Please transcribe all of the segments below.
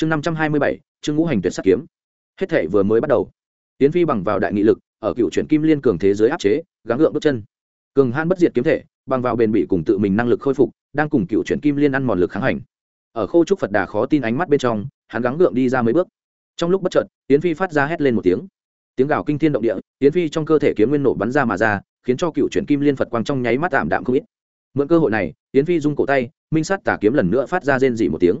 chương năm trăm hai mươi bảy, chương ngũ hành tuyệt sắc kiếm. Hết thể vừa mới bắt đầu. Tiến phi bằng vào đại nghị lực, ở cựu chuyển kim liên cường thế giới áp chế, gắng gượng bước chân. Cường han bất diệt kiếm thể, bằng vào bền bỉ cùng tự mình năng lực khôi phục, đang cùng cựu chuyển kim liên ăn mòn lực kháng hành. Ở khô trúc phật đà khó tin ánh mắt bên trong, hắn gắng gượng đi ra mấy bước. Trong lúc bất chợt, tiến phi phát ra hét lên một tiếng. Tiếng gào kinh thiên động địa, tiến phi trong cơ thể kiếm nguyên nổ bắn ra mà ra, khiến cho cựu chuyển kim liên phật quang trong nháy mắt tạm đạm không ít. Mượn cơ hội này, tiến phi rung cổ tay, minh sát tà kiếm lần nữa phát ra rên dỉ một tiếng.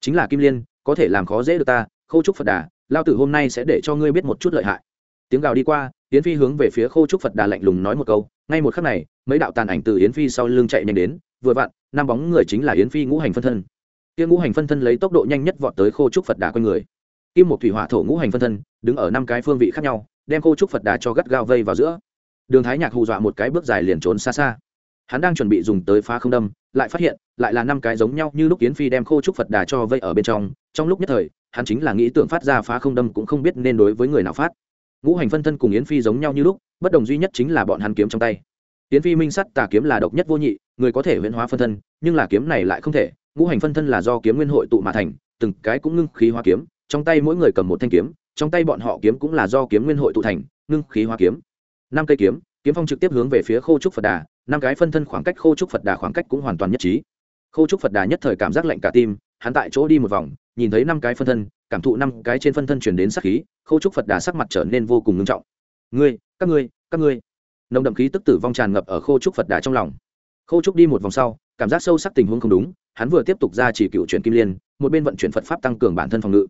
Chính là kim liên có thể làm khó dễ được ta khâu trúc phật đà, lao tử hôm nay sẽ để cho ngươi biết một chút lợi hại. Tiếng gào đi qua, yến phi hướng về phía khâu trúc phật đà lạnh lùng nói một câu. Ngay một khắc này, mấy đạo tàn ảnh từ yến phi sau lưng chạy nhanh đến, vừa vặn, năm bóng người chính là yến phi ngũ hành phân thân. Kia ngũ hành phân thân lấy tốc độ nhanh nhất vọt tới khô trúc phật đà quanh người. Kim một thủy hỏa thổ ngũ hành phân thân, đứng ở năm cái phương vị khác nhau, đem khô trúc phật đà cho gắt gao vây vào giữa. Đường thái nhạc hù dọa một cái bước dài liền trốn xa xa. Hắn đang chuẩn bị dùng tới phá không đâm lại phát hiện, lại là năm cái giống nhau như lúc yến phi đem khô trúc phật đà cho vây ở bên trong trong lúc nhất thời, hắn chính là nghĩ tưởng phát ra phá không đâm cũng không biết nên đối với người nào phát. Ngũ hành phân thân cùng yến phi giống nhau như lúc, bất đồng duy nhất chính là bọn hắn kiếm trong tay. Yến phi minh sắt tà kiếm là độc nhất vô nhị, người có thể huyễn hóa phân thân, nhưng là kiếm này lại không thể, ngũ hành phân thân là do kiếm nguyên hội tụ mà thành, từng cái cũng ngưng khí hóa kiếm, trong tay mỗi người cầm một thanh kiếm, trong tay bọn họ kiếm cũng là do kiếm nguyên hội tụ thành, ngưng khí hóa kiếm. Năm cây kiếm kiếm phong trực tiếp hướng về phía khô trúc phật đà, năm cái phân thân khoảng cách khô trúc phật đà khoảng cách cũng hoàn toàn nhất trí. Khô trúc phật đà nhất thời cảm giác lạnh cả tim, hắn tại chỗ đi một vòng, nhìn thấy năm cái phân thân, cảm thụ năm cái trên phân thân chuyển đến sắc khí, khô trúc phật đà sắc mặt trở nên vô cùng ngưng trọng. Ngươi, các ngươi các ngươi. Nồng đậm khí tức tử vong tràn ngập ở khô trúc phật đà trong lòng. Khô trúc đi một vòng sau, cảm giác sâu sắc tình huống không đúng, hắn vừa tiếp tục ra chỉ cựu chuyển kim liên, một bên vận chuyển phật pháp tăng cường bản thân phòng ngự.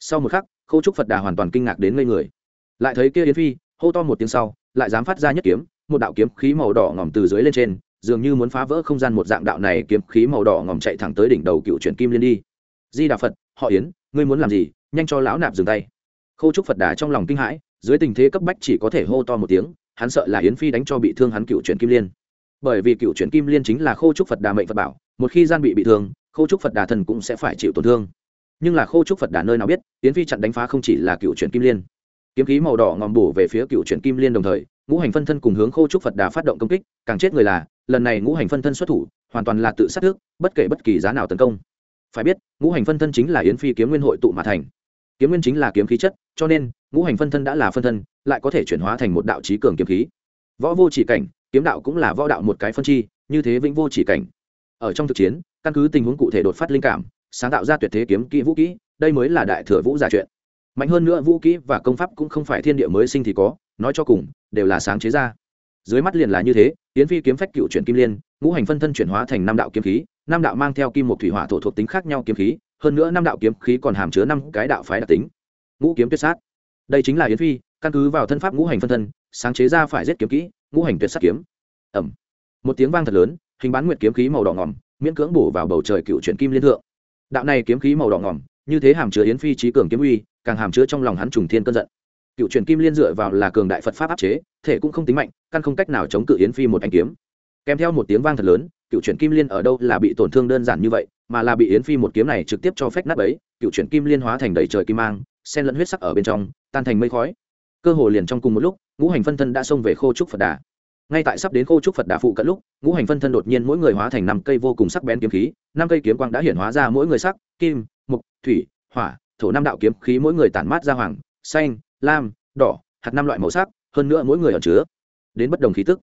Sau một khắc, khô trúc phật đà hoàn toàn kinh ngạc đến ngây người. Lại thấy kia yến phi, hô to một tiếng sau lại dám phát ra nhất kiếm, một đạo kiếm khí màu đỏ ngòm từ dưới lên trên, dường như muốn phá vỡ không gian một dạng đạo này kiếm khí màu đỏ ngòm chạy thẳng tới đỉnh đầu cựu chuyển kim liên đi. Di đà phật, họ yến, ngươi muốn làm gì? Nhanh cho lão nạp dừng tay. Khâu trúc phật đà trong lòng kinh hãi, dưới tình thế cấp bách chỉ có thể hô to một tiếng, hắn sợ là yến phi đánh cho bị thương hắn cựu chuyển kim liên. Bởi vì cựu chuyển kim liên chính là khâu trúc phật đà mệnh phật bảo, một khi gian bị bị thương, khâu trúc phật đà thần cũng sẽ phải chịu tổn thương. Nhưng là khâu trúc phật đà nơi nào biết, yến phi chặn đánh phá không chỉ là cựu chuyển kim liên kiếm khí màu đỏ ngòm bổ về phía cựu chuyển kim liên đồng thời, ngũ hành phân thân cùng hướng khô trúc phật đà phát động công kích, càng chết người là, lần này ngũ hành phân thân xuất thủ, hoàn toàn là tự sát thức bất kể bất kỳ giá nào tấn công. Phải biết, ngũ hành phân thân chính là yến phi kiếm nguyên hội tụ mà thành. Kiếm nguyên chính là kiếm khí chất, cho nên, ngũ hành phân thân đã là phân thân, lại có thể chuyển hóa thành một đạo trí cường kiếm khí. Võ vô chỉ cảnh, kiếm đạo cũng là võ đạo một cái phân chi, như thế vĩnh vô chỉ cảnh. Ở trong thực chiến, căn cứ tình huống cụ thể đột phát linh cảm, sáng tạo ra tuyệt thế kiếm kỹ vũ kỹ, đây mới là đại thừa vũ giả chuyện mạnh hơn nữa vũ kỹ và công pháp cũng không phải thiên địa mới sinh thì có, nói cho cùng, đều là sáng chế ra. Dưới mắt liền là như thế, yến phi kiếm phách cựu chuyển kim liên, ngũ hành phân thân chuyển hóa thành năm đạo kiếm khí, năm đạo mang theo kim một thủy hỏa thổ thuộc tính khác nhau kiếm khí, hơn nữa năm đạo kiếm khí còn hàm chứa năm cái đạo phái đặc tính. Ngũ kiếm tuyệt sát. Đây chính là yến phi, căn cứ vào thân pháp ngũ hành phân thân, sáng chế ra phải giết kiếm kỹ, ngũ hành tuyệt sát kiếm. Ẩm một tiếng vang thật lớn, hình bán nguyệt kiếm khí màu đỏ ngỏm miễn cưỡng bổ vào bầu trời cựu chuyển kim liên thượng. Đạo này kiếm khí màu đỏ ngỏm như thế hàm chứa yến phi trí cường kiếm uy càng hàm chứa trong lòng hắn trùng thiên cơn giận. Cựu truyền kim liên dựa vào là cường đại phật pháp áp chế, thể cũng không tính mạnh, căn không cách nào chống cự yến phi một anh kiếm. Kèm theo một tiếng vang thật lớn, cựu truyền kim liên ở đâu là bị tổn thương đơn giản như vậy, mà là bị yến phi một kiếm này trực tiếp cho phách nát ấy cựu truyền kim liên hóa thành đầy trời kim mang sen lẫn huyết sắc ở bên trong, tan thành mây khói. Cơ hồ liền trong cùng một lúc, ngũ hành phân thân đã xông về khô trúc phật đà. Ngay tại sắp đến khô trúc phật đà phụ cận lúc, ngũ hành phân thân đột nhiên mỗi người hóa thành năm cây vô cùng sắc bén kiếm khí, năm cây kiếm quang đã hiển hóa ra mỗi người sắc, kim, mục, thủy, hỏa thổ năm đạo kiếm khí mỗi người tản mát ra hoàng, xanh, lam, đỏ, hạt năm loại màu sắc, hơn nữa mỗi người ẩn chứa đến bất đồng khí tức.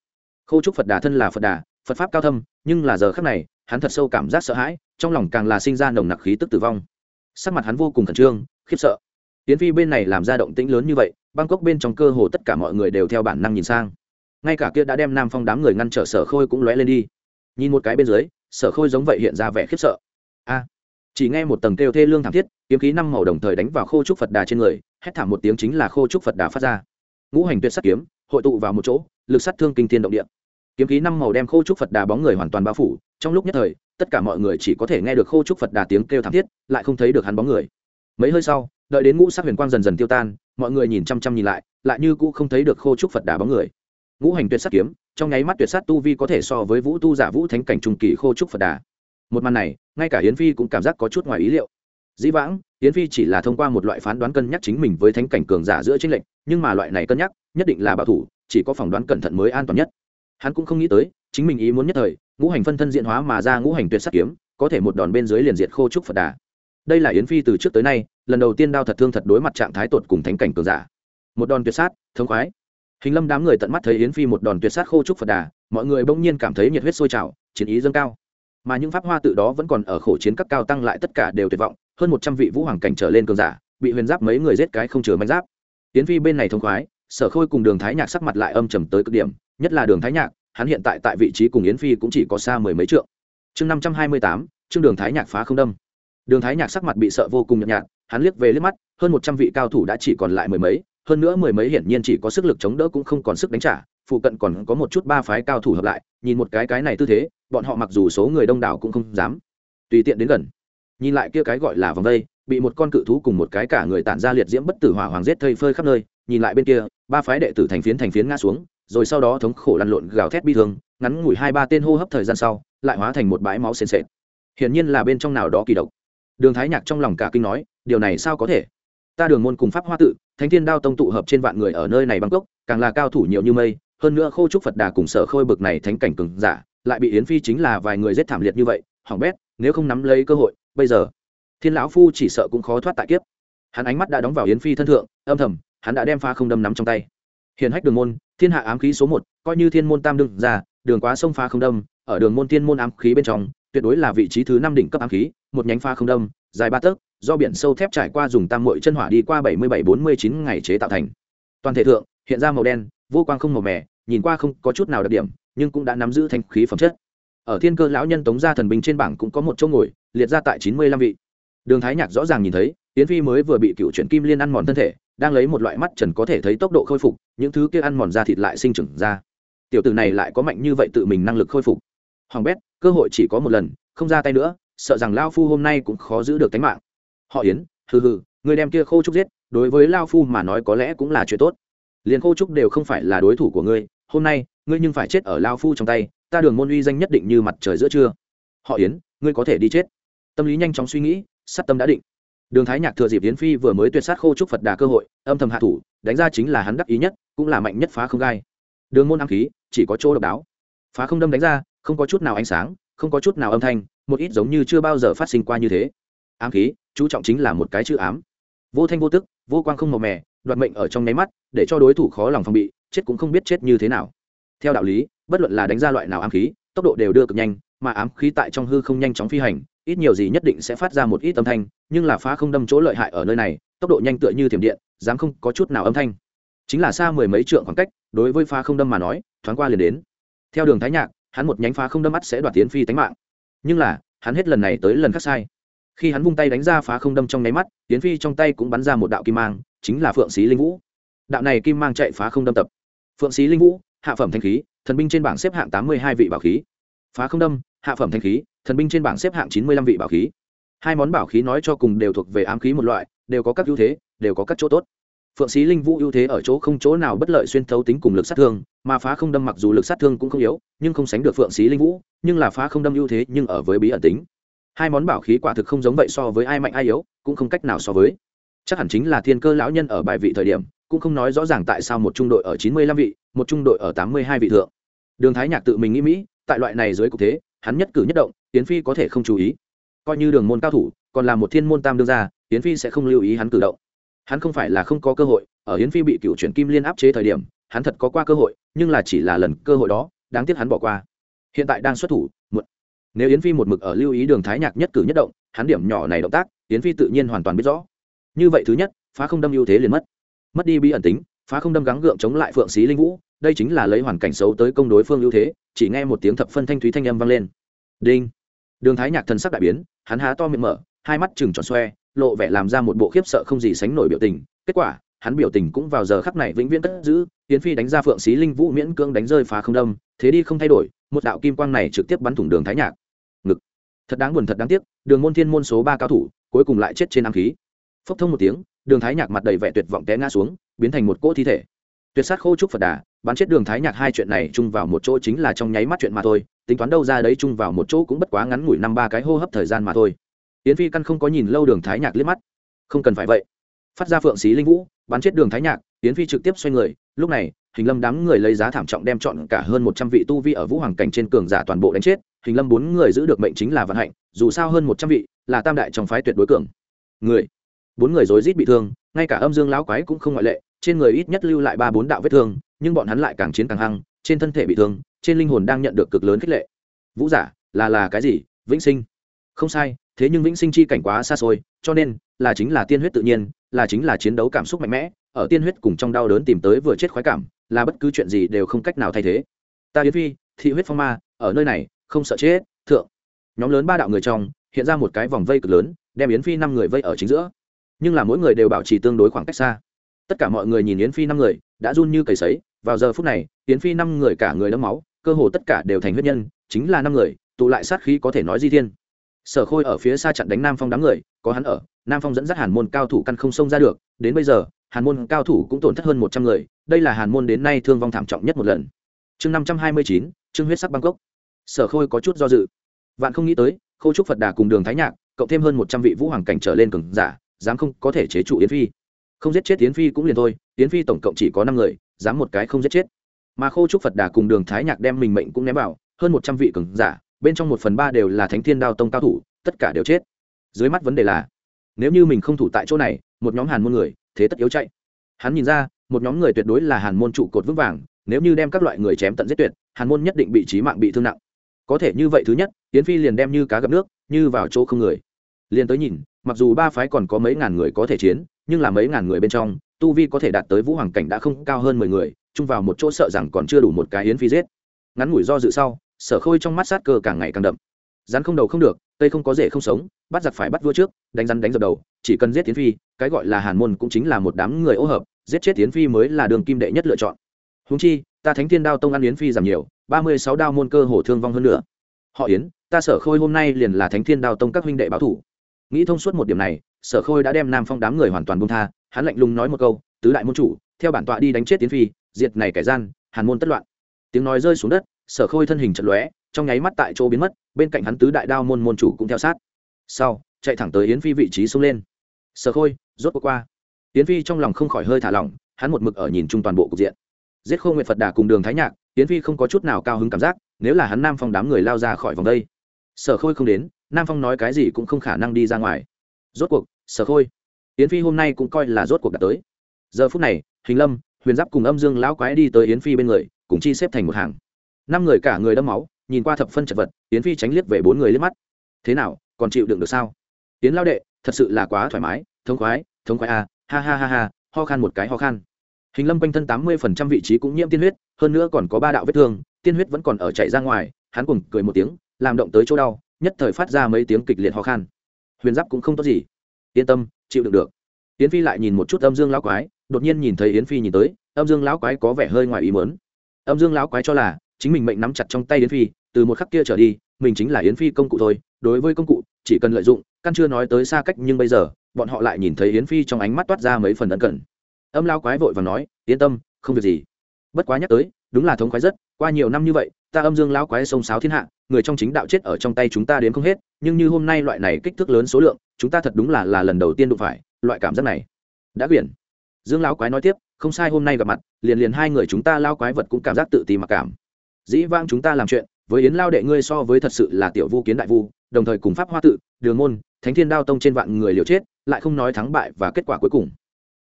Khâu trúc phật đà thân là phật đà, phật pháp cao thâm, nhưng là giờ khắc này, hắn thật sâu cảm giác sợ hãi, trong lòng càng là sinh ra nồng nặc khí tức tử vong. Sắc mặt hắn vô cùng khẩn trương, khiếp sợ. Tiến phi bên này làm ra động tĩnh lớn như vậy, bangkok bên trong cơ hồ tất cả mọi người đều theo bản năng nhìn sang. Ngay cả kia đã đem nam phong đám người ngăn trở sở khôi cũng lóe lên đi. Nhìn một cái bên dưới, sở khôi giống vậy hiện ra vẻ khiếp sợ. A chỉ nghe một tầng kêu thê lương thảm thiết, kiếm khí năm màu đồng thời đánh vào khô trúc phật đà trên người, hét thảm một tiếng chính là khô trúc phật đà phát ra. Ngũ hành tuyệt sắt kiếm, hội tụ vào một chỗ, lực sát thương kinh thiên động địa. Kiếm khí năm màu đem khô trúc phật đà bóng người hoàn toàn bao phủ, trong lúc nhất thời, tất cả mọi người chỉ có thể nghe được khô trúc phật đà tiếng kêu thảm thiết, lại không thấy được hắn bóng người. Mấy hơi sau, đợi đến ngũ sắc huyền quang dần dần tiêu tan, mọi người nhìn chăm chăm nhìn lại lại như cũ không thấy được khô trúc phật đà bóng người. Ngũ hành tuyệt sát kiếm, trong nháy mắt tuyệt sát tu vi có thể so với vũ tu giả vũ thánh cảnh trung kỳ khô trúc phật đà một màn này, ngay cả hiến phi cũng cảm giác có chút ngoài ý liệu. Dĩ vãng hiến phi chỉ là thông qua một loại phán đoán cân nhắc chính mình với thánh cảnh cường giả giữa tranh lệnh nhưng mà loại này cân nhắc, nhất định là bảo thủ, chỉ có phỏng đoán cẩn thận mới an toàn nhất. Hắn cũng không nghĩ tới, chính mình ý muốn nhất thời, ngũ hành phân thân diện hóa mà ra ngũ hành tuyệt sắc kiếm, có thể một đòn bên dưới liền diệt khô trúc phật đà. Đây là yến phi từ trước tới nay, lần đầu tiên đao thật thương thật đối mặt trạng thái tột cùng thánh cảnh cường giả. Một đòn tuyệt sát, thống khoái. Hình lâm đám người tận mắt thấy yến phi một đòn tuyệt sát khô trúc phật đà, mọi người bỗng nhiên cảm thấy nhiệt huyết sôi trào, chiến ý dâng cao mà những pháp hoa tự đó vẫn còn ở khổ chiến các cao tăng lại tất cả đều tuyệt vọng, hơn một trăm vị vũ hoàng cảnh trở lên cường giả, bị huyền giáp mấy người giết cái không chừa manh giáp. Tiến phi bên này thông khoái, sở khôi cùng đường thái nhạc sắc mặt lại âm trầm tới cực điểm, nhất là đường thái nhạc, hắn hiện tại tại vị trí cùng yến phi cũng chỉ có xa mười mấy trượng. Chương năm trăm hai mươi tám, chương đường thái nhạc phá không đâm. Đường thái nhạc sắc mặt bị sợ vô cùng nhợt nhạt, hắn liếc về liếc mắt, hơn một trăm vị cao thủ đã chỉ còn lại mười mấy, hơn nữa mười mấy hiển nhiên chỉ có sức lực chống đỡ cũng không còn sức đánh trả, phụ cận còn có một chút ba phái cao thủ hợp lại, nhìn một cái cái này tư thế bọn họ mặc dù số người đông đảo cũng không dám, tùy tiện đến gần. Nhìn lại kia cái gọi là vòng vây bị một con cự thú cùng một cái cả người tản ra liệt diễm bất tử hỏa hoàng giết thây phơi khắp nơi, nhìn lại bên kia, ba phái đệ tử thành phiến thành phiến ngã xuống, rồi sau đó thống khổ lăn lộn gào thét bi thương, ngắn ngủi hai ba tên hô hấp thời gian sau, lại hóa thành một bãi máu sền sệt. Hiển nhiên là bên trong nào đó kỳ độc. Đường thái nhạc trong lòng cả kinh nói, điều này sao có thể? Ta đường môn cùng pháp hoa tự, thánh thiên đao tông tụ hợp trên vạn người ở nơi này bangkok càng là cao thủ nhiều như mây, hơn nữa khô trúc phật đà cùng sở khôi bực này thánh cảnh cường giả lại bị yến phi chính là vài người giết thảm liệt như vậy, hỏng bét, nếu không nắm lấy cơ hội, bây giờ, thiên lão phu chỉ sợ cũng khó thoát tại kiếp. Hắn ánh mắt đã đóng vào yến phi thân thượng, âm thầm, hắn đã đem pha không đâm nắm trong tay. Hiền hách đường môn, thiên hạ ám khí số một, coi như thiên môn tam đương ra, đường quá sông pha không đâm, ở đường môn thiên môn ám khí bên trong, tuyệt đối là vị trí thứ năm đỉnh cấp ám khí, một nhánh pha không đâm, dài ba tấc, do biển sâu thép trải qua dùng tam mội chân hỏa đi qua bảy mươi bảy bốn mươi chín ngày chế tạo thành. Toàn thể thượng, hiện ra màu đen, vô quang không màu mè, nhìn qua không có chút nào đặc điểm nhưng cũng đã nắm giữ thanh khí phẩm chất. Ở thiên cơ lão nhân tống gia thần binh trên bảng cũng có một chỗ ngồi, liệt ra tại chín mươi lăm vị. Đường thái nhạc rõ ràng nhìn thấy tiến phi mới vừa bị cựu chuyển kim liên ăn mòn thân thể, đang lấy một loại mắt trần có thể thấy tốc độ khôi phục, những thứ kia ăn mòn da thịt lại sinh trưởng ra. Tiểu tử này lại có mạnh như vậy tự mình năng lực khôi phục. Hoàng bét, cơ hội chỉ có một lần, không ra tay nữa, sợ rằng lao phu hôm nay cũng khó giữ được tính mạng. Họ yến, hừ hừ, người đem kia khô trúc giết, đối với lao phu mà nói có lẽ cũng là chuyện tốt. Liền khô trúc đều không phải là đối thủ của ngươi hôm nay, ngươi nhưng phải chết ở lao phu trong tay, ta đường môn uy danh nhất định như mặt trời giữa trưa. Họ yến, ngươi có thể đi chết. Tâm lý nhanh chóng suy nghĩ, sát tâm đã định. Đường thái nhạc thừa dịp yến phi vừa mới tuyệt sát khô trúc phật đà cơ hội, âm thầm hạ thủ, đánh ra chính là hắn đắc ý nhất, cũng là mạnh nhất phá không gai. Đường môn ám khí, chỉ có chỗ độc đáo. Phá không đâm đánh ra, không có chút nào ánh sáng, không có chút nào âm thanh, một ít giống như chưa bao giờ phát sinh qua như thế. Ám khí, chú trọng chính là một cái chữ ám. Vô thanh vô tức, vô quang không màu mè đoạt mệnh ở trong nháy mắt, để cho đối thủ khó lòng phòng bị, chết cũng không biết chết như thế nào. Theo đạo lý, bất luận là đánh ra loại nào ám khí, tốc độ đều đưa cực nhanh, mà ám khí tại trong hư không nhanh chóng phi hành, ít nhiều gì nhất định sẽ phát ra một ít âm thanh, nhưng là phá không đâm chỗ lợi hại ở nơi này, tốc độ nhanh tựa như thiểm điện, dám không có chút nào âm thanh. Chính là xa mười mấy trượng khoảng cách, đối với phá không đâm mà nói, thoáng qua liền đến. Theo đường thái nhạc, hắn một nhánh phá không đâm mắt sẽ đoạt tiến phi tánh mạng. Nhưng là, hắn hết lần này tới lần khác sai khi hắn vung tay đánh ra phá không đâm trong nháy mắt tiến phi trong tay cũng bắn ra một đạo kim mang, chính là phượng sĩ linh vũ. Đạo này kim mang chạy phá không đâm tập. Phượng sĩ linh vũ, hạ phẩm thanh khí, thần binh trên bảng xếp hạng tám mươi hai vị bảo khí. Phá không đâm, hạ phẩm thanh khí, thần binh trên bảng xếp hạng chín mươi lăm vị bảo khí. Hai món bảo khí nói cho cùng đều thuộc về ám khí một loại, đều có các ưu thế, đều có các chỗ tốt. Phượng sĩ linh vũ ưu thế ở chỗ không chỗ nào bất lợi xuyên thấu tính cùng lực sát thương, mà phá không đâm mặc dù lực sát thương cũng không yếu, nhưng không sánh được phượng sĩ linh vũ, nhưng là phá không đâm ưu thế nhưng ở với bí ẩn tính hai món bảo khí quả thực không giống vậy so với ai mạnh ai yếu, cũng không cách nào so với. Chắc hẳn chính là thiên cơ lão nhân ở bài vị thời điểm, cũng không nói rõ ràng tại sao một trung đội ở chín mươi lăm vị, một trung đội ở tám mươi hai vị thượng. Đường thái nhạc tự mình nghĩ mỹ, tại loại này dưới cục thế, hắn nhất cử nhất động tiến phi có thể không chú ý. Coi như đường môn cao thủ, còn là một thiên môn tam đương ra tiến phi sẽ không lưu ý hắn cử động. Hắn không phải là không có cơ hội, ở yến phi bị cựu chuyển kim liên áp chế thời điểm, hắn thật có qua cơ hội, nhưng là chỉ là lần cơ hội đó, đáng tiếc hắn bỏ qua. Hiện tại đang xuất thủ nếu yến phi một mực ở lưu ý đường thái nhạc nhất cử nhất động, hắn điểm nhỏ này động tác, yến phi tự nhiên hoàn toàn biết rõ. Như vậy thứ nhất, phá không đâm ưu thế liền mất. Mất đi bí ẩn tính, phá không đâm gắng gượng chống lại phượng xí linh vũ, đây chính là lấy hoàn cảnh xấu tới công đối phương ưu thế, chỉ nghe một tiếng thập phân thanh thúy thanh âm vang lên. Đinh. Đường thái nhạc thần sắc đại biến, hắn há to miệng mở, hai mắt chừng tròn xoe, lộ vẻ làm ra một bộ khiếp sợ không gì sánh nổi biểu tình. Kết quả, hắn biểu tình cũng vào giờ khắc này vĩnh viễn cất giữ tiến phi đánh ra phượng xí linh vũ miễn cưỡng đánh rơi phá không đâm, thế đi không thay đổi, một đạo kim quang này trực tiếp bắn thủng đường thái nhạc thật đáng buồn thật đáng tiếc, đường môn thiên môn số ba cao thủ, cuối cùng lại chết trên ám khí. Phốc thông một tiếng, đường thái nhạc mặt đầy vẻ tuyệt vọng té ngã xuống, biến thành một cỗ thi thể. Tuyệt sát khô trúc phật đà, bắn chết đường thái nhạc hai chuyện này chung vào một chỗ chính là trong nháy mắt chuyện mà thôi, tính toán đâu ra đấy chung vào một chỗ cũng bất quá ngắn ngủi năm ba cái hô hấp thời gian mà thôi. Yến phi căn không có nhìn lâu đường thái nhạc liếc mắt. Không cần phải vậy. Phát ra phượng xí linh vũ, bắn chết đường thái nhạc, yến phi trực tiếp xoay người, lúc này hình lâm đám người lấy giá thảm trọng đem chọn cả hơn một trăm vị tu vi ở vũ hoàng cảnh trên cường giả toàn bộ đánh chết. Hình lâm bốn người giữ được mệnh chính là vận hạnh, dù sao hơn một trăm vị là tam đại trong phái tuyệt đối cường. Người, bốn người rối rít bị thương, ngay cả âm dương lão quái cũng không ngoại lệ, trên người ít nhất lưu lại ba bốn đạo vết thương, nhưng bọn hắn lại càng chiến càng hăng, trên thân thể bị thương, trên linh hồn đang nhận được cực lớn khích lệ. Vũ giả, là là cái gì? Vĩnh sinh. Không sai, thế nhưng vĩnh sinh chi cảnh quá xa xôi, cho nên là chính là tiên huyết tự nhiên, là chính là chiến đấu cảm xúc mạnh mẽ, ở tiên huyết cùng trong đau đớn tìm tới vừa chết khoái cảm là bất cứ chuyện gì đều không cách nào thay thế. Ta yến phi, thị huyết phong ma, ở nơi này, không sợ chết, thượng. Nhóm lớn ba đạo người trong, hiện ra một cái vòng vây cực lớn, đem yến phi năm người vây ở chính giữa. Nhưng là mỗi người đều bảo trì tương đối khoảng cách xa. Tất cả mọi người nhìn yến phi năm người, đã run như cầy sấy. Vào giờ phút này, yến phi năm người cả người đẫm máu, cơ hồ tất cả đều thành huyết nhân, chính là năm người, tụ lại sát khí có thể nói di thiên. Sở khôi ở phía xa chặn đánh nam phong đám người, có hắn ở, nam phong dẫn dắt hàn môn cao thủ căn không xông ra được, đến bây giờ hàn môn cao thủ cũng tổn thất hơn một trăm người, đây là hàn môn đến nay thương vong thảm trọng nhất một lần. Chương năm trăm hai mươi chín chương huyết sắc bangkok. Sở khôi có chút do dự. Vạn không nghĩ tới khâu trúc phật đà cùng đường thái nhạc, cộng thêm hơn một trăm vị vũ hoàng cảnh trở lên cường giả, dám không có thể chế trụ yến phi. Không giết chết yến phi cũng liền thôi, yến phi tổng cộng chỉ có năm người, dám một cái không giết chết. Mà khâu trúc phật đà cùng đường thái nhạc đem mình mệnh cũng ném vào, hơn một trăm vị cường giả, bên trong một phần ba đều là thánh thiên đao tông cao thủ, tất cả đều chết. Dưới mắt vấn đề là, nếu như mình không thủ tại chỗ này, một nhóm hàn môn người thế tất yếu chạy. Hắn nhìn ra, một nhóm người tuyệt đối là hàn môn trụ cột vững vàng, nếu như đem các loại người chém tận giết tuyệt, hàn môn nhất định bị trí mạng bị thương nặng. Có thể như vậy thứ nhất tiến phi liền đem như cá gặp nước, như vào chỗ không người. Liền tới nhìn, mặc dù ba phái còn có mấy ngàn người có thể chiến, nhưng là mấy ngàn người bên trong, tu vi có thể đạt tới vũ hoàng cảnh đã không cao hơn mười người, chung vào một chỗ sợ rằng còn chưa đủ một cái yến phi giết. Ngắn ngủi do dự sau, sở khôi trong mắt sát cơ càng ngày càng đậm. Rắn không đầu không được, cây không có rễ không sống bắt giặc phải bắt vua trước, đánh rắn đánh dập đầu, chỉ cần giết tiến phi, cái gọi là hàn môn cũng chính là một đám người ô hợp, giết chết tiến phi mới là đường kim đệ nhất lựa chọn. Húng chi, ta thánh thiên đao tông ăn yến phi giảm nhiều, ba mươi sáu đao môn cơ hổ thương vong hơn nữa. Họ yến, ta sở khôi hôm nay liền là thánh thiên đao tông các huynh đệ báo thủ. Nghĩ thông suốt một điểm này, sở khôi đã đem nam phong đám người hoàn toàn bông tha, hắn lạnh lùng nói một câu, tứ đại môn chủ, theo bản tọa đi đánh chết tiến phi, diệt này kẻ gian, hàn môn tất loạn. Tiếng nói rơi xuống đất, sở khôi thân hình chật lóe, trong nháy mắt tại chỗ biến mất, bên cạnh hắn tứ đại đao môn môn chủ cũng theo sát sau, chạy thẳng tới yến phi vị trí xông lên. Sở khôi, rốt cuộc qua. Yến phi trong lòng không khỏi hơi thả lỏng, hắn một mực ở nhìn chung toàn bộ cục diện. Giết khô nguyện phật đà cùng đường thái nhạc, yến phi không có chút nào cao hứng cảm giác, nếu là hắn nam phong đám người lao ra khỏi vòng đây. Sở khôi không đến, nam phong nói cái gì cũng không khả năng đi ra ngoài. Rốt cuộc, sở khôi, yến phi hôm nay cũng coi là rốt cuộc đã tới. Giờ phút này, hình lâm, huyền giáp cùng âm dương lão quái đi tới yến phi bên người, cùng chi xếp thành một hàng. Năm người cả người đẫm máu, nhìn qua thập phân chật vật, yến phi tránh liếc về bốn người liếc mắt. Thế nào còn chịu đựng được sao? Tiến lao đệ, thật sự là quá thoải mái, thống khoái thống khoái à ha ha ha ha, ho khan một cái ho khan. Hình lâm quanh thân tám mươi phần trăm vị trí cũng nhiễm tiên huyết, hơn nữa còn có ba đạo vết thương, tiên huyết vẫn còn ở chạy ra ngoài, hắn cùng cười một tiếng, làm động tới chỗ đau, nhất thời phát ra mấy tiếng kịch liệt ho khan. Huyền giáp cũng không tốt gì. Yên tâm, chịu đựng được. Yến phi lại nhìn một chút âm dương lão quái, đột nhiên nhìn thấy yến phi nhìn tới, âm dương lão quái có vẻ hơi ngoài ý mớn âm dương lão quái cho là, chính mình mệnh nắm chặt trong tay yến phi, từ một khắc kia trở đi mình chính là yến phi công cụ thôi, đối với công cụ, chỉ cần lợi dụng, căn chưa nói tới xa cách nhưng bây giờ, bọn họ lại nhìn thấy yến phi trong ánh mắt toát ra mấy phần ân cần. Âm lao quái vội và nói, yên tâm, không việc gì. Bất quá nhắc tới, đúng là thống khoái rất, qua nhiều năm như vậy, ta âm dương lao quái sông sáo thiên hạ, người trong chính đạo chết ở trong tay chúng ta đến không hết, nhưng như hôm nay loại này kích thước lớn số lượng, chúng ta thật đúng là là lần đầu tiên đụng phải loại cảm giác này. Đã quyển. Dương lão quái nói tiếp, không sai hôm nay gặp mặt, liền liền hai người chúng ta lao quái vật cũng cảm giác tự ti mặc cảm. Dĩ vãng chúng ta làm chuyện với yến lao đệ ngươi so với thật sự là tiểu vu kiến đại vu, đồng thời cùng pháp hoa tự, đường môn, thánh thiên đao tông trên vạn người liều chết, lại không nói thắng bại và kết quả cuối cùng.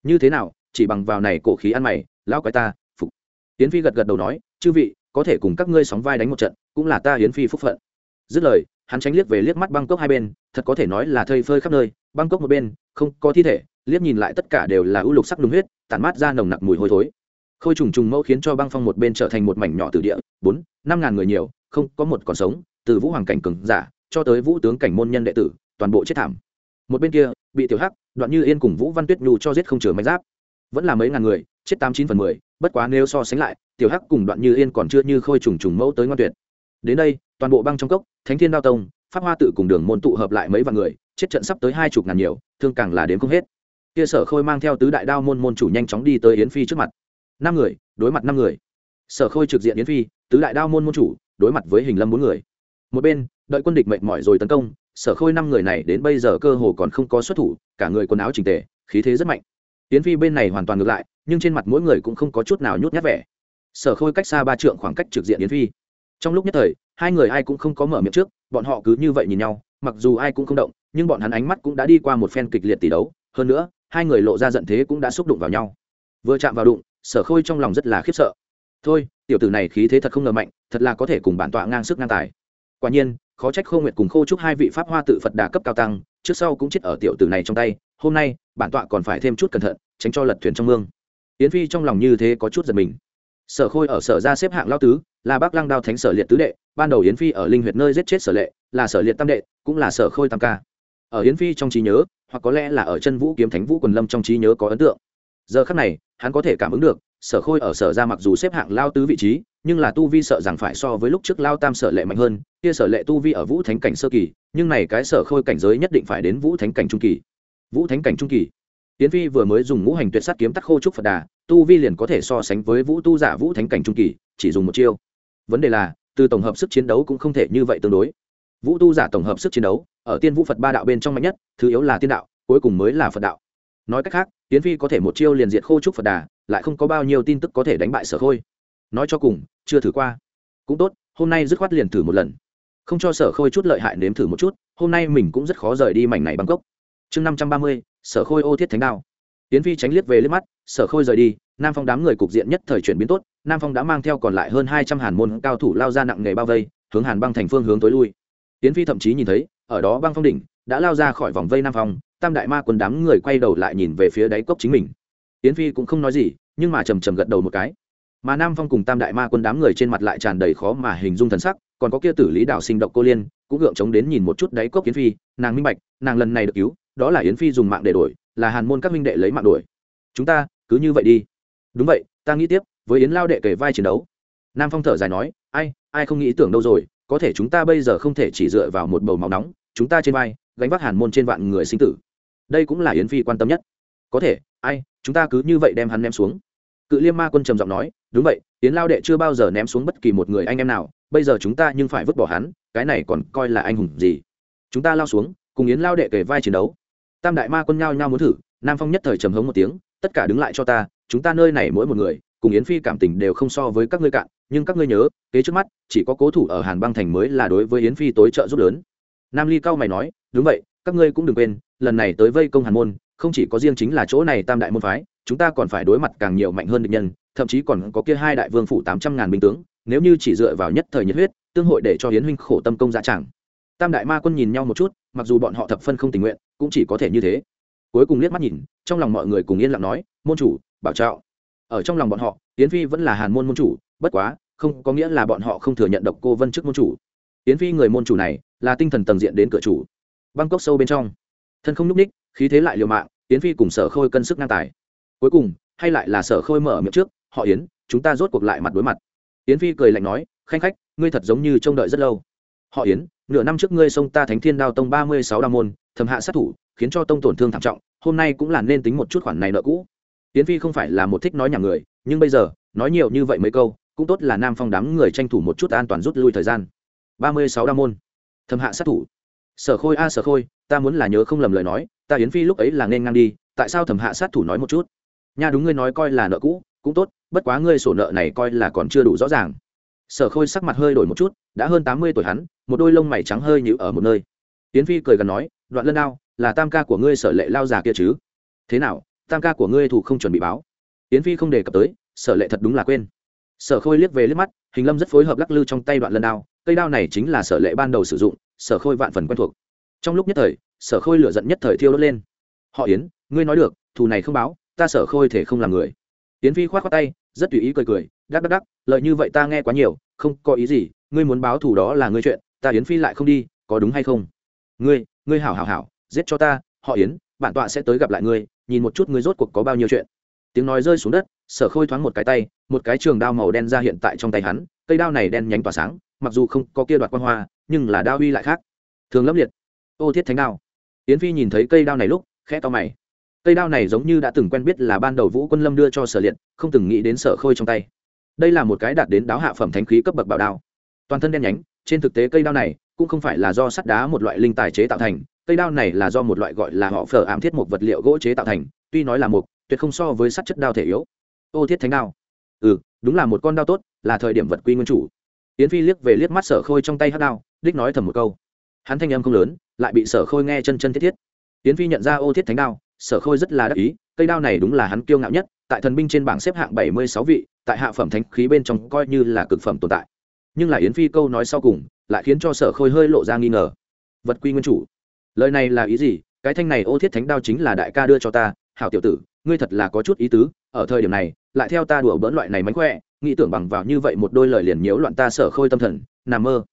Như thế nào, chỉ bằng vào này cổ khí ăn mày, lão quái ta, phục. Yến phi gật gật đầu nói, chư vị, có thể cùng các ngươi sóng vai đánh một trận, cũng là ta yến phi phúc phận. Dứt lời, hắn tránh liếc về liếc mắt băng hai bên, thật có thể nói là thây phơi khắp nơi băng một bên, không có thi thể, liếc nhìn lại tất cả đều là ưu lục sắc đúng huyết, tản mát ra nồng nặc mùi hôi thối. Khôi trùng trùng mẫu khiến cho băng phong một bên trở thành một mảnh nhỏ từ địa, bốn, năm ngàn người nhiều không có một còn sống, từ vũ hoàng cảnh cường giả cho tới vũ tướng cảnh môn nhân đệ tử, toàn bộ chết thảm. Một bên kia, bị tiểu hắc, đoạn như yên cùng vũ văn tuyết nhu cho giết không chừa manh giáp. Vẫn là mấy ngàn người, chết tám chín phần mười, bất quá nếu so sánh lại, tiểu hắc cùng đoạn như yên còn chưa như khôi trùng trùng mẫu tới ngoan tuyệt. Đến đây, toàn bộ băng trong cốc, thánh thiên đao tông, pháp hoa tự cùng đường môn tụ hợp lại mấy vạn người, chết trận sắp tới hai chục ngàn nhiều, thương càng là đến không hết. Kia sở khôi mang theo tứ đại đao môn môn chủ nhanh chóng đi tới yến phi trước mặt. Năm người, đối mặt năm người. Sở khôi trực diện yến phi, tứ đại đao môn môn chủ đối mặt với hình lâm bốn người. Một bên, đợi quân địch mệt mỏi rồi tấn công, sở khôi năm người này đến bây giờ cơ hồ còn không có xuất thủ, cả người quần áo trình tề, khí thế rất mạnh. Tiến phi bên này hoàn toàn ngược lại, nhưng trên mặt mỗi người cũng không có chút nào nhút nhát vẻ. Sở khôi cách xa ba trượng khoảng cách trực diện yến phi. Trong lúc nhất thời, hai người ai cũng không có mở miệng trước, bọn họ cứ như vậy nhìn nhau, mặc dù ai cũng không động, nhưng bọn hắn ánh mắt cũng đã đi qua một phen kịch liệt tỷ đấu. Hơn nữa, hai người lộ ra giận thế cũng đã xúc đụng vào nhau. Vừa chạm vào đụng, sở khôi trong lòng rất là khiếp sợ. Thôi tiểu tử này khí thế thật không ngờ mạnh, thật là có thể cùng bản tọa ngang sức ngang tài. Quả nhiên, khó trách khô nguyệt cùng khô chúc hai vị pháp hoa tự phật đà cấp cao tăng, trước sau cũng chết ở tiểu tử này trong tay, hôm nay, bản tọa còn phải thêm chút cẩn thận, tránh cho lật thuyền trong mương. Yến phi trong lòng như thế có chút giật mình. Sở khôi ở sở ra xếp hạng lao tứ, là bác lăng đao thánh sở liệt tứ đệ, ban đầu yến phi ở linh huyệt nơi giết chết sở lệ, là sở liệt tam đệ, cũng là sở khôi tam ca. Ở yến phi trong trí nhớ, hoặc có lẽ là ở chân vũ kiếm thánh vũ quần lâm trong trí nhớ có ấn tượng. Giờ khắc này, hắn có thể cảm ứng được sở khôi ở sở ra mặc dù xếp hạng lao tứ vị trí, nhưng là tu vi sợ rằng phải so với lúc trước lao tam sở lệ mạnh hơn, kia sở lệ tu vi ở vũ thánh cảnh sơ kỳ, nhưng này cái sở khôi cảnh giới nhất định phải đến vũ thánh cảnh trung kỳ. Vũ thánh cảnh trung kỳ. Tiến phi vừa mới dùng ngũ hành tuyệt sát kiếm tắc khô trúc phật đà, tu vi liền có thể so sánh với vũ tu giả vũ thánh cảnh trung kỳ, chỉ dùng một chiêu. Vấn đề là, từ tổng hợp sức chiến đấu cũng không thể như vậy tương đối. Vũ tu giả tổng hợp sức chiến đấu, ở tiên vũ phật ba đạo bên trong mạnh nhất, thứ yếu là tiên đạo, cuối cùng mới là phật đạo nói cách khác tiến phi có thể một chiêu liền diệt khô trúc phật đà, lại không có bao nhiêu tin tức có thể đánh bại sở khôi. Nói cho cùng, chưa thử qua. Cũng tốt, hôm nay dứt khoát liền thử một lần. Không cho sở khôi chút lợi hại nếm thử một chút, hôm nay mình cũng rất khó rời đi mảnh này bangkok. Chương năm trăm ba mươi, sở khôi ô thiết thánh đao. Tiến phi tránh liếc về liếc mắt, sở khôi rời đi, nam phong đám người cục diện nhất thời chuyển biến tốt, nam phong đã mang theo còn lại hơn hai trăm hàn môn cao thủ lao ra nặng nghề bao vây, hướng hàn băng thành phương hướng tối lui. Tiến phi thậm chí nhìn thấy, ở đó băng phong đỉnh, đã lao ra khỏi vòng vây nam phong tam đại ma quân đám người quay đầu lại nhìn về phía đáy cốc chính mình. Tiến phi cũng không nói gì, nhưng mà trầm trầm gật đầu một cái. Mà nam phong cùng tam đại ma quân đám người trên mặt lại tràn đầy khó mà hình dung thần sắc, còn có kia tử lý đạo sinh động cô liên, cũng gượng chống đến nhìn một chút đáy cốc yến phi, nàng minh bạch, nàng lần này được cứu, đó là yến phi dùng mạng để đổi, là hàn môn các minh đệ lấy mạng đổi. Chúng ta, cứ như vậy đi. Đúng vậy, ta nghĩ tiếp, với yến lao đệ kể vai chiến đấu. Nam phong thở dài nói, ai ai không nghĩ tưởng đâu rồi, có thể chúng ta bây giờ không thể chỉ dựa vào một bầu máu nóng, chúng ta trên vai, gánh vác hàn môn trên vạn người sinh tử đây cũng là yến phi quan tâm nhất. Có thể, ai, chúng ta cứ như vậy đem hắn ném xuống. Cự liêm ma quân trầm giọng nói, đúng vậy, yến lao đệ chưa bao giờ ném xuống bất kỳ một người anh em nào, bây giờ chúng ta nhưng phải vứt bỏ hắn, cái này còn coi là anh hùng gì. Chúng ta lao xuống, cùng yến lao đệ kể vai chiến đấu. Tam đại ma quân nhao nhao muốn thử, nam phong nhất thời trầm hống một tiếng, tất cả đứng lại cho ta, chúng ta nơi này mỗi một người, cùng yến phi cảm tình đều không so với các ngươi cạn, nhưng các ngươi nhớ, kế trước mắt, chỉ có cố thủ ở hàn băng thành mới là đối với yến phi tối trợ giúp lớn. Nam ly cao mày nói, đúng vậy các ngươi cũng đừng quên, lần này tới vây công hàn môn, không chỉ có riêng chính là chỗ này tam đại môn phái, chúng ta còn phải đối mặt càng nhiều mạnh hơn địch nhân, thậm chí còn có kia hai đại vương phủ tám trăm ngàn binh tướng, nếu như chỉ dựa vào nhất thời nhiệt huyết, tương hội để cho hiến huynh khổ tâm công dạ chẳng. Tam đại ma quân nhìn nhau một chút, mặc dù bọn họ thập phân không tình nguyện, cũng chỉ có thể như thế. Cuối cùng liếc mắt nhìn, trong lòng mọi người cùng yên lặng nói, môn chủ, bảo trạo ở trong lòng bọn họ, yến phi vẫn là hàn môn môn chủ, bất quá, không có nghĩa là bọn họ không thừa nhận độc cô vân trước môn chủ. Yến phi người môn chủ này, là tinh thần tầng diện đến cửa chủ băng cốc sâu bên trong. Thân không n ú c ních khí thế lại liều mạng, yến phi cùng sở khôi cân sức ngang tài. Cuối cùng, hay lại là sở khôi mở miệng trước, họ yến, chúng ta rốt cuộc lại mặt đối mặt. Yến phi cười lạnh nói, khanh khách, ngươi thật giống như trông đợi rất lâu. Họ yến, nửa năm trước ngươi xông ta thánh thiên đao tông ba mươi sáu đao môn, thầm hạ sát thủ, khiến cho tông tổn thương thảm trọng, hôm nay cũng là nên tính một chút khoản này nợ cũ. Tiến phi không phải là một thích nói nhà người, nhưng bây giờ, nói nhiều như vậy mấy câu, cũng tốt là nam phong đám người tranh thủ một chút an toàn rút lui thời gian. ba mươi sáu đao môn, thầm hạ sát thủ sở khôi a, sở khôi, ta muốn là nhớ không lầm lời nói, ta yến phi lúc ấy là nên ngang đi, tại sao thẩm hạ sát thủ nói một chút? Nha đúng ngươi nói coi là nợ cũ, cũng tốt, bất quá ngươi sổ nợ này coi là còn chưa đủ rõ ràng. Sở khôi sắc mặt hơi đổi một chút, đã hơn tám mươi tuổi hắn, một đôi lông mày trắng hơi nhịu ở một nơi. Yến phi cười gần nói, đoạn lân đao, là tam ca của ngươi sở lệ lao già kia chứ? Thế nào, tam ca của ngươi thủ không chuẩn bị báo? Yến phi không đề cập tới, sở lệ thật đúng là quên. Sở khôi liếc về liếc mắt, hình lâm rất phối hợp lắc lư trong tay đoạn lân đao, cây đao này chính là sở lệ ban đầu sử dụng sở khôi vạn phần quen thuộc. Trong lúc nhất thời, sở khôi lửa giận nhất thời thiêu đốt lên. Họ yến, ngươi nói được, thù này không báo, ta sở khôi thể không làm người. Yến phi k h o á t khoác tay, rất tùy ý cười cười, đắc đắc đắc lợi như vậy ta nghe quá nhiều, không có ý gì, ngươi muốn báo thù đó là ngươi chuyện, ta yến phi lại không đi, có đúng hay không? Ngươi ngươi hảo hảo hảo, giết cho ta, họ yến, bản tọa sẽ tới gặp lại ngươi, nhìn một chút ngươi rốt cuộc có bao nhiêu chuyện. Tiếng nói rơi xuống đất, sở khôi thoáng một cái tay, một cái trường đao màu đen ra hiện tại trong tay hắn, cây đao này đen nhánh tỏa sáng, mặc dù không có kia đoạt quan hoa nhưng là đao uy lại khác. Thường lấp liệt, ô thiết thánh đao. Yến phi nhìn thấy cây đao này lúc, khẽ to mày. Cây đao này giống như đã từng quen biết là ban đầu vũ quân lâm đưa cho sở liệt, không từng nghĩ đến sở khôi trong tay. Đây là một cái đạt đến đáo hạ phẩm thánh khí cấp bậc bảo đao. Toàn thân đen nhánh, trên thực tế cây đao này cũng không phải là do sắt đá một loại linh tài chế tạo thành, cây đao này là do một loại gọi là họ phở ảm thiết một vật liệu gỗ chế tạo thành, tuy nói là một tuyệt không so với sắt chất đao thể yếu. Ô thiết thánh đao. Ừ đúng là một con đao tốt, là thời điểm vật quy nguyên chủ. Yến phi liếc về liếc mắt sở khôi trong tay hát đao đích nói thầm một câu. Hắn thanh âm không lớn, lại bị sở khôi nghe chân chân thiết thiết. Tiến phi nhận ra ô thiết thánh đao, sở khôi rất là đắc ý, cây đao này đúng là hắn kiêu ngạo nhất, tại thần binh trên bảng xếp hạng bảy mươi sáu vị, tại hạ phẩm thánh khí bên trong coi như là cực phẩm tồn tại. Nhưng là yến phi câu nói sau cùng, lại khiến cho sở khôi hơi lộ ra nghi ngờ. Vật quy nguyên chủ, lời này là ý gì? Cái thanh này ô thiết thánh đao chính là đại ca đưa cho ta, hảo tiểu tử, ngươi thật là có chút ý tứ, ở thời điểm này, lại theo ta đùa bỡn loại này mánh khỏe, nghĩ tưởng bằng vào như vậy một đôi lời liền nhiễu loạn ta sở khôi tâm thần, nằm mơ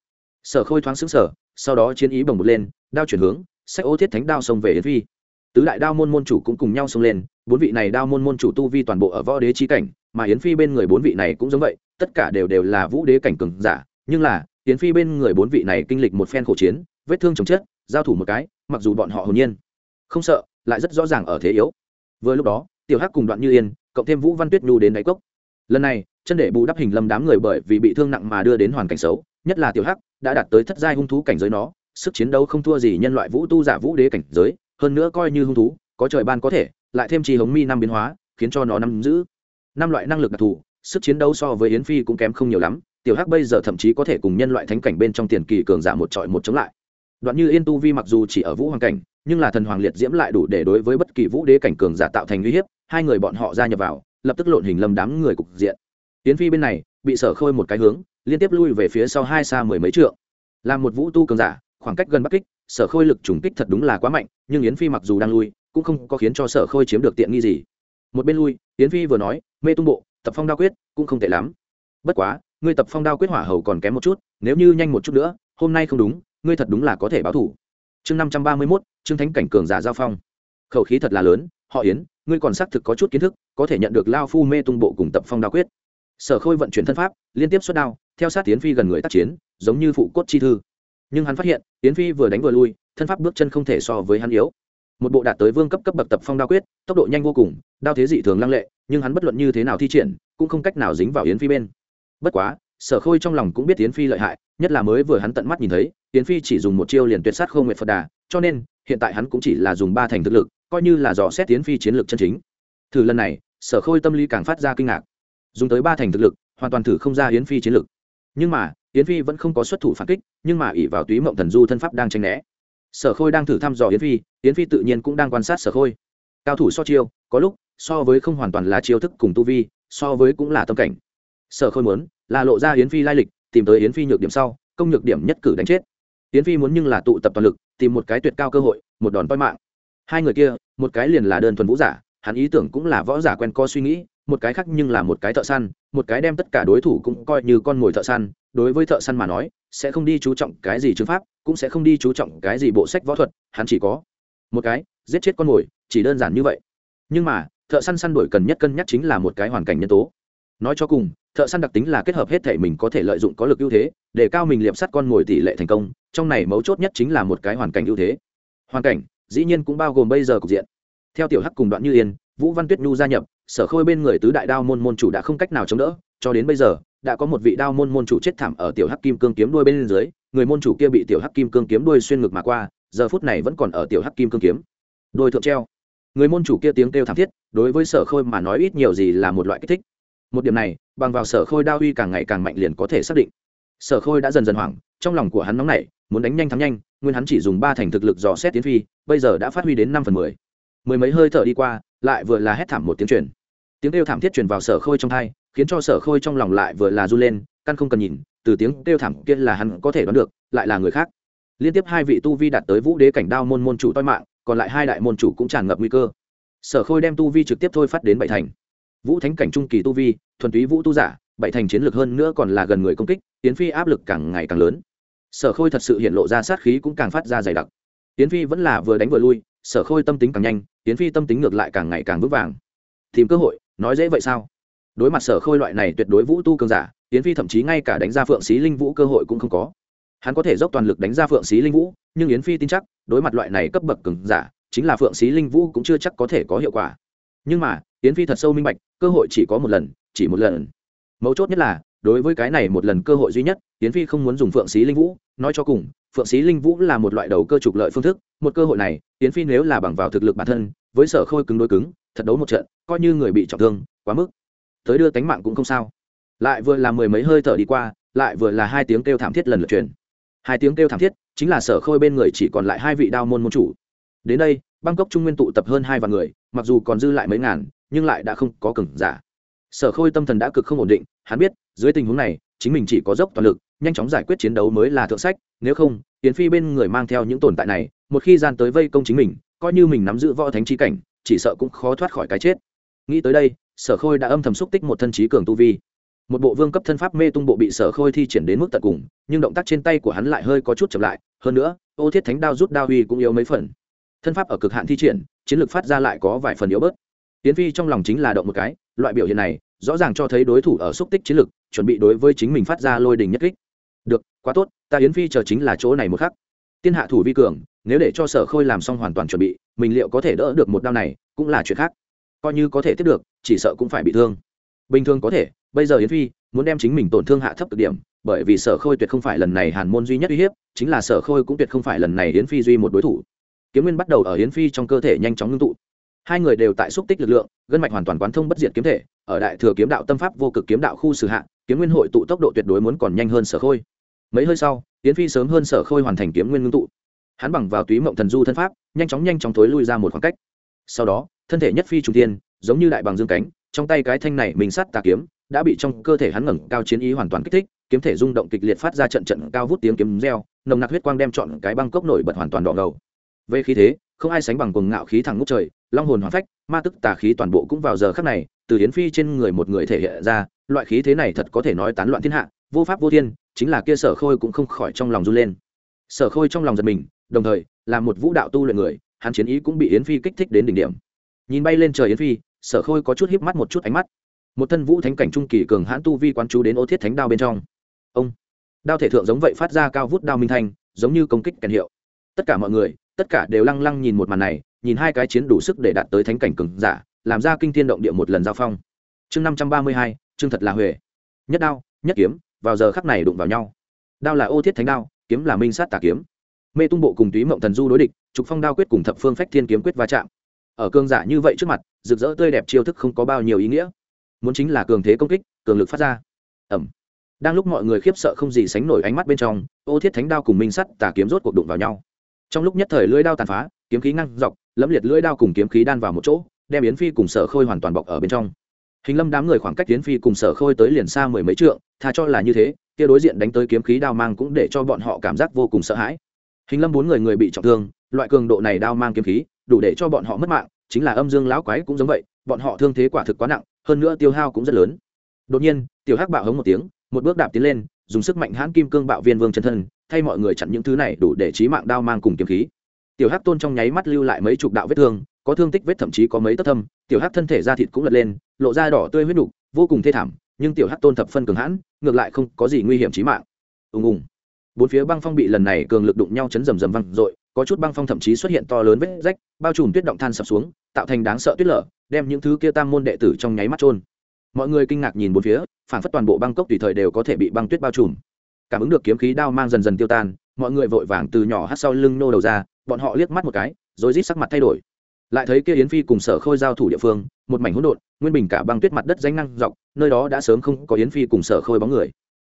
sở khôi thoáng xứng sở sau đó chiến ý bồng một lên, đao chuyển hướng, sách ô thiết thánh đao xông về yến phi. Tứ đại đao môn môn chủ cũng cùng nhau xông lên, bốn vị này đao môn môn chủ tu vi toàn bộ ở võ đế chi cảnh, mà yến phi bên người bốn vị này cũng giống vậy, tất cả đều đều là vũ đế cảnh cường giả. Nhưng là, yến phi bên người bốn vị này kinh lịch một phen khổ chiến, vết thương chồng chết giao thủ một cái, mặc dù bọn họ hồn nhiên, không sợ, lại rất rõ ràng ở thế yếu. Vừa lúc đó, tiểu hắc cùng đoạn như yên, cộng thêm vũ văn tuyết nhu đến đáy cốc. Lần này, chân để bù đắp hình lâm đám người bởi vì bị thương nặng mà đưa đến hoàn cảnh xấu, nhất là tiểu hắc đã đạt tới thất giai hung thú cảnh giới nó, sức chiến đấu không thua gì nhân loại vũ tu giả vũ đế cảnh giới, hơn nữa coi như hung thú, có trời ban có thể, lại thêm chi hống mi năm biến hóa, khiến cho nó nắm giữ năm loại năng lực đặc thù, sức chiến đấu so với yến phi cũng kém không nhiều lắm, tiểu hắc bây giờ thậm chí có thể cùng nhân loại thánh cảnh bên trong tiền kỳ cường giả một trọi một chống lại. Đoạn như yên tu vi mặc dù chỉ ở vũ hoàng cảnh, nhưng là thần hoàng liệt diễm lại đủ để đối với bất kỳ vũ đế cảnh cường giả tạo thành uy hiếp, hai người bọn họ gia nhập vào, lập tức lộn hình lâm đám người cục diện. Yến phi bên này, bị sở khôi một cái hướng liên tiếp lui về phía sau hai xa mười mấy trượng. Làm một vũ tu cường giả, khoảng cách gần bắc kích, sở khôi lực trùng kích thật đúng là quá mạnh, nhưng yến phi mặc dù đang lui, cũng không có khiến cho sở khôi chiếm được tiện nghi gì. Một bên lui, yến phi vừa nói, mê tung bộ, tập phong đao quyết, cũng không tệ lắm. Bất quá, ngươi tập phong đao quyết hỏa hầu còn kém một chút, nếu như nhanh một chút nữa, hôm nay không đúng, ngươi thật đúng là có thể báo thủ. Chương năm trăm ba mươi mốt chương thánh cảnh cường giả giao phong. Khẩu khí thật là lớn, họ yến, ngươi còn xác thực có chút kiến thức, có thể nhận được lao phu mê tung bộ cùng tập phong đao quyết sở khôi vận chuyển thân pháp, liên tiếp xuất đao, theo sát tiến phi gần người tác chiến, giống như phụ cốt chi thư. Nhưng hắn phát hiện tiến phi vừa đánh vừa lui, thân pháp bước chân không thể so với hắn yếu. Một bộ đạt tới vương cấp cấp bậc tập phong đao quyết, tốc độ nhanh vô cùng, đao thế dị thường lăng lệ, nhưng hắn bất luận như thế nào thi triển, cũng không cách nào dính vào yến phi bên. Bất quá, sở khôi trong lòng cũng biết yến phi lợi hại, nhất là mới vừa hắn tận mắt nhìn thấy, yến phi chỉ dùng một chiêu liền tuyệt sát không nguyện phật đà, cho nên, hiện tại hắn cũng chỉ là dùng ba thành thực lực, coi như là dò xét tiến phi chiến lược chân chính. Thử lần này, sở khôi tâm lý càng phát ra kinh ngạc dùng tới ba thành thực lực, hoàn toàn thử không ra yến phi chiến lực. Nhưng mà, yến phi vẫn không có xuất thủ phản kích, nhưng mà ỉ vào túy mộng thần du thân pháp đang tranh né. Sở khôi đang thử thăm dò yến phi yến phi tự nhiên cũng đang quan sát sở khôi. Cao thủ so chiêu, có lúc, so với không hoàn toàn là chiêu thức cùng tu vi, so với cũng là tâm cảnh. Sở khôi muốn, là lộ ra yến phi lai lịch, tìm tới yến phi nhược điểm sau, công nhược điểm nhất cử đánh chết. Yến phi muốn nhưng là tụ tập toàn lực, tìm một cái tuyệt cao cơ hội, một đòn toi mạng. Hai người kia, một cái liền là đơn thuần vũ giả, hắn ý tưởng cũng là võ giả quen co suy nghĩ một cái khác nhưng là một cái thợ săn, một cái đem tất cả đối thủ cũng coi như con mồi thợ săn, đối với thợ săn mà nói, sẽ không đi chú trọng cái gì chứng pháp, cũng sẽ không đi chú trọng cái gì bộ sách võ thuật, hắn chỉ có một cái, giết chết con mồi, chỉ đơn giản như vậy. Nhưng mà, thợ săn săn đuổi cần nhất cân nhắc chính là một cái hoàn cảnh nhân tố. Nói cho cùng, thợ săn đặc tính là kết hợp hết thể mình có thể lợi dụng có lực ưu thế, để cao mình liệm sắt con mồi tỷ lệ thành công, trong này mấu chốt nhất chính là một cái hoàn cảnh ưu thế. Hoàn cảnh, dĩ nhiên cũng bao gồm bây giờ cục diện. Theo tiểu hắc cùng đoạn như yên vũ văn tuyết nhu gia nhập, sở khôi bên người tứ đại đao môn môn chủ đã không cách nào chống đỡ, cho đến bây giờ, đã có một vị đao môn môn chủ chết thảm ở tiểu hắc kim cương kiếm đuôi bên dưới, người môn chủ kia bị tiểu hắc kim cương kiếm đuôi xuyên ngực mà qua, giờ phút này vẫn còn ở tiểu hắc kim cương kiếm. Đôi thượng treo. Người môn chủ kia tiếng kêu thảm thiết, đối với sở khôi mà nói ít nhiều gì là một loại kích thích. Một điểm này, bằng vào sở khôi đao uy càng ngày càng mạnh liền có thể xác định. Sở khôi đã dần dần hoảng, trong lòng của hắn nóng nảy, muốn đánh nhanh thắng nhanh, nguyên hắn chỉ dùng ba thành thực lực dò xét tiến phi, bây giờ đã phát huy đến năm phần mười. Mười mấy hơi thở đi qua lại vừa là hét thảm một tiếng truyền. Tiếng kêu thảm thiết truyền vào sở khôi trong thai, khiến cho sở khôi trong lòng lại vừa là du lên, căn không cần nhìn, từ tiếng kêu thảm kia là hắn có thể đoán được, lại là người khác. Liên tiếp hai vị tu vi đạt tới vũ đế cảnh đao môn môn chủ toi mạng, còn lại hai đại môn chủ cũng tràn ngập nguy cơ. Sở khôi đem tu vi trực tiếp thôi phát đến bảy thành. Vũ thánh cảnh trung kỳ tu vi, thuần túy vũ tu giả, bảy thành chiến lược hơn nữa còn là gần người công kích, tiến phi áp lực càng ngày càng lớn. Sở khôi thật sự hiện lộ ra sát khí cũng càng phát ra dày đặc. Tiến phi vẫn là vừa đánh vừa lui, sở khôi tâm tính càng nhanh tiến phi tâm tính ngược lại càng ngày càng vững vàng. Tìm cơ hội, nói dễ vậy sao? Đối mặt sở khôi loại này tuyệt đối vũ tu cường giả tiến phi thậm chí ngay cả đánh ra phượng xí linh vũ cơ hội cũng không có. Hắn có thể dốc toàn lực đánh ra phượng xí linh vũ, nhưng yến phi tin chắc, đối mặt loại này cấp bậc cường giả, chính là phượng xí linh vũ cũng chưa chắc có thể có hiệu quả. Nhưng mà, yến phi thật sâu minh bạch, cơ hội chỉ có một lần, chỉ một lần. Mấu chốt nhất là, đối với cái này một lần cơ hội duy nhất, yến phi không muốn dùng phượng xí linh vũ. Nói cho cùng, phượng xí linh vũ là một loại đầu cơ trục lợi phương thức, một cơ hội này, yến phi nếu là bằng vào thực lực bản thân với sở khôi cứng đối cứng, thật đấu một trận, coi như người bị trọng thương, quá mức. Tới đưa tánh mạng cũng không sao. Lại vừa là mười mấy hơi thở đi qua, lại vừa là hai tiếng kêu thảm thiết lần lượt truyền. Hai tiếng kêu thảm thiết, chính là sở khôi bên người chỉ còn lại hai vị đao môn môn chủ. Đến đây, bangkok trung nguyên tụ tập hơn hai vạn người, mặc dù còn dư lại mấy ngàn, nhưng lại đã không có cừng giả. Sở khôi tâm thần đã cực không ổn định, hắn biết, dưới tình huống này, chính mình chỉ có dốc toàn lực, nhanh chóng giải quyết chiến đấu mới là thượng sách, nếu không tiến phi bên người mang theo những tồn tại này, một khi gian tới vây công chính mình coi như mình nắm giữ võ thánh chi cảnh, chỉ sợ cũng khó thoát khỏi cái chết. Nghĩ tới đây, sở khôi đã âm thầm xúc tích một thân trí cường tu vi. Một bộ vương cấp thân pháp mê tung bộ bị sở khôi thi triển đến mức tận cùng, nhưng động tác trên tay của hắn lại hơi có chút chậm lại, hơn nữa, ô thiết thánh đao rút đao uy cũng yếu mấy phần. Thân pháp ở cực hạn thi triển, chiến lược phát ra lại có vài phần yếu bớt. Tiến phi trong lòng chính là động một cái, loại biểu hiện này, rõ ràng cho thấy đối thủ ở xúc tích chiến lược chuẩn bị đối với chính mình phát ra lôi đình nhất kích. Được, quá tốt, ta yến phi chờ chính là chỗ này một khắc. Tiên hạ thủ vi cường nếu để cho sở khôi làm xong hoàn toàn chuẩn bị, mình liệu có thể đỡ được một đao này, cũng là chuyện khác. Coi như có thể tiếp được, chỉ sợ cũng phải bị thương. Bình thường có thể, bây giờ yến phi muốn đem chính mình tổn thương hạ thấp cực điểm, bởi vì sở khôi tuyệt không phải lần này hàn môn duy nhất uy hiếp, chính là sở khôi cũng tuyệt không phải lần này yến phi duy một đối thủ. Kiếm nguyên bắt đầu ở yến phi trong cơ thể nhanh chóng ngưng tụ. Hai người đều tại xúc tích lực lượng, gân mạch hoàn toàn quán thông bất diệt kiếm thể, ở đại thừa kiếm đạo tâm pháp vô cực kiếm đạo khu sử hạ, kiếm nguyên hội tụ tốc độ tuyệt đối muốn còn nhanh hơn sở khôi. Mấy hơi sau, yến phi sớm hơn sở khôi hoàn thành kiếm nguyên ngưng tụ hắn bằng vào túy mộng thần du thân pháp, nhanh chóng nhanh chóng thối lui ra một khoảng cách. Sau đó, thân thể nhất phi trung tiên giống như đại bằng dương cánh, trong tay cái thanh này mình sát tà kiếm, đã bị trong cơ thể hắn ngẩng cao chiến ý hoàn toàn kích thích, kiếm thể rung động kịch liệt phát ra trận trận cao vút tiếng kiếm reo, nồng nặc huyết quang đem chọn cái băng cốc nổi bật hoàn toàn đỏ ngầu. Về khí thế, không ai sánh bằng cuồng ngạo khí thẳng ngút trời, long hồn hoàn phách, ma tức tà khí toàn bộ cũng vào giờ khắc này, từ hiến phi trên người một người thể hiện ra, loại khí thế này thật có thể nói tán loạn thiên hạ, vô pháp vô thiên, chính là kia sở khôi cũng không khỏi trong lòng run lên sở khôi trong lòng giật mình, đồng thời, là một vũ đạo tu luyện người, hắn chiến ý cũng bị yến phi kích thích đến đỉnh điểm. Nhìn bay lên trời yến phi, sở khôi có chút híp mắt một chút ánh mắt. Một thân vũ thánh cảnh trung kỳ cường hãn tu vi quán chú đến ô thiết thánh đao bên trong. Ông, đao thể thượng giống vậy phát ra cao vút đao minh thanh, giống như công kích kèn hiệu. Tất cả mọi người, tất cả đều lăng lăng nhìn một màn này, nhìn hai cái chiến đủ sức để đạt tới thánh cảnh cường giả, làm ra kinh thiên động địa một lần giao phong. Chương năm trăm ba mươi hai, chương thật là huệ. Nhất đao, nhất kiếm, vào giờ khắc này đụng vào nhau. Đao là ô thiết thánh đao kiếm là minh sát tà kiếm. Mê tung bộ cùng túy mộng thần du đối địch, trục phong đao quyết cùng thập phương phách thiên kiếm quyết va chạm. Ở cương giả như vậy trước mặt, rực rỡ tươi đẹp chiêu thức không có bao nhiêu ý nghĩa. Muốn chính là cường thế công kích, cường lực phát ra. Ẩm đang lúc mọi người khiếp sợ không gì sánh nổi ánh mắt bên trong, ô thiết thánh đao cùng minh sắt tà kiếm rốt cuộc đụng vào nhau. Trong lúc nhất thời lưỡi đao tàn phá, kiếm khí ngăn dọc, lẫm liệt lưỡi đao cùng kiếm khí đan vào một chỗ, đem yến phi cùng sở khôi hoàn toàn bọc ở bên trong. Hình lâm đám người khoảng cách yến phi cùng sở khôi tới liền xa mười mấy trượng, tha cho là như thế kia đối diện đánh tới kiếm khí đao mang cũng để cho bọn họ cảm giác vô cùng sợ hãi. Hình lâm bốn người người bị trọng thương loại cường độ này đao mang kiếm khí đủ để cho bọn họ mất mạng chính là âm dương lão quái cũng giống vậy bọn họ thương thế quả thực quá nặng hơn nữa tiêu hao cũng rất lớn. Đột nhiên tiểu hắc bạo hống một tiếng một bước đạp tiến lên dùng sức mạnh hãn kim cương bạo viên vương chân thân thay mọi người chặn những thứ này đủ để trí mạng đao mang cùng kiếm khí. Tiểu hắc tôn trong nháy mắt lưu lại mấy chục đạo vết thương có thương tích vết thậm chí có mấy tấc thâm tiểu hắc thân thể da thịt cũng lật lên lộ ra đỏ tươi huyết đục, vô cùng thê thảm nhưng tiểu hắc tôn thập phân cường hãn, ngược lại không có gì nguy hiểm trí mạng. Ùng ùng. Bốn phía băng phong bị lần này cường lực đụng nhau chấn rầm rầm văng r có chút băng phong thậm chí xuất hiện to lớn vết rách, bao trùm tuyết động than sập xuống, tạo thành đáng sợ tuyết lở, đem những thứ kia tam môn đệ tử trong nháy mắt trôn mọi người kinh ngạc nhìn bốn phía, phản phất toàn bộ băng cốc tùy thời đều có thể bị băng tuyết bao trùm. Cảm ứng được kiếm khí đao mang dần dần tiêu tan, mọi người vội vàng từ nhỏ hát sau lưng nô đầu ra, bọn họ liếc mắt một cái, rồi rít sắc mặt thay đổi. Lại thấy kia yến phi cùng sở khôi giao thủ địa phương, một mảnh hỗn độn, nguyên bình cả băng tuyết mặt đất danh năng dọc nơi đó đã sớm không có yến phi cùng sở khôi bóng người.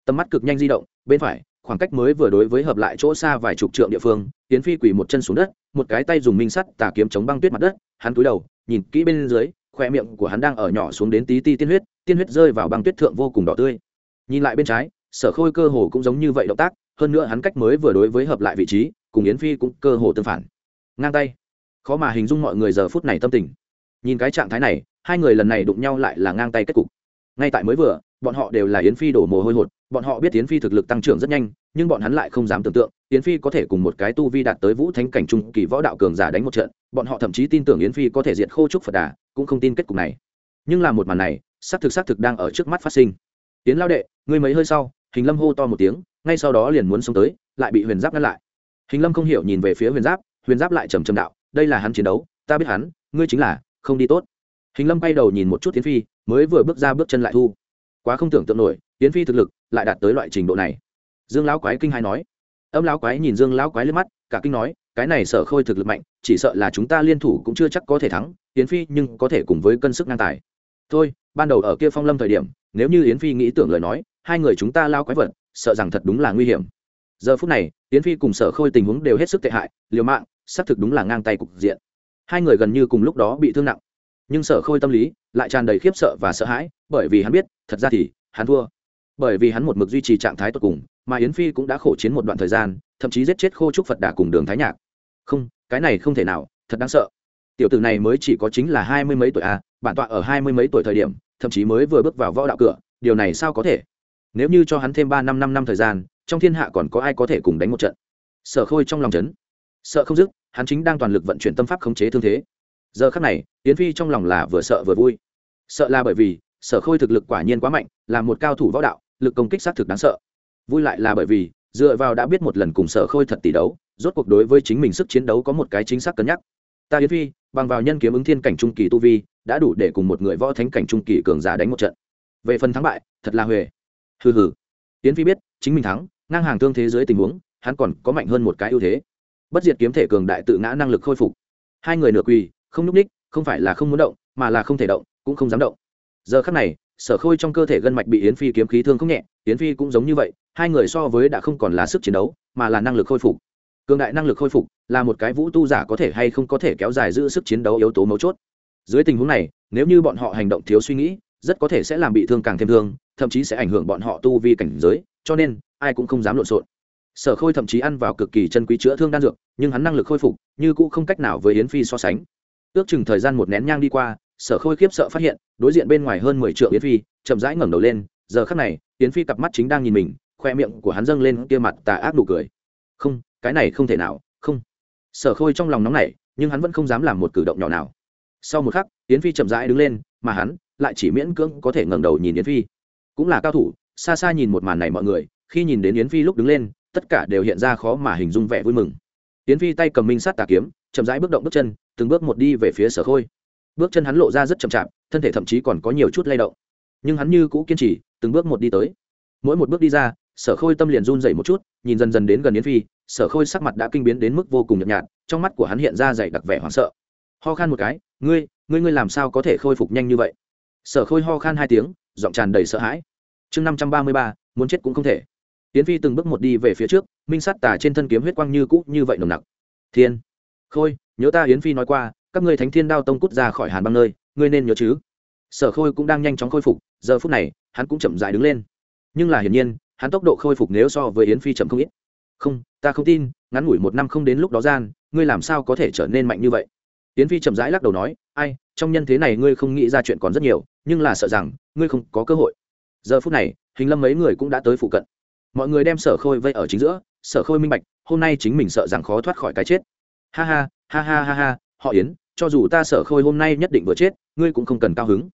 Tầm mắt cực nhanh di động, bên phải, khoảng cách mới vừa đối với hợp lại chỗ xa vài chục trượng địa phương, yến phi quỳ một chân xuống đất, một cái tay dùng minh sắt tà kiếm chống băng tuyết mặt đất, hắn cúi đầu, nhìn kỹ bên dưới, khoe miệng của hắn đang ở nhỏ xuống đến tí ti tiên huyết tiên huyết rơi vào băng tuyết thượng vô cùng đỏ tươi. Nhìn lại bên trái, sở khôi cơ hồ cũng giống như vậy động tác, hơn nữa hắn cách mới vừa đối với hợp lại vị trí, cùng yến phi cũng cơ hồ tương phản. Ngang tay. Khó mà hình dung mọi người giờ phút này tâm tình. Nhìn cái trạng thái này, hai người lần này đụng nhau lại là ngang tay kết cục ngay tại mới vừa, bọn họ đều là yến phi đổ mồ hôi hột, bọn họ biết yến phi thực lực tăng trưởng rất nhanh, nhưng bọn hắn lại không dám tưởng tượng, yến phi có thể cùng một cái tu vi đạt tới vũ thánh cảnh trung kỳ võ đạo cường giả đánh một trận, bọn họ thậm chí tin tưởng yến phi có thể diệt khô trúc phật đà, cũng không tin kết cục này. Nhưng là một màn này, xác thực xác thực đang ở trước mắt phát sinh. Yến lao đệ, ngươi mấy hơi sau, hình lâm hô to một tiếng, ngay sau đó liền muốn xông tới, lại bị huyền giáp ngăn lại. Hình lâm không hiểu nhìn về phía huyền giáp huyền giáp lại trầm trầm đạo, đây là hắn chiến đấu, ta biết hắn, ngươi chính là, không đi tốt hình lâm bay đầu nhìn một chút tiến phi, mới vừa bước ra bước chân lại thu. Quá không tưởng tượng nổi tiến phi thực lực lại đạt tới loại trình độ này. Dương lão quái kinh hai nói. Âm lão quái nhìn dương lão quái lên mắt, cả kinh nói, cái này sở khôi thực lực mạnh, chỉ sợ là chúng ta liên thủ cũng chưa chắc có thể thắng, yến phi nhưng có thể cùng với cân sức ngang tài. Thôi, ban đầu ở kia phong lâm thời điểm, nếu như yến phi nghĩ tưởng lời nói, hai người chúng ta lao quái vật, sợ rằng thật đúng là nguy hiểm. Giờ phút này, yến phi cùng sở khôi tình huống đều hết sức tệ hại, liều mạng, xác thực đúng là ngang tay cục diện. Hai người gần như cùng lúc đó bị thương nặng nhưng sở khôi tâm lý lại tràn đầy khiếp sợ và sợ hãi, bởi vì hắn biết, thật ra thì, hắn thua. Bởi vì hắn một mực duy trì trạng thái tột cùng, mà yến phi cũng đã khổ chiến một đoạn thời gian, thậm chí giết chết khô trúc phật đà cùng đường thái nhạc. Không, cái này không thể nào, thật đáng sợ. Tiểu tử này mới chỉ có chính là hai mươi mấy tuổi à bản tọa ở hai mươi mấy tuổi thời điểm, thậm chí mới vừa bước vào võ đạo cửa, điều này sao có thể? Nếu như cho hắn thêm ba năm năm năm thời gian, trong thiên hạ còn có ai có thể cùng đánh một trận? Sở khôi trong lòng chấn. Sợ không dứt, hắn chính đang toàn lực vận chuyển tâm pháp khống chế thương thế giờ khắc này, yến phi trong lòng là vừa sợ vừa vui. Sợ là bởi vì, sở khôi thực lực quả nhiên quá mạnh, là một cao thủ võ đạo, lực công kích xác thực đáng sợ. Vui lại là bởi vì, dựa vào đã biết một lần cùng sở khôi thật tỷ đấu, rốt cuộc đối với chính mình sức chiến đấu có một cái chính xác cân nhắc. Ta yến phi, bằng vào nhân kiếm ứng thiên cảnh trung kỳ tu vi, đã đủ để cùng một người võ thánh cảnh trung kỳ cường giả đánh một trận. Về phần thắng bại, thật là huề. Hừ hừ. Yến phi biết, chính mình thắng, ngang hàng thương thế giới tình huống, hắn còn có mạnh hơn một cái ưu thế. Bất diệt kiếm thể cường đại tự ngã năng lực khôi phục. Hai người nửa quỳ không nhúc ních, không phải là không muốn động, mà là không thể động, cũng không dám động. Giờ khắc này, sở khôi trong cơ thể gân mạch bị yến phi kiếm khí thương không nhẹ, yến phi cũng giống như vậy, hai người so với đã không còn là sức chiến đấu, mà là năng lực khôi phục. Cường đại năng lực khôi phục là một cái vũ tu giả có thể hay không có thể kéo dài giữ sức chiến đấu yếu tố mấu chốt. Dưới tình huống này, nếu như bọn họ hành động thiếu suy nghĩ, rất có thể sẽ làm bị thương càng thêm thương, thậm chí sẽ ảnh hưởng bọn họ tu vi cảnh giới, cho nên, ai cũng không dám lộn xộn. Sở khôi thậm chí ăn vào cực kỳ chân quý chữa thương đan dược, nhưng hắn năng lực khôi phục, như cũ không cách nào với yến phi so sánh ước chừng thời gian một nén nhang đi qua, sở khôi khiếp sợ phát hiện, đối diện bên ngoài hơn mười triệu yến phi, chậm rãi ngẩng đầu lên, giờ khắc này, yến phi cặp mắt chính đang nhìn mình, khoe miệng của hắn dâng lên kia mặt tà ác nụ cười. Không, cái này không thể nào, không. Sở khôi trong lòng nóng nảy, nhưng hắn vẫn không dám làm một cử động nhỏ nào. Sau một khắc, yến phi chậm rãi đứng lên, mà hắn lại chỉ miễn cưỡng có thể ngẩng đầu nhìn yến phi. Cũng là cao thủ, xa xa nhìn một màn này mọi người, khi nhìn đến yến phi lúc đứng lên, tất cả đều hiện ra khó mà hình dung vẻ vui mừng. Yến phi tay cầm minh sát tà kiếm chậm rãi bước động bước chân, từng bước một đi về phía sở khôi. Bước chân hắn lộ ra rất chậm chạp, thân thể thậm chí còn có nhiều chút lay động. Nhưng hắn như cũ kiên trì, từng bước một đi tới. Mỗi một bước đi ra, sở khôi tâm liền run dậy một chút, nhìn dần dần đến gần yến phi, sở khôi sắc mặt đã kinh biến đến mức vô cùng nhợt nhạt, trong mắt của hắn hiện ra dày đặc vẻ hoảng sợ. Ho khan một cái, ngươi ngươi ngươi làm sao có thể khôi phục nhanh như vậy? Sở khôi ho khan hai tiếng, giọng tràn đầy sợ hãi. Chương năm trăm ba mươi ba, muốn chết cũng không thể. Yến phi từng bước một đi về phía trước, minh sát tà trên thân kiếm huyết quang như cũ như vậy nồng nặc. Thiên! Khôi, nhớ ta yến phi nói qua, các ngươi thánh thiên đao tông cút ra khỏi hàn băng nơi, ngươi nên nhớ chứ. Sở khôi cũng đang nhanh chóng khôi phục, giờ phút này, hắn cũng chậm dại đứng lên. Nhưng là hiển nhiên, hắn tốc độ khôi phục nếu so với yến phi chậm không ít. Không, ta không tin, ngắn ngủi một năm không đến lúc đó gian, ngươi làm sao có thể trở nên mạnh như vậy? Yến phi chậm rãi lắc đầu nói, ai, trong nhân thế này ngươi không nghĩ ra chuyện còn rất nhiều, nhưng là sợ rằng, ngươi không có cơ hội. Giờ phút này, hình lâm mấy người cũng đã tới phụ cận. Mọi người đem sở khôi vây ở chính giữa, sở khôi minh bạch, hôm nay chính mình sợ rằng khó thoát khỏi cái chết ha ha ha ha ha ha, họ yến, cho dù ta sở khôi hôm nay nhất định vừa chết, ngươi cũng không cần cao hứng.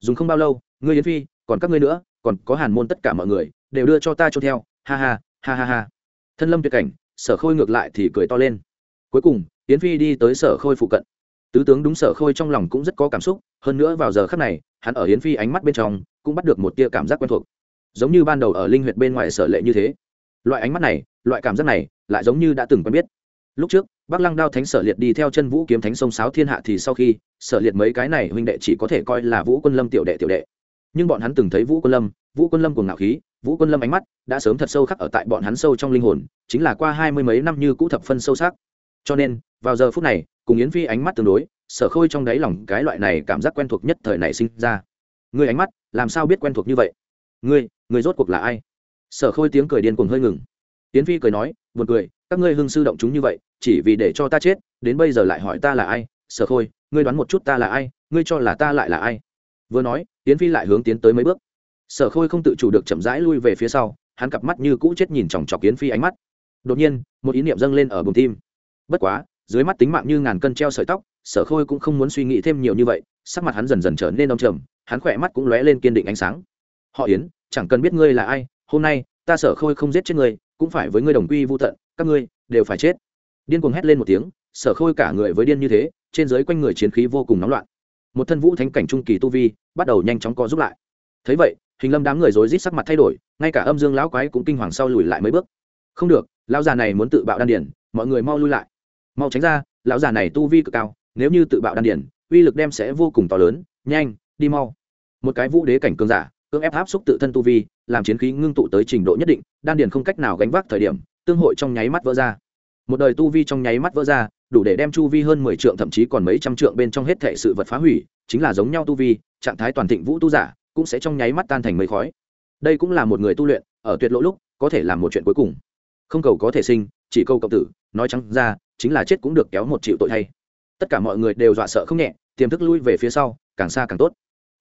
Dùng không bao lâu, ngươi yến phi, còn các ngươi nữa, còn có hàn môn tất cả mọi người, đều đưa cho ta cho theo. Ha ha ha ha ha. Thân lâm tuyệt cảnh, sở khôi ngược lại thì cười to lên. Cuối cùng, yến phi đi tới sở khôi phụ cận. Tứ tướng đúng sở khôi trong lòng cũng rất có cảm xúc, hơn nữa vào giờ khắc này, hắn ở yến phi ánh mắt bên trong, cũng bắt được một tia cảm giác quen thuộc. Giống như ban đầu ở linh huyệt bên ngoài sở lệ như thế. Loại ánh mắt này, loại cảm giác này, lại giống như đã từng quen biết lúc trước, bắc lăng đao thánh sở liệt đi theo chân vũ kiếm thánh sông sáo thiên hạ thì sau khi, sở liệt mấy cái này huynh đệ chỉ có thể coi là vũ quân lâm tiểu đệ tiểu đệ. Nhưng bọn hắn từng thấy vũ quân lâm, vũ quân lâm cùng ngạo khí, vũ quân lâm ánh mắt đã sớm thật sâu khắc ở tại bọn hắn sâu trong linh hồn, chính là qua hai mươi mấy năm như cũ thập phân sâu sắc. Cho nên, vào giờ phút này, cùng yến phi ánh mắt tương đối, sở khôi trong đáy lòng cái loại này cảm giác quen thuộc nhất thời này sinh ra. Ngươi ánh mắt, làm sao biết quen thuộc như vậy? Ngươi ngươi rốt cuộc là ai? Sở khôi tiếng cười điên cuồng hơi ngừng yến phi cười nói, buồn cười, các ngươi hưng sư động chúng như vậy, chỉ vì để cho ta chết, đến bây giờ lại hỏi ta là ai? Sở khôi, ngươi đoán một chút ta là ai? Ngươi cho là ta lại là ai? Vừa nói, yến phi lại hướng tiến tới mấy bước. Sở khôi không tự chủ được chậm rãi lui về phía sau, hắn cặp mắt như cũ chết nhìn chòng chọc yến phi ánh mắt. Đột nhiên, một ý niệm dâng lên ở bùng tim. Bất quá, dưới mắt tính mạng như ngàn cân treo sợi tóc, sở khôi cũng không muốn suy nghĩ thêm nhiều như vậy, sắc mặt hắn dần dần trở nên đông trầm, hắn khỏe mắt cũng lóe lên kiên định ánh sáng. Họ yến, chẳng cần biết ngươi là ai, hôm nay ta sở khôi không giết chết ngươi cũng phải với ngươi đồng quy vô tận, các ngươi đều phải chết. Điên cuồng hét lên một tiếng, sở khôi cả người với điên như thế, trên giới quanh người chiến khí vô cùng nóng loạn. Một thân vũ thánh cảnh trung kỳ tu vi, bắt đầu nhanh chóng co giúp lại. Thấy vậy, hình lâm đám người rối rít sắc mặt thay đổi, ngay cả âm dương lão quái cũng kinh hoàng sau lùi lại mấy bước. Không được, lão già này muốn tự bạo đan điển mọi người mau lui lại. Mau tránh ra, lão già này tu vi cực cao, nếu như tự bạo đan điển uy lực đem sẽ vô cùng to lớn, nhanh, đi mau. Một cái vũ đế cảnh cường giả cưỡng ép áp xúc tự thân tu vi, làm chiến khí ngưng tụ tới trình độ nhất định, đan điền không cách nào gánh vác thời điểm, tương hội trong nháy mắt vỡ ra. Một đời tu vi trong nháy mắt vỡ ra, đủ để đem chu vi hơn mười trượng, thậm chí còn mấy trăm trượng bên trong hết thệ sự vật phá hủy, chính là giống nhau tu vi, trạng thái toàn thịnh vũ tu giả, cũng sẽ trong nháy mắt tan thành mây khói. Đây cũng là một người tu luyện, ở tuyệt lỗ lúc, có thể làm một chuyện cuối cùng. Không cầu có thể sinh, chỉ câu cộng tử, nói trắng ra, chính là chết cũng được kéo một triệu tội thay. Tất cả mọi người đều dọa sợ không nhẹ, tiềm thức lui về phía sau, càng xa càng tốt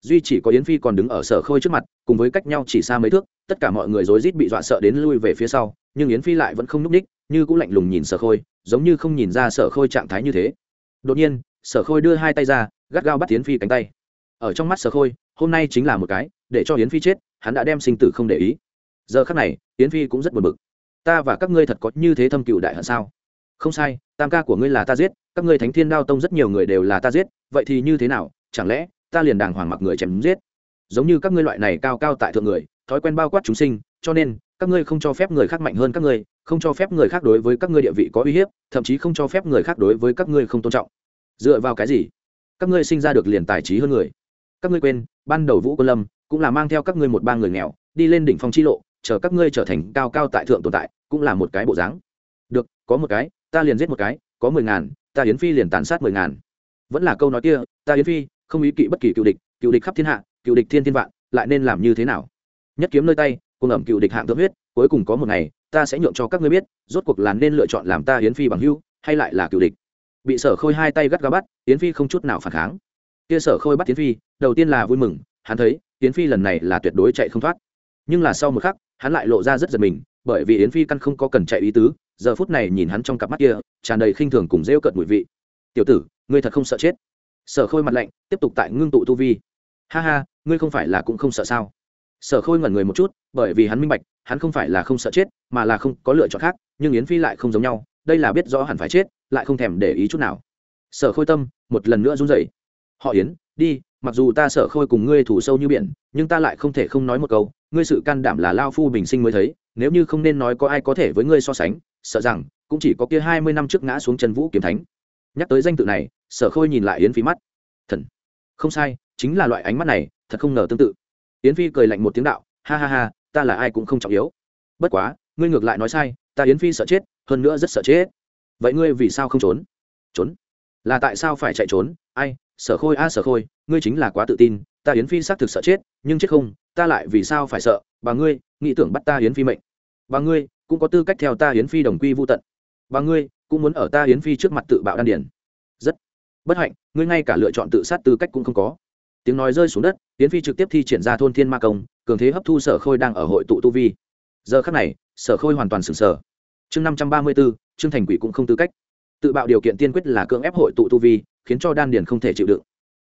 duy chỉ có yến phi còn đứng ở sở khôi trước mặt, cùng với cách nhau chỉ xa mấy thước, tất cả mọi người rối rít bị dọa sợ đến lui về phía sau, nhưng yến phi lại vẫn không n ú c ních, như cũng lạnh lùng nhìn sở khôi, giống như không nhìn ra sở khôi trạng thái như thế. Đột nhiên, sở khôi đưa hai tay ra, gắt gao bắt yến phi cánh tay. Ở trong mắt sở khôi, hôm nay chính là một cái, để cho yến phi chết, hắn đã đem sinh tử không để ý. Giờ khắc này, yến phi cũng rất buồn bực. Ta và các ngươi thật có như thế thâm cựu đại hận sao? Không sai, tam ca của ngươi là ta giết, các ngươi thánh thiên đao tông rất nhiều người đều là ta giết, vậy thì như thế nào, chẳng lẽ ta liền đàng hoàng mặc người chém giết. Giống như các ngươi loại này cao cao tại thượng người, thói quen bao quát chúng sinh, cho nên, các ngươi không cho phép người khác mạnh hơn các ngươi, không cho phép người khác đối với các ngươi địa vị có uy hiếp, thậm chí không cho phép người khác đối với các ngươi không tôn trọng. Dựa vào cái gì? Các ngươi sinh ra được liền tài trí hơn người. Các ngươi quên, ban đầu vũ quân lâm cũng là mang theo các ngươi một ba người nghèo, đi lên đỉnh phong chi lộ, chờ các ngươi trở thành cao cao tại thượng tồn tại, cũng là một cái bộ dáng. Được, có một cái, ta liền giết một cái, có mười ngàn, ta yến phi liền tàn sát mười ngàn. Vẫn là câu nói kia, ta yến phi không ý kỵ bất kỳ cựu địch cựu địch khắp thiên hạ, cựu địch thiên thiên vạn, lại nên làm như thế nào? Nhất kiếm nơi tay cùng ẩm cựu địch hạng thượng huyết, cuối cùng có một ngày, ta sẽ nhượng cho các ngươi biết, rốt cuộc là nên lựa chọn làm ta yến phi bằng hưu hay lại là cựu địch. Bị sở khôi hai tay gắt gao bắt, yến phi không chút nào phản kháng. Kia sở khôi bắt yến phi, đầu tiên là vui mừng, hắn thấy, yến phi lần này là tuyệt đối chạy không thoát. Nhưng là sau một khắc, hắn lại lộ ra rất giật mình, bởi vì yến phi căn không có cần chạy ý tứ, giờ phút này nhìn hắn trong cặp mắt kia, tràn đầy khinh thường cùng rêu cợt mùi vị. Tiểu tử, ngươi thật không sợ chết? Sở khôi mặt lạnh, tiếp tục tại ngưng tụ tu vi. Ha ha, ngươi không phải là cũng không sợ sao? Sở khôi ngẩn người một chút, bởi vì hắn minh bạch, hắn không phải là không sợ chết, mà là không có lựa chọn khác, nhưng yến phi lại không giống nhau, đây là biết rõ hẳn phải chết, lại không thèm để ý chút nào. Sở khôi tâm, một lần nữa run rẩy. họ yến, đi, mặc dù ta sở khôi cùng ngươi thủ sâu như biển, nhưng ta lại không thể không nói một câu, ngươi sự can đảm là lao phu bình sinh mới thấy, nếu như không nên nói có ai có thể với ngươi so sánh, sợ rằng, cũng chỉ có kia hai mươi năm trước ngã xuống chân vũ kiếm thánh. Nhắc tới danh tự này sở khôi nhìn lại yến phi mắt. Thần. Không sai, chính là loại ánh mắt này, thật không ngờ tương tự. Yến phi cười lạnh một tiếng đạo, ha ha ha, ta là ai cũng không trọng yếu. Bất quá, ngươi ngược lại nói sai, ta yến phi sợ chết, hơn nữa rất sợ chết. Vậy ngươi vì sao không trốn? Trốn? Là tại sao phải chạy trốn? Ai, sở khôi, a sở khôi, ngươi chính là quá tự tin, ta yến phi xác thực sợ chết, nhưng chết không, ta lại vì sao phải sợ? Bà ngươi, nghĩ tưởng bắt ta yến phi mệnh. Bà ngươi, cũng có tư cách theo ta yến phi đồng quy vô tận. Bà ngươi, cũng muốn ở ta yến phi trước mặt tự bạo đan điển rất bất hạnh, ngươi ngay cả lựa chọn tự sát tư cách cũng không có. Tiếng nói rơi xuống đất tiến phi trực tiếp thi triển ra thôn thiên ma công, cường thế hấp thu sở khôi đang ở hội tụ tu vi. Giờ khắc này, sở khôi hoàn toàn sừng sờ. Chương năm trăm ba mươi bốn chương thành quỷ cũng không tư cách. Tự bạo điều kiện tiên quyết là cưỡng ép hội tụ tu vi, khiến cho đan điền không thể chịu đựng.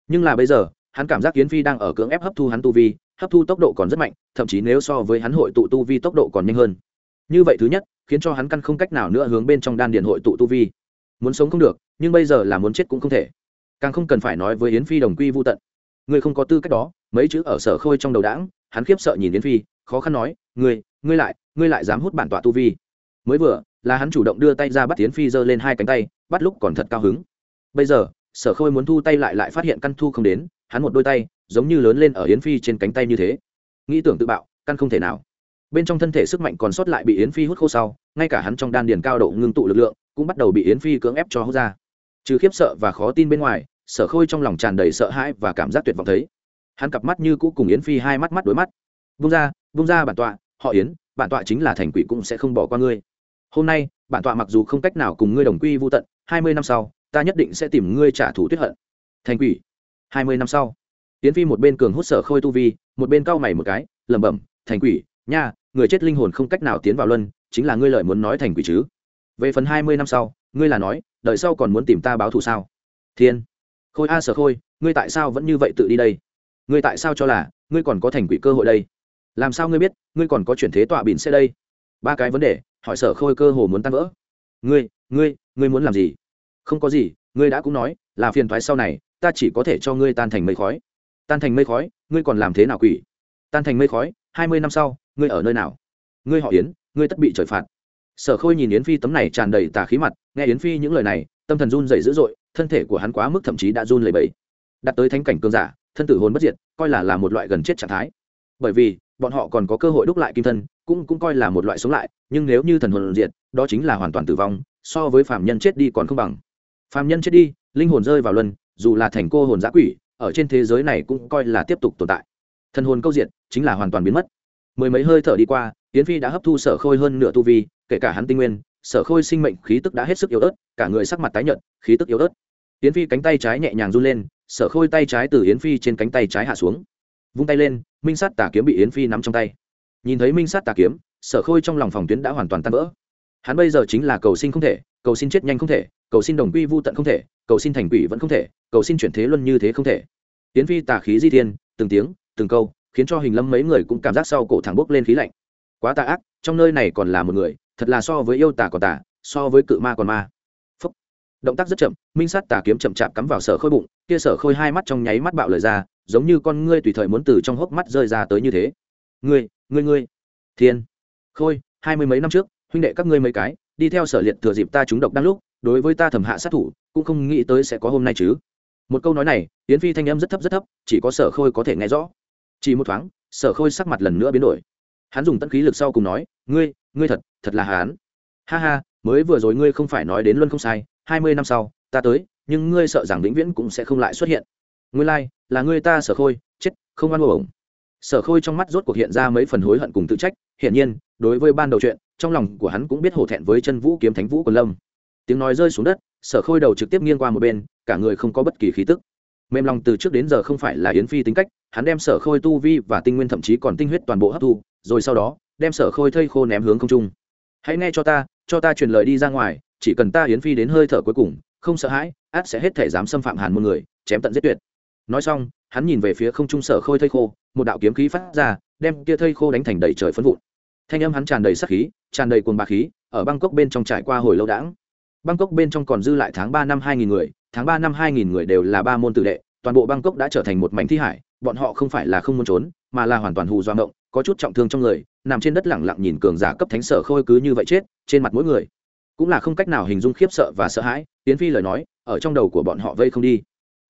Nhưng là bây giờ, hắn cảm giác yến phi đang ở cưỡng ép hấp thu hắn tu vi, hấp thu tốc độ còn rất mạnh, thậm chí nếu so với hắn hội tụ tu vi tốc độ còn nhanh hơn. Như vậy thứ nhất, khiến cho hắn căn không cách nào nữa hướng bên trong đan điền hội tụ tu vi. Muốn sống không được nhưng bây giờ là muốn chết cũng không thể. Càng không cần phải nói với yến phi đồng quy vô tận. Ngươi không có tư cách đó, mấy chữ ở sở khôi trong đầu đãng, hắn khiếp sợ nhìn yến phi, khó khăn nói, ngươi ngươi lại ngươi lại dám hút bản tọa tu vi. Mới vừa, là hắn chủ động đưa tay ra bắt yến phi giơ lên hai cánh tay, bắt lúc còn thật cao hứng. Bây giờ, sở khôi muốn thu tay lại lại phát hiện căn thu không đến, hắn một đôi tay, giống như lớn lên ở yến phi trên cánh tay như thế. Nghĩ tưởng tự bạo, căn không thể nào. Bên trong thân thể sức mạnh còn sót lại bị yến phi hút khô sau, ngay cả hắn trong đan điền cao độ ngưng tụ lực lượng, cũng bắt đầu bị yến phi cưỡng ép cho hút ra trừ khiếp sợ và khó tin bên ngoài, sở khôi trong lòng tràn đầy sợ hãi và cảm giác tuyệt vọng thấy. Hắn cặp mắt như cũ cùng yến phi hai mắt mắt đối mắt. Vung ra vung ra bản tọa, họ yến, bản tọa chính là thành quỷ cũng sẽ không bỏ qua ngươi. Hôm nay, bản tọa mặc dù không cách nào cùng ngươi đồng quy vô tận, hai mươi năm sau, ta nhất định sẽ tìm ngươi trả thù tuyết hận. Thành quỷ? Hai mươi năm sau. Yến phi một bên cường hút sở khôi tu vi, một bên cau mày một cái, lẩm bẩm, thành quỷ, nha, người chết linh hồn không cách nào tiến vào luân, chính là ngươi lợi muốn nói thành quỷ chứ. Về phần hai mươi năm sau ngươi là nói, đợi sau còn muốn tìm ta báo thù sao? Thiên. Khôi a sở khôi, ngươi tại sao vẫn như vậy tự đi đây? Ngươi tại sao cho là, ngươi còn có thành quỷ cơ hội đây? Làm sao ngươi biết, ngươi còn có chuyển thế tọa bỉn xe đây? Ba cái vấn đề, hỏi sở khôi cơ hồ muốn tan vỡ. Ngươi ngươi ngươi muốn làm gì? Không có gì, ngươi đã cũng nói, là phiền thoái sau này, ta chỉ có thể cho ngươi tan thành mây khói. Tan thành mây khói, ngươi còn làm thế nào quỷ? Tan thành mây khói, hai mươi năm sau, ngươi ở nơi nào? Ngươi họ yến, ngươi tất bị trời phạt sở khôi nhìn yến phi tấm này tràn đầy tà khí mặt, nghe yến phi những lời này, tâm thần run dày dữ dội, thân thể của hắn quá mức thậm chí đã run lẩy bẩy. Đặt tới thánh cảnh cương giả, thân tử hồn bất diệt, coi là là một loại gần chết trạng thái. Bởi vì, bọn họ còn có cơ hội đúc lại kim thân, cũng cũng coi là một loại sống lại, nhưng nếu như thần hồn diệt, đó chính là hoàn toàn tử vong, so với phàm nhân chết đi còn không bằng. Phàm nhân chết đi, linh hồn rơi vào luân, dù là thành cô hồn giã quỷ, ở trên thế giới này cũng coi là tiếp tục tồn tại. Thần hồn câu diệt, chính là hoàn toàn biến mất. Mười mấy hơi thở đi qua tiến phi đã hấp thu sở khôi hơn nửa tu vi, kể cả hắn tinh nguyên, sở khôi sinh mệnh khí tức đã hết sức yếu ớt, cả người sắc mặt tái nhợt, khí tức yếu ớt. Yến phi cánh tay trái nhẹ nhàng run lên, sở khôi tay trái từ yến phi trên cánh tay trái hạ xuống. Vung tay lên, minh sát tà kiếm bị yến phi nắm trong tay. Nhìn thấy minh sát tà kiếm, sở khôi trong lòng phòng tuyến đã hoàn toàn tan vỡ. Hắn bây giờ chính là cầu sinh không thể, cầu xin chết nhanh không thể, cầu xin đồng quy vô tận không thể, cầu xin thành quỷ vẫn không thể, cầu xin chuyển thế luân như thế không thể. Yến phi tà khí di thiên, từng tiếng, từng câu, khiến cho hình lâm mấy người cũng cảm giác sau cổ thẳng bốc lên khí lạnh quá tà ác, trong nơi này còn là một người, thật là so với yêu tà còn tà, so với cự ma còn ma. Phúc. động tác rất chậm, minh sát tà kiếm chậm chạp cắm vào sở khôi bụng, kia sở khôi hai mắt trong nháy mắt bạo lời ra, giống như con ngươi tùy thời muốn từ trong hốc mắt rơi ra tới như thế. Ngươi ngươi ngươi. Thiên. Khôi, hai mươi mấy năm trước, huynh đệ các ngươi mấy cái, đi theo sở liệt thừa dịp ta trúng độc đang lúc, đối với ta thẩm hạ sát thủ, cũng không nghĩ tới sẽ có hôm nay chứ. Một câu nói này, yến phi thanh âm rất thấp rất thấp, chỉ có sở khôi có thể nghe rõ. Chỉ một thoáng, sở khôi sắc mặt lần nữa biến đổi hắn dùng tận khí lực sau cùng nói ngươi ngươi thật thật là hán. Ha ha mới vừa rồi ngươi không phải nói đến luân không sai hai mươi năm sau ta tới nhưng ngươi sợ rằng vĩnh viễn cũng sẽ không lại xuất hiện. Ngươi lai、like, là ngươi ta sở khôi chết không ăn uổng. Sở khôi trong mắt rốt cuộc hiện ra mấy phần hối hận cùng tự trách hiển nhiên đối với ban đầu chuyện trong lòng của hắn cũng biết hổ thẹn với chân vũ kiếm thánh vũ quần lâm. Tiếng nói rơi xuống đất sở khôi đầu trực tiếp nghiêng qua một bên cả người không có bất kỳ khí tức. Mềm lòng từ trước đến giờ không phải là yến phi tính cách hắn đem sở khôi tu vi và tinh nguyên thậm chí còn tinh huyết toàn bộ hấp thu rồi sau đó, đem sở khôi thây khô ném hướng không trung. Hãy nghe cho ta cho ta truyền lời đi ra ngoài, chỉ cần ta yến phi đến hơi thở cuối cùng, không sợ hãi, át sẽ hết thể dám xâm phạm hàn một người, chém tận giết tuyệt. Nói xong, hắn nhìn về phía không trung sở khôi thây khô, một đạo kiếm khí phát ra, đem kia thây khô đánh thành đầy trời phấn vụn. Thanh âm hắn tràn đầy sắc khí, tràn đầy cuồng bạc khí, ở bangkok bên trong trải qua hồi lâu đãng. Bangkok bên trong còn dư lại tháng ba năm hai nghìn người, tháng ba năm hai nghìn người đều là ba môn tử đệ, toàn bộ bangkok đã trở thành một mảnh thi hải, bọn họ không phải là không muốn trốn, mà là hoàn toàn hù doa động có chút trọng thương trong người, nằm trên đất lẳng lặng nhìn cường giả cấp thánh sở khôi cứ như vậy chết, trên mặt mỗi người cũng là không cách nào hình dung khiếp sợ và sợ hãi tiến phi lời nói, ở trong đầu của bọn họ vây không đi.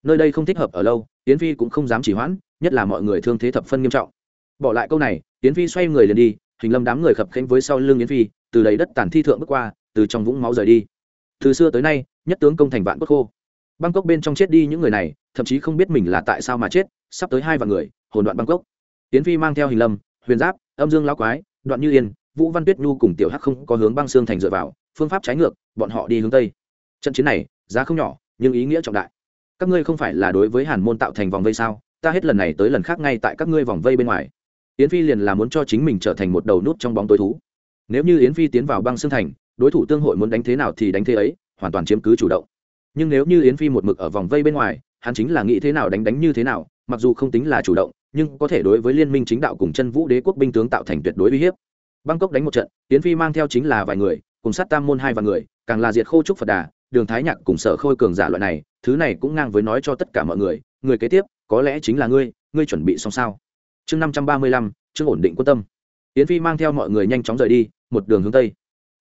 Nơi đây không thích hợp ở lâu tiến phi cũng không dám chỉ hoãn, nhất là mọi người thương thế thập phân nghiêm trọng. Bỏ lại câu này tiến phi xoay người liền đi, hình lâm đám người khập khênh với sau lưng yến phi, từ lấy đất tàn thi thượng bước qua, từ trong vũng máu rời đi. Từ xưa tới nay, nhất tướng công thành vạn bất khô. Bangkok bên trong chết đi những người này, thậm chí không biết mình là tại sao mà chết, sắp tới hai vạn người hồn đoạn bangkok. Tiến phi mang theo hình lâm huyền giáp, âm dương lao quái, đoạn như yên, vũ văn tuyết nhu cùng tiểu hắc không có hướng băng xương thành dựa vào, phương pháp trái ngược, bọn họ đi hướng tây. Trận chiến này, giá không nhỏ, nhưng ý nghĩa trọng đại. Các ngươi không phải là đối với hàn môn tạo thành vòng vây sao? Ta hết lần này tới lần khác ngay tại các ngươi vòng vây bên ngoài. Yến phi liền là muốn cho chính mình trở thành một đầu nút trong bóng tối thú. Nếu như yến phi tiến vào băng xương thành, đối thủ tương hội muốn đánh thế nào thì đánh thế ấy, hoàn toàn chiếm cứ chủ động. Nhưng nếu như yến phi một mực ở vòng vây bên ngoài, hắn chính là nghĩ thế nào đánh đánh như thế nào, mặc dù không tính là chủ động nhưng có thể đối với liên minh chính đạo cùng chân vũ đế quốc binh tướng tạo thành tuyệt đối uy hiếp. Bangkok đánh một trận, tiến phi mang theo chính là vài người, cùng sát tam môn hai vài người, càng là diệt khô trúc phật đà, đường thái nhạc cùng sở khôi cường giả loại này, thứ này cũng ngang với nói cho tất cả mọi người người kế tiếp, có lẽ chính là ngươi ngươi chuẩn bị xong sao? Chương năm trăm ba mươi lăm, chương ổn định quan tâm. Yến phi mang theo mọi người nhanh chóng rời đi, một đường hướng tây.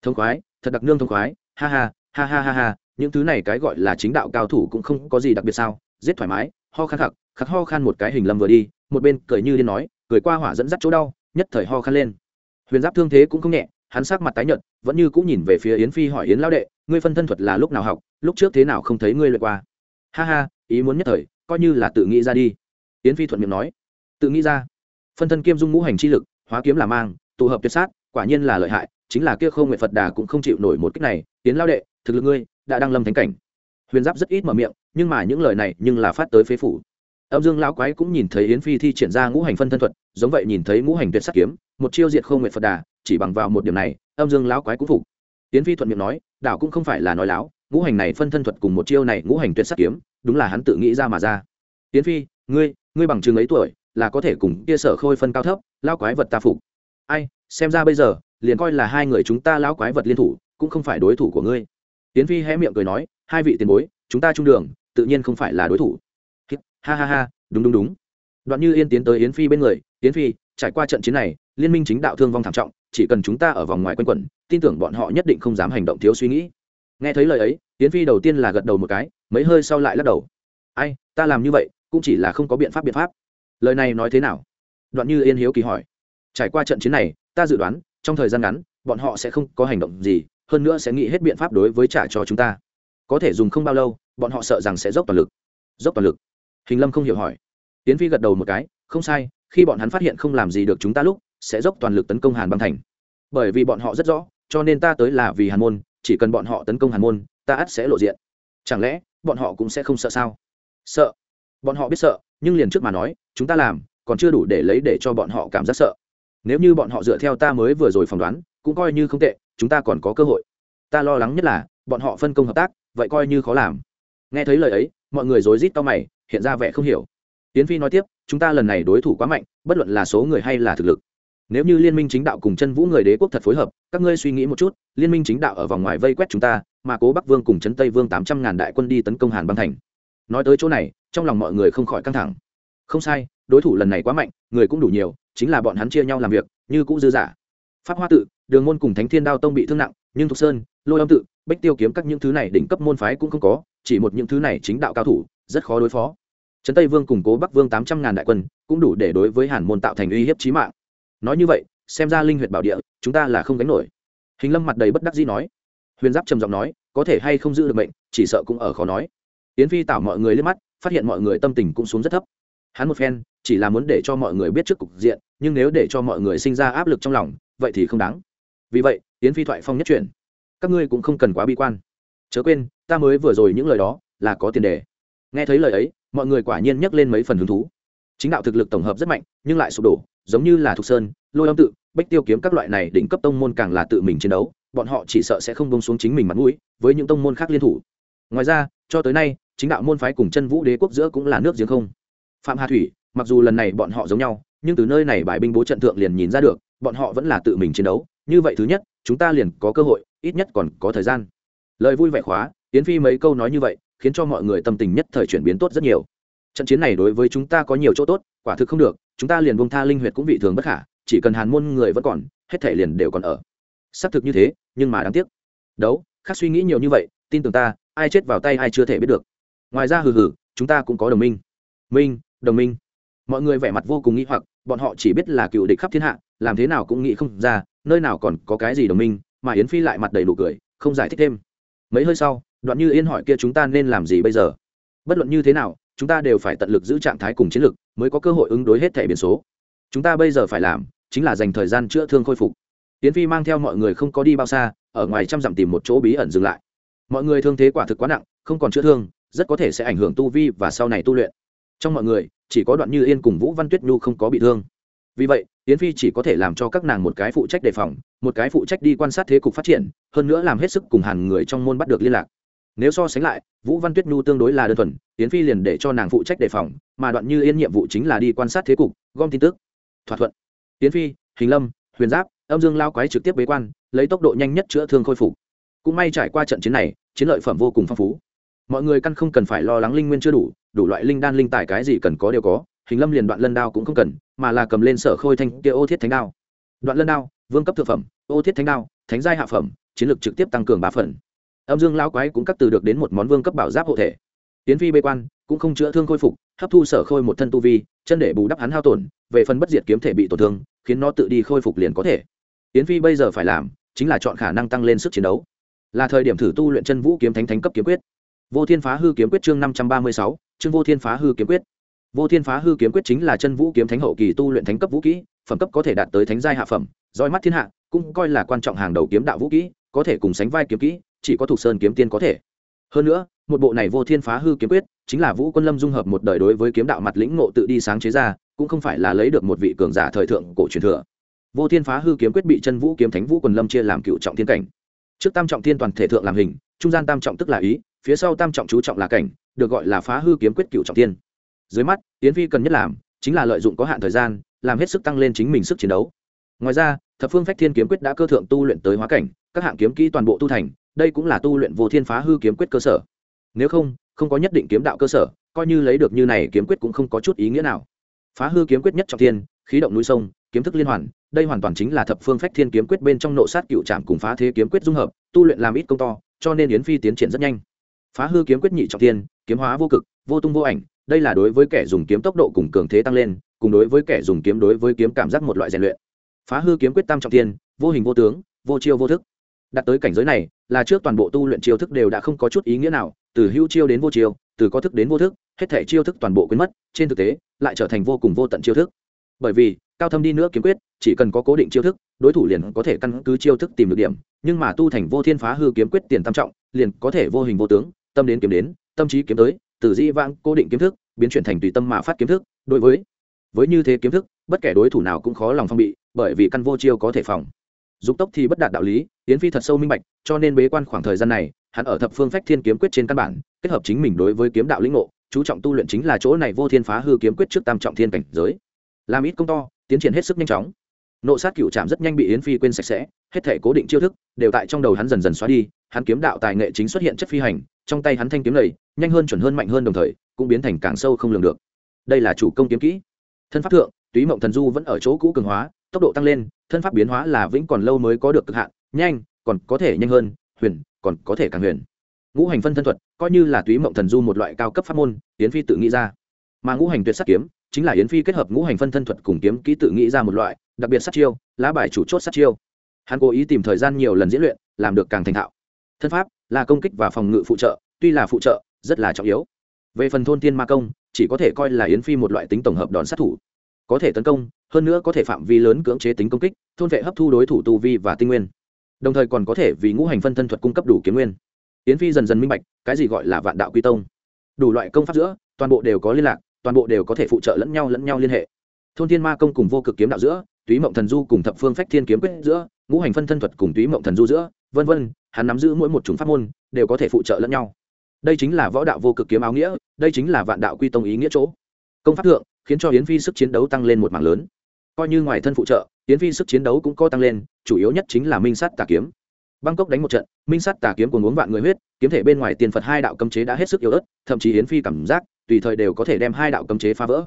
Thông khoái, thật đặc nương thông khoái, ha ha ha ha ha ha, những thứ này cái gọi là chính đạo cao thủ cũng không có gì đặc biệt sao, giết thoải mái, ho khan khặc khắc ho khan một cái hình lâm vừa đi một bên cười như điên nói, cười qua hỏa dẫn dắt chỗ đau, nhất thời ho khan lên. Huyền giáp thương thế cũng không nhẹ, hắn sắc mặt tái nhợt, vẫn như cũng nhìn về phía yến phi hỏi yến lão đệ, ngươi phân thân thuật là lúc nào học, lúc trước thế nào không thấy ngươi luyện qua? Ha ha, ý muốn nhất thời, coi như là tự nghĩ ra đi. Yến phi thuận miệng nói. Tự nghĩ ra. Phân thân kiêm dung ngũ hành chi lực, hóa kiếm là mang, tụ hợp tuyệt sát, quả nhiên là lợi hại, chính là kia không nguyện phật đà cũng không chịu nổi một cách này. Yến lão đệ, thực lực ngươi đã đang lâm thánh cảnh. Huyền giáp rất ít mở miệng, nhưng mà những lời này nhưng là phát tới phế phủ âm dương lão quái cũng nhìn thấy yến phi thi triển ra ngũ hành phân thân thuật, giống vậy nhìn thấy ngũ hành tuyệt sắc kiếm, một chiêu diệt không nguyện phật đà, chỉ bằng vào một điểm này, âm dương lão quái cũng phục. Yến phi thuận miệng nói, đảo cũng không phải là nói láo, ngũ hành này phân thân thuật cùng một chiêu này ngũ hành tuyệt sắc kiếm, đúng là hắn tự nghĩ ra mà ra. Yến phi, ngươi ngươi bằng chừng ấy tuổi, là có thể cùng kia sở khôi phân cao thấp, lão quái vật ta phục. Ai, xem ra bây giờ, liền coi là hai người chúng ta lão quái vật liên thủ, cũng không phải đối thủ của ngươi. Yến phi hé miệng cười nói, hai vị tiền bối, chúng ta trung đường, tự nhiên không phải là đối thủ ha ha ha, đúng đúng đúng. Đoạn như yên tiến tới yến phi bên người, yến phi, trải qua trận chiến này, liên minh chính đạo thương vong thảm trọng, chỉ cần chúng ta ở vòng ngoài quanh quẩn, tin tưởng bọn họ nhất định không dám hành động thiếu suy nghĩ. Nghe thấy lời ấy, yến phi đầu tiên là gật đầu một cái, mấy hơi sau lại lắc đầu. Ai, ta làm như vậy, cũng chỉ là không có biện pháp biện pháp. Lời này nói thế nào? Đoạn như yên hiếu kỳ hỏi. Trải qua trận chiến này, ta dự đoán, trong thời gian ngắn, bọn họ sẽ không có hành động gì, hơn nữa sẽ nghĩ hết biện pháp đối với trả cho chúng ta. Có thể dùng không bao lâu, bọn họ sợ rằng sẽ dốc toàn lực. Dốc toàn lực hình lâm không hiểu hỏi. Tiến phi gật đầu một cái, không sai, khi bọn hắn phát hiện không làm gì được chúng ta lúc, sẽ dốc toàn lực tấn công hàn băng thành. Bởi vì bọn họ rất rõ, cho nên ta tới là vì hàn môn, chỉ cần bọn họ tấn công hàn môn, ta ắt sẽ lộ diện. Chẳng lẽ, bọn họ cũng sẽ không sợ sao? Sợ. Bọn họ biết sợ, nhưng liền trước mà nói, chúng ta làm, còn chưa đủ để lấy để cho bọn họ cảm giác sợ. Nếu như bọn họ dựa theo ta mới vừa rồi phỏng đoán, cũng coi như không tệ, chúng ta còn có cơ hội. Ta lo lắng nhất là, bọn họ phân công hợp tác, vậy coi như khó làm. Nghe thấy lời ấy, mọi người rối rít to mày hiện ra vẻ không hiểu. Tiến phi nói tiếp, chúng ta lần này đối thủ quá mạnh, bất luận là số người hay là thực lực. Nếu như liên minh chính đạo cùng chân vũ người đế quốc thật phối hợp, các ngươi suy nghĩ một chút, liên minh chính đạo ở vòng ngoài vây quét chúng ta, mà cố bắc vương cùng trấn tây vương tám trăm ngàn đại quân đi tấn công hàn băng thành. Nói tới chỗ này, trong lòng mọi người không khỏi căng thẳng. Không sai, đối thủ lần này quá mạnh, người cũng đủ nhiều, chính là bọn hắn chia nhau làm việc, như cũ dư giả pháp hoa tự, đường môn cùng thánh thiên đao tông bị thương nặng, nhưng thục sơn, lôi âm tự, bách tiêu kiếm các những thứ này đỉnh cấp môn phái cũng không có, chỉ một những thứ này chính đạo cao thủ, rất khó đối phó trấn tây vương củng cố bắc vương tám trăm ngàn đại quân, cũng đủ để đối với hàn môn tạo thành uy hiếp trí mạng. Nói như vậy, xem ra linh huyệt bảo địa, chúng ta là không gánh nổi. Hình lâm mặt đầy bất đắc dĩ nói. Huyền giáp trầm giọng nói, có thể hay không giữ được mệnh, chỉ sợ cũng ở khó nói. Yến phi tảo mọi người lên mắt, phát hiện mọi người tâm tình cũng xuống rất thấp. Hắn một phen, chỉ là muốn để cho mọi người biết trước cục diện, nhưng nếu để cho mọi người sinh ra áp lực trong lòng, vậy thì không đáng. Vì vậy, yến phi thoại phong nhất chuyển. Các ngươi cũng không cần quá bi quan. Chớ quên, ta mới vừa rồi những lời đó là có tiền đề. Nghe thấy lời ấy mọi người quả nhiên nhắc lên mấy phần hứng thú. Chính đạo thực lực tổng hợp rất mạnh, nhưng lại sụp đổ, giống như là thục sơn, lôi âm tự, bách tiêu kiếm các loại này đỉnh cấp tông môn càng là tự mình chiến đấu, bọn họ chỉ sợ sẽ không bông xuống chính mình mặt mũi, với những tông môn khác liên thủ. Ngoài ra, cho tới nay, chính đạo môn phái cùng chân vũ đế quốc giữa cũng là nước giếng không. Phạm hà thủy, mặc dù lần này bọn họ giống nhau, nhưng từ nơi này bài binh bố trận thượng liền nhìn ra được, bọn họ vẫn là tự mình chiến đấu, như vậy thứ nhất, chúng ta liền có cơ hội, ít nhất còn có thời gian. Lời vui vẻ khóa, yến phi mấy câu nói như vậy khiến cho mọi người tâm tình nhất thời chuyển biến tốt rất nhiều. Trận chiến này đối với chúng ta có nhiều chỗ tốt, quả thực không được, chúng ta liền bông tha linh huyệt cũng vị thường bất khả, chỉ cần hàn môn người vẫn còn, hết thể liền đều còn ở. Xác thực như thế, nhưng mà đáng tiếc. Đấu, khác suy nghĩ nhiều như vậy, tin tưởng ta, ai chết vào tay ai chưa thể biết được. Ngoài ra hừ hừ, chúng ta cũng có đồng minh. Minh, đồng minh. Mọi người vẻ mặt vô cùng nghĩ hoặc, bọn họ chỉ biết là cựu địch khắp thiên hạ, làm thế nào cũng nghĩ không ra, nơi nào còn có cái gì đồng minh, mà yến phi lại mặt đầy đủ cười, không giải thích thêm. Mấy hơi sau đoạn như yên hỏi kia chúng ta nên làm gì bây giờ? Bất luận như thế nào, chúng ta đều phải tận lực giữ trạng thái cùng chiến lược, mới có cơ hội ứng đối hết thẻ biển số. Chúng ta bây giờ phải làm, chính là dành thời gian chữa thương khôi phục. Tiến phi mang theo mọi người không có đi bao xa, ở ngoài trăm dặm tìm một chỗ bí ẩn dừng lại. Mọi người thương thế quả thực quá nặng, không còn chữa thương, rất có thể sẽ ảnh hưởng tu vi và sau này tu luyện. Trong mọi người, chỉ có đoạn như yên cùng vũ văn tuyết nhu không có bị thương. Vì vậy tiến phi chỉ có thể làm cho các nàng một cái phụ trách đề phòng, một cái phụ trách đi quan sát thế cục phát triển, hơn nữa làm hết sức cùng hàn người trong môn bắt được liên lạc nếu so sánh lại, vũ văn tuyết nhu tương đối là đơn thuần tiến phi liền để cho nàng phụ trách đề phòng, mà đoạn như yên nhiệm vụ chính là đi quan sát thế cục, gom tin tức. Thỏa thuận. Tiến phi, hình lâm, huyền giáp, âm dương lao quái trực tiếp bế quan, lấy tốc độ nhanh nhất chữa thương khôi phục. Cũng may trải qua trận chiến này, chiến lợi phẩm vô cùng phong phú. Mọi người căn không cần phải lo lắng linh nguyên chưa đủ đủ loại linh đan linh tài cái gì cần có đều có, hình lâm liền đoạn lân đao cũng không cần, mà là cầm lên sở khôi thanh kia ô thiết thánh đao. Đoạn lân đao, vương cấp thực phẩm, ô thiết thánh đao, thánh giai hạ phẩm, chiến lược trực tiếp tăng cường ba phần âm dương lão quái cũng cắt từ được đến một món vương cấp bảo giáp hộ thể. Tiến phi bê quan, cũng không chữa thương khôi phục, hấp thu sở khôi một thân tu vi, chân để bù đắp hắn hao tổn, về phần bất diệt kiếm thể bị tổn thương, khiến nó tự đi khôi phục liền có thể. Tiến phi bây giờ phải làm, chính là chọn khả năng tăng lên sức chiến đấu. Là thời điểm thử tu luyện chân vũ kiếm thánh thánh cấp kiếm quyết. Vô thiên phá hư kiếm quyết chương năm trăm ba mươi sáu, chương vô thiên phá hư kiếm quyết. Vô thiên phá hư kiếm quyết chính là chân vũ kiếm thánh hậu kỳ tu luyện thánh cấp vũ kỹ, phẩm cấp có thể đạt tới thánh giai hạ phẩm, roi mắt thiên hạ, cũng coi là quan trọng hàng đầu kiếm đạo vũ kỹ, có thể cùng sánh vai kiếm kỹ chỉ có thuộc sơn kiếm tiên có thể. Hơn nữa, một bộ này vô thiên phá hư kiếm quyết, chính là vũ quân lâm dung hợp một đời đối với kiếm đạo mặt lĩnh ngộ tự đi sáng chế ra, cũng không phải là lấy được một vị cường giả thời thượng cổ truyền thừa. Vô thiên phá hư kiếm quyết bị chân vũ kiếm thánh vũ quân lâm chia làm cựu trọng thiên cảnh. Trước tam trọng thiên toàn thể thượng làm hình, trung gian tam trọng tức là ý, phía sau tam trọng chú trọng là cảnh, được gọi là phá hư kiếm quyết cựu trọng thiên. Dưới mắt tiến phi cần nhất làm, chính là lợi dụng có hạn thời gian, làm hết sức tăng lên chính mình sức chiến đấu. Ngoài ra, thập phương phách thiên kiếm quyết đã cơ thượng tu luyện tới hóa cảnh, các hạng kiếm kỹ toàn bộ tu thành đây cũng là tu luyện vô thiên phá hư kiếm quyết cơ sở. Nếu không không có nhất định kiếm đạo cơ sở coi như lấy được như này kiếm quyết cũng không có chút ý nghĩa nào. Phá hư kiếm quyết nhất trọng thiên khí động núi sông kiếm thức liên hoàn đây hoàn toàn chính là thập phương phách thiên kiếm quyết bên trong nộ sát cựu trạm cùng phá thế kiếm quyết dung hợp tu luyện làm ít công to cho nên yến phi tiến triển rất nhanh. Phá hư kiếm quyết nhị trọng thiên kiếm hóa vô cực vô tung vô ảnh đây là đối với kẻ dùng kiếm tốc độ cùng cường thế tăng lên cùng đối với kẻ dùng kiếm đối với kiếm cảm giác một loại rèn luyện. Phá hư kiếm quyết tam trọng thiên, vô hình vô tướng vô chiêu vô thức đạt tới cảnh giới này, là trước toàn bộ tu luyện chiêu thức đều đã không có chút ý nghĩa nào, từ hữu chiêu đến vô chiêu, từ có thức đến vô thức, hết thể chiêu thức toàn bộ quên mất, trên thực tế, lại trở thành vô cùng vô tận chiêu thức. Bởi vì, cao thâm đi nữa kiếm quyết, chỉ cần có cố định chiêu thức, đối thủ liền có thể căn cứ chiêu thức tìm được điểm, nhưng mà tu thành vô thiên phá hư kiếm quyết tiền tam trọng, liền có thể vô hình vô tướng, tâm đến kiếm đến, tâm trí kiếm tới, từ di vãng cố định kiếm thức, biến chuyển thành tùy tâm mà phát kiếm thức, đối với với như thế kiếm thức, bất kể đối thủ nào cũng khó lòng phong bị, bởi vì căn vô chiêu có thể phòng dục tốc thì bất đạt đạo lý, yến phi thật sâu minh bạch, cho nên bế quan khoảng thời gian này, hắn ở thập phương phách thiên kiếm quyết trên căn bản, kết hợp chính mình đối với kiếm đạo lĩnh ngộ, chú trọng tu luyện chính là chỗ này vô thiên phá hư kiếm quyết trước tam trọng thiên cảnh giới. Làm ít công to, tiến triển hết sức nhanh chóng. Nộ sát cựu trạm rất nhanh bị yến phi quên sạch sẽ, hết thể cố định chiêu thức, đều tại trong đầu hắn dần dần xóa đi, hắn kiếm đạo tài nghệ chính xuất hiện chất phi hành, trong tay hắn thanh kiếm lầy nhanh hơn chuẩn hơn mạnh hơn đồng thời, cũng biến thành càng sâu không lường được. Đây là chủ công kiếm kỹ. Thân pháp thượng, túy mộng thần du vẫn ở chỗ cũ cường hóa tốc độ tăng lên, thân pháp biến hóa là vĩnh còn lâu mới có được cực hạn, nhanh, còn có thể nhanh hơn, huyền, còn có thể càng huyền. Ngũ hành phân thân thuật, coi như là túy mộng thần du một loại cao cấp pháp môn, yến phi tự nghĩ ra. Mà ngũ hành tuyệt sắc kiếm, chính là yến phi kết hợp ngũ hành phân thân thuật cùng kiếm kỹ tự nghĩ ra một loại, đặc biệt sát chiêu, lá bài chủ chốt sát chiêu. Hắn cố ý tìm thời gian nhiều lần diễn luyện, làm được càng thành thạo. Thân pháp là công kích và phòng ngự phụ trợ, tuy là phụ trợ, rất là trọng yếu. Về phần thôn tiên ma công, chỉ có thể coi là yến phi một loại tính tổng hợp đòn sát thủ. Có thể tấn công hơn nữa có thể phạm vi lớn cưỡng chế tính công kích, thôn vệ hấp thu đối thủ tu vi và tinh nguyên. Đồng thời còn có thể vì ngũ hành phân thân thuật cung cấp đủ kiếm nguyên. Yến phi dần dần minh bạch, cái gì gọi là vạn đạo quy tông. Đủ loại công pháp giữa, toàn bộ đều có liên lạc, toàn bộ đều có thể phụ trợ lẫn nhau lẫn nhau liên hệ. Thôn thiên ma công cùng vô cực kiếm đạo giữa, túy mộng thần du cùng thập phương phách thiên kiếm quyết giữa, ngũ hành phân thân thuật cùng túy mộng thần du giữa, vân vân, hắn nắm giữ mỗi một chủng pháp môn, đều có thể phụ trợ lẫn nhau. Đây chính là võ đạo vô cực kiếm áo nghĩa, đây chính là vạn đạo quy tông ý nghĩa chỗ. Công pháp thượng, khiến cho yến phi sức chiến đấu tăng lên một mảng lớn coi như ngoài thân phụ trợ yến phi sức chiến đấu cũng có tăng lên, chủ yếu nhất chính là minh sát tà kiếm. Bangkok đánh một trận, minh sát tà kiếm của uống vạn người huyết, kiếm thể bên ngoài tiền phật hai đạo cấm chế đã hết sức yếu ớt, thậm chí yến phi cảm giác, tùy thời đều có thể đem hai đạo cấm chế phá vỡ.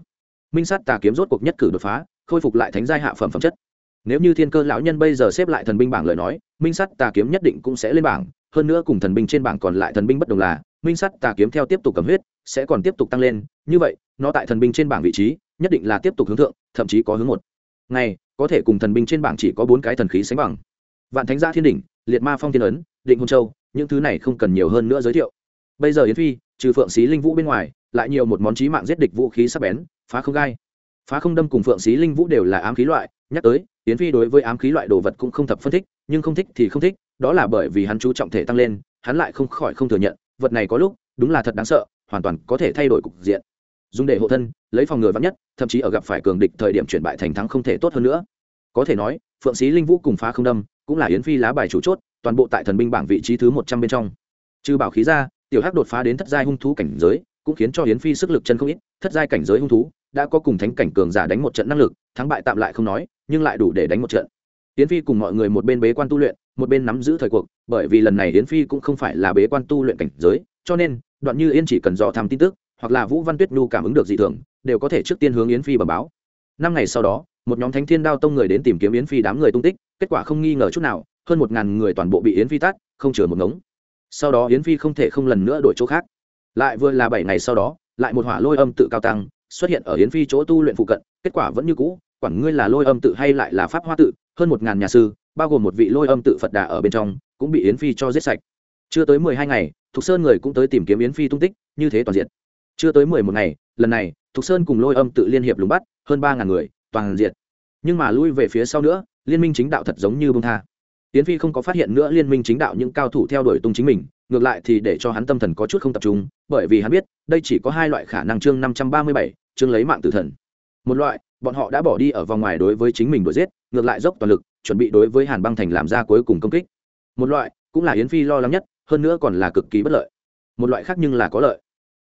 Minh sát tà kiếm rốt cuộc nhất cử đột phá, khôi phục lại thánh giai hạ phẩm phẩm chất. Nếu như thiên cơ lão nhân bây giờ xếp lại thần binh bảng lời nói, minh sát tà kiếm nhất định cũng sẽ lên bảng, hơn nữa cùng thần binh trên bảng còn lại thần binh bất đồng là, minh sát tà kiếm theo tiếp tục cầm huyết, sẽ còn tiếp tục tăng lên, như vậy, nó tại thần binh trên bảng vị trí, nhất định là tiếp tục hướng thượng, thậm chí có hướng một ngày, có thể cùng thần binh trên bảng chỉ có bốn cái thần khí sánh bằng. Vạn thánh gia thiên đỉnh, liệt ma phong thiên ấn, định hôn châu, những thứ này không cần nhiều hơn nữa giới thiệu. Bây giờ yến phi, trừ phượng xí linh vũ bên ngoài, lại nhiều một món chí mạng giết địch vũ khí sắc bén, phá không gai. Phá không đâm cùng phượng xí linh vũ đều là ám khí loại, nhắc tới, yến phi đối với ám khí loại đồ vật cũng không thập phân thích, nhưng không thích thì không thích, đó là bởi vì hắn chú trọng thể tăng lên, hắn lại không khỏi không thừa nhận, vật này có lúc, đúng là thật đáng sợ, hoàn toàn có thể thay đổi cục diện dùng để hộ thân, lấy phòng ngừa vắn nhất, thậm chí ở gặp phải cường địch thời điểm chuyển bại thành thắng không thể tốt hơn nữa. Có thể nói, phượng sĩ linh vũ cùng phá không đâm cũng là yến phi lá bài chủ chốt, toàn bộ tại thần binh bảng vị trí thứ một trăm bên trong. Trừ bảo khí ra, tiểu hắc đột phá đến thất giai hung thú cảnh giới, cũng khiến cho yến phi sức lực chân không ít, thất giai cảnh giới hung thú đã có cùng thánh cảnh cường giả đánh một trận năng lực, thắng bại tạm lại không nói, nhưng lại đủ để đánh một trận. Yến phi cùng mọi người một bên bế quan tu luyện, một bên nắm giữ thời cuộc, bởi vì lần này yến phi cũng không phải là bế quan tu luyện cảnh giới, cho nên, đoạn như yên chỉ cần dò thăm tin tức hoặc là vũ văn tuyết nhu cảm ứng được dị thường, đều có thể trước tiên hướng yến phi bẩm báo. Năm ngày sau đó, một nhóm thánh thiên đao tông người đến tìm kiếm yến phi đám người tung tích, kết quả không nghi ngờ chút nào, hơn một ngàn người toàn bộ bị yến phi tát, không chừa một ngống. Sau đó yến phi không thể không lần nữa đổi chỗ khác. Lại vừa là bảy ngày sau đó, lại một hỏa lôi âm tự cao tăng xuất hiện ở yến phi chỗ tu luyện phụ cận, kết quả vẫn như cũ, quản ngươi là lôi âm tự hay lại là pháp hoa tự, hơn một ngàn nhà sư, bao gồm một vị lôi âm tự phật đà ở bên trong, cũng bị yến phi cho giết sạch. Chưa tới mười hai ngày, thục sơn người cũng tới tìm kiếm yến phi tung tích, như thế toàn diện chưa tới mười một ngày, lần này, thục sơn cùng lôi âm tự liên hiệp lùng bắt, hơn ba ngàn người, toàn diện nhưng mà lui về phía sau nữa, liên minh chính đạo thật giống như bông tha. Tiến phi không có phát hiện nữa liên minh chính đạo những cao thủ theo đuổi tung chính mình, ngược lại thì để cho hắn tâm thần có chút không tập trung, bởi vì hắn biết, đây chỉ có hai loại khả năng chương năm trăm ba mươi bảy, chương lấy mạng tử thần. Một loại, bọn họ đã bỏ đi ở vòng ngoài đối với chính mình đuổi giết, ngược lại dốc toàn lực, chuẩn bị đối với hàn băng thành làm ra cuối cùng công kích. Một loại, cũng là yến phi lo lắng nhất, hơn nữa còn là cực kỳ bất lợi. Một loại khác nhưng là có lợi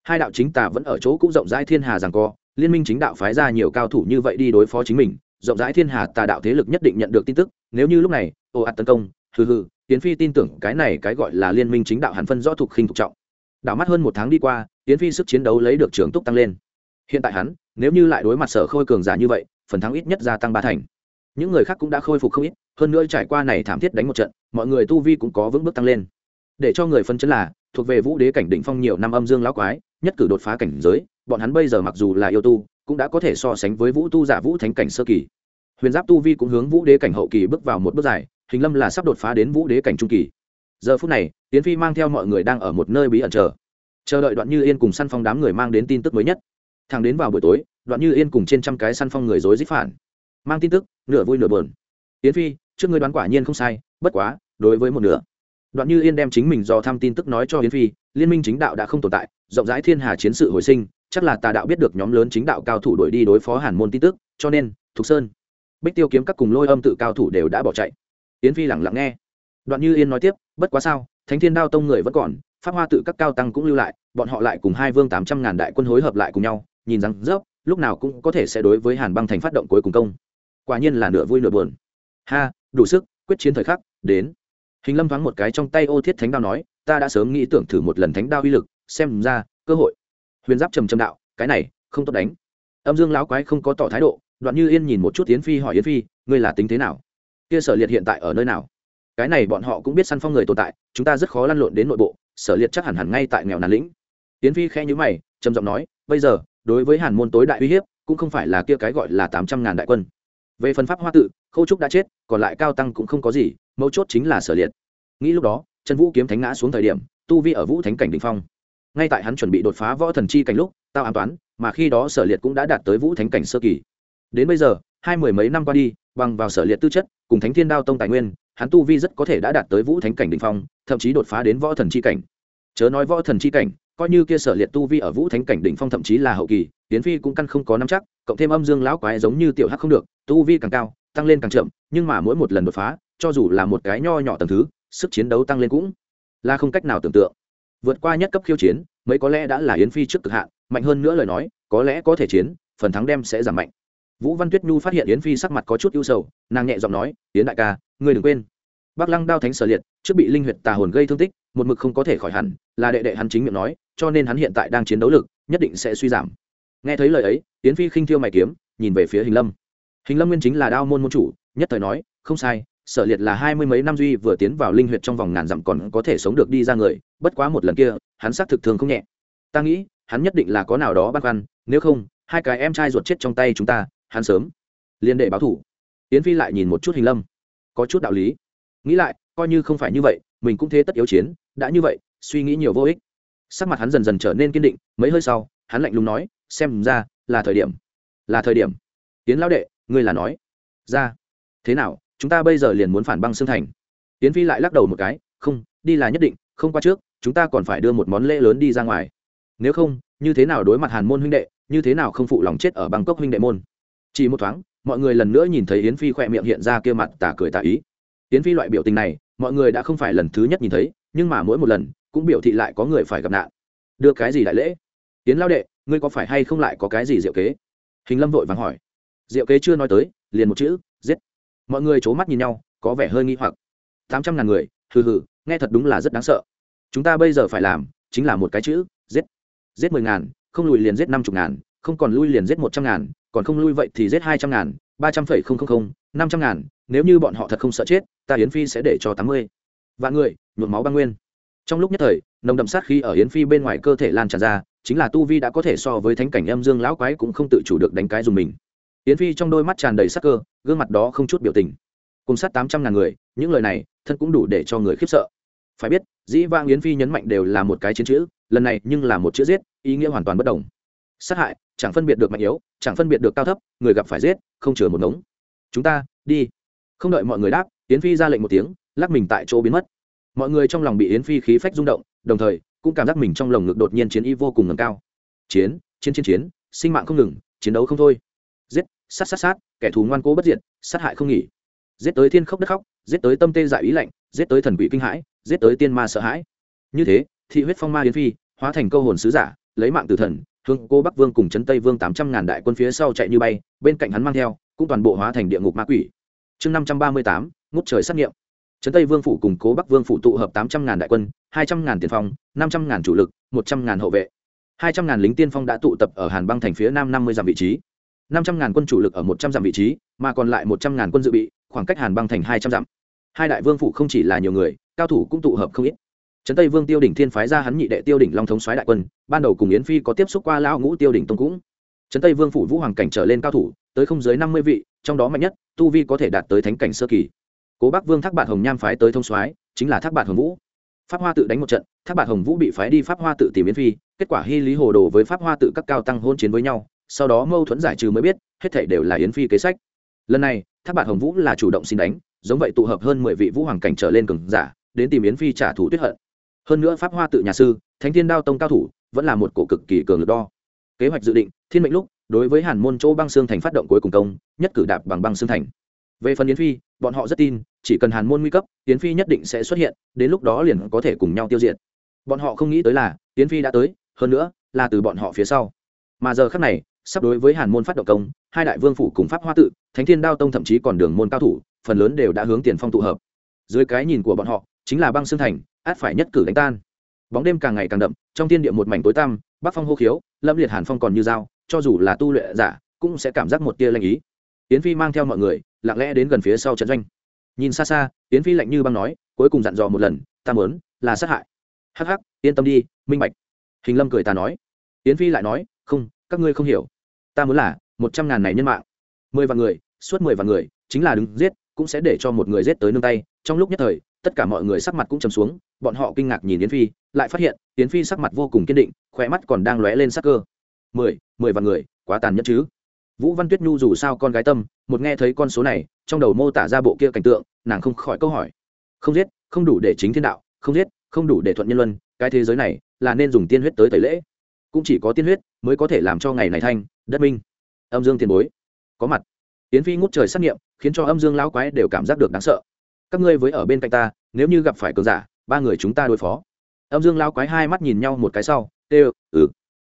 hai đạo chính tà vẫn ở chỗ cũng rộng rãi thiên hà rằng co, liên minh chính đạo phái ra nhiều cao thủ như vậy đi đối phó chính mình, rộng rãi thiên hà tà đạo thế lực nhất định nhận được tin tức, nếu như lúc này ồ ạt tấn công, hừ hừ tiến phi tin tưởng cái này cái gọi là liên minh chính đạo hàn phân rõ thuộc khinh thục trọng. Đảo mắt hơn một tháng đi qua tiến phi sức chiến đấu lấy được trường túc tăng lên. Hiện tại hắn, nếu như lại đối mặt sở khôi cường giả như vậy, phần thắng ít nhất gia tăng ba thành. Những người khác cũng đã khôi phục không ít, hơn nữa trải qua này thảm thiết đánh một trận, mọi người tu vi cũng có vững bước tăng lên. Để cho người phân chấn là thuộc về vũ đế cảnh đỉnh phong nhiều năm âm dương lão quái, nhất cử đột phá cảnh giới, bọn hắn bây giờ mặc dù là yêu tu, cũng đã có thể so sánh với vũ tu giả vũ thánh cảnh sơ kỳ. Huyền giáp tu vi cũng hướng vũ đế cảnh hậu kỳ bước vào một bước dài, hình lâm là sắp đột phá đến vũ đế cảnh trung kỳ. Giờ phút này tiến phi mang theo mọi người đang ở một nơi bí ẩn chờ. Chờ đợi đoạn như yên cùng săn phong đám người mang đến tin tức mới nhất. Thằng đến vào buổi tối, đoạn như yên cùng trên trăm cái săn phong người dối rít phản. Mang tin tức, nửa vui nửa buồn. Tiến phi, trước ngươi đoán quả nhiên không sai, bất quá, đối với một nửa đoạn như yên đem chính mình do thăm tin tức nói cho yến phi, liên minh chính đạo đã không tồn tại, rộng rãi thiên hà chiến sự hồi sinh, chắc là tà đạo biết được nhóm lớn chính đạo cao thủ đuổi đi đối phó hàn môn tin tức, cho nên, thục sơn, bích tiêu kiếm các cùng lôi âm tự cao thủ đều đã bỏ chạy. Yến phi lẳng lặng nghe. Đoạn như yên nói tiếp, bất quá sao, thánh thiên đao tông người vẫn còn, pháp hoa tự các cao tăng cũng lưu lại, bọn họ lại cùng hai vương tám trăm ngàn đại quân hối hợp lại cùng nhau, nhìn rằng rớp, lúc nào cũng có thể sẽ đối với hàn băng thành phát động cuối cùng công. Quả nhiên là nửa vui nửa buồn. Ha, đủ sức, quyết chiến thời khắc, đến hình lâm thoáng một cái trong tay ô thiết thánh đao nói, ta đã sớm nghĩ tưởng thử một lần thánh đao uy lực, xem ra, cơ hội. Huyền giáp trầm trầm đạo, cái này, không tốt đánh. Âm dương lão quái không có tỏ thái độ, đoạn như yên nhìn một chút yến phi hỏi yến phi, ngươi là tính thế nào? Kia sở liệt hiện tại ở nơi nào? Cái này bọn họ cũng biết săn phong người tồn tại, chúng ta rất khó lăn lộn đến nội bộ, sở liệt chắc hẳn hẳn ngay tại nghèo nàn lĩnh. Yến phi khẽ nhữ mày, trầm giọng nói, bây giờ, đối với hàn môn tối đại uy hiếp, cũng không phải là kia cái gọi là tám trăm ngàn đại quân. Về phần pháp hoa tự khâu trúc đã chết, còn lại cao tăng cũng không có gì, mấu chốt chính là sở liệt. Nghĩ lúc đó chân vũ kiếm thánh ngã xuống thời điểm, tu vi ở vũ thánh cảnh đình phong. Ngay tại hắn chuẩn bị đột phá võ thần chi cảnh lúc, tao an toán, mà khi đó sở liệt cũng đã đạt tới vũ thánh cảnh sơ kỳ. Đến bây giờ, hai mười mấy năm qua đi, bằng vào sở liệt tư chất, cùng thánh thiên đao tông tài nguyên, hắn tu vi rất có thể đã đạt tới vũ thánh cảnh đình phong, thậm chí đột phá đến võ thần chi cảnh. Chớ nói võ thần chi cảnh, coi như kia sở liệt tu vi ở vũ thánh cảnh đỉnh phong thậm chí là hậu kỳ tiến phi cũng căn không có nắm chắc, cộng thêm âm dương lão quái giống như tiểu hắc không được, tu vi càng cao tăng lên càng chậm, nhưng mà mỗi một lần đột phá, cho dù là một cái nho nhỏ tầng thứ, sức chiến đấu tăng lên cũng là không cách nào tưởng tượng. Vượt qua nhất cấp khiêu chiến, mấy có lẽ đã là yến phi trước cực hạn, mạnh hơn nữa lời nói, có lẽ có thể chiến, phần thắng đem sẽ giảm mạnh. Vũ văn tuyết nhu phát hiện yến phi sắc mặt có chút ưu sầu, nàng nhẹ giọng nói, yến đại ca, ngươi đừng quên. Bác lăng đao thánh sở liệt, trước bị linh huyệt tà hồn gây thương tích, một mực không có thể khỏi hẳn, là đệ đệ hắn chính miệng nói, cho nên hắn hiện tại đang chiến đấu lực, nhất định sẽ suy giảm. Nghe thấy lời ấy, yến phi khinh thiêu mày kiếm, nhìn về phía hình lâm hình lâm nguyên chính là đao môn môn chủ, nhất thời nói, không sai, sở liệt là hai mươi mấy năm duy vừa tiến vào linh huyệt trong vòng ngàn dặm còn có thể sống được đi ra người, bất quá một lần kia, hắn xác thực thường không nhẹ. Ta nghĩ, hắn nhất định là có nào đó băn khoăn, nếu không, hai cái em trai ruột chết trong tay chúng ta, hắn sớm liên đệ báo thủ. Yến phi lại nhìn một chút hình lâm. Có chút đạo lý. Nghĩ lại, coi như không phải như vậy, mình cũng thế tất yếu chiến, đã như vậy, suy nghĩ nhiều vô ích. Sắc mặt hắn dần dần trở nên kiên định, mấy hơi sau, hắn lạnh lùng nói, xem ra là thời điểm. Là thời điểm. Yến lão đệ ngươi là nói, ra, thế nào, chúng ta bây giờ liền muốn phản băng xương thành. Tiến phi lại lắc đầu một cái, không, đi là nhất định, không qua trước, chúng ta còn phải đưa một món lễ lớn đi ra ngoài. Nếu không, như thế nào đối mặt hàn môn huynh đệ, như thế nào không phụ lòng chết ở bangkok huynh đệ môn. Chỉ một thoáng, mọi người lần nữa nhìn thấy yến phi khỏe miệng hiện ra kia mặt tả cười tả ý. Yến phi loại biểu tình này, mọi người đã không phải lần thứ nhất nhìn thấy, nhưng mà mỗi một lần, cũng biểu thị lại có người phải gặp nạn. Đưa cái gì đại lễ? Yến lao đệ, ngươi có phải hay không lại có cái gì diệu kế? Hình lâm vội vàng hỏi diệu kế chưa nói tới, liền một chữ, giết. Mọi người c h ố mắt nhìn nhau, có vẻ hơi nghi hoặc. Tám trăm ngàn người, hừ hừ, nghe thật đúng là rất đáng sợ. Chúng ta bây giờ phải làm, chính là một cái chữ, giết. Giết mười ngàn, không lùi liền giết năm chục ngàn, không còn lui liền giết một trăm ngàn, còn không lui vậy thì giết hai trăm ngàn, ba trăm phẩy không không không, năm trăm ngàn, nếu như bọn họ thật không sợ chết, ta yến phi sẽ để cho tám mươi. Vạn người, nhuộm máu băng nguyên. Trong lúc nhất thời, nồng đậm sát khi ở yến phi bên ngoài cơ thể lan tràn ra, chính là tu vi đã có thể so với thánh cảnh âm dương lão quái cũng không tự chủ được đánh cái dùng mình yến phi trong đôi mắt tràn đầy sắc cơ, gương mặt đó không chút biểu tình. Cùng sát tám trăm ngàn người, những lời này thân cũng đủ để cho người khiếp sợ. Phải biết, dĩ vang yến phi nhấn mạnh đều là một cái chiến chữ, lần này nhưng là một chữ giết, ý nghĩa hoàn toàn bất đồng. Sát hại, chẳng phân biệt được mạnh yếu, chẳng phân biệt được cao thấp, người gặp phải giết, không chừa một ngống. Chúng ta, đi. Không đợi mọi người đáp, yến phi ra lệnh một tiếng, lắc mình tại chỗ biến mất. Mọi người trong lòng bị yến phi khí phách rung động, đồng thời, cũng cảm giác mình trong lồng ngực đột nhiên chiến y vô cùng ngầm cao. Chiến chiến chiến chiến, sinh mạng không ngừng, chiến đấu không thôi. Giết sát sát sát, kẻ thù ngoan cố bất diệt, sát hại không nghỉ. Giết tới thiên khóc đất khóc, giết tới tâm tê dại ý lạnh, giết tới thần quỷ kinh hãi, giết tới tiên ma sợ hãi. Như thế, thị huyết phong ma yến phi, hóa thành câu hồn sứ giả, lấy mạng từ thần, hướng cô bắc vương cùng trấn tây vương tám trăm ngàn đại quân phía sau chạy như bay, bên cạnh hắn mang theo, cũng toàn bộ hóa thành địa ngục ma quỷ. Chương năm trăm ba mươi tám, ngút trời sát nghiệm. Trấn tây vương phủ cùng cố bắc vương phủ tụ hợp tám trăm ngàn đại quân, hai trăm ngàn tiền phong, năm trăm ngàn chủ lực, một trăm ngàn hậu vệ. hai trăm ngàn lính tiên phong đã tụ tập ở hàn băng thành phía nam năm mươi dặm vị trí năm trăm ngàn quân chủ lực ở một trăm dặm vị trí, mà còn lại một trăm ngàn quân dự bị, khoảng cách hàn băng thành hai trăm dặm. Hai đại vương phủ không chỉ là nhiều người, cao thủ cũng tụ hợp không ít. Trấn tây vương tiêu đỉnh thiên phái ra hắn nhị đệ tiêu đỉnh long thống soái đại quân, ban đầu cùng yến phi có tiếp xúc qua lão ngũ tiêu đỉnh tông cũng. Trấn tây vương phủ vũ hoàng cảnh trở lên cao thủ, tới không dưới năm mươi vị, trong đó mạnh nhất, tu vi có thể đạt tới thánh cảnh sơ kỳ. Cố bắc vương thác bạt hồng nham phái tới thông soái, chính là thác bạt hồng vũ. Pháp hoa tự đánh một trận, thác bạt hồng vũ bị phái đi pháp hoa tự tìm yến phi, kết quả hy lý hồ đồ với pháp hoa tự các cao tăng hôn chiến với nhau sau đó mâu thuẫn giải trừ mới biết, hết thảy đều là yến phi kế sách. Lần này tháp bạt hồng vũ là chủ động xin đánh, giống vậy tụ hợp hơn mười vị vũ hoàng cảnh trở lên cường giả, đến tìm yến phi trả thù tuyết hận. Hơn nữa pháp hoa tự nhà sư, thánh thiên đao tông cao thủ, vẫn là một cổ cực kỳ cường lực đo. Kế hoạch dự định, thiên mệnh lúc, đối với hàn môn chỗ băng xương thành phát động cuối cùng công, nhất cử đạp bằng băng xương thành. Về phần yến phi, bọn họ rất tin, chỉ cần hàn môn nguy cấp, yến phi nhất định sẽ xuất hiện, đến lúc đó liền có thể cùng nhau tiêu diệt. Bọn họ không nghĩ tới là, yến phi đã tới, hơn nữa, là từ bọn họ phía sau. Mà giờ khác này sắp đối với hàn môn phát động công, hai đại vương phủ cùng pháp hoa tự, thánh thiên đao tông thậm chí còn đường môn cao thủ, phần lớn đều đã hướng tiền phong tụ hợp. Dưới cái nhìn của bọn họ, chính là băng xương thành, át phải nhất cử đánh tan. Bóng đêm càng ngày càng đậm, trong thiên địa một mảnh tối tăm, bắc phong hô khiếu, lâm liệt hàn phong còn như dao, cho dù là tu luyện giả, cũng sẽ cảm giác một tia lanh ý. Yến phi mang theo mọi người, lặng lẽ đến gần phía sau trận doanh. Nhìn xa xa, yến phi lạnh như băng nói, cuối cùng dặn dò một lần, ta mớn là sát hại. Hắc hắc, yên tâm đi, minh bạch. Hình lâm cười ta nói. Yến phi lại nói, không, các ngươi không hiểu ta muốn là một trăm ngàn này nhân mạng. Mười vạn người, suốt mười vạn người, chính là đứng giết, cũng sẽ để cho một người giết tới nương tay. Trong lúc nhất thời, tất cả mọi người sắc mặt cũng trầm xuống, bọn họ kinh ngạc nhìn yến phi, lại phát hiện, yến phi sắc mặt vô cùng kiên định khỏe mắt còn đang lóe lên sắc cơ. Mười mười vạn người, quá tàn nhẫn chứ? Vũ văn tuyết nhu dù sao con gái tâm, một nghe thấy con số này, trong đầu mô tả ra bộ kia cảnh tượng, nàng không khỏi câu hỏi. Không giết, không đủ để chính thiên đạo, không giết, không đủ để thuận nhân luân, cái thế giới này là nên dùng tiên huyết tới tẩy lễ. Cũng chỉ có tiên huyết mới có thể làm cho ngày này thanh đất minh. Âm dương tiền bối. Có mặt. Yến phi ngút trời sát nghiệm, khiến cho âm dương lão quái đều cảm giác được đáng sợ. Các ngươi với ở bên cạnh ta, nếu như gặp phải cường giả, ba người chúng ta đối phó. Âm dương lão quái hai mắt nhìn nhau một cái sau, tê ừ.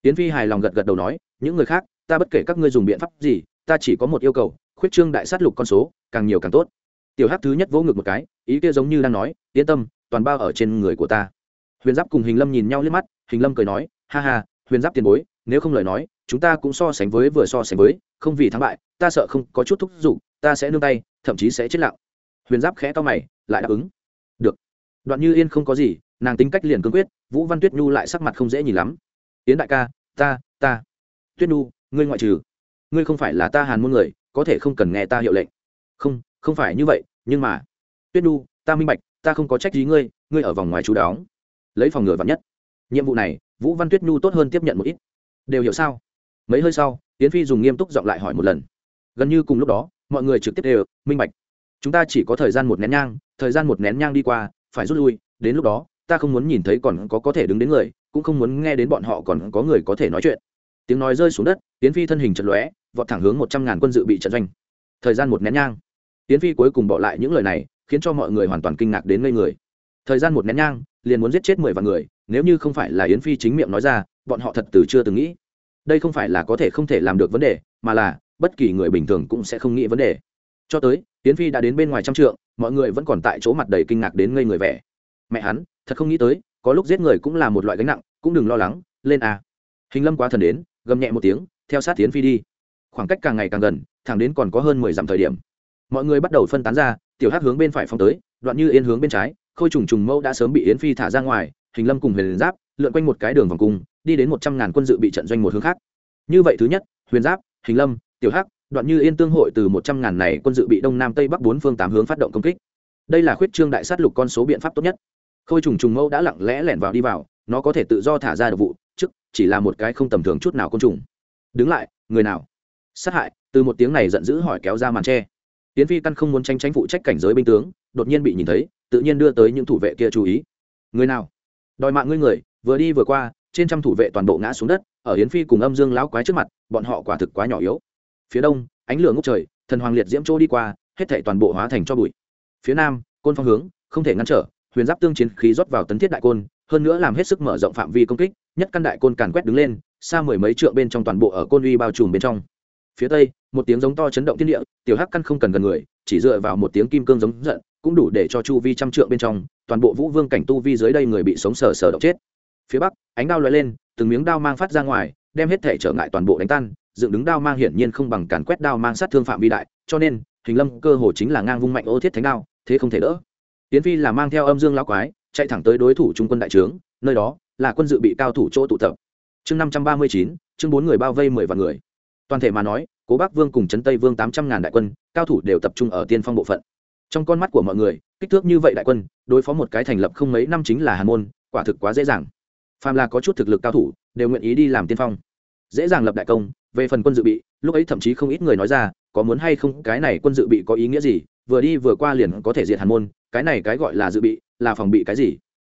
Yến phi hài lòng gật gật đầu nói, những người khác, ta bất kể các ngươi dùng biện pháp gì, ta chỉ có một yêu cầu, khuyết trương đại sát lục con số, càng nhiều càng tốt. Tiểu hát thứ nhất vỗ ngực một cái, ý kia giống như đang nói, yên tâm, toàn bao ở trên người của ta. Huyền giáp cùng hình lâm nhìn nhau liếc mắt, hình lâm cười nói, ha ha, huyền giáp tiền bối, nếu không lời nói chúng ta cũng so sánh với vừa so sánh với, không vì thắng bại, ta sợ không có chút thúc giục, ta sẽ nương tay, thậm chí sẽ chết lặng. Huyền giáp khẽ to mày, lại đáp ứng. Được. Đoạn như yên không có gì, nàng tính cách liền cương quyết, vũ văn tuyết nhu lại sắc mặt không dễ nhìn lắm. Yến đại ca, ta ta. Tuyết nhu, ngươi ngoại trừ. Ngươi không phải là ta hàn môn người, có thể không cần nghe ta hiệu lệnh. Không không phải như vậy, nhưng mà. Tuyết nhu, ta minh bạch, ta không có trách gì ngươi ngươi ở vòng ngoài chú đóng lấy phòng ngừa vắn nhất. Nhiệm vụ này, vũ văn tuyết nhu tốt hơn tiếp nhận một ít. Đều hiểu sao? Mấy hơi sau, Yến phi dùng nghiêm túc giọng lại hỏi một lần. Gần như cùng lúc đó, mọi người trực tiếp đều, minh bạch, chúng ta chỉ có thời gian một nén nhang, thời gian một nén nhang đi qua, phải rút lui, đến lúc đó, ta không muốn nhìn thấy còn có có thể đứng đến người, cũng không muốn nghe đến bọn họ còn có người có thể nói chuyện. Tiếng nói rơi xuống đất tiến phi thân hình chật lóe, vọt thẳng hướng một trăm ngàn quân dự bị trận doanh. Thời gian một nén nhang. Tiến phi cuối cùng bỏ lại những lời này, khiến cho mọi người hoàn toàn kinh ngạc đến ngây người. Thời gian một nén nhang, liền muốn giết chết mười vạn người, nếu như không phải là yến phi chính miệng nói ra, bọn họ thật từ chưa từng nghĩ đây không phải là có thể không thể làm được vấn đề, mà là, bất kỳ người bình thường cũng sẽ không nghĩ vấn đề. Cho tới tiến phi đã đến bên ngoài trăm trượng, mọi người vẫn còn tại chỗ mặt đầy kinh ngạc đến ngây người vẻ. Mẹ hắn, thật không nghĩ tới, có lúc giết người cũng là một loại gánh nặng, cũng đừng lo lắng, lên a hình lâm quá thần đến, gầm nhẹ một tiếng, theo sát tiến phi đi. Khoảng cách càng ngày càng gần, thẳng đến còn có hơn mười dặm thời điểm. Mọi người bắt đầu phân tán ra, tiểu hát hướng bên phải phong tới, đoạn như yên hướng bên trái, khôi trùng trùng mẫu đã sớm bị yến phi thả ra ngoài, hình lâm cùng huyền giáp lượn quanh một cái đường vòng cung, đi đến một trăm ngàn quân dự bị trận doanh một hướng khác. Như vậy thứ nhất, huyền giáp, hình lâm, tiểu hắc, đoạn như yên tương hội từ một trăm ngàn này quân dự bị đông nam tây bắc bốn phương tám hướng phát động công kích. Đây là khuyết trương đại sát lục con số biện pháp tốt nhất. Khôi trùng trùng mẫu đã lặng lẽ lẻn vào đi vào, nó có thể tự do thả ra đ vụ chức chỉ là một cái không tầm thường chút nào côn trùng. Đứng lại, người nào? Sát hại, từ một tiếng này giận dữ hỏi kéo ra màn tre. Tiến phi căn không muốn tranh tranh phụ trách cảnh giới binh tướng, đột nhiên bị nhìn thấy, tự nhiên đưa tới những thủ vệ kia chú ý. Người nào? Đòi mạng ngươi người vừa đi vừa qua, trên trăm thủ vệ toàn bộ ngã xuống đất, ở yến phi cùng âm dương lão quái trước mặt, bọn họ quả thực quá nhỏ yếu. Phía đông, ánh lửa ngốc trời, thần hoàng liệt diễm chỗ đi qua, hết thảy toàn bộ hóa thành cho bụi. Phía nam, côn phong hướng, không thể ngăn trở, huyền giáp tương chiến khí rót vào tấn thiết đại côn, hơn nữa làm hết sức mở rộng phạm vi công kích, nhất căn đại côn càn quét đứng lên, xa mười mấy trượng bên trong toàn bộ ở côn uy bao trùm bên trong. Phía tây, một tiếng giống to chấn động thiên địa, tiểu hắc căn không cần gần người, chỉ dựa vào một tiếng kim cương giống giận, cũng đủ để cho chu vi trăm trượng bên trong, toàn bộ vũ vương cảnh tu vi dưới đây người bị sống sờ sờ động chết phía bắc, ánh đao lóe lên, từng miếng đao mang phát ra ngoài, đem hết thể trở ngại toàn bộ đánh tan. Dựng đứng đao mang hiển nhiên không bằng càn quét đao mang sát thương phạm vi đại, cho nên, hình lâm cơ hồ chính là ngang vung mạnh ô thiết thánh đao, thế không thể đỡ. Tiến phi là mang theo âm dương lão quái, chạy thẳng tới đối thủ trung quân đại trướng, nơi đó là quân dự bị cao thủ chỗ tụ tập. Chương năm trăm ba mươi chín, chương bốn người bao vây mười vạn người. Toàn thể mà nói, cố bắc vương cùng trấn tây vương tám trăm ngàn đại quân, cao thủ đều tập trung ở tiên phong bộ phận. Trong con mắt của mọi người, kích thước như vậy đại quân, đối phó một cái thành lập không mấy năm chính là hàn môn, quả thực quá dễ dàng phàm là có chút thực lực cao thủ, đều nguyện ý đi làm tiên phong. Dễ dàng lập đại công, về phần quân dự bị, lúc ấy thậm chí không ít người nói ra, có muốn hay không, cái này quân dự bị có ý nghĩa gì, vừa đi vừa qua liền có thể diệt hàn môn, cái này cái gọi là dự bị, là phòng bị cái gì?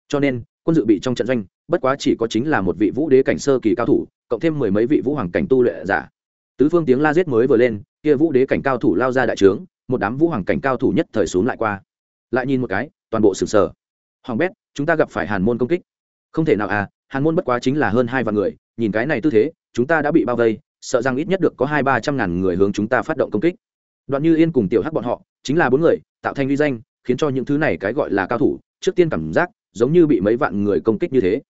Cho nên, quân dự bị trong trận doanh, bất quá chỉ có chính là một vị vũ đế cảnh sơ kỳ cao thủ, cộng thêm mười mấy vị vũ hoàng cảnh tu lệ giả. Tứ phương tiếng la giết mới vừa lên, kia vũ đế cảnh cao thủ lao ra đại trướng, một đám vũ hoàng cảnh cao thủ nhất thời xuống lại qua. Lại nhìn một cái, toàn bộ sừng sờ. Hoàng bét, chúng ta gặp phải hàn môn công kích không thể nào à hàn môn bất quá chính là hơn hai vạn người, nhìn cái này tư thế, chúng ta đã bị bao vây, sợ rằng ít nhất được có hai ba trăm ngàn người hướng chúng ta phát động công kích. Đoạn như yên cùng tiểu hắc bọn họ, chính là bốn người, tạo thành uy danh, khiến cho những thứ này cái gọi là cao thủ, trước tiên cảm giác, giống như bị mấy vạn người công kích như thế.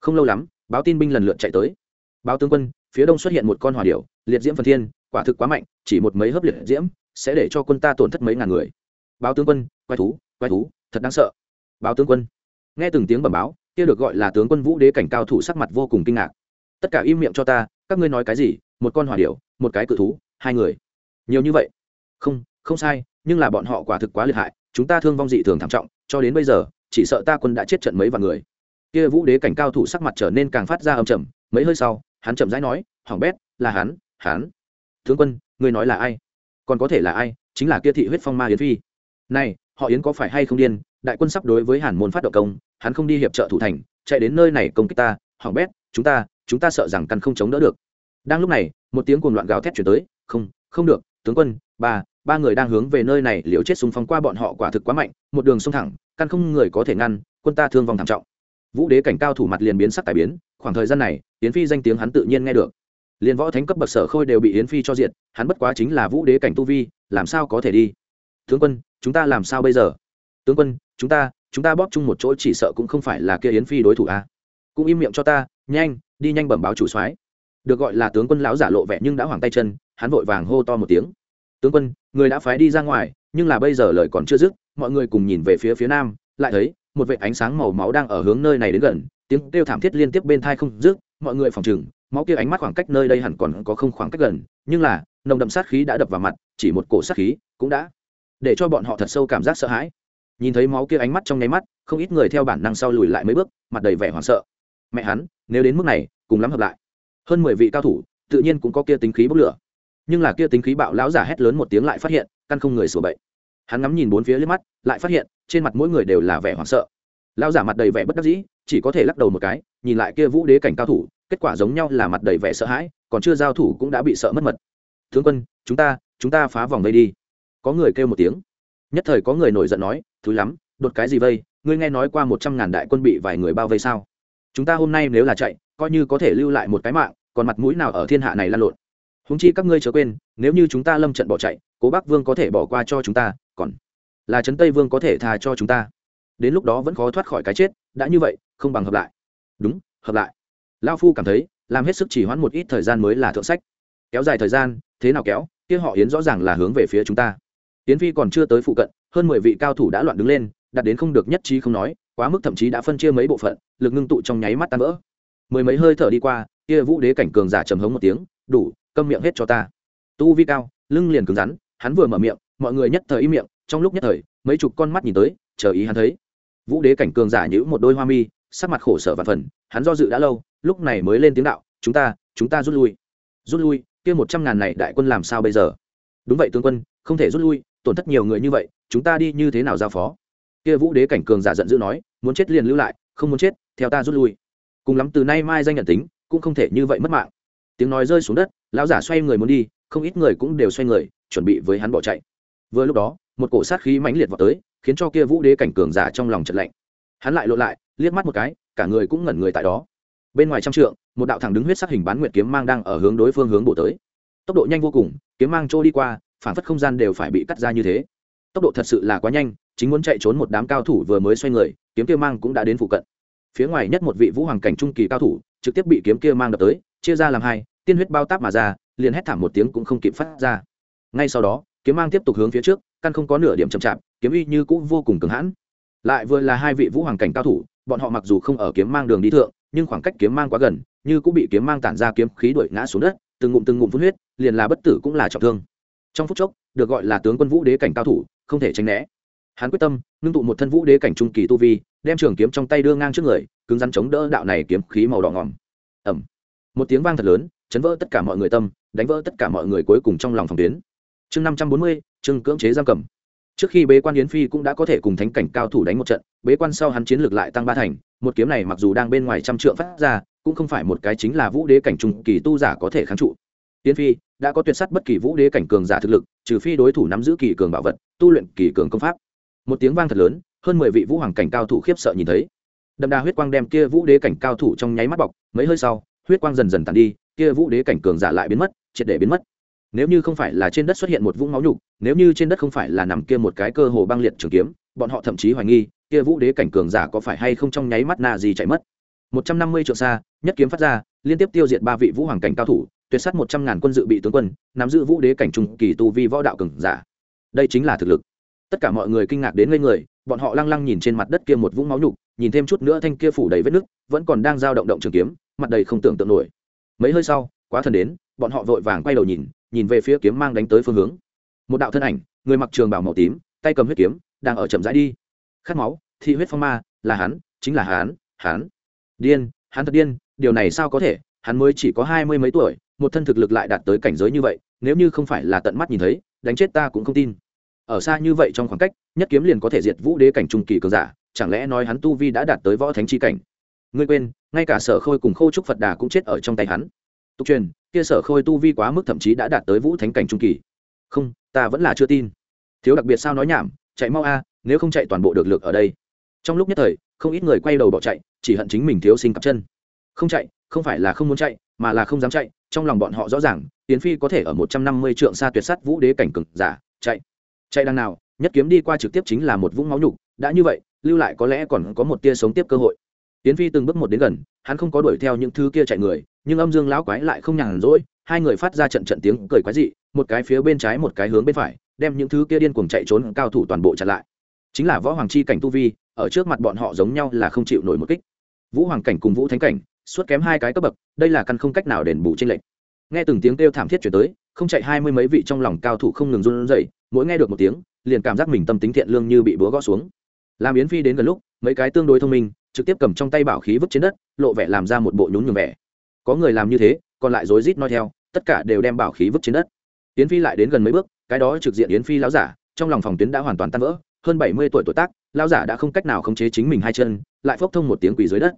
Không lâu lắm, báo tin binh lần lượt chạy tới. Báo tướng quân, phía đông xuất hiện một con hỏa điểu, liệt diễm phần thiên, quả thực quá mạnh, chỉ một mấy hớp liệt diễm, sẽ để cho quân ta tổn thất mấy ngàn người. Báo tướng quân quay thú quay thú, thật đáng sợ. Báo tướng quân, nghe từng tiếng bẩm báo kia được gọi là tướng quân vũ đế cảnh cao thủ sắc mặt vô cùng kinh ngạc. Tất cả im miệng cho ta, các ngươi nói cái gì? Một con hỏa điểu, một cái cự thú, hai người. Nhiều như vậy? Không không sai, nhưng là bọn họ quả thực quá liệt hại, chúng ta thương vong dị thường thảm trọng, cho đến bây giờ, chỉ sợ ta quân đã chết trận mấy vạn người. Kia vũ đế cảnh cao thủ sắc mặt trở nên càng phát ra âm trầm, mấy hơi sau, hắn chậm rãi nói hỏng bét, là hắn hắn. Tướng quân, ngươi nói là ai? Còn có thể là ai? Chính là kia thị huyết phong ma yến phi. Này, họ yến có phải hay không điên? Đại quân sắp đối với hàn môn phát động công hắn không đi hiệp trợ thủ thành, chạy đến nơi này công kích ta, hỏng bét, chúng ta chúng ta sợ rằng căn không chống đỡ được. Đang lúc này, một tiếng cuồng loạn gào thét chuyển tới, không không được, tướng quân, ba ba người đang hướng về nơi này liều chết súng phong qua bọn họ quả thực quá mạnh, một đường sông thẳng, căn không người có thể ngăn, quân ta thương vong thảm trọng. Vũ đế cảnh cao thủ mặt liền biến sắc tài biến, khoảng thời gian này, yến phi danh tiếng hắn tự nhiên nghe được. Liền võ thánh cấp bậc sở khôi đều bị yến phi cho diệt, hắn bất quá chính là vũ đế cảnh tu vi, làm sao có thể đi? Tướng quân, chúng ta làm sao bây giờ? Tướng quân, chúng ta chúng ta bóp chung một chỗ chỉ sợ cũng không phải là kia yến phi đối thủ a à? cũng im miệng cho ta, nhanh, đi nhanh bẩm báo chủ soái. Được gọi là tướng quân lão giả lộ vẻ nhưng đã hoảng tay chân, hắn vội vàng hô to một tiếng. Tướng quân, người đã phái đi ra ngoài, nhưng là bây giờ lời còn chưa dứt, mọi người cùng nhìn về phía phía nam, lại thấy một vệ ánh sáng màu máu đang ở hướng nơi này đến gần, tiếng kêu thảm thiết liên tiếp bên thai không dứt, mọi người phòng chừng máu kia ánh mắt khoảng cách nơi đây hẳn còn có không khoảng cách gần, nhưng là, nồng đậm sát khí đã đập vào mặt, chỉ một cổ sát khí cũng đã để cho bọn họ thật sâu cảm giác sợ hãi nhìn thấy máu kia ánh mắt trong nháy mắt, không ít người theo bản năng sau lùi lại mấy bước, mặt đầy vẻ hoảng sợ. Mẹ hắn, nếu đến mức này, cùng lắm hợp lại. Hơn mười vị cao thủ, tự nhiên cũng có kia tính khí bốc lửa. Nhưng là kia tính khí bạo lão giả hét lớn một tiếng lại phát hiện, căn không người sửa bậy. Hắn ngắm nhìn bốn phía liếc mắt, lại phát hiện, trên mặt mỗi người đều là vẻ hoảng sợ. Lão giả mặt đầy vẻ bất đắc dĩ, chỉ có thể lắc đầu một cái, nhìn lại kia vũ đế cảnh cao thủ, kết quả giống nhau là mặt đầy vẻ sợ hãi, còn chưa giao thủ cũng đã bị sợ mất mật. Tướng quân, chúng ta chúng ta phá vòng vây đi. Có người kêu một tiếng. Nhất thời có người nổi giận nói thúi lắm, đột cái gì vây, ngươi nghe nói qua một trăm ngàn đại quân bị vài người bao vây sao? Chúng ta hôm nay nếu là chạy, coi như có thể lưu lại một cái mạng, còn mặt mũi nào ở thiên hạ này lan lộn? Húng chi các ngươi chớ quên, nếu như chúng ta lâm trận bỏ chạy, cố bắc vương có thể bỏ qua cho chúng ta, còn là trấn tây vương có thể tha cho chúng ta. Đến lúc đó vẫn khó thoát khỏi cái chết, đã như vậy, không bằng hợp lại. Đúng, hợp lại. Lao phu cảm thấy, làm hết sức chỉ hoãn một ít thời gian mới là thượng sách. Kéo dài thời gian, thế nào kéo, kia họ yến rõ ràng là hướng về phía chúng ta. Yến phi còn chưa tới phụ cận hơn mười vị cao thủ đã loạn đứng lên đặt đến không được nhất trí không nói, quá mức thậm chí đã phân chia mấy bộ phận, lực ngưng tụ trong nháy mắt tan vỡ. Mười mấy hơi thở đi qua, kia vũ đế cảnh cường giả trầm hống một tiếng, đủ, câm miệng hết cho ta. Tu vi cao, lưng liền cứng rắn, hắn vừa mở miệng, mọi người nhất thời im miệng, trong lúc nhất thời, mấy chục con mắt nhìn tới, chờ ý hắn thấy. Vũ đế cảnh cường giả nhữ một đôi hoa mi, sắc mặt khổ sở và phần, hắn do dự đã lâu, lúc này mới lên tiếng đạo, chúng ta chúng ta rút lui. Rút lui? Kia một trăm ngàn này đại quân làm sao bây giờ? Đúng vậy, tướng quân, không thể rút lui tổn thất nhiều người như vậy, chúng ta đi như thế nào giao phó? Kia vũ đế cảnh cường giả giận dữ nói, muốn chết liền lưu lại, không muốn chết, theo ta rút lui. Cùng lắm từ nay mai danh nhận tính, cũng không thể như vậy mất mạng. Tiếng nói rơi xuống đất, lão giả xoay người muốn đi, không ít người cũng đều xoay người, chuẩn bị với hắn bỏ chạy. Vừa lúc đó, một cổ sát khí mãnh liệt vào tới, khiến cho kia vũ đế cảnh cường giả trong lòng chật lạnh. Hắn lại lộ lại, liếc mắt một cái, cả người cũng ngẩn người tại đó. Bên ngoài trăm trượng, một đạo thẳng đứng huyết sắc hình bán nguyệt kiếm mang đang ở hướng đối phương hướng bổ tới. Tốc độ nhanh vô cùng, kiếm mang trôi đi qua phản phất không gian đều phải bị cắt ra như thế. Tốc độ thật sự là quá nhanh, chính muốn chạy trốn một đám cao thủ vừa mới xoay người, kiếm kia mang cũng đã đến phụ cận. Phía ngoài nhất một vị vũ hoàng cảnh trung kỳ cao thủ, trực tiếp bị kiếm kia mang đập tới, chia ra làm hai, tiên huyết bao táp mà ra, liền hét thảm một tiếng cũng không kịp phát ra. Ngay sau đó, kiếm mang tiếp tục hướng phía trước, căn không có nửa điểm chậm chạp, kiếm uy như cũng vô cùng cứng hãn. Lại vừa là hai vị vũ hoàng cảnh cao thủ, bọn họ mặc dù không ở kiếm mang đường đi thượng, nhưng khoảng cách kiếm mang quá gần, như cũng bị kiếm mang tản ra kiếm khí đuổi ngã xuống đất, từng ngụm từng ngụm phun huyết, liền là bất tử cũng là trọng thương trong phút chốc, được gọi là tướng quân vũ đế cảnh cao thủ, không thể tránh né. Hắn quyết tâm, ngưng tụ một thân vũ đế cảnh trung kỳ tu vi, đem trường kiếm trong tay đưa ngang trước người, cứng rắn chống đỡ đạo này kiếm khí màu đỏ ngỏm ẩm một tiếng vang thật lớn, chấn vỡ tất cả mọi người tâm, đánh vỡ tất cả mọi người cuối cùng trong lòng phòng tuyến. Chương năm trăm bốn mươi chương cưỡng chế giam cầm. Trước khi bế quan yến phi cũng đã có thể cùng thánh cảnh cao thủ đánh một trận, bế quan sau hắn chiến lược lại tăng ba thành, một kiếm này mặc dù đang bên ngoài trăm trượng phát ra, cũng không phải một cái chính là vũ đế cảnh trung kỳ tu giả có thể kháng trụ. Yến phi đã có tuyệt sắt bất kỳ vũ đế cảnh cường giả thực lực, trừ phi đối thủ nắm giữ kỳ cường bảo vật, tu luyện kỳ cường công pháp. Một tiếng vang thật lớn, hơn mười vị vũ hoàng cảnh cao thủ khiếp sợ nhìn thấy. Đậm đà huyết quang đem kia vũ đế cảnh cao thủ trong nháy mắt bọc, mấy hơi sau, huyết quang dần dần tàn đi, kia vũ đế cảnh cường giả lại biến mất, triệt để biến mất. Nếu như không phải là trên đất xuất hiện một vũng máu nhục, nếu như trên đất không phải là nằm kia một cái cơ hồ băng liệt trường kiếm, bọn họ thậm chí hoài nghi, kia vũ đế cảnh cường giả có phải hay không trong nháy mắt na gì chạy mất. Một trăm năm mươi trượng xa, nhất kiếm phát ra, liên tiếp tiêu diệt ba vị vũ hoàng cảnh cao thủ tuyệt sát một trăm ngàn quân dự bị tướng quân, nắm giữ vũ đế cảnh trung kỳ tu vi võ đạo cường giả. Đây chính là thực lực. Tất cả mọi người kinh ngạc đến ngây người, bọn họ lăng lăng nhìn trên mặt đất kia một vũng máu nhục, nhìn thêm chút nữa thanh kia phủ đầy vết nứt, vẫn còn đang dao động động trường kiếm, mặt đầy không tưởng tượng nổi. Mấy hơi sau, quá thần đến, bọn họ vội vàng quay đầu nhìn nhìn về phía kiếm mang đánh tới phương hướng. Một đạo thân ảnh, người mặc trường bảo màu tím, tay cầm huyết kiếm, đang ở chậm rãi đi. Khát máu, thị huyết phong ma, là hắn, chính là hắn hắn. Điên, hắn thật điên, điều này sao có thể, hắn mới chỉ có hai mươi mấy tuổi một thân thực lực lại đạt tới cảnh giới như vậy, nếu như không phải là tận mắt nhìn thấy, đánh chết ta cũng không tin. Ở xa như vậy trong khoảng cách, nhất kiếm liền có thể diệt vũ đế cảnh trung kỳ cường giả, chẳng lẽ nói hắn tu vi đã đạt tới võ thánh chi cảnh? Ngươi quên, ngay cả sở khôi cùng khô trúc phật đà cũng chết ở trong tay hắn. Tục truyền, kia sở khôi tu vi quá mức thậm chí đã đạt tới vũ thánh cảnh trung kỳ. Không, ta vẫn là chưa tin. Thiếu đặc biệt sao nói nhảm, chạy mau a, nếu không chạy toàn bộ được lực ở đây. Trong lúc nhất thời, không ít người quay đầu bỏ chạy, chỉ hận chính mình thiếu sinh cặp chân. Không chạy, không phải là không muốn chạy, mà là không dám chạy trong lòng bọn họ rõ ràng, tiến phi có thể ở một trăm năm mươi trượng xa tuyệt sắt vũ đế cảnh cực giả, chạy. Chạy đằng nào, nhất kiếm đi qua trực tiếp chính là một vũng máu nhục, đã như vậy, lưu lại có lẽ còn có một tia sống tiếp cơ hội. Tiến phi từng bước một đến gần, hắn không có đuổi theo những thứ kia chạy người, nhưng âm dương lão quái lại không nhàn rỗi, hai người phát ra trận trận tiếng cười quái dị, một cái phía bên trái một cái hướng bên phải, đem những thứ kia điên cuồng chạy trốn cao thủ toàn bộ chặn lại. Chính là võ hoàng chi cảnh tu vi, ở trước mặt bọn họ giống nhau là không chịu nổi một kích. Vũ hoàng cảnh cùng vũ thánh cảnh suốt kém hai cái cấp bậc, đây là căn không cách nào đền bù trên lệnh nghe từng tiếng kêu thảm thiết chuyển tới, không chạy hai mươi mấy vị trong lòng cao thủ không ngừng run rẩy, mỗi nghe được một tiếng, liền cảm giác mình tâm tính thiện lương như bị búa gõ xuống. Làm yến phi đến gần lúc, mấy cái tương đối thông minh, trực tiếp cầm trong tay bảo khí vứt trên đất, lộ vẻ làm ra một bộ nhún nhường vẻ. Có người làm như thế, còn lại rối rít nói theo, tất cả đều đem bảo khí vứt trên đất. Yến phi lại đến gần mấy bước, cái đó trực diện yến phi lão giả, trong lòng phòng tuyến đã hoàn toàn tan vỡ, hơn bảy mươi tuổi tuổi tác, lão giả đã không cách nào khống chế chính mình hai chân, lại phốc thông một tiếng quỳ dưới đất.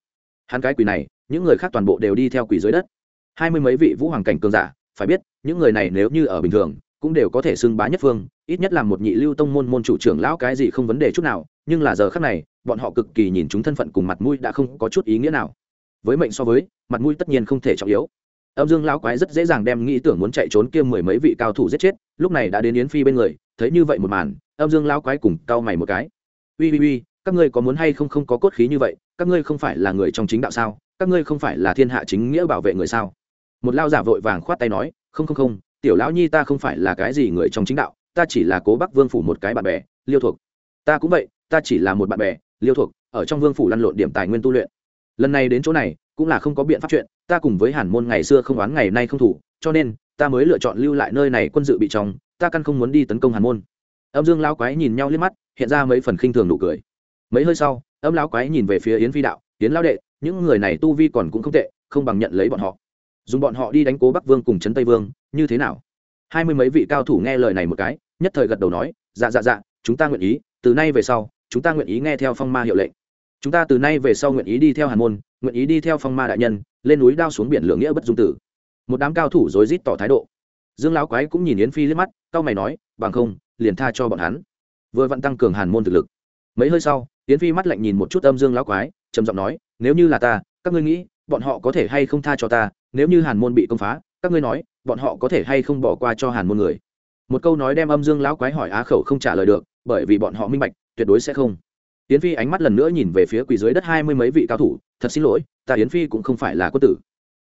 Hắn cái quỳ này những người khác toàn bộ đều đi theo quỷ dưới đất. Hai mươi mấy vị vũ hoàng cảnh cường giả, phải biết, những người này nếu như ở bình thường, cũng đều có thể xưng bá nhất phương, ít nhất là một nhị lưu tông môn môn chủ trưởng lão cái gì không vấn đề chút nào, nhưng là giờ khác này, bọn họ cực kỳ nhìn chúng thân phận cùng mặt mũi đã không có chút ý nghĩa nào. Với mệnh so với, mặt mũi tất nhiên không thể trọng yếu. Âm dương lão quái rất dễ dàng đem nghĩ tưởng muốn chạy trốn kia mười mấy vị cao thủ giết chết, lúc này đã đến yến phi bên người, thấy như vậy một màn, âm dương lão quái cùng cau mày một cái. Uy uy uy, các ngươi có muốn hay không không có cốt khí như vậy, các ngươi không phải là người trong chính đạo sao? Các ngươi không phải là thiên hạ chính nghĩa bảo vệ người sao? Một lao giả vội vàng khoát tay nói, không không không, tiểu lão nhi ta không phải là cái gì người trong chính đạo, ta chỉ là cố bắc vương phủ một cái bạn bè, liêu thuộc ta cũng vậy, ta chỉ là một bạn bè, liêu thuộc ở trong vương phủ lăn lộn điểm tài nguyên tu luyện. Lần này đến chỗ này, cũng là không có biện pháp chuyện, ta cùng với hàn môn ngày xưa không oán ngày nay không thủ, cho nên, ta mới lựa chọn lưu lại nơi này quân dự bị trong ta căn không muốn đi tấn công hàn môn. Âm dương lão quái nhìn nhau liếc mắt, hiện ra mấy phần khinh thường nụ cười. Mấy hơi sau, âm lão quái nhìn về phía yến phi đạo, yến lão đệ những người này tu vi còn cũng không tệ, không bằng nhận lấy bọn họ. Dùng bọn họ đi đánh cố bắc vương cùng trấn tây vương, như thế nào? Hai mươi mấy vị cao thủ nghe lời này một cái, nhất thời gật đầu nói dạ dạ dạ chúng ta nguyện ý, từ nay về sau, chúng ta nguyện ý nghe theo phong ma hiệu lệnh. Chúng ta từ nay về sau nguyện ý đi theo hàn môn, nguyện ý đi theo phong ma đại nhân, lên núi đao xuống biển lượng nghĩa bất dung tử. Một đám cao thủ rối rít tỏ thái độ. Dương lão quái cũng nhìn yến phi liếc mắt cao mày nói, bằng không, liền tha cho bọn hắn. Vừa vặn tăng cường hàn môn thực lực. Mấy hơi sau, yến phi mắt lạnh nhìn một chút âm dương lão quái, trầm giọng nói nếu như là ta, các ngươi nghĩ, bọn họ có thể hay không tha cho ta? Nếu như hàn môn bị công phá, các ngươi nói, bọn họ có thể hay không bỏ qua cho hàn môn người? Một câu nói đem âm dương lão quái hỏi á khẩu không trả lời được, bởi vì bọn họ minh bạch, tuyệt đối sẽ không. Yến phi ánh mắt lần nữa nhìn về phía quỷ dưới đất hai mươi mấy vị cao thủ, thật xin lỗi, ta yến phi cũng không phải là quân tử,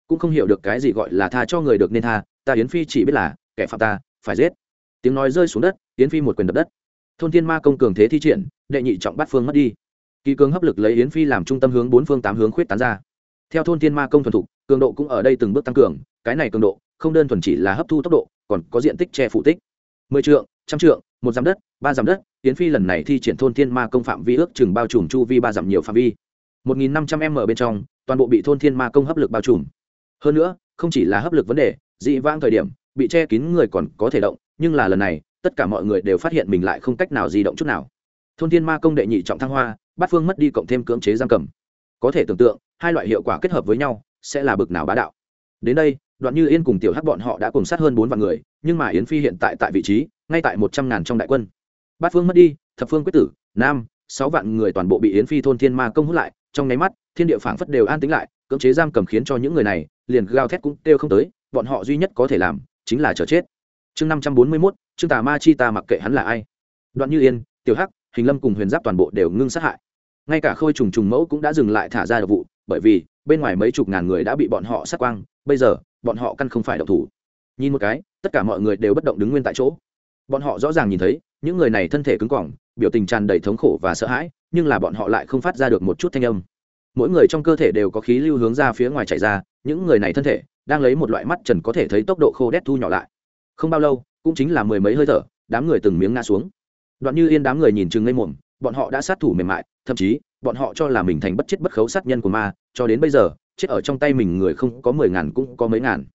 cũng không hiểu được cái gì gọi là tha cho người được nên tha, ta yến phi chỉ biết là kẻ phạm ta, phải giết. Tiếng nói rơi xuống đất, yến phi một quyền đập đất. Thôn thiên ma công cường thế thi triển, đệ nhị trọng bát phương mất đi kỳ cường hấp lực lấy yến phi làm trung tâm hướng bốn phương tám hướng khuyết tán ra. Theo thôn thiên ma công thuần thục, cường độ cũng ở đây từng bước tăng cường, cái này cường độ, không đơn thuần chỉ là hấp thu tốc độ, còn có diện tích che phủ tích. Mười trượng, trăm trượng, một dặm đất, ba dặm đất, Yến phi lần này thi triển thôn thiên ma công phạm vi ước chừng bao trùm chu vi ba dặm nhiều phạm vi. Một nghìn năm trăm m bên trong, toàn bộ bị thôn thiên ma công hấp lực bao trùm. Hơn nữa, không chỉ là hấp lực vấn đề, dị vãng thời điểm, bị che kín người còn có thể động, nhưng là lần này, tất cả mọi người đều phát hiện mình lại không cách nào di động chút nào. Thôn thiên ma công đệ nhị trọng thăng hoa bát phương mất đi cộng thêm cưỡng chế giam cầm. Có thể tưởng tượng, hai loại hiệu quả kết hợp với nhau, sẽ là bực nào bá đạo. Đến đây, đoạn như yên cùng tiểu hắc bọn họ đã cùng sát hơn bốn vạn người, nhưng mà yến phi hiện tại tại vị trí, ngay tại một trăm ngàn trong đại quân. Bát phương mất đi, thập phương quyết tử, nam, sáu vạn người toàn bộ bị yến phi thôn thiên ma công hút lại, trong nháy mắt, thiên địa phảng phất đều an tính lại, cưỡng chế giam cầm khiến cho những người này, liền gào thét cũng kêu không tới, bọn họ duy nhất có thể làm, chính là chờ chết. Chương năm trăm bốn mươi mốt chương tà ma chi ta mặc kệ hắn là ai? Đoạn như yên, tiểu hắc, hình lâm cùng huyền giáp toàn bộ đều ngưng sát hại ngay cả khôi trùng trùng mẫu cũng đã dừng lại thả ra độc vụ, bởi vì bên ngoài mấy chục ngàn người đã bị bọn họ sát quang, bây giờ, bọn họ căn không phải độc thủ. Nhìn một cái, tất cả mọi người đều bất động đứng nguyên tại chỗ. Bọn họ rõ ràng nhìn thấy, những người này thân thể cứng cỏng, biểu tình tràn đầy thống khổ và sợ hãi, nhưng là bọn họ lại không phát ra được một chút thanh âm. Mỗi người trong cơ thể đều có khí lưu hướng ra phía ngoài chạy ra, những người này thân thể đang lấy một loại mắt trần có thể thấy tốc độ khô đét thu nhỏ lại. Không bao lâu, cũng chính là mười mấy hơi thở, đám người từng miếng ngã xuống. Đoạn như yên đám người nhìn chừng ngây mồm bọn họ đã sát thủ mềm mại, thậm chí, bọn họ cho là mình thành bất chết bất khấu sát nhân của ma, cho đến bây giờ, chết ở trong tay mình người không có mười ngàn cũng có mấy ngàn.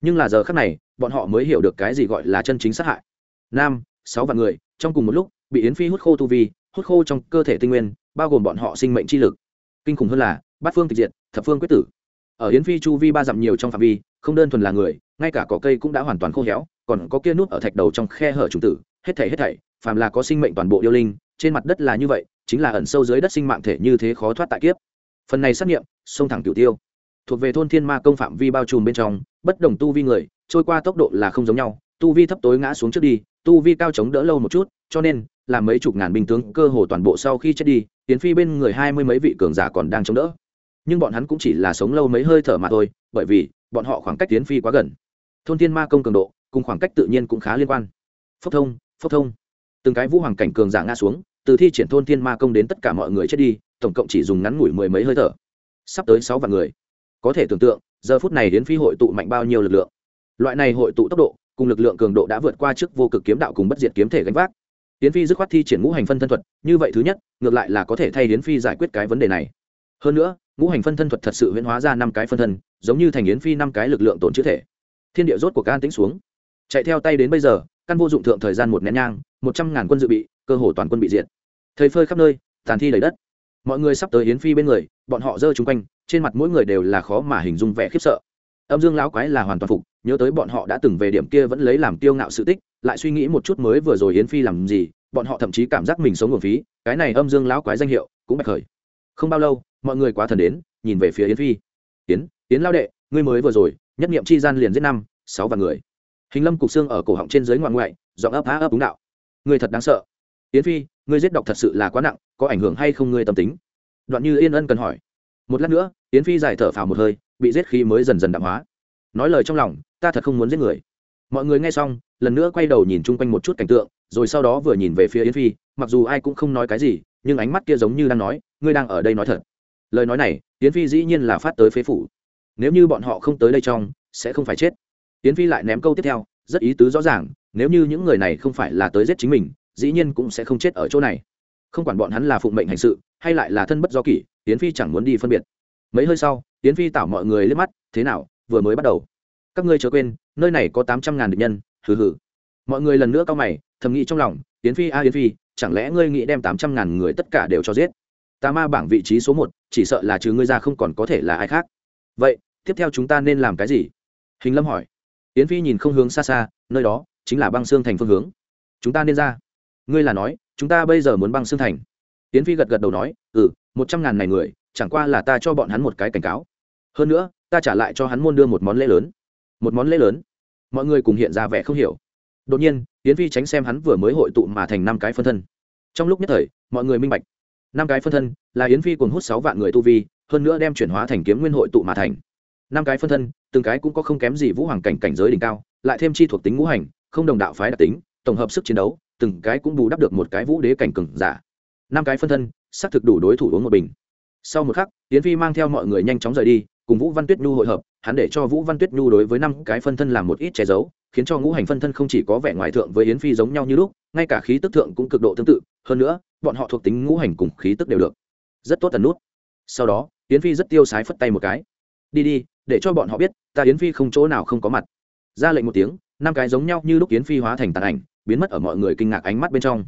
Nhưng là giờ khác này, bọn họ mới hiểu được cái gì gọi là chân chính sát hại. Nam, sáu vạn người, trong cùng một lúc, bị yến phi hút khô tu vi, hút khô trong cơ thể tinh nguyên, bao gồm bọn họ sinh mệnh chi lực. Kinh khủng hơn là, bát phương tịch diệt, thập phương quyết tử. Ở yến phi chu vi ba dặm nhiều trong phạm vi, không đơn thuần là người, ngay cả cỏ cây cũng đã hoàn toàn khô héo, còn có kia nút ở thạch đầu trong khe hở trùng tử, hết thảy hết thảy, phàm là có sinh mệnh toàn bộ yêu linh trên mặt đất là như vậy, chính là ẩn sâu dưới đất sinh mạng thể như thế khó thoát tại kiếp. Phần này xét nghiệm sông thẳng cửu tiêu. Thuộc về thôn thiên ma công phạm vi bao trùm bên trong, bất đồng tu vi người, trôi qua tốc độ là không giống nhau. Tu vi thấp tối ngã xuống trước đi, tu vi cao chống đỡ lâu một chút, cho nên, là mấy chục ngàn binh tướng cơ hồ toàn bộ sau khi chết đi, tiến phi bên người hai mươi mấy vị cường giả còn đang chống đỡ. Nhưng bọn hắn cũng chỉ là sống lâu mấy hơi thở mà thôi, bởi vì, bọn họ khoảng cách tiến phi quá gần. Thôn thiên ma công cường độ, cùng khoảng cách tự nhiên cũng khá liên quan. Phốc thông phốc thông. Từng cái vũ hoàng cảnh cường giả ngã xuống từ thi triển thôn thiên ma công đến tất cả mọi người chết đi tổng cộng chỉ dùng ngắn ngủi mười mấy hơi thở. Sắp tới sáu vạn người. Có thể tưởng tượng giờ phút này đến phi hội tụ mạnh bao nhiêu lực lượng. Loại này hội tụ tốc độ cùng lực lượng cường độ đã vượt qua trước vô cực kiếm đạo cùng bất diệt kiếm thể gánh vác. Yến Phi dứt khoát thi triển ngũ hành phân thân thuật, như vậy thứ nhất, ngược lại là có thể thay Yến Phi giải quyết cái vấn đề này. Hơn nữa, ngũ hành phân thân thuật thật sự huyễn hóa ra năm cái phân thân, giống như thành Yến Phi năm cái lực lượng tổn chữ thể. Thiên địa rốt của can tính xuống, chạy theo tay đến bây giờ, căn vô dụng thượng thời gian một nén nhang, một trăm ngàn quân dự bị, cơ hồ toàn quân bị diệt. Thời phơi khắp nơi, tàn thi đầy đất. Mọi người sắp tới Yến Phi bên người, bọn họ giơ chúng quanh, trên mặt mỗi người đều là khó mà hình dung vẻ khiếp sợ. Âm Dương lão quái là hoàn toàn phục, nhớ tới bọn họ đã từng về điểm kia vẫn lấy làm tiêu ngạo sự tích, lại suy nghĩ một chút mới vừa rồi Yến Phi làm gì, bọn họ thậm chí cảm giác mình sống nguồn phí cái này âm dương lão quái danh hiệu cũng bạch khởi không bao lâu mọi người quá thần đến nhìn về phía yến phi yến yến lao đệ ngươi mới vừa rồi nhất nghiệm chi gian liền giết năm sáu vạn người hình lâm cục xương ở cổ họng trên dưới ngoạn ngoại giọng ấp há ấp đúng đạo ngươi thật đáng sợ yến phi, ngươi giết độc thật sự là quá nặng, có ảnh hưởng hay không ngươi tâm tính? Đoạn như yên ân cần hỏi. Một lát nữa, yến phi giải thở phào một hơi, bị giết khí mới dần dần đạm hóa. Nói lời trong lòng, ta thật không muốn giết người. Mọi người nghe xong, lần nữa quay đầu nhìn chung quanh một chút cảnh tượng, rồi sau đó vừa nhìn về phía yến phi, mặc dù ai cũng không nói cái gì, nhưng ánh mắt kia giống như đang nói, ngươi đang ở đây nói thật. Lời nói này, yến phi dĩ nhiên là phát tới phế phủ. Nếu như bọn họ không tới đây trong, sẽ không phải chết. Yến phi lại ném câu tiếp theo, rất ý tứ rõ ràng, nếu như những người này không phải là tới giết chính mình dĩ nhiên cũng sẽ không chết ở chỗ này. Không quản bọn hắn là phụng mệnh hành sự, hay lại là thân bất do kỷ tiến phi chẳng muốn đi phân biệt. Mấy hơi sau tiến phi tảo mọi người lên mắt, thế nào, vừa mới bắt đầu? Các ngươi chớ quên, nơi này có tám trăm ngàn địch nhân, hừ hừ. Mọi người lần nữa cao mày, thầm nghĩ trong lòng tiến phi a tiến phi, chẳng lẽ ngươi nghĩ đem tám trăm ngàn người tất cả đều cho giết? Tà ma bảng vị trí số một, chỉ sợ là trừ ngươi ra không còn có thể là ai khác. Vậy, tiếp theo chúng ta nên làm cái gì? Hình lâm hỏi. Tiến phi nhìn không hướng xa xa, nơi đó chính là băng xương thành phương hướng. Chúng ta nên ra ngươi là nói, chúng ta bây giờ muốn băng xương thành. Tiến phi gật gật đầu nói ừ một trăm ngàn này người, chẳng qua là ta cho bọn hắn một cái cảnh cáo. Hơn nữa, ta trả lại cho hắn môn đưa một món lễ lớn. Một món lễ lớn? Mọi người cùng hiện ra vẻ không hiểu. Đột nhiên, tiến phi tránh xem hắn vừa mới hội tụ mà thành năm cái phân thân. Trong lúc nhất thời, mọi người minh bạch. Năm cái phân thân là yến phi cùng hút sáu vạn người tu vi, hơn nữa đem chuyển hóa thành kiếm nguyên hội tụ mà thành. Năm cái phân thân, từng cái cũng có không kém gì vũ hoàng cảnh cảnh giới đỉnh cao, lại thêm chi thuộc tính ngũ hành, không đồng đạo phái đặc tính, tổng hợp sức chiến đấu từng cái cũng bù đắp được một cái vũ đế cảnh cừng giả. Năm cái phân thân, xác thực đủ đối thủ uống một bình. Sau một khắc tiến phi mang theo mọi người nhanh chóng rời đi, cùng vũ văn tuyết nhu hội hợp, hắn để cho vũ văn tuyết nhu đối với năm cái phân thân làm một ít che giấu, khiến cho ngũ hành phân thân không chỉ có vẻ ngoài thượng với yến phi giống nhau như lúc, ngay cả khí tức thượng cũng cực độ tương tự, hơn nữa, bọn họ thuộc tính ngũ hành cùng khí tức đều được. Rất tốt tần nút. Sau đó, yến phi rất tiêu sái phất tay một cái. Đi đi, để cho bọn họ biết, ta yến phi không chỗ nào không có mặt. Ra lệnh một tiếng, năm cái giống nhau như lúc yến phi hóa thành tàn ảnh biến mất ở mọi người kinh ngạc ánh mắt bên trong.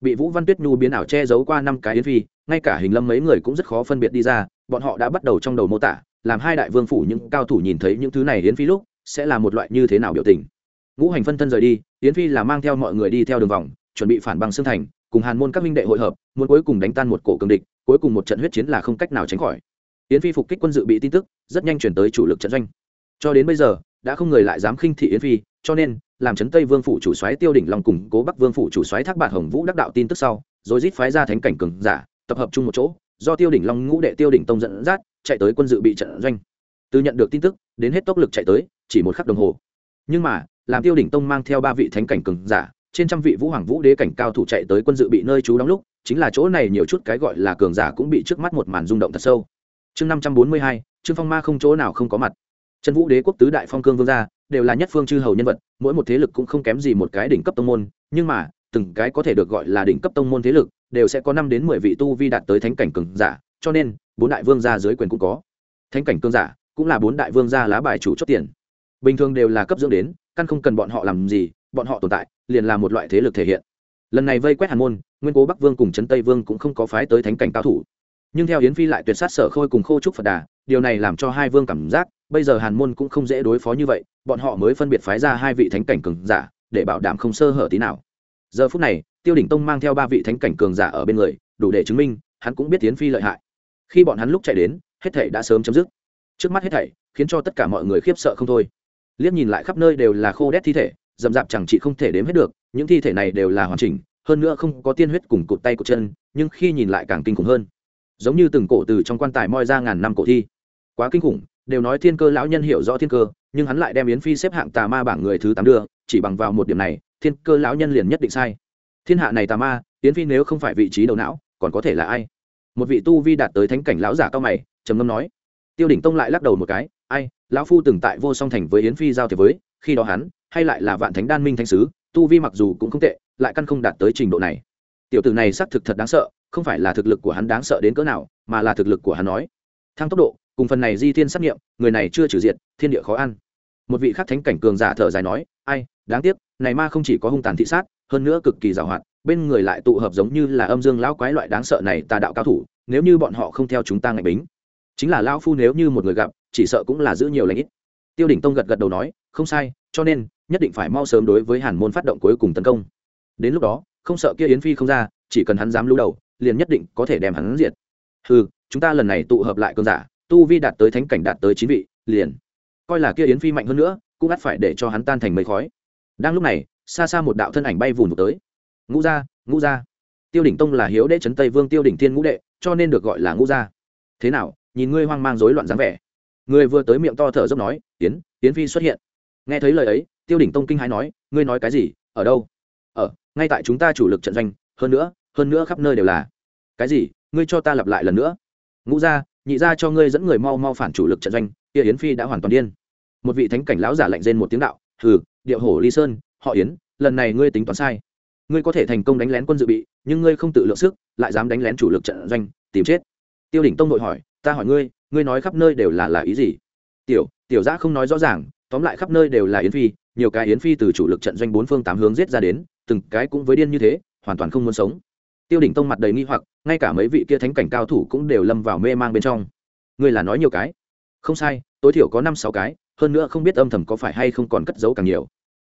Bị vũ văn tuyết nhu biến ảo che giấu qua năm cái yến phi, ngay cả hình lâm mấy người cũng rất khó phân biệt đi ra, bọn họ đã bắt đầu trong đầu mô tả, làm hai đại vương phủ những cao thủ nhìn thấy những thứ này yến phi lúc, sẽ là một loại như thế nào biểu tình. Ngũ hành phân thân rời đi, yến phi là mang theo mọi người đi theo đường vòng, chuẩn bị phản bằng xương thành, cùng hàn môn các minh đệ hội hợp, muốn cuối cùng đánh tan một cổ cường địch, cuối cùng một trận huyết chiến là không cách nào tránh khỏi. Yến phi phục kích quân dự bị tin tức, rất nhanh chuyển tới chủ lực trận doanh. Cho đến bây giờ đã không người lại dám khinh thị yến phi, cho nên, làm trấn tây vương phủ chủ soái tiêu đỉnh long cùng cố bắc vương phủ chủ soái thác bạt hồng vũ đắc đạo tin tức sau, rồi rít phái ra thánh cảnh cường giả, tập hợp chung một chỗ, do tiêu đỉnh long ngũ đệ tiêu đỉnh tông dẫn dắt, chạy tới quân dự bị trận doanh. Từ nhận được tin tức, đến hết tốc lực chạy tới, chỉ một khắc đồng hồ. Nhưng mà, làm tiêu đỉnh tông mang theo ba vị thánh cảnh cường giả, trên trăm vị vũ hoàng vũ đế cảnh cao thủ chạy tới quân dự bị nơi trú đóng lúc, chính là chỗ này nhiều chút cái gọi là cường giả cũng bị trước mắt một màn rung động thật sâu. Chương năm trăm bốn mươi hai, trương phong ma không chỗ nào không có mặt chân vũ đế quốc tứ đại phong cương vương gia, đều là nhất phương chư hầu nhân vật, mỗi một thế lực cũng không kém gì một cái đỉnh cấp tông môn, nhưng mà, từng cái có thể được gọi là đỉnh cấp tông môn thế lực, đều sẽ có năm đến mười vị tu vi đạt tới thánh cảnh cường giả, cho nên, bốn đại vương gia dưới quyền cũng có. Thánh cảnh cường giả, cũng là bốn đại vương gia lá bài chủ chốt tiền. Bình thường đều là cấp dưỡng đến, căn không cần bọn họ làm gì, bọn họ tồn tại, liền là một loại thế lực thể hiện. Lần này vây quét hàn môn, nguyên cố bắc vương cùng trấn tây vương cũng không có phái tới thánh cảnh cao thủ. Nhưng theo yến phi lại tuyệt sát sở khôi cùng khô trúc phật đà, điều này làm cho hai vương cảm giác bây giờ hàn môn cũng không dễ đối phó như vậy, bọn họ mới phân biệt phái ra hai vị thánh cảnh cường giả, để bảo đảm không sơ hở tí nào. Giờ phút này, tiêu đỉnh tông mang theo ba vị thánh cảnh cường giả ở bên người, đủ để chứng minh, hắn cũng biết tiến phi lợi hại. Khi bọn hắn lúc chạy đến, hết thảy đã sớm chấm dứt. Trước mắt hết thảy, khiến cho tất cả mọi người khiếp sợ không thôi. Liếc nhìn lại khắp nơi đều là khô đét thi thể dầm dạp chẳng chị không thể đếm hết được, những thi thể này đều là hoàn chỉnh, hơn nữa không có tiên huyết cùng cụt tay cụt chân, nhưng khi nhìn lại càng kinh khủng hơn. Giống như từng cổ từ trong quan tài moi ra ngàn năm cổ thi. Quá kinh khủng đều nói thiên cơ lão nhân hiểu rõ thiên cơ, nhưng hắn lại đem yến phi xếp hạng tà ma bảng người thứ tám đưa, chỉ bằng vào một điểm này, thiên cơ lão nhân liền nhất định sai. Thiên hạ này tà ma, yến phi nếu không phải vị trí đầu não, còn có thể là ai? Một vị tu vi đạt tới thánh cảnh lão giả cao mày, trầm ngâm nói. Tiêu đỉnh tông lại lắc đầu một cái, ai, lão phu từng tại vô song thành với yến phi giao thiệp với, khi đó hắn, hay lại là vạn thánh đan minh thánh sứ, tu vi mặc dù cũng không tệ, lại căn không đạt tới trình độ này. Tiểu tử này xác thực thật đáng sợ, không phải là thực lực của hắn đáng sợ đến cỡ nào, mà là thực lực của hắn nói. Thăng tốc độ cùng phần này di thiên xác nghiệm, người này chưa trừ diệt, thiên địa khó ăn một vị khắc thánh cảnh cường giả thở dài nói, ai, đáng tiếc, này ma không chỉ có hung tàn thị sát, hơn nữa cực kỳ giàu hoạt bên người lại tụ hợp giống như là âm dương lão quái loại đáng sợ này tà đạo cao thủ, nếu như bọn họ không theo chúng ta ngại bính. Chính là lão phu nếu như một người gặp, chỉ sợ cũng là giữ nhiều lãnh ít. Tiêu đỉnh tông gật gật đầu nói, không sai, cho nên, nhất định phải mau sớm đối với hàn môn phát động cuối cùng tấn công. Đến lúc đó, không sợ kia yến phi không ra, chỉ cần hắn dám lưu đầu, liền nhất định có thể đem hắn diệt ừ chúng ta lần này tụ hợp lại cơn giả tu vi đạt tới thánh cảnh đạt tới chín vị, liền, coi là kia yến phi mạnh hơn nữa, cũng ắt phải để cho hắn tan thành mây khói. Đang lúc này, xa xa một đạo thân ảnh bay vùn vụt tới. Ngũ gia ngũ gia. Tiêu đỉnh tông là hiếu đệ trấn tây vương tiêu đỉnh thiên ngũ đệ, cho nên được gọi là ngũ gia. Thế nào, nhìn ngươi hoang mang rối loạn dáng vẻ. Người vừa tới miệng to thở dốc nói tiến tiến phi xuất hiện. Nghe thấy lời ấy, tiêu đỉnh tông kinh hãi nói, ngươi nói cái gì, ở đâu? Ở, ngay tại chúng ta chủ lực trận doanh, hơn nữa hơn nữa khắp nơi đều là. Cái gì, ngươi cho ta lặp lại lần nữa? Ngũ gia nhị gia cho ngươi dẫn người mau mau phản chủ lực trận doanh, kia yến phi đã hoàn toàn điên. Một vị thánh cảnh lão giả lạnh rên một tiếng đạo, hừ, điệu hổ ly sơn, họ yến, lần này ngươi tính toán sai. Ngươi có thể thành công đánh lén quân dự bị, nhưng ngươi không tự lượng sức, lại dám đánh lén chủ lực trận doanh, tìm chết. Tiêu đỉnh tông nội hỏi, ta hỏi ngươi ngươi nói khắp nơi đều là là ý gì? Tiểu tiểu giã không nói rõ ràng, tóm lại khắp nơi đều là yến phi, nhiều cái yến phi từ chủ lực trận doanh bốn phương tám hướng giết ra đến, từng cái cũng với điên như thế, hoàn toàn không muốn sống tiêu đỉnh tông mặt đầy nghi hoặc, ngay cả mấy vị kia thánh cảnh cao thủ cũng đều lâm vào mê mang bên trong. Ngươi là nói nhiều cái? Không sai, tối thiểu có năm sáu cái, hơn nữa không biết âm thầm có phải hay không còn cất giấu càng nhiều.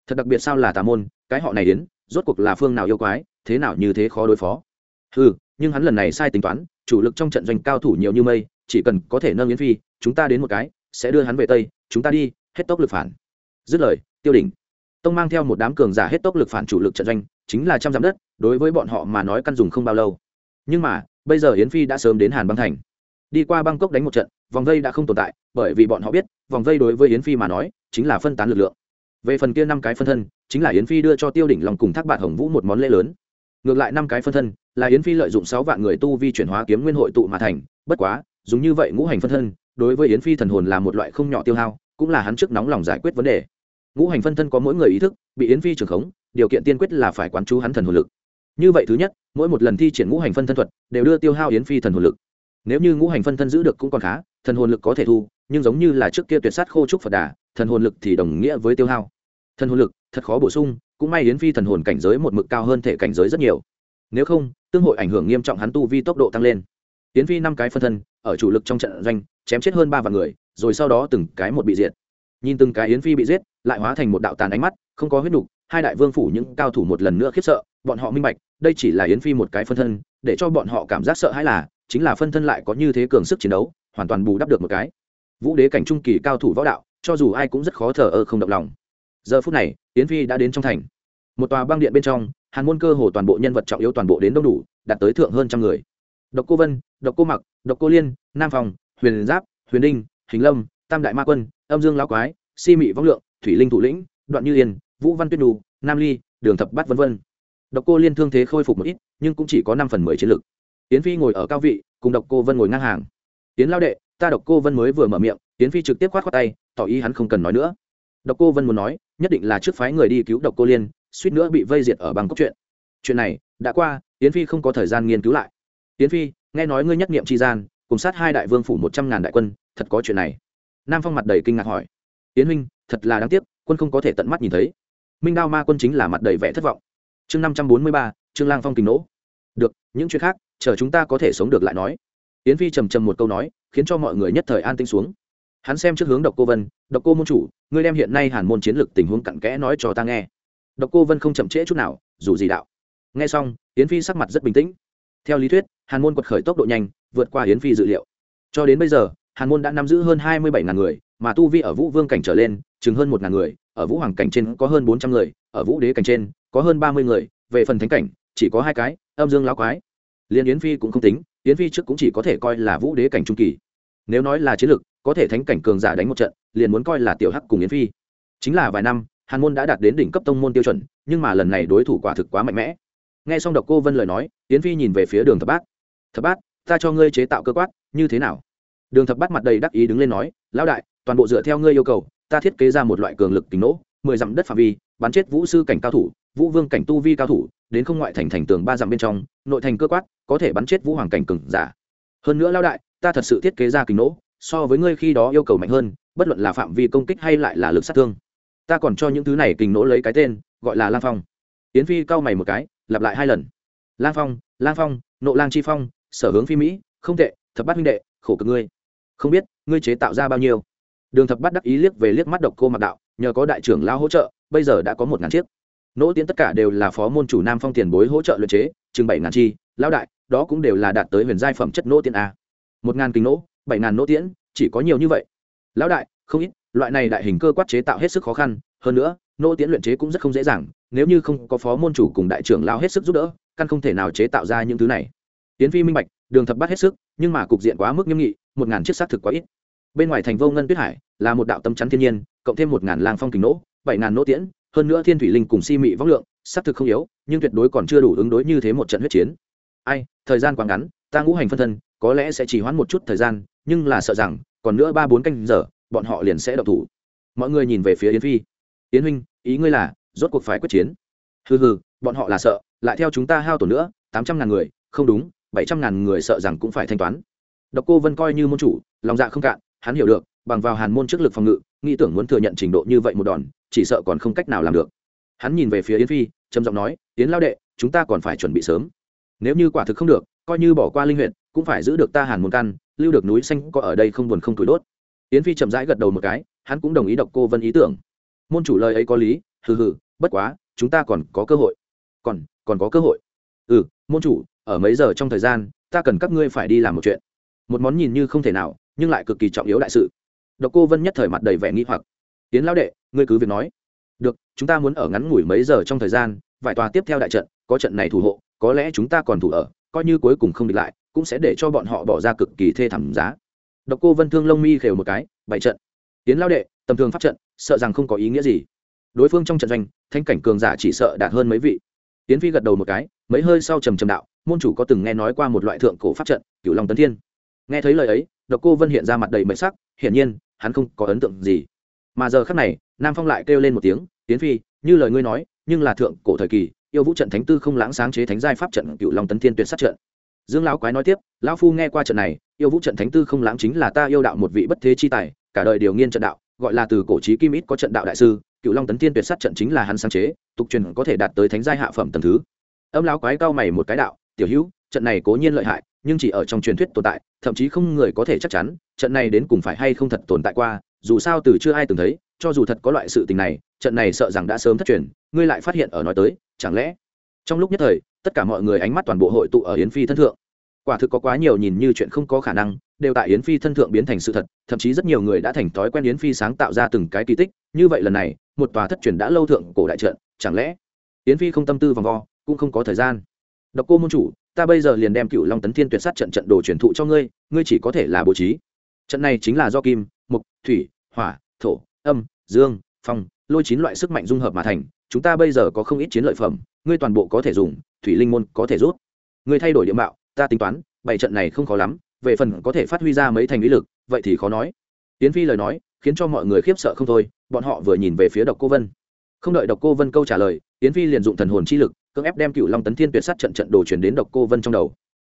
Thật đặc biệt sao là tà môn, cái họ này đến, rốt cuộc là phương nào yêu quái, thế nào như thế khó đối phó. Ừ nhưng hắn lần này sai tính toán, chủ lực trong trận doanh cao thủ nhiều như mây, chỉ cần có thể nâng yến phi, chúng ta đến một cái, sẽ đưa hắn về tây, chúng ta đi, hết tốc lực phản. Dứt lời, tiêu đỉnh tông mang theo một đám cường giả hết tốc lực phản chủ lực trận doanh chính là trăm dặm đất, đối với bọn họ mà nói căn dùng không bao lâu. Nhưng mà, bây giờ yến phi đã sớm đến hàn băng thành. Đi qua bangkok đánh một trận, vòng vây đã không tồn tại, bởi vì bọn họ biết, vòng vây đối với yến phi mà nói, chính là phân tán lực lượng. Về phần kia năm cái phân thân, chính là yến phi đưa cho tiêu đỉnh lòng cùng thác bạn hồng vũ một món lễ lớn. Ngược lại năm cái phân thân, là yến phi lợi dụng sáu vạn người tu vi chuyển hóa kiếm nguyên hội tụ mà thành, bất quá, dùng như vậy ngũ hành phân thân, đối với yến phi thần hồn là một loại không nhỏ tiêu hao, cũng là hắn trước nóng lòng giải quyết vấn đề ngũ hành phân thân có mỗi người ý thức, bị yến phi trưởng khống, điều kiện tiên quyết là phải quán chú hắn thần hồn lực. Như vậy thứ nhất, mỗi một lần thi triển ngũ hành phân thân thuật đều đưa tiêu hao yến phi thần hồn lực. Nếu như ngũ hành phân thân giữ được cũng còn khá, thần hồn lực có thể thu, nhưng giống như là trước kia tuyệt sát khô trúc phật đà, thần hồn lực thì đồng nghĩa với tiêu hao. Thần hồn lực, thật khó bổ sung, cũng may yến phi thần hồn cảnh giới một mực cao hơn thể cảnh giới rất nhiều. Nếu không, tương hội ảnh hưởng nghiêm trọng hắn tu vi tốc độ tăng lên. Yến phi năm cái phân thân, ở chủ lực trong trận doanh, chém chết hơn ba vạn người, rồi sau đó từng cái một bị diệt. Nhìn từng cái yến phi bị giết lại hóa thành một đạo tàn ánh mắt, không có huyết nục, hai đại vương phủ những cao thủ một lần nữa khiếp sợ, bọn họ minh bạch, đây chỉ là yến phi một cái phân thân, để cho bọn họ cảm giác sợ hãi là, chính là phân thân lại có như thế cường sức chiến đấu, hoàn toàn bù đắp được một cái. Vũ đế cảnh trung kỳ cao thủ võ đạo, cho dù ai cũng rất khó thở ơ không động lòng. Giờ phút này, yến phi đã đến trong thành. Một tòa băng điện bên trong, hàn môn cơ hồ toàn bộ nhân vật trọng yếu toàn bộ đến đông đủ, đạt tới thượng hơn trăm người. Độc cô vân, độc cô mặc, độc cô liên, nam phòng huyền giáp, huyền đinh, hình lâm, tam đại ma quân, âm dương lão quái, si mị võng lượng thủy linh thủ lĩnh đoạn như yên vũ văn tuyết Đu, nam ly đường thập bát v v độc cô liên thương thế khôi phục một ít nhưng cũng chỉ có năm phần mười chiến lực. Yến phi ngồi ở cao vị cùng độc cô vân ngồi ngang hàng. Yến lao đệ ta độc cô vân mới vừa mở miệng. Yến phi trực tiếp khoát khoát tay tỏ ý hắn không cần nói nữa. Độc cô vân muốn nói nhất định là trước phái người đi cứu độc cô liên suýt nữa bị vây diệt ở bằng cốc chuyện. Chuyện này đã qua yến phi không có thời gian nghiên cứu lại. Yến phi nghe nói ngươi nhất nghiệm tri gian cùng sát hai đại vương phủ một trăm ngàn đại quân thật có chuyện này. Nam phong mặt đầy kinh ngạc hỏi. Yến huynh thật là đáng tiếc, quân không có thể tận mắt nhìn thấy. Minh đao ma quân chính là mặt đầy vẻ thất vọng. Chương năm trăm bốn mươi ba, trương lang phong kình nỗ được, những chuyện khác, chờ chúng ta có thể sống được lại nói. Yến phi trầm trầm một câu nói, khiến cho mọi người nhất thời an tinh xuống. Hắn xem trước hướng độc cô vân, độc cô môn chủ, ngươi đem hiện nay hàn môn chiến lược tình huống cặn kẽ nói cho ta nghe. Độc cô vân không chậm trễ chút nào, dù gì đạo. Nghe xong, yến phi sắc mặt rất bình tĩnh. Theo lý thuyết, hàn môn quật khởi tốc độ nhanh, vượt qua yến phi dự liệu. Cho đến bây giờ, hàn môn đã nắm giữ hơn hai mươi bảy ngàn người mà tu vi ở vũ vương cảnh trở lên, chừng hơn một ngàn người, ở vũ hoàng cảnh trên có hơn bốn trăm người, ở vũ đế cảnh trên có hơn ba mươi người, về phần thánh cảnh, chỉ có hai cái, âm dương lão quái. Liên yến phi cũng không tính, yến phi trước cũng chỉ có thể coi là vũ đế cảnh trung kỳ. Nếu nói là chiến lược có thể thánh cảnh cường giả đánh một trận, liền muốn coi là tiểu hắc cùng yến phi. Chính là vài năm, hàn môn đã đạt đến đỉnh cấp tông môn tiêu chuẩn, nhưng mà lần này đối thủ quả thực quá mạnh mẽ. Nghe xong độc cô vân lời nói, yến phi nhìn về phía đường thập bát. Thập bát, ta cho ngươi chế tạo cơ quát, như thế nào? Đường thập bát mặt đầy đắc ý đứng lên nói, lão đại toàn bộ dựa theo ngươi yêu cầu, ta thiết kế ra một loại cường lực kính nỗ mười dặm đất phạm vi, bắn chết vũ sư cảnh cao thủ, vũ vương cảnh tu vi cao thủ, đến không ngoại thành thành tường ba dặm bên trong, nội thành cơ quát, có thể bắn chết vũ hoàng cảnh cừng giả. Hơn nữa lao đại, ta thật sự thiết kế ra kính nỗ so với ngươi khi đó yêu cầu mạnh hơn, bất luận là phạm vi công kích hay lại là lực sát thương. Ta còn cho những thứ này kình nỗ lấy cái tên, gọi là lang phong. Yến phi cau mày một cái, lặp lại hai lần. Lang phong lang phong, nộ lang chi phong, sở hướng phi mỹ, không tệ, thập bát huynh đệ, khổ cực ngươi. Không biết, ngươi chế tạo ra bao nhiêu? Đường thập bát đắc ý liếc về liếc mắt độc cô mặc đạo, nhờ có đại trưởng lao hỗ trợ, bây giờ đã có một ngàn chiếc. Nỗ tiến tất cả đều là phó môn chủ nam phong tiền bối hỗ trợ luyện chế, chừng bảy ngàn chi, lão đại, đó cũng đều là đạt tới huyền giai phẩm chất nỗ tiến a. Một ngàn kính nỗ, bảy ngàn nỗ tiễn, chỉ có nhiều như vậy. Lão đại, không ít, loại này đại hình cơ quát chế tạo hết sức khó khăn, hơn nữa, nỗ tiễn luyện chế cũng rất không dễ dàng, nếu như không có phó môn chủ cùng đại trưởng lao hết sức giúp đỡ, căn không thể nào chế tạo ra những thứ này. Tiến phi minh bạch, đường thập bắt hết sức, nhưng mà cục diện quá mức nghiêm nghị, một ngàn chiếc xác thực quá ít bên ngoài thành vô ngân tuyết hải là một đạo tâm chắn thiên nhiên, cộng thêm một ngàn lang phong kính nỗ, bảy ngàn nỗ tiễn, hơn nữa thiên thủy linh cùng si mị vóc lượng xác thực không yếu, nhưng tuyệt đối còn chưa đủ ứng đối như thế một trận huyết chiến. Ai, thời gian quá ngắn, ta ngũ hành phân thân, có lẽ sẽ chỉ hoãn một chút thời gian, nhưng là sợ rằng, còn nữa ba bốn canh giờ, bọn họ liền sẽ độc thủ. Mọi người nhìn về phía yến phi. Yến huynh, ý ngươi là, rốt cuộc phải quyết chiến. Hừ hừ, bọn họ là sợ, lại theo chúng ta hao tổn nữa, tám trăm ngàn người, không đúng, bảy trăm ngàn người sợ rằng cũng phải thanh toán. Độc cô vân coi như môn chủ, lòng dạ không cạn hắn hiểu được, bằng vào hàn môn trước lực phòng ngự, nghĩ tưởng muốn thừa nhận trình độ như vậy một đòn, chỉ sợ còn không cách nào làm được. Hắn nhìn về phía yến phi, trầm giọng nói, yến lao đệ, chúng ta còn phải chuẩn bị sớm. Nếu như quả thực không được, coi như bỏ qua linh huyện cũng phải giữ được ta hàn môn căn, lưu được núi xanh có ở đây không buồn không tủi đốt. Yến phi chậm rãi gật đầu một cái, hắn cũng đồng ý độc cô vân ý tưởng. Môn chủ lời ấy có lý, hừ hừ, bất quá, chúng ta còn có cơ hội. Còn còn có cơ hội. Ừ môn chủ, ở mấy giờ trong thời gian, ta cần các ngươi phải đi làm một chuyện. Một món nhìn như không thể nào nhưng lại cực kỳ trọng yếu đại sự. Độc cô vân nhất thời mặt đầy vẻ nghi hoặc. Tiến lão đệ, ngươi cứ việc nói. Được, chúng ta muốn ở ngắn ngủi mấy giờ trong thời gian, vài tòa tiếp theo đại trận, có trận này thủ hộ, có lẽ chúng ta còn thủ ở, coi như cuối cùng không địch lại, cũng sẽ để cho bọn họ bỏ ra cực kỳ thê thảm giá. Độc cô vân thương lông mi khều một cái, bảy trận. Tiến lao đệ, tầm thường pháp trận, sợ rằng không có ý nghĩa gì. Đối phương trong trận doanh thanh cảnh cường giả chỉ sợ đạt hơn mấy vị. Tiến phi gật đầu một cái, mấy hơi sau trầm trầm đạo, môn chủ có từng nghe nói qua một loại thượng cổ pháp trận, cửu long tấn thiên? Nghe thấy lời ấy, độc cô vân hiện ra mặt đầy mệt sắc, hiển nhiên, hắn không có ấn tượng gì. Mà giờ khắc này, nam phong lại kêu lên một tiếng tiến phi, như lời ngươi nói, nhưng là thượng cổ thời kỳ, yêu vũ trận thánh tư không lãng sáng chế thánh giai pháp trận cựu long tấn thiên tuyệt sát trận. Dương lão quái nói tiếp, lão phu nghe qua trận này, yêu vũ trận thánh tư không lãng chính là ta yêu đạo một vị bất thế chi tài, cả đời điều nghiên trận đạo, gọi là từ cổ trí kim ít có trận đạo đại sư cựu long tấn thiên tuyệt sát trận chính là hắn sáng chế, tục truyền có thể đạt tới thánh giai hạ phẩm tầm thứ. Âm lão quái cao mày một cái đạo, tiểu hữu, trận này cố nhiên lợi hại nhưng chỉ ở trong truyền thuyết tồn tại, thậm chí không người có thể chắc chắn, trận này đến cùng phải hay không thật tồn tại qua, dù sao từ chưa ai từng thấy, cho dù thật có loại sự tình này, trận này sợ rằng đã sớm thất truyền, ngươi lại phát hiện ở nói tới, chẳng lẽ? Trong lúc nhất thời, tất cả mọi người ánh mắt toàn bộ hội tụ ở yến phi thân thượng. Quả thực có quá nhiều nhìn như chuyện không có khả năng, đều tại yến phi thân thượng biến thành sự thật, thậm chí rất nhiều người đã thành thói quen yến phi sáng tạo ra từng cái kỳ tích, như vậy lần này, một tòa thất truyền đã lâu thượng cổ đại trận, chẳng lẽ? Yến phi không tâm tư vòng vo, cũng không có thời gian. Độc cô môn chủ ta bây giờ liền đem cựu long tấn thiên tuyệt sát trận trận đồ truyền thụ cho ngươi ngươi chỉ có thể là bố trí. Trận này chính là do kim mục thủy, hỏa, thổ, âm, dương, phong, lôi chín loại sức mạnh dung hợp mà thành. Chúng ta bây giờ có không ít chiến lợi phẩm, ngươi toàn bộ có thể dùng, thủy linh môn có thể rút. Ngươi thay đổi địa mạo, ta tính toán, bảy trận này không khó lắm, về phần có thể phát huy ra mấy thành lý lực, vậy thì khó nói. Tiến phi lời nói, khiến cho mọi người khiếp sợ không thôi, bọn họ vừa nhìn về phía độc cô vân. Không đợi độc cô vân câu trả lời tiến phi liền dụng thần hồn chi lực cưỡng ép đem cựu long tấn thiên tuyệt sát trận trận đồ chuyển đến độc cô vân trong đầu.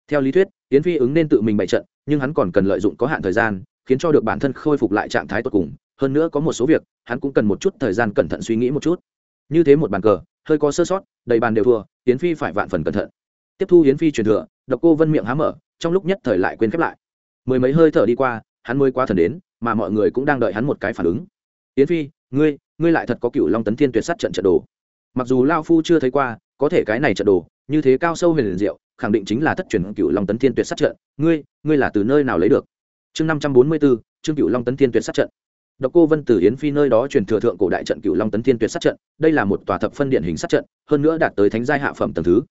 Theo lý thuyết, yến phi ứng nên tự mình bày trận, nhưng hắn còn cần lợi dụng có hạn thời gian, khiến cho được bản thân khôi phục lại trạng thái tốt cùng. Hơn nữa có một số việc, hắn cũng cần một chút thời gian cẩn thận suy nghĩ một chút. Như thế một bàn cờ, hơi có sơ sót, đầy bàn đều thua, yến phi phải vạn phần cẩn thận. Tiếp thu yến phi truyền thừa, độc cô vân miệng há mở, trong lúc nhất thời lại quên khép lại. Mười mấy hơi thở đi qua, hắn mới qua thần đến, mà mọi người cũng đang đợi hắn một cái phản ứng. Yến phi, ngươi ngươi lại thật có cựu long tấn thiên tuyệt sát trận trận đồ. Mặc dù lao phu chưa thấy qua có thể cái này trận đồ như thế cao sâu huyền liền diệu khẳng định chính là thất truyền cựu long tấn thiên tuyệt sát trận ngươi ngươi là từ nơi nào lấy được chương năm trăm bốn mươi bốn chương cựu long tấn thiên tuyệt sát trận Độc Cô Vân từ Yến Phi nơi đó truyền thừa thượng cổ đại trận Cửu Long Tấn Thiên Tuyệt sát trận, đây là một tòa thập phân điện hình sát trận, hơn nữa đạt tới thánh giai hạ phẩm tầng thứ.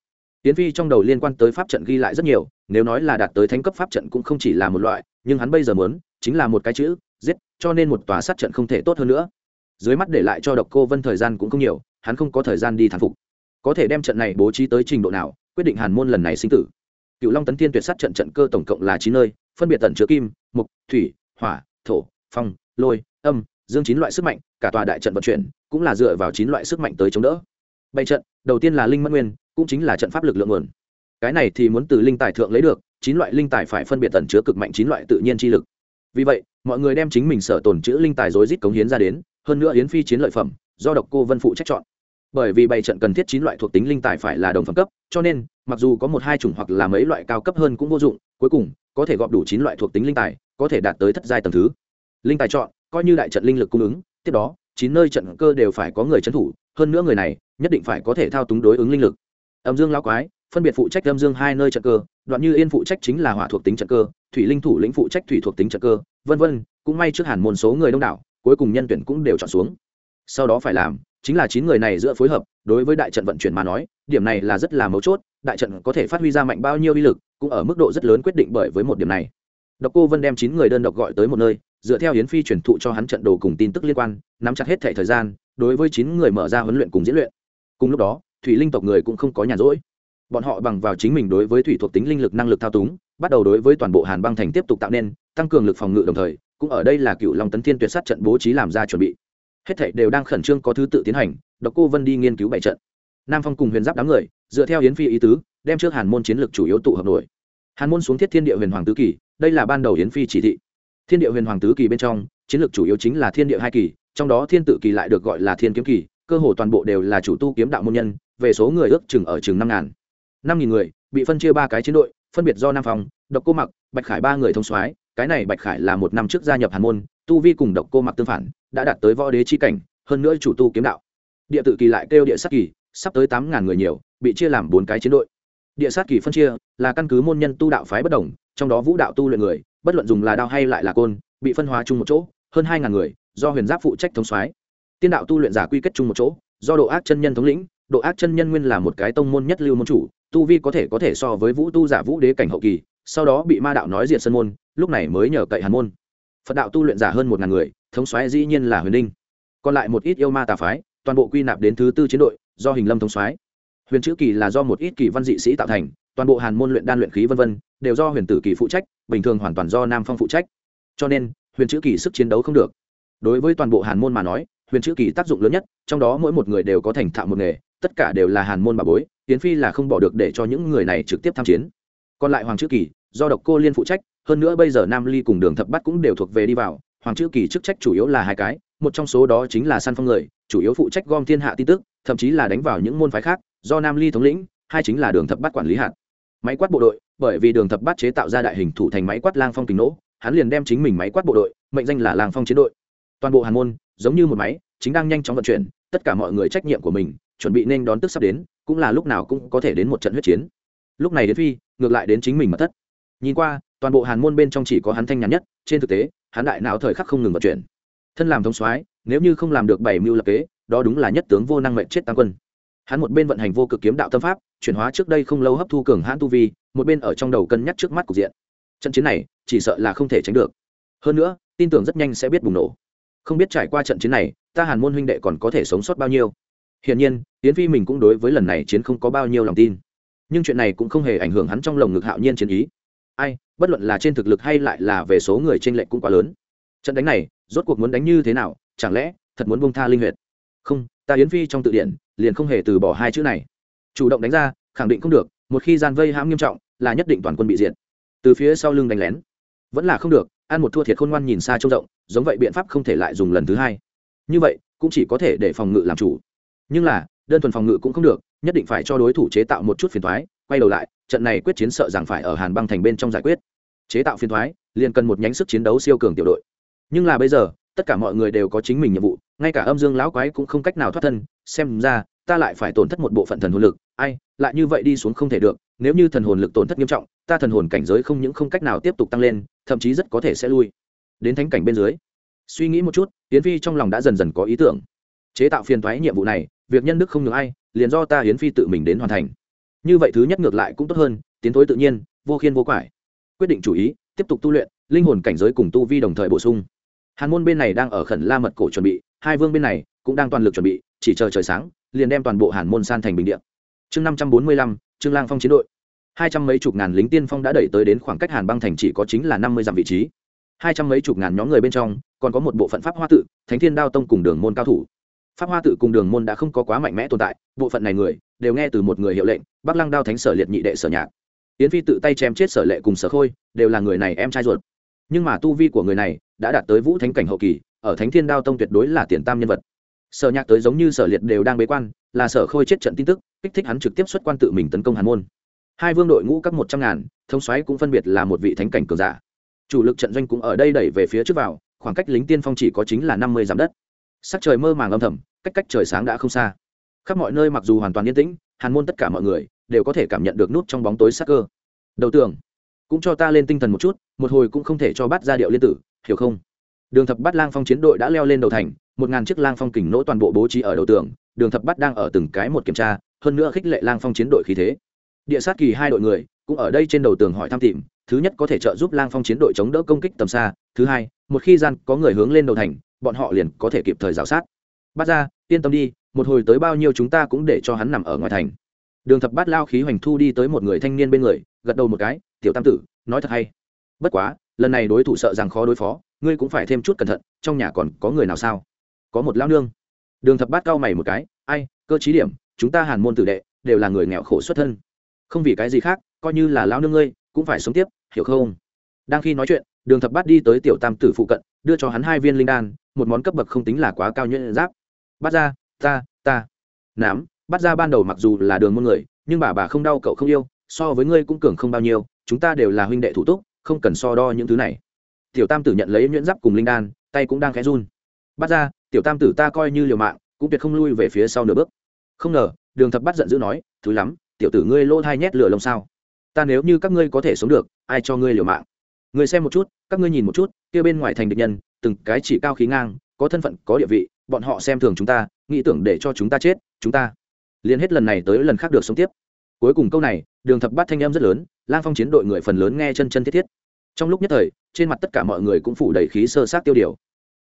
Yến Phi trong đầu liên quan tới pháp trận ghi lại rất nhiều, nếu nói là đạt tới thánh cấp pháp trận cũng không chỉ là một loại, nhưng hắn bây giờ muốn, chính là một cái chữ, giết, cho nên một tòa sát trận không thể tốt hơn nữa. Dưới mắt để lại cho Độc Cô Vân thời gian cũng không nhiều, hắn không có thời gian đi thắng phục. Có thể đem trận này bố trí tới trình độ nào, quyết định Hàn môn lần này sinh tử. Cựu Long Tấn Thiên Tuyệt sát trận trận cơ tổng cộng là chín nơi, phân biệt tận chứa kim, mộc, thủy, hỏa, thổ, phong, lôi, âm, dương chín loại sức mạnh cả tòa đại trận vận chuyển cũng là dựa vào chín loại sức mạnh tới chống đỡ. Bày trận đầu tiên là linh mất nguyên cũng chính là trận pháp lực lượng nguồn. Cái này thì muốn từ linh tài thượng lấy được chín loại linh tài phải phân biệt tận chứa cực mạnh chín loại tự nhiên chi lực. Vì vậy mọi người đem chính mình sở tồn chữ linh tài rối rít cống hiến ra đến hơn nữa hiến phi chiến lợi phẩm do độc cô vân phụ trách chọn bởi vì bày trận cần thiết chín loại thuộc tính linh tài phải là đồng phẩm cấp, cho nên, mặc dù có một hai chủng hoặc là mấy loại cao cấp hơn cũng vô dụng, cuối cùng, có thể gọp đủ chín loại thuộc tính linh tài, có thể đạt tới thất giai tầng thứ. Linh tài chọn, coi như đại trận linh lực cung ứng, tiếp đó, chín nơi trận cơ đều phải có người trấn thủ, hơn nữa người này, nhất định phải có thể thao túng đối ứng linh lực. Âm dương lao quái, phân biệt phụ trách âm dương hai nơi trận cơ, đoạn như yên phụ trách chính là hỏa thuộc tính trận cơ, thủy linh thủ lĩnh phụ trách thủy thuộc tính trận cơ, vân vân, cũng may trước hẳn một số người đông đảo, cuối cùng nhân tuyển cũng đều chọn xuống sau đó phải làm, chính là chín người này giữa phối hợp, đối với đại trận vận chuyển mà nói, điểm này là rất là mấu chốt, đại trận có thể phát huy ra mạnh bao nhiêu uy lực, cũng ở mức độ rất lớn quyết định bởi với một điểm này. Độc cô vân đem chín người đơn độc gọi tới một nơi, dựa theo hiến phi truyền thụ cho hắn trận đồ cùng tin tức liên quan, nắm chặt hết thẻ thời gian, đối với chín người mở ra huấn luyện cùng diễn luyện. Cùng lúc đó, thủy linh tộc người cũng không có nhàn rỗi. Bọn họ bằng vào chính mình đối với thủy thuộc tính linh lực năng lực thao túng, bắt đầu đối với toàn bộ hàn băng thành tiếp tục tạo nên, tăng cường lực phòng ngự đồng thời, cũng ở đây là cựu long tấn thiên tuyệt sát trận bố trí làm ra chuẩn bị hết thảy đều đang khẩn trương có thứ tự tiến hành độc cô vân đi nghiên cứu bảy trận. Nam phong cùng huyền giáp đám người dựa theo hiến phi ý tứ đem trước hàn môn chiến lược chủ yếu tụ hợp nổi. Hàn môn xuống thiết thiên địa huyền hoàng tứ kỳ đây là ban đầu hiến phi chỉ thị. Thiên địa huyền hoàng tứ kỳ bên trong chiến lược chủ yếu chính là thiên địa hai kỳ trong đó thiên tự kỳ lại được gọi là thiên kiếm kỳ cơ hồ toàn bộ đều là chủ tu kiếm đạo môn nhân về số người ước chừng ở chừng năm ngàn. Năm nghìn người bị phân chia ba cái chiến đội phân biệt do nam Phong, độc cô mặc bạch khải ba người thông soái. Cái này bạch khải là một năm trước gia nhập hàn môn tu vi cùng độc cô mặc tương phản đã đạt tới võ đế chi cảnh, hơn nữa chủ tu kiếm đạo. Địa tự kỳ lại kêu địa sát kỳ, sắp tới tám ngàn người nhiều, bị chia làm bốn cái chiến đội. Địa sát kỳ phân chia, là căn cứ môn nhân tu đạo phái bất đồng, trong đó vũ đạo tu luyện người, bất luận dùng là đao hay lại là côn, bị phân hóa chung một chỗ, hơn hai ngàn người, do huyền giáp phụ trách thống soái. Tiên đạo tu luyện giả quy kết chung một chỗ, do độ ác chân nhân thống lĩnh, độ ác chân nhân nguyên là một cái tông môn nhất lưu môn chủ, tu vi có thể có thể so với vũ tu giả vũ đế cảnh hậu kỳ, sau đó bị ma đạo nói diệt sân môn, lúc này mới nhờ cậy hàn môn. Phật đạo tu luyện giả hơn một ngàn người thống soái dĩ nhiên là huyền đinh. Còn lại một ít yêu ma tà phái, toàn bộ quy nạp đến thứ tư chiến đội, do hình lâm thống soái. Huyền chữ kỳ là do một ít kỳ văn dị sĩ tạo thành, toàn bộ hàn môn luyện đan luyện khí vân vân, đều do huyền tử kỳ phụ trách, bình thường hoàn toàn do nam phong phụ trách. Cho nên, huyền chữ kỳ sức chiến đấu không được. Đối với toàn bộ hàn môn mà nói, huyền chữ kỳ tác dụng lớn nhất, trong đó mỗi một người đều có thành thạo một nghề, tất cả đều là hàn môn bà bối tiến phi là không bỏ được để cho những người này trực tiếp tham chiến. Còn lại hoàng chữ kỳ, do độc cô liên phụ trách, hơn nữa bây giờ nam ly cùng đường thập bắt cũng đều thuộc về đi vào hoàng chữ kỳ chức trách chủ yếu là hai cái, một trong số đó chính là săn phong người, chủ yếu phụ trách gom thiên hạ tin tức, thậm chí là đánh vào những môn phái khác, do nam ly thống lĩnh, hai chính là đường thập Bát quản lý hạt. Máy quát bộ đội, bởi vì đường thập Bát chế tạo ra đại hình thủ thành máy quát lang phong kính nỗ hắn liền đem chính mình máy quát bộ đội, mệnh danh là lang phong chiến đội. Toàn bộ hàn môn, giống như một máy, chính đang nhanh chóng vận chuyển, tất cả mọi người trách nhiệm của mình, chuẩn bị nên đón tức sắp đến, cũng là lúc nào cũng có thể đến một trận huyết chiến. Lúc này đến phi, ngược lại đến chính mình mà thất. Nhìn qua, toàn bộ hàn môn bên trong chỉ có hắn thanh nhàn nhất, trên thực tế hắn đại não thời khắc không ngừng vận chuyển. Thân làm thống soái, nếu như không làm được bảy mưu lập kế, đó đúng là nhất tướng vô năng mệnh chết tăng quân. Hắn một bên vận hành vô cực kiếm đạo tâm pháp, chuyển hóa trước đây không lâu hấp thu cường hãn tu vi, một bên ở trong đầu cân nhắc trước mắt cục diện. Trận chiến này, chỉ sợ là không thể tránh được. Hơn nữa, tin tưởng rất nhanh sẽ biết bùng nổ. Không biết trải qua trận chiến này, ta hàn môn huynh đệ còn có thể sống sót bao nhiêu? Hiển nhiên tiến phi mình cũng đối với lần này chiến không có bao nhiêu lòng tin. Nhưng chuyện này cũng không hề ảnh hưởng hắn trong lồng ngực hạo nhiên chiến ý ai, bất luận là trên thực lực hay lại là về số người trên lệnh cũng quá lớn. Trận đánh này, rốt cuộc muốn đánh như thế nào, chẳng lẽ thật muốn bông tha linh huyệt? Không, ta yến phi trong tự điển liền không hề từ bỏ hai chữ này. Chủ động đánh ra, khẳng định không được, một khi gian vây hãm nghiêm trọng, là nhất định toàn quân bị diện. từ phía sau lưng đánh lén. Vẫn là không được, ăn một thua thiệt khôn ngoan nhìn xa trông rộng, giống vậy biện pháp không thể lại dùng lần thứ hai. Như vậy, cũng chỉ có thể để phòng ngự làm chủ. Nhưng là, đơn thuần phòng ngự cũng không được, nhất định phải cho đối thủ chế tạo một chút phiền thoái quay đầu lại trận này quyết chiến sợ rằng phải ở hàn băng thành bên trong giải quyết. Chế tạo phiên thoái, liền cần một nhánh sức chiến đấu siêu cường tiểu đội. Nhưng là bây giờ, tất cả mọi người đều có chính mình nhiệm vụ, ngay cả âm dương lão quái cũng không cách nào thoát thân, xem ra, ta lại phải tổn thất một bộ phận thần hồn lực. Ai, lại như vậy đi xuống không thể được, nếu như thần hồn lực tổn thất nghiêm trọng, ta thần hồn cảnh giới không những không cách nào tiếp tục tăng lên, thậm chí rất có thể sẽ lui. Đến thánh cảnh bên dưới, suy nghĩ một chút tiến phi trong lòng đã dần dần có ý tưởng. Chế tạo phiền thoái nhiệm vụ này, việc nhân đức không được ai, liền do ta hiến phi tự mình đến hoàn thành như vậy thứ nhất ngược lại cũng tốt hơn, tiến thối tự nhiên, vô khiên vô quải. Quyết định chủ ý, tiếp tục tu luyện, linh hồn cảnh giới cùng tu vi đồng thời bổ sung. Hàn môn bên này đang ở khẩn la mật cổ chuẩn bị, hai vương bên này cũng đang toàn lực chuẩn bị, chỉ chờ trời sáng, liền đem toàn bộ hàn môn san thành bình điện chương năm trăm bốn mươi lăm, trương lang phong chiến đội. Hai trăm mấy chục ngàn lính tiên phong đã đẩy tới đến khoảng cách hàn băng thành chỉ có chính là năm mươi dặm vị trí. Hai trăm mấy chục ngàn nhóm người bên trong, còn có một bộ phận pháp hoa tự, thánh thiên đao tông cùng đường môn cao thủ. Pháp hoa tự cùng đường môn đã không có quá mạnh mẽ tồn tại, bộ phận này người đều nghe từ một người hiệu lệnh bắc lăng đao thánh sở liệt nhị đệ sở nhạc. Yến phi tự tay chém chết sở lệ cùng sở khôi, đều là người này em trai ruột. Nhưng mà tu vi của người này đã đạt tới vũ thánh cảnh hậu kỳ, ở thánh thiên đao tông tuyệt đối là tiền tam nhân vật. Sở nhạc tới giống như sở liệt đều đang bế quan, là sở khôi chết trận tin tức, kích thích hắn trực tiếp xuất quan tự mình tấn công hàn môn. Hai vương đội ngũ các một trăm ngàn thông xoáy cũng phân biệt là một vị thánh cảnh cường giả. Chủ lực trận doanh cũng ở đây đẩy về phía trước vào, khoảng cách lính tiên phong chỉ có chính là năm mươi dặm đất. Sắc trời mơ màng âm thầm, cách cách trời sáng đã không xa. Khắp mọi nơi mặc dù hoàn toàn yên tĩnh hàn môn tất cả mọi người đều có thể cảm nhận được nút trong bóng tối sắc cơ. Đầu tường, cũng cho ta lên tinh thần một chút, một hồi cũng không thể cho bắt ra điệu liên tử, hiểu không? Đường thập bắt lang phong chiến đội đã leo lên đầu thành, một ngàn chiếc lang phong kình nỗ toàn bộ bố trí ở đầu tường, đường thập bắt đang ở từng cái một kiểm tra, hơn nữa khích lệ lang phong chiến đội khí thế. Địa sát kỳ hai đội người, cũng ở đây trên đầu tường hỏi thăm tìm, thứ nhất có thể trợ giúp lang phong chiến đội chống đỡ công kích tầm xa, thứ hai, một khi gian có người hướng lên đầu thành, bọn họ liền có thể kịp thời rào sát bắt ra yên tâm đi, một hồi tới bao nhiêu chúng ta cũng để cho hắn nằm ở ngoài thành. Đường thập bát lao khí hoành thu đi tới một người thanh niên bên người, gật đầu một cái, tiểu tam tử, nói thật hay. Bất quá, lần này đối thủ sợ rằng khó đối phó, ngươi cũng phải thêm chút cẩn thận, trong nhà còn có người nào sao? Có một lao nương. Đường thập bát cau mày một cái, ai, cơ chí điểm, chúng ta hàn môn tử đệ, đều là người nghèo khổ xuất thân. Không vì cái gì khác, coi như là lao nương ngươi, cũng phải sống tiếp, hiểu không? Đang khi nói chuyện, đường thập bát đi tới tiểu tam tử phụ cận, đưa cho hắn hai viên linh đan, một món cấp bậc không tính là quá cao nhuyễn giáp bắt ra, ta ta. Nám, bắt ra ban đầu mặc dù là đường môn người, nhưng bà bà không đau, cậu không yêu, so với ngươi cũng cường không bao nhiêu, chúng ta đều là huynh đệ thủ túc, không cần so đo những thứ này. Tiểu tam tử nhận lấy nhuyễn giáp cùng linh đan, tay cũng đang khẽ run. Bắt ra, tiểu tam tử ta coi như liều mạng, cũng tuyệt không lui về phía sau nửa bước. Không ngờ, đường thập bắt giận dữ nói thứ lắm, tiểu tử ngươi lỗ thai nhét lửa lông sao? Ta nếu như các ngươi có thể sống được, ai cho ngươi liều mạng? Người xem một chút, các ngươi nhìn một chút, kia bên ngoài thành địch nhân, từng cái chỉ cao khí ngang, có thân phận, có địa vị bọn họ xem thường chúng ta, nghĩ tưởng để cho chúng ta chết, chúng ta liền hết lần này tới lần khác được sống tiếp. Cuối cùng câu này, đường thập bát thanh em rất lớn, lang phong chiến đội người phần lớn nghe chân chân thiết thiết. Trong lúc nhất thời, trên mặt tất cả mọi người cũng phủ đầy khí sơ sát tiêu điều.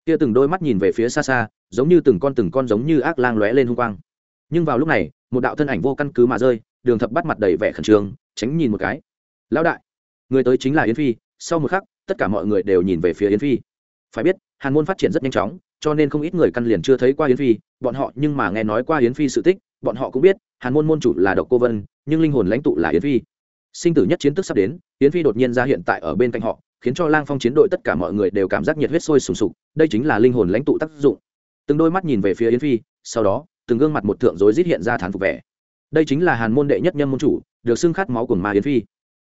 Kia từng đôi mắt nhìn về phía xa xa, giống như từng con từng con giống như ác lang lóe lên hung quang. Nhưng vào lúc này, một đạo thân ảnh vô căn cứ mà rơi, đường thập bắt mặt đầy vẻ khẩn trương, tránh nhìn một cái. Lão đại, người tới chính là yến phi. Sau một khắc, tất cả mọi người đều nhìn về phía yến phi. Phải biết hàn môn phát triển rất nhanh chóng, cho nên không ít người căn liền chưa thấy qua yến phi, bọn họ nhưng mà nghe nói qua yến phi sự tích, bọn họ cũng biết, hàn môn môn chủ là độc cô vân, nhưng linh hồn lãnh tụ là yến phi. Sinh tử nhất chiến tức sắp đến, yến phi đột nhiên ra hiện tại ở bên cạnh họ, khiến cho lang phong chiến đội tất cả mọi người đều cảm giác nhiệt huyết sôi sùng sục, đây chính là linh hồn lãnh tụ tác dụng. Từng đôi mắt nhìn về phía yến phi, sau đó, từng gương mặt một thượng rối rít hiện ra thán phục vẻ. Đây chính là hàn môn đệ nhất nhân môn chủ, được xưng khát máu của ma yến phi.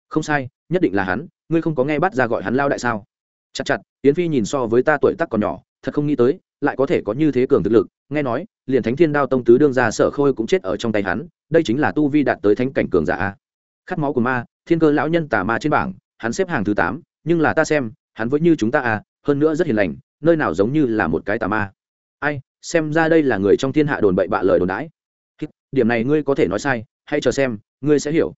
Không sai, nhất định là hắn, ngươi không có nghe bắt ra gọi hắn lao đại sao? Chặt chặt yến phi nhìn so với ta tuổi tác còn nhỏ, thật không nghĩ tới, lại có thể có như thế cường thực lực, nghe nói, liền thánh thiên đao tông tứ đương gia sở khôi cũng chết ở trong tay hắn, đây chính là tu vi đạt tới thánh cảnh cường giả khát máu của ma, thiên cơ lão nhân tà ma trên bảng, hắn xếp hàng thứ tám, nhưng là ta xem, hắn vẫn như chúng ta à hơn nữa rất hiền lành, nơi nào giống như là một cái tà ma. Ai, xem ra đây là người trong thiên hạ đồn bậy bạ lời đồn đãi. Điểm này ngươi có thể nói sai, hãy chờ xem, ngươi sẽ hiểu.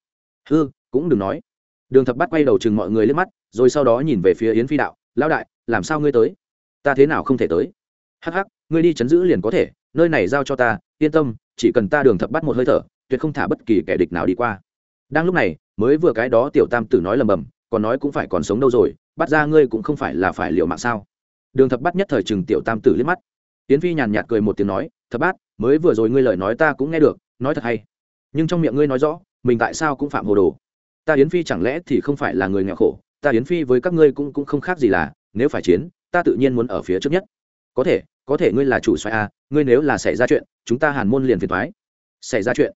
Hư, cũng đừng nói. Đường thập bắt quay đầu chừng mọi người lên mắt, rồi sau đó nhìn về phía yến phi đạo, lão đại làm sao ngươi tới? Ta thế nào không thể tới? Hắc hắc, ngươi đi chấn giữ liền có thể, nơi này giao cho ta, yên tâm, chỉ cần ta đường thập bắt một hơi thở, tuyệt không thả bất kỳ kẻ địch nào đi qua. Đang lúc này, mới vừa cái đó tiểu tam tử nói lầm bầm, còn nói cũng phải còn sống đâu rồi, bắt ra ngươi cũng không phải là phải liệu mạng sao? Đường thập bắt nhất thời chừng tiểu tam tử liếc mắt. Tiến phi nhàn nhạt cười một tiếng nói, thập bát, mới vừa rồi ngươi lời nói ta cũng nghe được, nói thật hay. Nhưng trong miệng ngươi nói rõ, mình tại sao cũng phạm hồ đồ. Ta yến phi chẳng lẽ thì không phải là người nghèo khổ, ta yến phi với các ngươi cũng cũng không khác gì là nếu phải chiến, ta tự nhiên muốn ở phía trước nhất. Có thể có thể ngươi là chủ xoay a, ngươi nếu là xảy ra chuyện, chúng ta hàn môn liền phiền thoái xảy ra chuyện.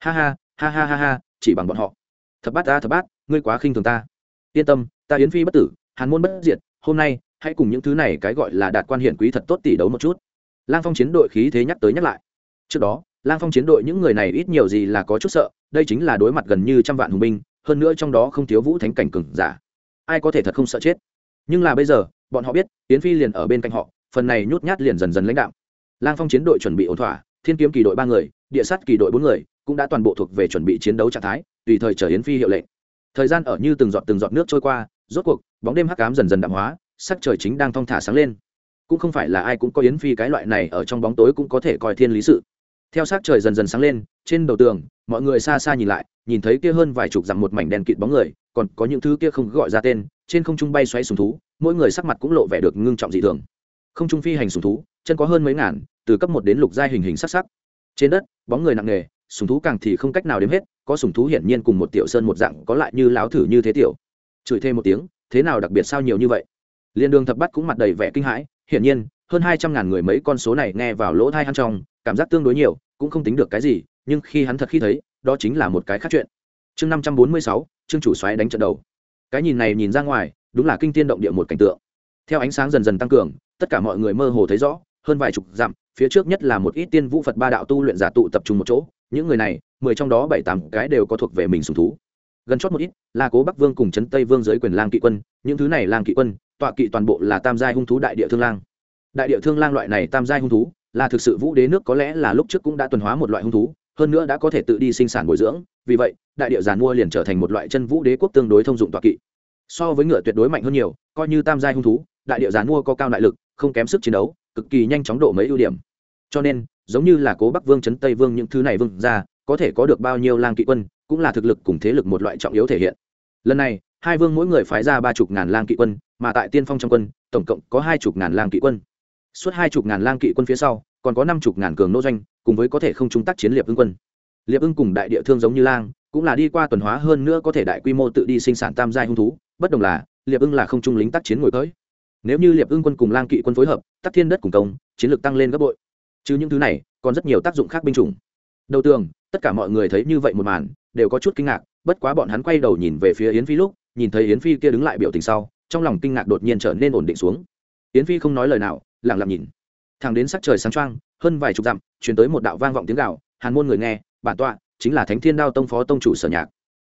Ha ha ha ha ha ha, chỉ bằng bọn họ. Thập bát ta, thập bát, ngươi quá khinh thường ta. Yên tâm, ta yến phi bất tử, hàn môn bất diệt, hôm nay, hãy cùng những thứ này cái gọi là đạt quan hiển quý thật tốt tỷ đấu một chút. Lang phong chiến đội khí thế nhắc tới nhắc lại. Trước đó, lang phong chiến đội những người này ít nhiều gì là có chút sợ, đây chính là đối mặt gần như trăm vạn hùng binh, hơn nữa trong đó không thiếu vũ thánh cảnh cừng giả. Ai có thể thật không sợ chết? Nhưng là bây giờ, bọn họ biết, yến phi liền ở bên cạnh họ, phần này nhút nhát liền dần dần lãnh đạo. Lang phong chiến đội chuẩn bị ổn thỏa, thiên kiếm kỳ đội ba người, địa sát kỳ đội bốn người, cũng đã toàn bộ thuộc về chuẩn bị chiến đấu trạng thái, tùy thời chờ yến phi hiệu lệnh. Thời gian ở như từng giọt từng giọt nước trôi qua, rốt cuộc, bóng đêm hắc ám dần dần đậm hóa, sắc trời chính đang thong thả sáng lên. Cũng không phải là ai cũng có yến phi cái loại này ở trong bóng tối cũng có thể coi thiên lý sự. Theo sắc trời dần dần sáng lên, trên đầu tường, mọi người xa xa nhìn lại, nhìn thấy kia hơn vài chục dặm một mảnh đèn kịt bóng người, còn có những thứ kia không gọi ra tên trên không trung bay xoáy sùng thú, mỗi người sắc mặt cũng lộ vẻ được ngưng trọng dị thường. Không trung phi hành sùng thú, chân có hơn mấy ngàn, từ cấp một đến lục giai hình hình sắc sắc. Trên đất, bóng người nặng nề, sùng thú càng thì không cách nào đếm hết, có sùng thú hiển nhiên cùng một tiểu sơn một dạng, có lại như láo thử như thế tiểu. Chửi thêm một tiếng, thế nào đặc biệt sao nhiều như vậy? Liên đường thập bắt cũng mặt đầy vẻ kinh hãi, hiển nhiên, hơn hai trăm ngàn người mấy con số này nghe vào lỗ thai hắn trong, cảm giác tương đối nhiều, cũng không tính được cái gì, nhưng khi hắn thật khi thấy, đó chính là một cái khác chuyện. Chương năm trăm bốn mươi sáu chương chủ xoáy đánh trận đầu cái nhìn này nhìn ra ngoài, đúng là kinh tiên động địa một cảnh tượng. Theo ánh sáng dần dần tăng cường, tất cả mọi người mơ hồ thấy rõ, hơn vài chục dặm, phía trước nhất là một ít tiên vũ phật ba đạo tu luyện giả tụ tập trung một chỗ, những người này, mười trong đó bảy tám cái đều có thuộc về mình sùng thú. Gần chót một ít, là cố bắc vương cùng trấn tây vương dưới quyền lang kỵ quân, những thứ này lang kỵ quân, tọa kỵ toàn bộ là tam giai hung thú đại địa thương lang. Đại địa thương lang loại này tam giai hung thú, là thực sự vũ đế nước có lẽ là lúc trước cũng đã tuần hóa một loại hung thú hơn nữa đã có thể tự đi sinh sản bồi dưỡng, vì vậy, đại địa giàn mua liền trở thành một loại chân vũ đế quốc tương đối thông dụng tọa kỵ. So với ngựa tuyệt đối mạnh hơn nhiều, coi như tam giai hung thú, đại địa giàn mua có cao đại lực, không kém sức chiến đấu, cực kỳ nhanh chóng độ mấy ưu điểm. Cho nên, giống như là cố bắc vương trấn tây vương những thứ này vương ra có thể có được bao nhiêu lang kỵ quân, cũng là thực lực cùng thế lực một loại trọng yếu thể hiện. Lần này, hai vương mỗi người phái ra ba chục ngàn lang kỵ quân, mà tại tiên phong trong quân, tổng cộng có hai chục ngàn lang kỵ quân. Suốt hai chục ngàn lang kỵ quân phía sau còn có năm chục ngàn cường nô doanh, cùng với có thể không trung tác chiến liệp ưng quân. Liệp ưng cùng đại địa thương giống như lang, cũng là đi qua tuần hóa hơn nữa có thể đại quy mô tự đi sinh sản tam giai hung thú, bất đồng là, liệp ưng là không trung lính tác chiến ngồi tới. Nếu như liệp ưng quân cùng lang kỵ quân phối hợp, tác thiên đất cùng công, chiến lược tăng lên gấp bội. Chứ những thứ này, còn rất nhiều tác dụng khác binh chủng. Đầu tường, tất cả mọi người thấy như vậy một màn, đều có chút kinh ngạc, bất quá bọn hắn quay đầu nhìn về phía yến phi lúc, nhìn thấy yến phi kia đứng lại biểu tình sau, trong lòng kinh ngạc đột nhiên trở nên ổn định xuống. Yến phi không nói lời nào, lặng lặng nhìn thẳng đến sắc trời sáng trăng hơn vài chục dặm chuyển tới một đạo vang vọng tiếng gạo hàn môn người nghe, bản tọa, chính là thánh thiên đao tông phó tông chủ sở nhạc.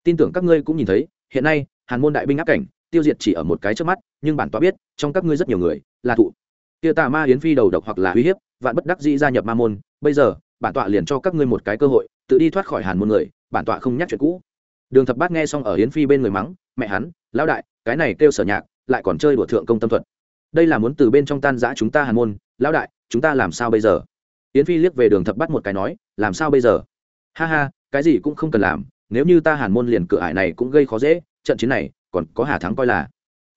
Tin tưởng các ngươi cũng nhìn thấy, hiện nay, hàn môn đại binh áp cảnh, tiêu diệt chỉ ở một cái trước mắt, nhưng bản tọa biết, trong các ngươi rất nhiều người, là thụ. Tiêu tà ma yến phi đầu độc hoặc là uy hiếp, vạn bất đắc dĩ gia nhập ma môn, bây giờ, bản tọa liền cho các ngươi một cái cơ hội, tự đi thoát khỏi hàn môn người, bản tọa không nhắc chuyện cũ. Đường thập bát nghe xong ở yến phi bên người mắng, mẹ hắn, lão đại, cái này kêu sở nhạc, lại còn chơi đùa thượng công tâm thuật. Đây là muốn từ bên trong tan giã chúng ta hàn môn lão đại, chúng ta làm sao bây giờ? Yến phi liếc về đường thập bắt một cái nói, làm sao bây giờ? Ha ha, cái gì cũng không cần làm, nếu như ta hàn môn liền cửa ải này cũng gây khó dễ, trận chiến này còn có hà thắng coi là.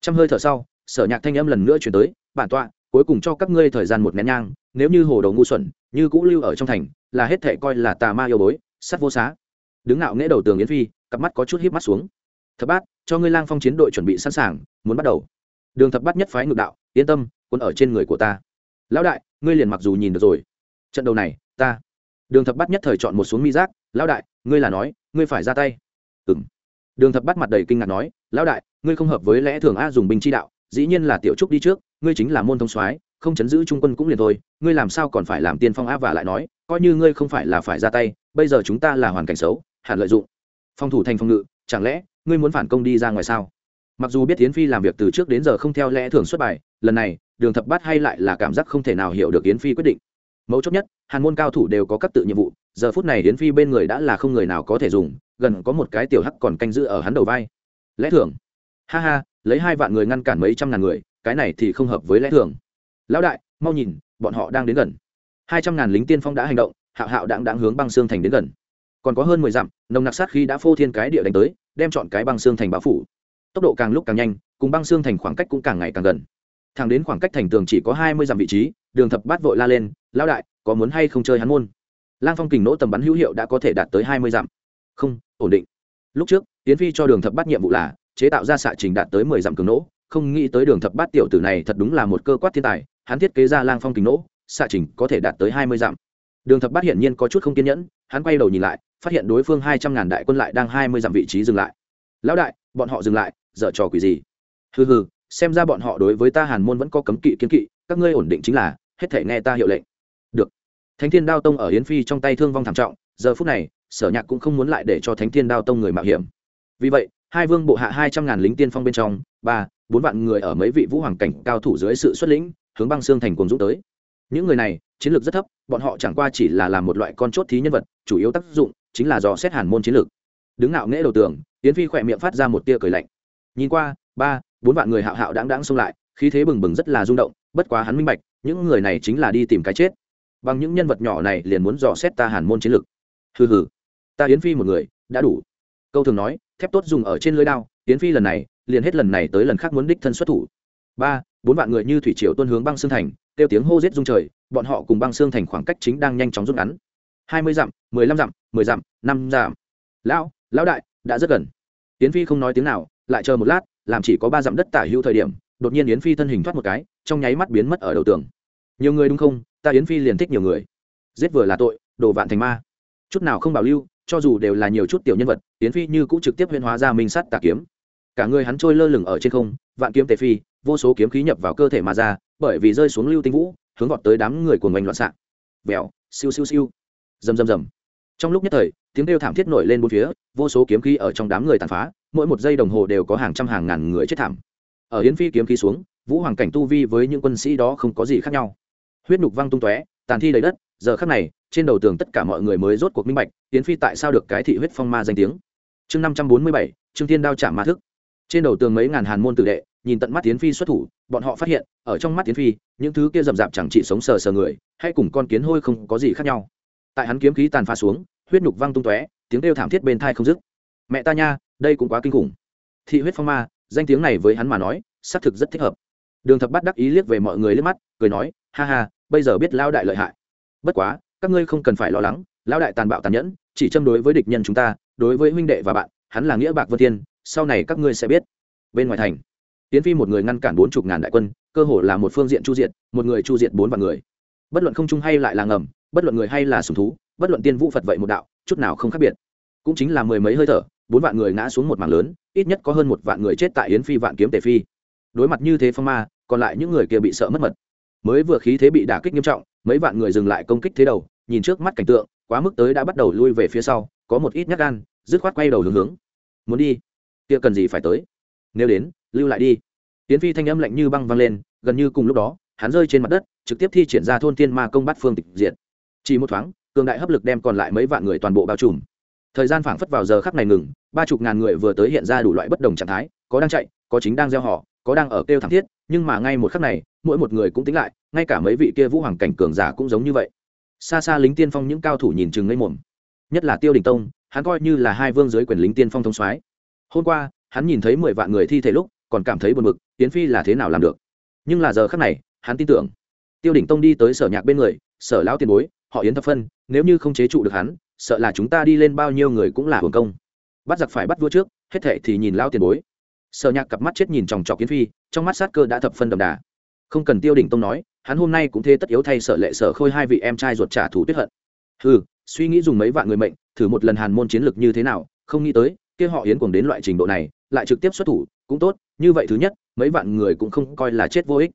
Trăm hơi thở sau, sở nhạc thanh âm lần nữa chuyển tới, bản tọa, cuối cùng cho các ngươi thời gian một nén nhang, nếu như hồ đầu ngu xuẩn, như cũ lưu ở trong thành, là hết thể coi là tà ma yêu bối, sắt vô xá. Đứng ngạo nghễ đầu tường yến phi, cặp mắt có chút híp mắt xuống. Thập bát, cho ngươi lang phong chiến đội chuẩn bị sẵn sàng, muốn bắt đầu. Đường thập bát nhất phái ngược đạo, yên tâm, quân ở trên người của ta lão đại, ngươi liền mặc dù nhìn được rồi, trận đầu này, ta. Đường thập bát nhất thời chọn một xuống mi giác, lão đại, ngươi là nói, ngươi phải ra tay. Ừ m đường thập bát mặt đầy kinh ngạc nói, lão đại, ngươi không hợp với lẽ thường a dùng binh chi đạo, dĩ nhiên là tiểu trúc đi trước, ngươi chính là môn thông soái, không chấn giữ trung quân cũng liền thôi, ngươi làm sao còn phải làm tiên phong a và lại nói, coi như ngươi không phải là phải ra tay, bây giờ chúng ta là hoàn cảnh xấu hạn lợi dụng. Phòng thủ thành phòng ngự, chẳng lẽ, ngươi muốn phản công đi ra ngoài sao? Mặc dù biết tiến phi làm việc từ trước đến giờ không theo lẽ thường xuất bài, lần này đường thập bát hay lại là cảm giác không thể nào hiểu được yến phi quyết định. Mấu chốt nhất, hàn môn cao thủ đều có các tự nhiệm vụ, giờ phút này yến phi bên người đã là không người nào có thể dùng, gần có một cái tiểu hắc còn canh giữ ở hắn đầu vai. Lẽ thường. Ha ha, lấy hai vạn người ngăn cản mấy trăm ngàn người, cái này thì không hợp với lẽ thường. Lão đại, mau nhìn, bọn họ đang đến gần. Hai trăm ngàn lính tiên phong đã hành động, hạo hạo đãng đãng hướng băng xương thành đến gần. Còn có hơn mười dặm, nồng nặc sát khi đã phô thiên cái địa đánh tới, đem chọn cái băng xương thành bao phủ. Tốc độ càng lúc càng nhanh, cùng băng xương thành khoảng cách cũng càng ngày càng gần thẳng đến khoảng cách thành tường chỉ có hai mươi dặm vị trí, đường thập bát vội la lên, lão đại, có muốn hay không chơi hắn môn? Lang phong kình nỗ tầm bắn hữu hiệu đã có thể đạt tới hai mươi dặm. Không, ổn định. Lúc trước tiến phi cho đường thập bát nhiệm vụ là chế tạo ra xạ trình đạt tới mười dặm cường nỗ, không nghĩ tới đường thập bát tiểu tử này thật đúng là một cơ quát thiên tài, hắn thiết kế ra lang phong kình nỗ, xạ trình có thể đạt tới hai mươi dặm. Đường thập bát hiển nhiên có chút không kiên nhẫn, hắn quay đầu nhìn lại, phát hiện đối phương hai trăm ngàn đại quân lại đang hai mươi dặm vị trí dừng lại. Lão đại, bọn họ dừng lại, dở trò quỷ gì? Hừ hừ xem ra bọn họ đối với ta hàn môn vẫn có cấm kỵ kiến kỵ, các ngươi ổn định chính là, hết thể nghe ta hiệu lệnh. Được. Thánh thiên đao tông ở yến phi trong tay thương vong thảm trọng, giờ phút này, sở nhạc cũng không muốn lại để cho thánh thiên đao tông người mạo hiểm. Vì vậy, hai vương bộ hạ hai trăm ngàn lính tiên phong bên trong, ba, bốn vạn người ở mấy vị vũ hoàng cảnh cao thủ dưới sự xuất lĩnh, hướng băng xương thành cuồng dũng tới. Những người này, chiến lược rất thấp, bọn họ chẳng qua chỉ là làm một loại con chốt thí nhân vật, chủ yếu tác dụng chính là dò xét hàn môn chiến lược. Đứng ngạo nghễ đầu tường, yến phi khỏe miệng phát ra một tia cười lạnh. Nhìn qua, ba bốn vạn người hạo hạo đáng đáng xông lại, khí thế bừng bừng rất là rung động, bất quá hắn minh bạch, những người này chính là đi tìm cái chết. Bằng những nhân vật nhỏ này liền muốn dò xét ta hàn môn chiến lược hừ hừ, ta yến phi một người, đã đủ. Câu thường nói, thép tốt dùng ở trên lưới đao, yến phi lần này, liền hết lần này tới lần khác muốn đích thân xuất thủ. Ba, bốn vạn người như thủy triều tuân hướng băng xương thành, kêu tiếng hô giết rung trời, bọn họ cùng băng xương thành khoảng cách chính đang nhanh chóng rút ngắn. Hai mươi dặm, mười lăm dặm, mười dặm, năm dặm. Lão lão đại, đã rất gần. Yến phi không nói tiếng nào, lại chờ một lát làm chỉ có ba dặm đất tả hữu thời điểm, đột nhiên yến phi thân hình thoát một cái, trong nháy mắt biến mất ở đầu tường. Nhiều người đúng không? Ta yến phi liền thích nhiều người. Giết vừa là tội, đồ vạn thành ma. Chút nào không bảo lưu, cho dù đều là nhiều chút tiểu nhân vật, yến phi như cũng trực tiếp huyên hóa ra minh sắt tà kiếm. Cả người hắn trôi lơ lửng ở trên không, vạn kiếm tề phi, vô số kiếm khí nhập vào cơ thể mà ra, bởi vì rơi xuống lưu tinh vũ, hướng vọt tới đám người của ngành loạn xạ. Vèo, siêu siêu siêu. Rầm rầm rầm. Trong lúc nhất thời, tiếng kêu thảm thiết nổi lên bốn phía, vô số kiếm khí ở trong đám người tàn phá mỗi một giây đồng hồ đều có hàng trăm hàng ngàn người chết thảm. Ở yến phi kiếm khí xuống, vũ hoàng cảnh tu vi với những quân sĩ đó không có gì khác nhau. Huyết nhục văng tung tóe, tàn thi đầy đất, giờ khắc này, trên đầu tường tất cả mọi người mới rốt cuộc minh bạch, yến phi tại sao được cái thị huyết phong ma danh tiếng. Chương năm trăm bốn mươi bảy, trương thiên đao trả ma thức. Trên đầu tường mấy ngàn hàn môn tử đệ, nhìn tận mắt tiến phi xuất thủ, bọn họ phát hiện, ở trong mắt tiến phi, những thứ kia rậm rạp chẳng chỉ sống sờ sờ người, hay cùng con kiến hôi không có gì khác nhau. Tại hắn kiếm khí tàn phá xuống, huyết nhục văng tung tóe, tiếng kêu thảm thiết bên thai không dứt. Mẹ ta nha đây cũng quá kinh khủng. Thị huyết phong ma, danh tiếng này với hắn mà nói, xác thực rất thích hợp. Đường thập bắt đắc ý liếc về mọi người liếc mắt, cười nói, ha ha, bây giờ biết lao đại lợi hại. Bất quá, các ngươi không cần phải lo lắng lao đại tàn bạo tàn nhẫn, chỉ châm đối với địch nhân chúng ta, đối với huynh đệ và bạn, hắn là nghĩa bạc vân thiên, sau này các ngươi sẽ biết. Bên ngoài thành, tiến phi một người ngăn cản bốn chục ngàn đại quân, cơ hồ là một phương diện chu diện một người chu diện bốn vạn người. Bất luận không trung hay lại là ngầm, bất luận người hay là sùng thú, bất luận tiên vũ phật vậy một đạo, chút nào không khác biệt. Cũng chính là mười mấy hơi thở bốn vạn người ngã xuống một mảng lớn, ít nhất có hơn một vạn người chết tại yến phi vạn kiếm tề phi. Đối mặt như thế phong ma, còn lại những người kia bị sợ mất mật. Mới vừa khí thế bị đả kích nghiêm trọng, mấy vạn người dừng lại công kích thế đầu, nhìn trước mắt cảnh tượng, quá mức tới đã bắt đầu lui về phía sau, có một ít nhát gan, dứt khoát quay đầu hướng hướng. Muốn đi? Kia cần gì phải tới? Nếu đến, lưu lại đi. Tiến phi thanh âm lạnh như băng vang lên, gần như cùng lúc đó, hắn rơi trên mặt đất, trực tiếp thi triển ra thôn tiên ma công bắt phương tịch diện chỉ một thoáng, cường đại hấp lực đem còn lại mấy vạn người toàn bộ bao trùm thời gian phảng phất vào giờ khắc này ngừng, ba chục ngàn người vừa tới hiện ra đủ loại bất đồng trạng thái, có đang chạy, có chính đang gieo họ, có đang ở kêu thảm thiết, nhưng mà ngay một khắc này, mỗi một người cũng tính lại, ngay cả mấy vị kia vũ hoàng cảnh cường giả cũng giống như vậy. Xa xa lính tiên phong những cao thủ nhìn chừng ngây mồm nhất là tiêu đình tông, hắn coi như là hai vương dưới quyền lính tiên phong thông soái. Hôm qua, hắn nhìn thấy mười vạn người thi thể lúc, còn cảm thấy buồn bực tiến phi là thế nào làm được? Nhưng là giờ khắc này, hắn tin tưởng. Tiêu đỉnh tông đi tới sở nhạc bên người, sở lão tiền bối, họ yến thập phân, nếu như không chế trụ được hắn sợ là chúng ta đi lên bao nhiêu người cũng là hưởng công. Bắt giặc phải bắt vua trước, hết thệ thì nhìn lao tiền bối. Sở nhạc cặp mắt chết nhìn chòng chọc kiến phi, trong mắt sát cơ đã thập phân đậm đà. Không cần tiêu đỉnh tông nói, hắn hôm nay cũng thế tất yếu thay sở lệ sở khôi hai vị em trai ruột trả thù tuyết hận. Ừ suy nghĩ dùng mấy vạn người mệnh, thử một lần hàn môn chiến lược như thế nào, không nghĩ tới, kia họ yến cuồng đến loại trình độ này, lại trực tiếp xuất thủ, cũng tốt, như vậy thứ nhất, mấy vạn người cũng không coi là chết vô ích.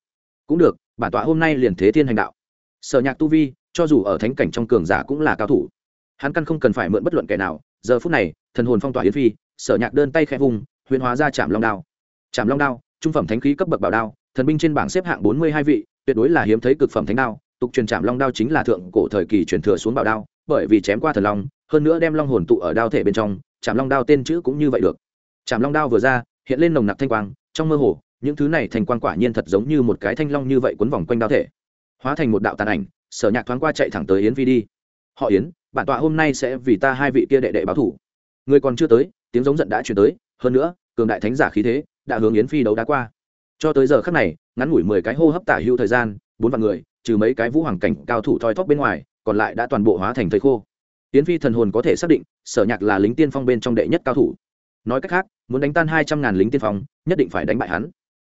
Cũng được, bản tọa hôm nay liền thế thiên hành đạo. Sở nhạc tu vi, cho dù ở thánh cảnh trong cường giả cũng là cao thủ hắn căn không cần phải mượn bất luận kẻ nào, giờ phút này, thần hồn phong tỏa yến phi, sở nhạc đơn tay khẽ vùng huyền hóa ra chạm long đao. Chạm long đao, trung phẩm thánh khí cấp bậc bảo đao, thần binh trên bảng xếp hạng bốn mươi hai vị, tuyệt đối là hiếm thấy cực phẩm thánh đao, tục truyền chạm long đao chính là thượng cổ thời kỳ truyền thừa xuống bảo đao, bởi vì chém qua thần long, hơn nữa đem long hồn tụ ở đao thể bên trong chạm long đao tên chữ cũng như vậy được. Chạm long đao vừa ra, hiện lên nồng nặc thanh quang, trong mơ hồ, những thứ này thành quang quả nhiên thật giống như một cái thanh long như vậy quấn vòng quanh đao thể. Hóa thành một đạo tàn ảnh, sở nhạc thoáng qua chạy thẳng tới yến phi đi. Họ yến bản tọa hôm nay sẽ vì ta hai vị kia đệ đệ báo thủ. Người còn chưa tới, tiếng giống giận đã chuyển tới, hơn nữa, cường đại thánh giả khí thế đã hướng yến phi đấu đá qua. Cho tới giờ khắc này, ngắn ngủi mười cái hô hấp tả hưu thời gian, bốn vạn người, trừ mấy cái vũ hoàng cảnh cao thủ thoi thóp bên ngoài, còn lại đã toàn bộ hóa thành thầy khô. Yến phi thần hồn có thể xác định, sở nhạc là lính tiên phong bên trong đệ nhất cao thủ. Nói cách khác, muốn đánh tan hai trăm ngàn lính tiên phong, nhất định phải đánh bại hắn.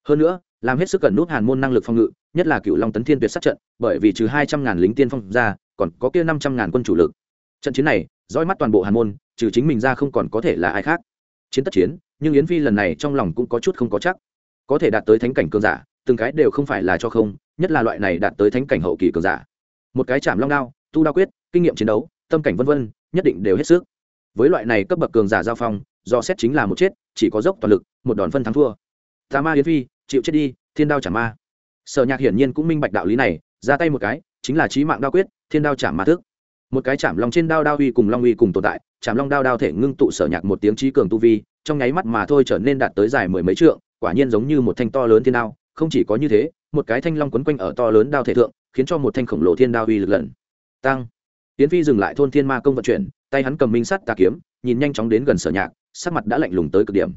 Hơn nữa, làm hết sức cần nút hàn môn năng lực phòng ngự, nhất là cựu long tấn thiên tuyệt sát trận, bởi vì trừ hai trăm ngàn lính tiên phong ra, còn có kia năm trăm ngàn quân chủ lực trận chiến này, dõi mắt toàn bộ hàn môn, trừ chính mình ra không còn có thể là ai khác. Chiến tất chiến, nhưng yến phi lần này trong lòng cũng có chút không có chắc. Có thể đạt tới thánh cảnh cường giả, từng cái đều không phải là cho không, nhất là loại này đạt tới thánh cảnh hậu kỳ cường giả. Một cái chạm long đao, tu đao quyết, kinh nghiệm chiến đấu, tâm cảnh vân vân, nhất định đều hết sức. Với loại này cấp bậc cường giả giao phong, do xét chính là một chết, chỉ có dốc toàn lực, một đòn phân thắng thua. Tà ma yến phi, chịu chết đi, thiên đao trả ma. Sở nhạc hiển nhiên cũng minh bạch đạo lý này, ra tay một cái, chính là trí mạng đao quyết, thiên đao trả ma thức một cái chạm long trên đao đao uy cùng long uy cùng tồn tại, chạm long đao đao thể ngưng tụ sở nhạc một tiếng trí cường tu vi, trong nháy mắt mà thôi trở nên đạt tới dài mười mấy trượng, quả nhiên giống như một thanh to lớn thiên đao, không chỉ có như thế, một cái thanh long quấn quanh ở to lớn đao thể thượng, khiến cho một thanh khổng lồ thiên đao uy lực lần tăng. Tiến phi dừng lại thôn thiên ma công vận chuyển, tay hắn cầm minh sắt tà kiếm, nhìn nhanh chóng đến gần sở nhạc, sắc mặt đã lạnh lùng tới cực điểm.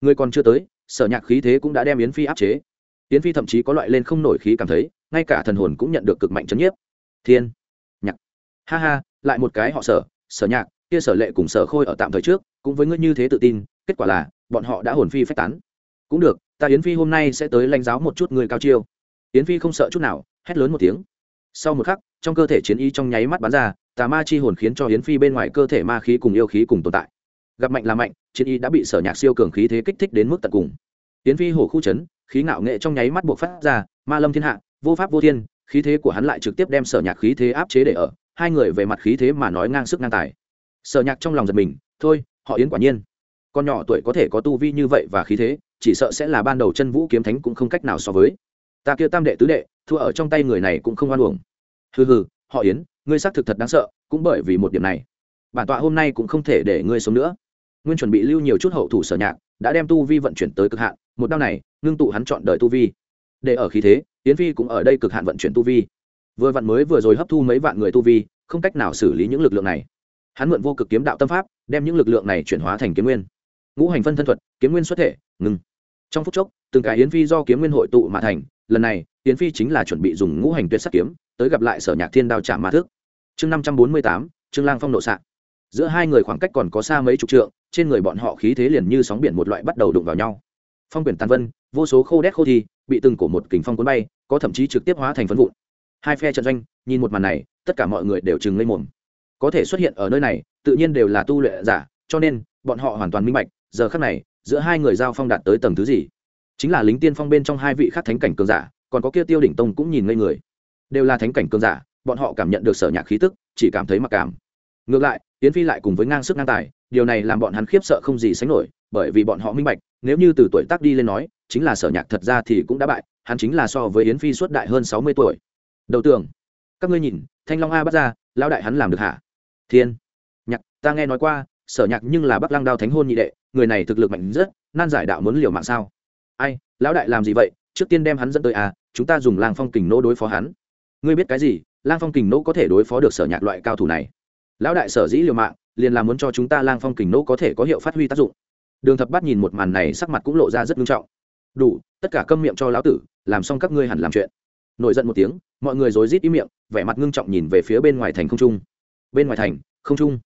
Người còn chưa tới, sở nhạc khí thế cũng đã đem yến phi áp chế. Yến phi thậm chí có loại lên không nổi khí cảm thấy, ngay cả thần hồn cũng nhận được cực mạnh chấn nhiếp. Thiên! Ha ha, lại một cái họ sở sở nhạc, kia sở lệ cùng sở khôi ở tạm thời trước, cũng với ngươi như thế tự tin, kết quả là, bọn họ đã hồn phi phách tán. Cũng được, ta yến phi hôm nay sẽ tới lãnh giáo một chút người cao chiêu. Yến phi không sợ chút nào, hét lớn một tiếng. Sau một khắc, trong cơ thể chiến ý trong nháy mắt bắn ra, tà ma chi hồn khiến cho yến phi bên ngoài cơ thể ma khí cùng yêu khí cùng tồn tại. Gặp mạnh là mạnh, chiến ý đã bị sở nhạc siêu cường khí thế kích thích đến mức tận cùng. Yến phi hổ khu chấn, khí ngạo nghệ trong nháy mắt buộc phát ra, ma lâm thiên hạ, vô pháp vô thiên, khí thế của hắn lại trực tiếp đem sở nhạc khí thế áp chế để ở hai người về mặt khí thế mà nói ngang sức ngang tài. Sở nhạc trong lòng giật mình, thôi, họ yến quả nhiên. Con nhỏ tuổi có thể có tu vi như vậy và khí thế, chỉ sợ sẽ là ban đầu chân vũ kiếm thánh cũng không cách nào so với. Ta kia tam đệ tứ đệ, thua ở trong tay người này cũng không oan uổng. Hừ hừ, họ yến, ngươi xác thực thật đáng sợ, cũng bởi vì một điểm này. Bản tọa hôm nay cũng không thể để ngươi sống nữa. Nguyên chuẩn bị lưu nhiều chút hậu thủ sở nhạc, đã đem tu vi vận chuyển tới cực hạn, một đao này, ngưng tụ hắn chọn đời tu vi. Để ở khí thế, yến phi cũng ở đây cực hạn vận chuyển tu vi vừa vặn mới vừa rồi hấp thu mấy vạn người tu vi, không cách nào xử lý những lực lượng này. Hắn mượn vô cực kiếm đạo tâm pháp, đem những lực lượng này chuyển hóa thành kiếm nguyên. Ngũ hành phân thân thuật, kiếm nguyên xuất thể, ngừng. Trong phút chốc, từng cái yến phi do kiếm nguyên hội tụ mà thành, lần này, yến phi chính là chuẩn bị dùng ngũ hành tuyệt sắc kiếm, tới gặp lại sở nhạc thiên đao trả ma thức. Chương năm trăm bốn mươi tám, trương lang phong nộ s giữa hai người khoảng cách còn có xa mấy chục trượng, trên người bọn họ khí thế liền như sóng biển một loại bắt đầu đụng vào nhau. Phong quyển tàn vân, vô số khô đét khô thi, bị từng cổ một kính phong cuốn bay, có thậm chí trực tiếp hóa thành phân vụn hai phe trận doanh, nhìn một màn này, tất cả mọi người đều chừng lên mồm. Có thể xuất hiện ở nơi này, tự nhiên đều là tu luyện giả, cho nên, bọn họ hoàn toàn minh bạch, giờ khắc này, giữa hai người giao phong đạt tới tầng thứ gì. Chính là lính tiên phong bên trong hai vị khác thánh cảnh cường giả, còn có kia tiêu đỉnh tông cũng nhìn ngây người. Đều là thánh cảnh cường giả, bọn họ cảm nhận được sở nhạc khí tức, chỉ cảm thấy mặc cảm. Ngược lại tiến phi lại cùng với ngang sức ngang tài, điều này làm bọn hắn khiếp sợ không gì sánh nổi, bởi vì bọn họ minh bạch, nếu như từ tuổi tác đi lên nói, chính là sở nhạc thật ra thì cũng đã bại, hắn chính là so với yến phi suốt đại hơn sáu mươi tuổi đầu tường. Các ngươi nhìn, thanh long a bắt ra lao đại hắn làm được hả? Thiên. Nhạc, ta nghe nói qua, sở nhạc nhưng là bắc lăng đao thánh hôn nhị đệ, người này thực lực mạnh rất, nan giải đạo muốn liều mạng sao? Ai, lão đại làm gì vậy? Trước tiên đem hắn dẫn tới à chúng ta dùng lang phong kình nỗ đối phó hắn. Ngươi biết cái gì? Lang phong kình nỗ có thể đối phó được sở nhạc loại cao thủ này. Lão đại sở dĩ liều mạng, liền là muốn cho chúng ta lang phong kình nỗ có thể có hiệu phát huy tác dụng. Đường thập bắt nhìn một màn này, sắc mặt cũng lộ ra rất nghiêm trọng. Đủ, tất cả câm miệng cho lão tử, làm xong các ngươi hẳn làm chuyện. Nổi giận một tiếng mọi người rối rít im miệng, vẻ mặt ngưng trọng nhìn về phía bên ngoài thành không trung. Bên ngoài thành, không trung.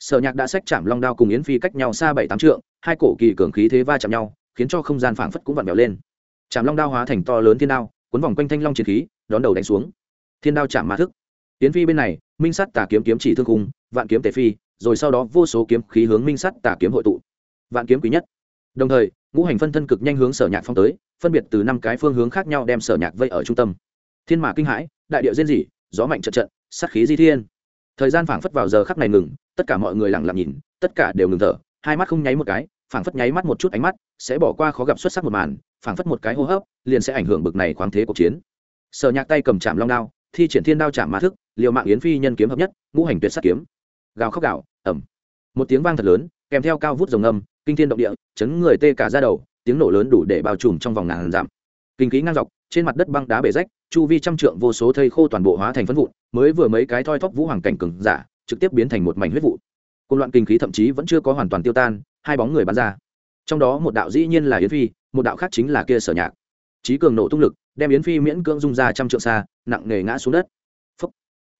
Sở nhạc đã xách chạm long đao cùng yến phi cách nhau xa bảy tám trượng, hai cổ kỳ cường khí thế va chạm nhau, khiến cho không gian phảng phất cũng vặn vẹo lên. Chạm long đao hóa thành to lớn thiên đao, cuốn vòng quanh thanh long chiến khí, đón đầu đánh xuống. Thiên đao chạm mã thức. Yến phi bên này, minh sắt tà kiếm kiếm chỉ thương khung, vạn kiếm tề phi, rồi sau đó vô số kiếm khí hướng minh sắt tà kiếm hội tụ. Vạn kiếm quý nhất. Đồng thời, ngũ hành phân thân cực nhanh hướng sở nhạc phong tới, phân biệt từ năm cái phương hướng khác nhau đem sở nhạc vây ở trung tâm thiên mã kinh hãi, đại điệu rên dị gió mạnh trận trận, sát khí di thiên. Thời gian phảng phất vào giờ khắc này ngừng, tất cả mọi người lặng lặng nhìn, tất cả đều ngừng thở, hai mắt không nháy một cái, phảng phất nháy mắt một chút ánh mắt, sẽ bỏ qua khó gặp xuất sắc một màn, phảng phất một cái hô hấp, liền sẽ ảnh hưởng bực này khoáng thế cuộc chiến. Sở nhạc tay cầm chạm long đao, thi triển thiên đao chạm mã thức, liều mạng yến phi nhân kiếm hợp nhất, ngũ hành tuyệt sát kiếm. Gào khóc gạo ẩm một tiếng vang thật lớn, kèm theo cao vút rồng âm kinh thiên động địa, chấn người tê cả ra đầu, tiếng nổ lớn đủ để bao trùm trong vòng ngàn dặm kinh khí ngang dọc, trên mặt đất băng đá bể rách, chu vi trăm trượng vô số thây khô toàn bộ hóa thành phân vụn, mới vừa mấy cái thoi thóp vũ hoàng cảnh cường giả, trực tiếp biến thành một mảnh huyết vụ. Côn loạn kinh khí thậm chí vẫn chưa có hoàn toàn tiêu tan, hai bóng người bắn ra. Trong đó một đạo dĩ nhiên là yến phi, một đạo khác chính là kia sở nhạc. Trí cường nổ tung lực, đem yến phi miễn cưỡng dung ra trăm trượng xa, nặng nề ngã xuống đất. Phúc.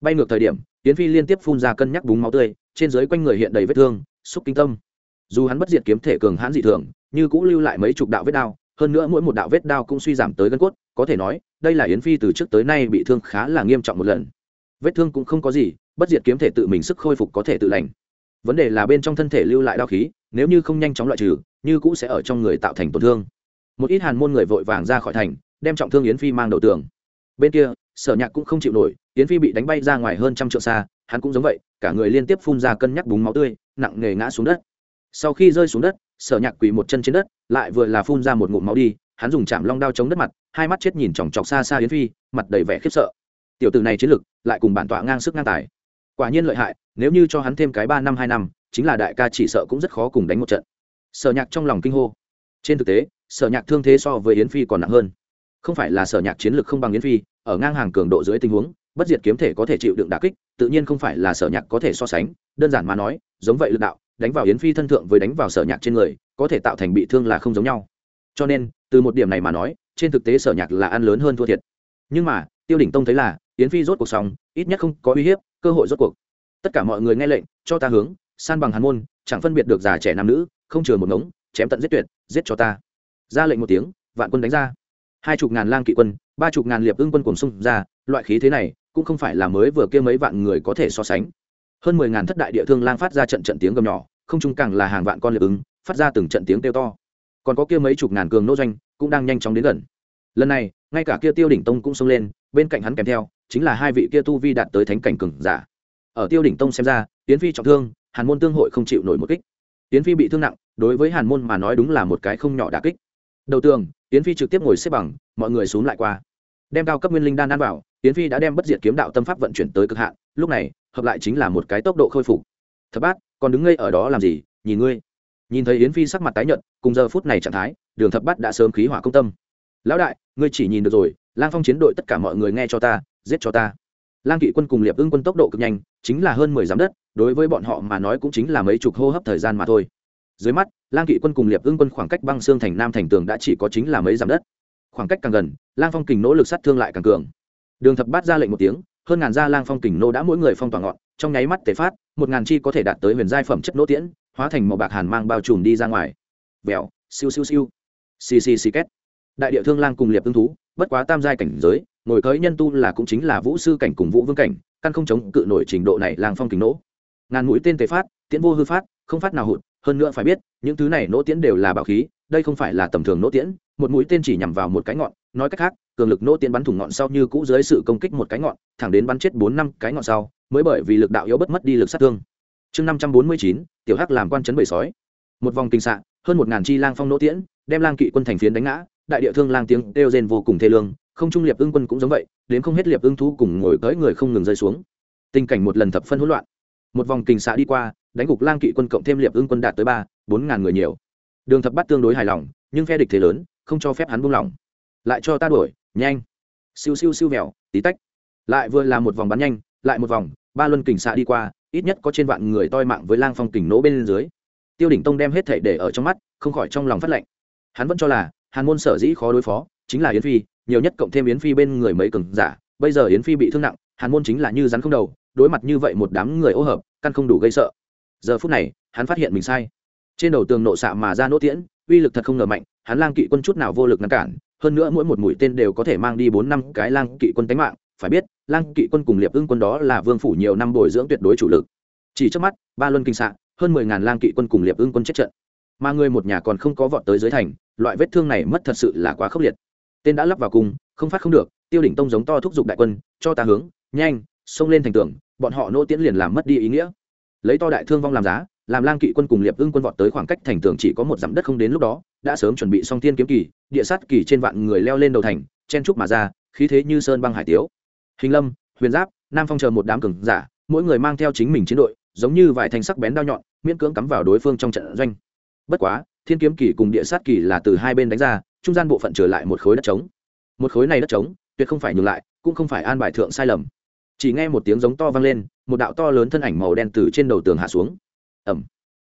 bay ngược thời điểm, yến phi liên tiếp phun ra cân nhắc búng máu tươi, trên dưới quanh người hiện đầy vết thương, xúc kinh tâm. Dù hắn bất diệt kiếm thể cường hãn dị thường, như cũ lưu lại mấy chục đạo vết đao hơn nữa mỗi một đạo vết đao cũng suy giảm tới gân cốt, có thể nói, đây là yến phi từ trước tới nay bị thương khá là nghiêm trọng một lần. Vết thương cũng không có gì, bất diệt kiếm thể tự mình sức khôi phục có thể tự lành. Vấn đề là bên trong thân thể lưu lại đao khí, nếu như không nhanh chóng loại trừ, như cũ sẽ ở trong người tạo thành tổn thương. Một ít hàn môn người vội vàng ra khỏi thành, đem trọng thương yến phi mang đầu tường. Bên kia, sở nhạc cũng không chịu nổi, yến phi bị đánh bay ra ngoài hơn trăm trượng xa, hắn cũng giống vậy, cả người liên tiếp phun ra cân nhắc búng máu tươi, nặng nề ngã xuống đất. Sau khi rơi xuống đất sở nhạc quỳ một chân trên đất, lại vừa là phun ra một ngụm máu đi, hắn dùng chạm long đao chống đất mặt, hai mắt chết nhìn chòng chọc xa xa yến phi, mặt đầy vẻ khiếp sợ. Tiểu tử này chiến lực, lại cùng bản tọa ngang sức ngang tài. Quả nhiên lợi hại, nếu như cho hắn thêm cái ba năm, hai năm, chính là đại ca chỉ sợ cũng rất khó cùng đánh một trận. Sở nhạc trong lòng kinh hô. Trên thực tế, sở nhạc thương thế so với yến phi còn nặng hơn. Không phải là sở nhạc chiến lực không bằng yến phi, ở ngang hàng cường độ dưới tình huống, bất diệt kiếm thể có thể chịu đựng đà kích, tự nhiên không phải là sở nhạc có thể so sánh, đơn giản mà nói, giống vậy lực đạo đánh vào yến phi thân thượng với đánh vào sở nhạc trên người, có thể tạo thành bị thương là không giống nhau. Cho nên, từ một điểm này mà nói, trên thực tế sở nhạc là ăn lớn hơn thua thiệt. Nhưng mà, tiêu đỉnh tông thấy là, yến phi rốt cuộc xong, ít nhất không có uy hiếp, cơ hội rốt cuộc. Tất cả mọi người nghe lệnh, cho ta hướng, san bằng hàn môn, chẳng phân biệt được già trẻ nam nữ, không chừa một ngống, chém tận giết tuyệt, giết cho ta. Ra lệnh một tiếng, vạn quân đánh ra. Hai chục ngàn lang kỵ quân, ba chục ngàn liệp ưng quân cùng xung ra, loại khí thế này, cũng không phải là mới vừa kia mấy vạn người có thể so sánh hơn mười ngàn thất đại địa thương lang phát ra trận trận tiếng gầm nhỏ, không chung càng là hàng vạn con liệp ứng, phát ra từng trận tiếng kêu to. Còn có kia mấy chục ngàn cường nô doanh cũng đang nhanh chóng đến gần. Lần này, ngay cả kia tiêu đỉnh tông cũng xông lên, bên cạnh hắn kèm theo, chính là hai vị kia tu vi đạt tới thánh cảnh cường giả. Ở tiêu đỉnh tông xem ra tiến phi trọng thương, hàn môn tương hội không chịu nổi một kích. Tiến phi bị thương nặng, đối với hàn môn mà nói đúng là một cái không nhỏ đà kích. Đầu tường tiến phi trực tiếp ngồi xếp bằng, mọi người xuống lại qua. Đem cao cấp nguyên linh đan ăn vào tiến phi đã đem bất diệt kiếm đạo tâm pháp vận chuyển tới cực hạn, lúc này hợp lại chính là một cái tốc độ khôi phục. Thập bát, còn đứng ngây ở đó làm gì, nhìn ngươi. Nhìn thấy yến phi sắc mặt tái nhợt, cùng giờ phút này trạng thái, đường thập bát đã sớm khí hỏa công tâm. Lão đại, ngươi chỉ nhìn được rồi, lang phong chiến đội tất cả mọi người nghe cho ta, giết cho ta. Lang kỵ quân cùng liệp ưng quân tốc độ cực nhanh, chính là hơn mười giám đất, đối với bọn họ mà nói cũng chính là mấy chục hô hấp thời gian mà thôi. Dưới mắt, lang kỵ quân cùng liệp ưng quân khoảng cách băng xương thành nam thành tường đã chỉ có chính là mấy giám đất. Khoảng cách càng gần, lang phong kình nỗ lực sát thương lại càng cường. Đường thập bát ra lệnh một tiếng hơn ngàn gia lang phong kình nô đã mỗi người phong tỏa ngọn, trong nháy mắt tề phát, một ngàn chi có thể đạt tới huyền giai phẩm chất nỗ tiễn, hóa thành màu bạc hàn mang bao trùm đi ra ngoài. Vèo, siêu siêu siêu. Xì xì xì két. Đại địa thương lang cùng liệp tương thú, bất quá tam giai cảnh giới, ngồi cưới nhân tu là cũng chính là vũ sư cảnh cùng vũ vương cảnh, căn không chống cự nổi trình độ này lang phong kình nỗ ngàn mũi tên tề phát, tiễn vô hư phát, không phát nào hụt, hơn nữa phải biết, những thứ này nỗ tiễn đều là bảo khí, đây không phải là tầm thường nỗ tiễn, một mũi tên chỉ nhằm vào một cái ngọn, nói cách khác cường lực nỗ tiễn bắn thủng ngọn sau như cũ dưới sự công kích một cái ngọn, thẳng đến bắn chết bốn năm cái ngọn sau, mới bởi vì lực đạo yếu bất mất đi lực sát thương. Chương năm trăm bốn mươi chín, tiểu hắc làm quan chấn bầy sói. Một vòng kinh xạ, hơn một ngàn chi lang phong nỗ tiễn, đem lang kỵ quân thành phiến đánh ngã, đại địa thương lang tiếng đều rên vô cùng thê lương, không trung liệp ưng quân cũng giống vậy, đến không hết liệp ưng thú cùng ngồi tới người không ngừng rơi xuống. Tình cảnh một lần thập phân hỗn loạn. Một vòng kinh xạ đi qua, đánh gục lang kỵ quân cộng thêm liệp ưng quân đạt tới ba, bốn ngàn người nhiều. Đường thập bắt tương đối hài lòng, nhưng phe địch thế lớn, không cho phép hắn buông lỏng. Lại cho ta đuổi nhanh. Siêu siêu siêu mèo tí tách. Lại vừa là một vòng bắn nhanh, lại một vòng, ba luân kình xạ đi qua, ít nhất có trên vạn người toi mạng với lang phong kình nỗ bên dưới. Tiêu đỉnh tông đem hết thể để ở trong mắt, không khỏi trong lòng phát lệnh. Hắn vẫn cho là, hàn môn sở dĩ khó đối phó, chính là yến phi, nhiều nhất cộng thêm yến phi bên người mấy cường giả, bây giờ yến phi bị thương nặng, hàn môn chính là như rắn không đầu, đối mặt như vậy một đám người ô hợp, căn không đủ gây sợ. Giờ phút này, hắn phát hiện mình sai. Trên đầu tường nộ xạ mà ra nỗ tiễn, uy lực thật không ngờ mạnh, hắn lang kỵ quân chút nào vô lực ngăn cản hơn nữa mỗi một mũi tên đều có thể mang đi bốn năm cái lang kỵ quân tánh mạng, phải biết, lang kỵ quân cùng liệp ưng quân đó là vương phủ nhiều năm bồi dưỡng tuyệt đối chủ lực. Chỉ trước mắt, ba luân kinh xạ, hơn mười ngàn lang kỵ quân cùng liệp ưng quân chết trận. Mà người một nhà còn không có vọt tới dưới thành, loại vết thương này mất thật sự là quá khốc liệt. Tên đã lắp vào cùng không phát không được, tiêu đỉnh tông giống to thúc giục đại quân, cho ta hướng, nhanh, xông lên thành tường, bọn họ nô tiễn liền làm mất đi ý nghĩa. Lấy to đại thương vong làm giá, làm lang kỵ quân cùng liệp ưng quân vọt tới khoảng cách thành tường chỉ có một dặm đất không đến lúc đó đã sớm chuẩn bị xong thiên kiếm kỳ, địa sát kỳ trên vạn người leo lên đầu thành, chen trúc mà ra, khí thế như sơn băng hải tiếu. Hình lâm, huyền giáp, nam phong chờ một đám cường giả, mỗi người mang theo chính mình chiến đội, giống như vài thanh sắc bén đao nhọn, miễn cưỡng cắm vào đối phương trong trận doanh. Bất quá, thiên kiếm kỳ cùng địa sát kỳ là từ hai bên đánh ra, trung gian bộ phận trở lại một khối đất trống. Một khối này đất trống, tuyệt không phải nhường lại, cũng không phải an bài thượng sai lầm. Chỉ nghe một tiếng giống to vang lên, một đạo to lớn thân ảnh màu đen từ trên đầu tường hạ xuống. Ẩm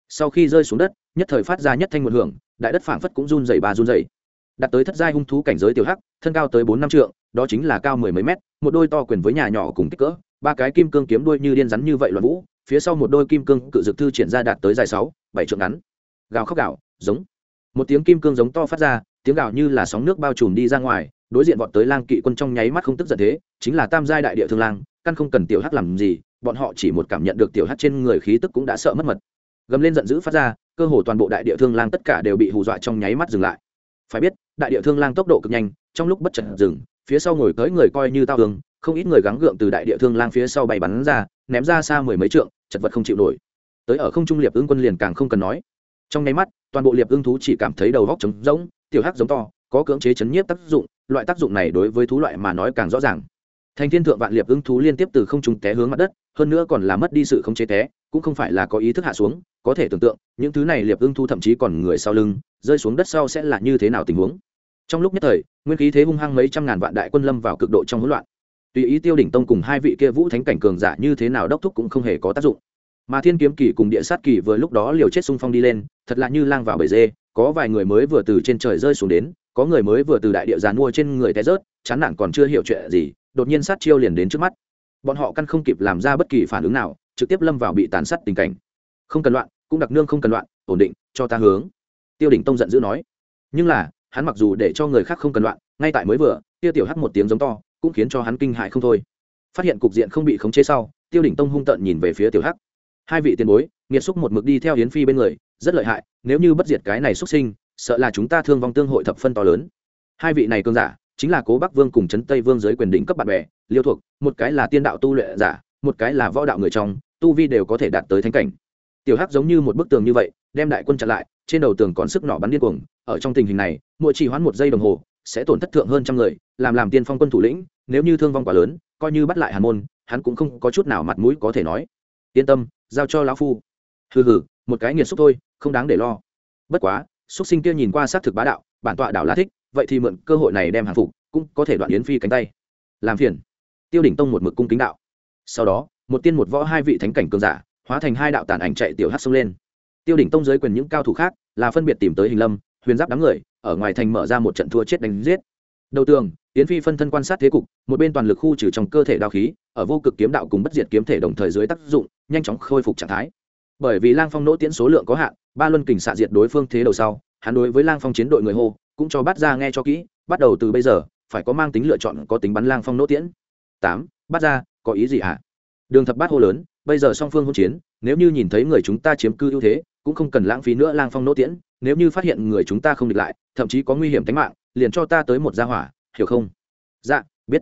sau khi rơi xuống đất, nhất thời phát ra nhất thanh một hưởng đại đất phảng phất cũng run dày ba run dày đặt tới thất giai hung thú cảnh giới tiểu hắc, thân cao tới bốn năm trượng, đó chính là cao mười mấy mét, một đôi to quyền với nhà nhỏ cùng kích cỡ, ba cái kim cương kiếm đuôi như điên rắn như vậy loạn vũ, phía sau một đôi kim cương cự dực thư triển ra đạt tới dài sáu, bảy trượng ngắn. Gào khóc gạo giống. Một tiếng kim cương giống to phát ra, tiếng gào như là sóng nước bao trùm đi ra ngoài, đối diện vọt tới lang kỵ quân trong nháy mắt không tức giận thế, chính là tam giai đại địa thương lang, căn không cần tiểu hắc làm gì, bọn họ chỉ một cảm nhận được tiểu hắc trên người khí tức cũng đã sợ mất mật. Gầm lên giận dữ phát ra cơ hồ toàn bộ đại địa thương lang tất cả đều bị hù dọa trong nháy mắt dừng lại. Phải biết, đại địa thương lang tốc độ cực nhanh, trong lúc bất chợt dừng, phía sau ngồi tới người coi như tao hướng không ít người gắng gượng từ đại địa thương lang phía sau bay bắn ra, ném ra xa mười mấy trượng, chật vật không chịu nổi. Tới ở không trung liệp ưng quân liền càng không cần nói. Trong nháy mắt, toàn bộ liệp ưng thú chỉ cảm thấy đầu góc trống rỗng, tiểu hắc giống to, có cưỡng chế chấn nhiếp tác dụng, loại tác dụng này đối với thú loại mà nói càng rõ ràng thành thiên thượng vạn liệp ưng thú liên tiếp từ không trung té hướng mặt đất, hơn nữa còn là mất đi sự không chế té, cũng không phải là có ý thức hạ xuống, có thể tưởng tượng, những thứ này liệp ưng thú thậm chí còn người sau lưng, rơi xuống đất sau sẽ là như thế nào tình huống. Trong lúc nhất thời, nguyên khí thế hung hăng mấy trăm ngàn vạn đại quân lâm vào cực độ trong hỗn loạn. Tùy ý tiêu đỉnh tông cùng hai vị kia vũ thánh cảnh cường giả như thế nào đốc thúc cũng không hề có tác dụng. Mà thiên kiếm kỳ cùng địa sát kỳ vừa lúc đó liều chết xung phong đi lên, thật là như lang vào bể dê, có vài người mới vừa từ trên trời rơi xuống đến, có người mới vừa từ đại địa giàn mua trên người té rớt, chán nản còn chưa hiểu chuyện gì đột nhiên sát chiêu liền đến trước mắt. Bọn họ căn không kịp làm ra bất kỳ phản ứng nào, trực tiếp lâm vào bị tàn sát tình cảnh. Không cần loạn, cũng đặc nương không cần loạn, ổn định, cho ta hướng. Tiêu đỉnh tông giận dữ nói. Nhưng là, hắn mặc dù để cho người khác không cần loạn, ngay tại mới vừa, tiêu tiểu hắt một tiếng giống to, cũng khiến cho hắn kinh hại không thôi. Phát hiện cục diện không bị khống chế sau, tiêu đỉnh tông hung tợn nhìn về phía tiểu hắc. Hai vị tiền bối, nghiệt xúc một mực đi theo hiến phi bên người, rất lợi hại, nếu như bất diệt cái này xuất sinh, sợ là chúng ta thương vong tương hội thập phân to lớn. Hai vị này cơn giả chính là cố bắc vương cùng trấn tây vương giới quyền đỉnh cấp bạn bè, liêu thuộc, một cái là tiên đạo tu luyện giả, một cái là võ đạo người trong, tu vi đều có thể đạt tới thánh cảnh. Tiểu hắc giống như một bức tường như vậy, đem đại quân chặn lại, trên đầu tường còn sức nỏ bắn điên cuồng, ở trong tình hình này, mỗi chỉ hoãn một giây đồng hồ, sẽ tổn thất thượng hơn trăm người, làm làm tiên phong quân thủ lĩnh, nếu như thương vong quá lớn, coi như bắt lại hàn môn, hắn cũng không có chút nào mặt mũi có thể nói. Yên tâm, giao cho lão phu. Hừ hừ, một cái nghiệt xúc thôi, không đáng để lo. Bất quá, xúc sinh kia nhìn qua xác thực bá đạo, bản tọa đảo lá thích vậy thì mượn cơ hội này đem hàng phục, cũng có thể đoạn yến phi cánh tay. Làm phiền. Tiêu đỉnh tông một mực cung kính đạo. Sau đó, một tiên một võ hai vị thánh cảnh cường giả, hóa thành hai đạo tàn ảnh chạy tiểu hát sông lên. Tiêu đỉnh tông dưới quyền những cao thủ khác là phân biệt tìm tới hình lâm, huyền giáp đám người, ở ngoài thành mở ra một trận thua chết đánh giết. Đầu tường, yến phi phân thân quan sát thế cục, một bên toàn lực khu trừ trong cơ thể đao khí, ở vô cực kiếm đạo cùng bất diệt kiếm thể đồng thời dưới tác dụng, nhanh chóng khôi phục trạng thái. Bởi vì lang phong nỗ tiễn số lượng có hạn, ba luân kình xạ diệt đối phương thế đầu sau, hắn đối với lang phong chiến đội người hô cũng cho Bát ra nghe cho kỹ, bắt đầu từ bây giờ, phải có mang tính lựa chọn có tính bắn lang phong nỗ tiễn. Tám, Bát ra có ý gì ạ đường thập bát hô lớn, bây giờ song phương hỗn chiến, nếu như nhìn thấy người chúng ta chiếm cư ưu thế, cũng không cần lãng phí nữa lang phong nỗ tiễn, nếu như phát hiện người chúng ta không địch lại, thậm chí có nguy hiểm tính mạng, liền cho ta tới một gia hỏa, hiểu không? Dạ biết.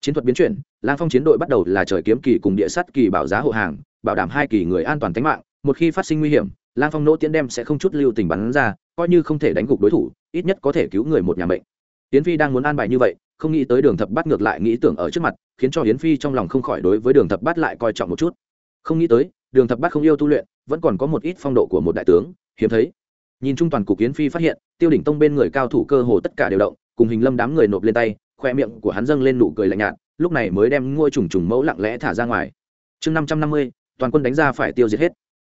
Chiến thuật biến chuyển, lang phong chiến đội bắt đầu là trời kiếm kỳ cùng địa sắt kỳ bảo giá hộ hàng, bảo đảm hai kỳ người an toàn tính mạng, một khi phát sinh nguy hiểm, lang phong nỗ tiễn đem sẽ không chút lưu tình bắn ra coi như không thể đánh gục đối thủ, ít nhất có thể cứu người một nhà mệnh. Yến phi đang muốn an bài như vậy, không nghĩ tới đường thập bát ngược lại nghĩ tưởng ở trước mặt, khiến cho yến phi trong lòng không khỏi đối với đường thập bát lại coi trọng một chút. Không nghĩ tới, đường thập bát không yêu tu luyện, vẫn còn có một ít phong độ của một đại tướng, hiếm thấy. Nhìn chung toàn cục yến phi phát hiện, tiêu đỉnh tông bên người cao thủ cơ hồ tất cả đều động, cùng hình lâm đám người nộp lên tay, khoe miệng của hắn dâng lên nụ cười lạnh nhạt, lúc này mới đem ngôi trùng trùng mẫu lặng lẽ thả ra ngoài. Chương năm trăm năm mươi, toàn quân đánh ra phải tiêu diệt hết.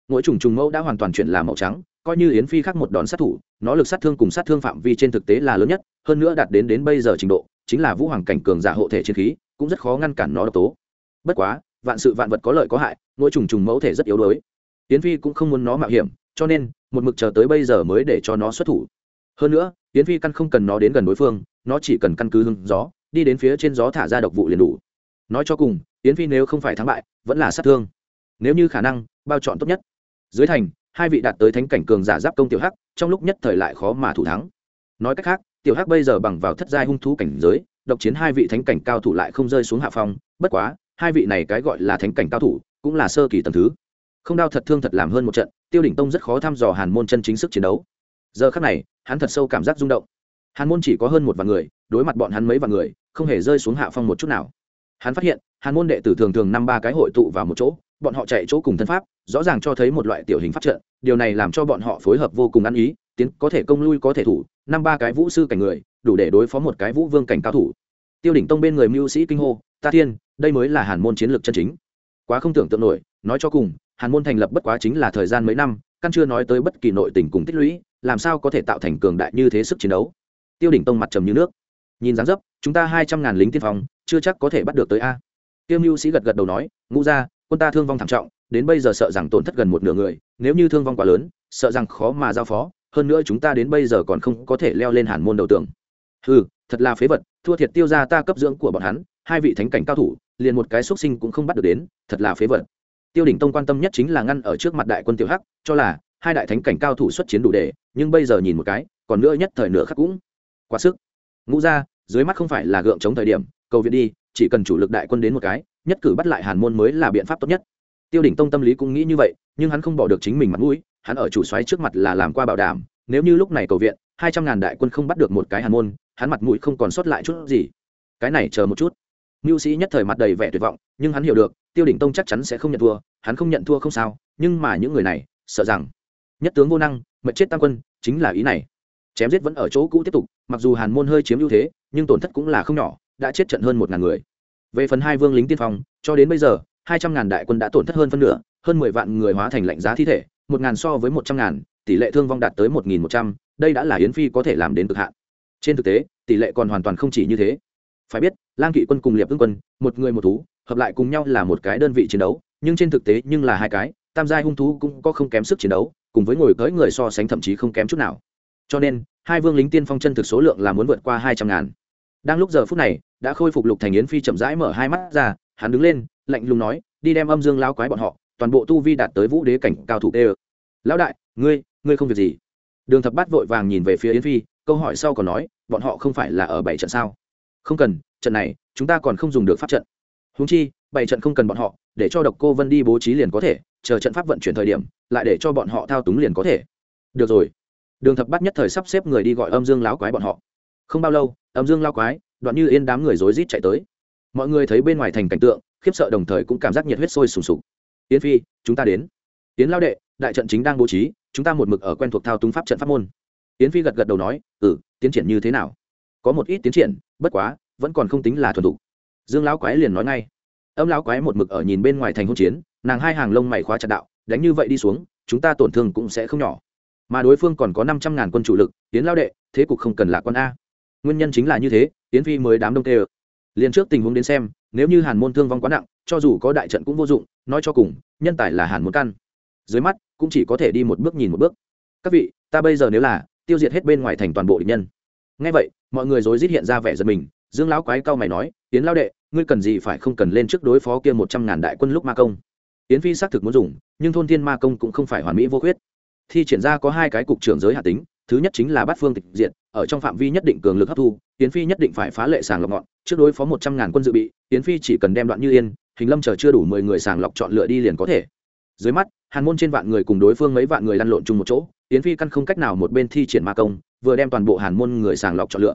Mỗi trùng trùng mẫu đã hoàn toàn chuyển làm màu trắng coi như yến phi khắc một đòn sát thủ, nó lực sát thương cùng sát thương phạm vi trên thực tế là lớn nhất, hơn nữa đạt đến đến bây giờ trình độ, chính là vũ hoàng cảnh cường giả hộ thể chiến khí, cũng rất khó ngăn cản nó độc tố. Bất quá, vạn sự vạn vật có lợi có hại, mỗi trùng trùng mẫu thể rất yếu đuối. Yến phi cũng không muốn nó mạo hiểm, cho nên, một mực chờ tới bây giờ mới để cho nó xuất thủ. Hơn nữa, Yến phi căn không cần nó đến gần đối phương, nó chỉ cần căn cứ hưng gió, đi đến phía trên gió thả ra độc vụ liền đủ. Nói cho cùng, Yến phi nếu không phải thắng bại, vẫn là sát thương. Nếu như khả năng, bao chọn tốt nhất. Dưới thành hai vị đạt tới thánh cảnh cường giả giáp công tiểu hắc, trong lúc nhất thời lại khó mà thủ thắng. Nói cách khác, tiểu hắc bây giờ bằng vào thất giai hung thú cảnh giới, độc chiến hai vị thánh cảnh cao thủ lại không rơi xuống hạ phong, bất quá, hai vị này cái gọi là thánh cảnh cao thủ, cũng là sơ kỳ tầm thứ. Không đau thật thương thật làm hơn một trận, tiêu đỉnh tông rất khó thăm dò hàn môn chân chính sức chiến đấu. Giờ khắc này, hắn thật sâu cảm giác rung động. Hàn môn chỉ có hơn một vạn người, đối mặt bọn hắn mấy vạn người, không hề rơi xuống hạ phong một chút nào. Hắn phát hiện, hàn môn đệ tử thường thường năm ba cái hội tụ vào một chỗ bọn họ chạy chỗ cùng thân pháp, rõ ràng cho thấy một loại tiểu hình phát trận, điều này làm cho bọn họ phối hợp vô cùng ăn ý, tiến có thể công lui, có thể thủ, năm ba cái vũ sư cảnh người, đủ để đối phó một cái vũ vương cảnh cao thủ. Tiêu đỉnh tông bên người mưu sĩ kinh hô, ta thiên, đây mới là hàn môn chiến lược chân chính. Quá không tưởng tượng nổi, nói cho cùng, hàn môn thành lập bất quá chính là thời gian mấy năm, căn chưa nói tới bất kỳ nội tình cùng tích lũy, làm sao có thể tạo thành cường đại như thế sức chiến đấu? Tiêu đỉnh tông mặt trầm như nước. Nhìn dáng dấp, chúng ta hai trăm ngàn lính tiên phong, chưa chắc có thể bắt được tới a. Tiêu mưu sĩ gật gật đầu nói, ngũ ra quân ta thương vong thảm trọng, đến bây giờ sợ rằng tổn thất gần một nửa người, nếu như thương vong quá lớn, sợ rằng khó mà giao phó, hơn nữa chúng ta đến bây giờ còn không có thể leo lên hàn môn đầu tường. Ừ thật là phế vật, thua thiệt tiêu ra ta cấp dưỡng của bọn hắn, hai vị thánh cảnh cao thủ, liền một cái xuất sinh cũng không bắt được đến, thật là phế vật. Tiêu đỉnh tông quan tâm nhất chính là ngăn ở trước mặt đại quân tiểu hắc, cho là hai đại thánh cảnh cao thủ xuất chiến đủ để, nhưng bây giờ nhìn một cái, còn nữa nhất thời nửa khắc cũng quá sức. Ngũ ra dưới mắt không phải là gượng chống thời điểm, cầu viện đi, chỉ cần chủ lực đại quân đến một cái nhất cử bắt lại hàn môn mới là biện pháp tốt nhất. Tiêu đỉnh tông tâm lý cũng nghĩ như vậy, nhưng hắn không bỏ được chính mình mặt mũi, hắn ở chủ xoáy trước mặt là làm qua bảo đảm, nếu như lúc này cầu viện, hai trăm ngàn đại quân không bắt được một cái hàn môn, hắn mặt mũi không còn sót lại chút gì. Cái này chờ một chút. Mưu sĩ nhất thời mặt đầy vẻ tuyệt vọng, nhưng hắn hiểu được, tiêu đỉnh tông chắc chắn sẽ không nhận thua, hắn không nhận thua không sao, nhưng mà những người này, sợ rằng nhất tướng vô năng mật chết tam quân, chính là ý này. Chém giết vẫn ở chỗ cũ tiếp tục, mặc dù hàn môn hơi chiếm ưu thế, nhưng tổn thất cũng là không nhỏ, đã chết trận hơn một ngàn người về phần hai vương lính tiên phong, cho đến bây giờ, hai trăm ngàn đại quân đã tổn thất hơn phân nửa, hơn mười vạn người hóa thành lạnh giá thi thể, một ngàn so với một trăm ngàn, tỷ lệ thương vong đạt tới một nghìn một trăm, đây đã là yến phi có thể làm đến cực hạn. Trên thực tế, tỷ lệ còn hoàn toàn không chỉ như thế. Phải biết, lang kỵ quân cùng liệp ưng quân, một người một thú, hợp lại cùng nhau là một cái đơn vị chiến đấu, nhưng trên thực tế nhưng là hai cái, tam giai hung thú cũng có không kém sức chiến đấu, cùng với ngồi cưỡi người so sánh thậm chí không kém chút nào. Cho nên, hai vương lính tiên phong chân thực số lượng là muốn vượt qua hai trăm ngàn đang lúc giờ phút này, đã khôi phục lục thành yến phi chậm rãi mở hai mắt ra, hắn đứng lên, lạnh lùng nói, đi đem âm dương lao quái bọn họ, toàn bộ tu vi đạt tới vũ đế cảnh cao thủ tê lão đại, ngươi ngươi không việc gì? Đường thập bát vội vàng nhìn về phía yến phi, câu hỏi sau còn nói, bọn họ không phải là ở bảy trận sao? Không cần, trận này, chúng ta còn không dùng được pháp trận. Húng chi, bảy trận không cần bọn họ, để cho độc cô vân đi bố trí liền có thể, chờ trận pháp vận chuyển thời điểm, lại để cho bọn họ thao túng liền có thể. Được rồi. Đường thập bát nhất thời sắp xếp người đi gọi âm dương láo quái bọn họ không bao lâu, âm dương lao quái, đoạn như yên đám người rối rít chạy tới. Mọi người thấy bên ngoài thành cảnh tượng, khiếp sợ đồng thời cũng cảm giác nhiệt huyết sôi sùng sục. Yến phi, chúng ta đến. Yến lao đệ, đại trận chính đang bố trí, chúng ta một mực ở quen thuộc thao túng pháp trận pháp môn. Yến phi gật gật đầu nói ừ tiến triển như thế nào? Có một ít tiến triển, bất quá, vẫn còn không tính là thuần thục. Dương lão quái liền nói ngay. Âm lão quái một mực ở nhìn bên ngoài thành hôn chiến, nàng hai hàng lông mày khóa chặt đạo, đánh như vậy đi xuống, chúng ta tổn thương cũng sẽ không nhỏ. Mà đối phương còn có năm trăm ngàn quân chủ lực tiến lao đệ, thế cục không cần là quân a nguyên nhân chính là như thế tiến phi mới đám đông tê ơ liền trước tình huống đến xem, nếu như hàn môn thương vong quá nặng, cho dù có đại trận cũng vô dụng, nói cho cùng, nhân tài là hàn môn căn. Dưới mắt, cũng chỉ có thể đi một bước nhìn một bước. Các vị, ta bây giờ nếu là tiêu diệt hết bên ngoài thành toàn bộ địch nhân. Ngay vậy, mọi người dối rít hiện ra vẻ giật mình, dương lão quái cao mày nói tiến lao đệ, ngươi cần gì phải không cần lên trước đối phó kia một trăm ngàn đại quân lúc ma công? Tiến phi xác thực muốn dùng, nhưng thôn thiên ma công cũng không phải hoàn mỹ vô khuyết. Thi triển ra có hai cái cục trưởng giới hạ tính thứ nhất chính là bát phương tịch diện ở trong phạm vi nhất định cường lực hấp thu tiến phi nhất định phải phá lệ sàng lọc ngọn, trước đối phó một trăm ngàn quân dự bị tiến phi chỉ cần đem đoạn như yên, hình lâm chờ chưa đủ mười người sàng lọc chọn lựa đi liền có thể. Dưới mắt, hàn môn trên vạn người cùng đối phương mấy vạn người lăn lộn chung một chỗ tiến phi căn không cách nào một bên thi triển ma công, vừa đem toàn bộ hàn môn người sàng lọc chọn lựa.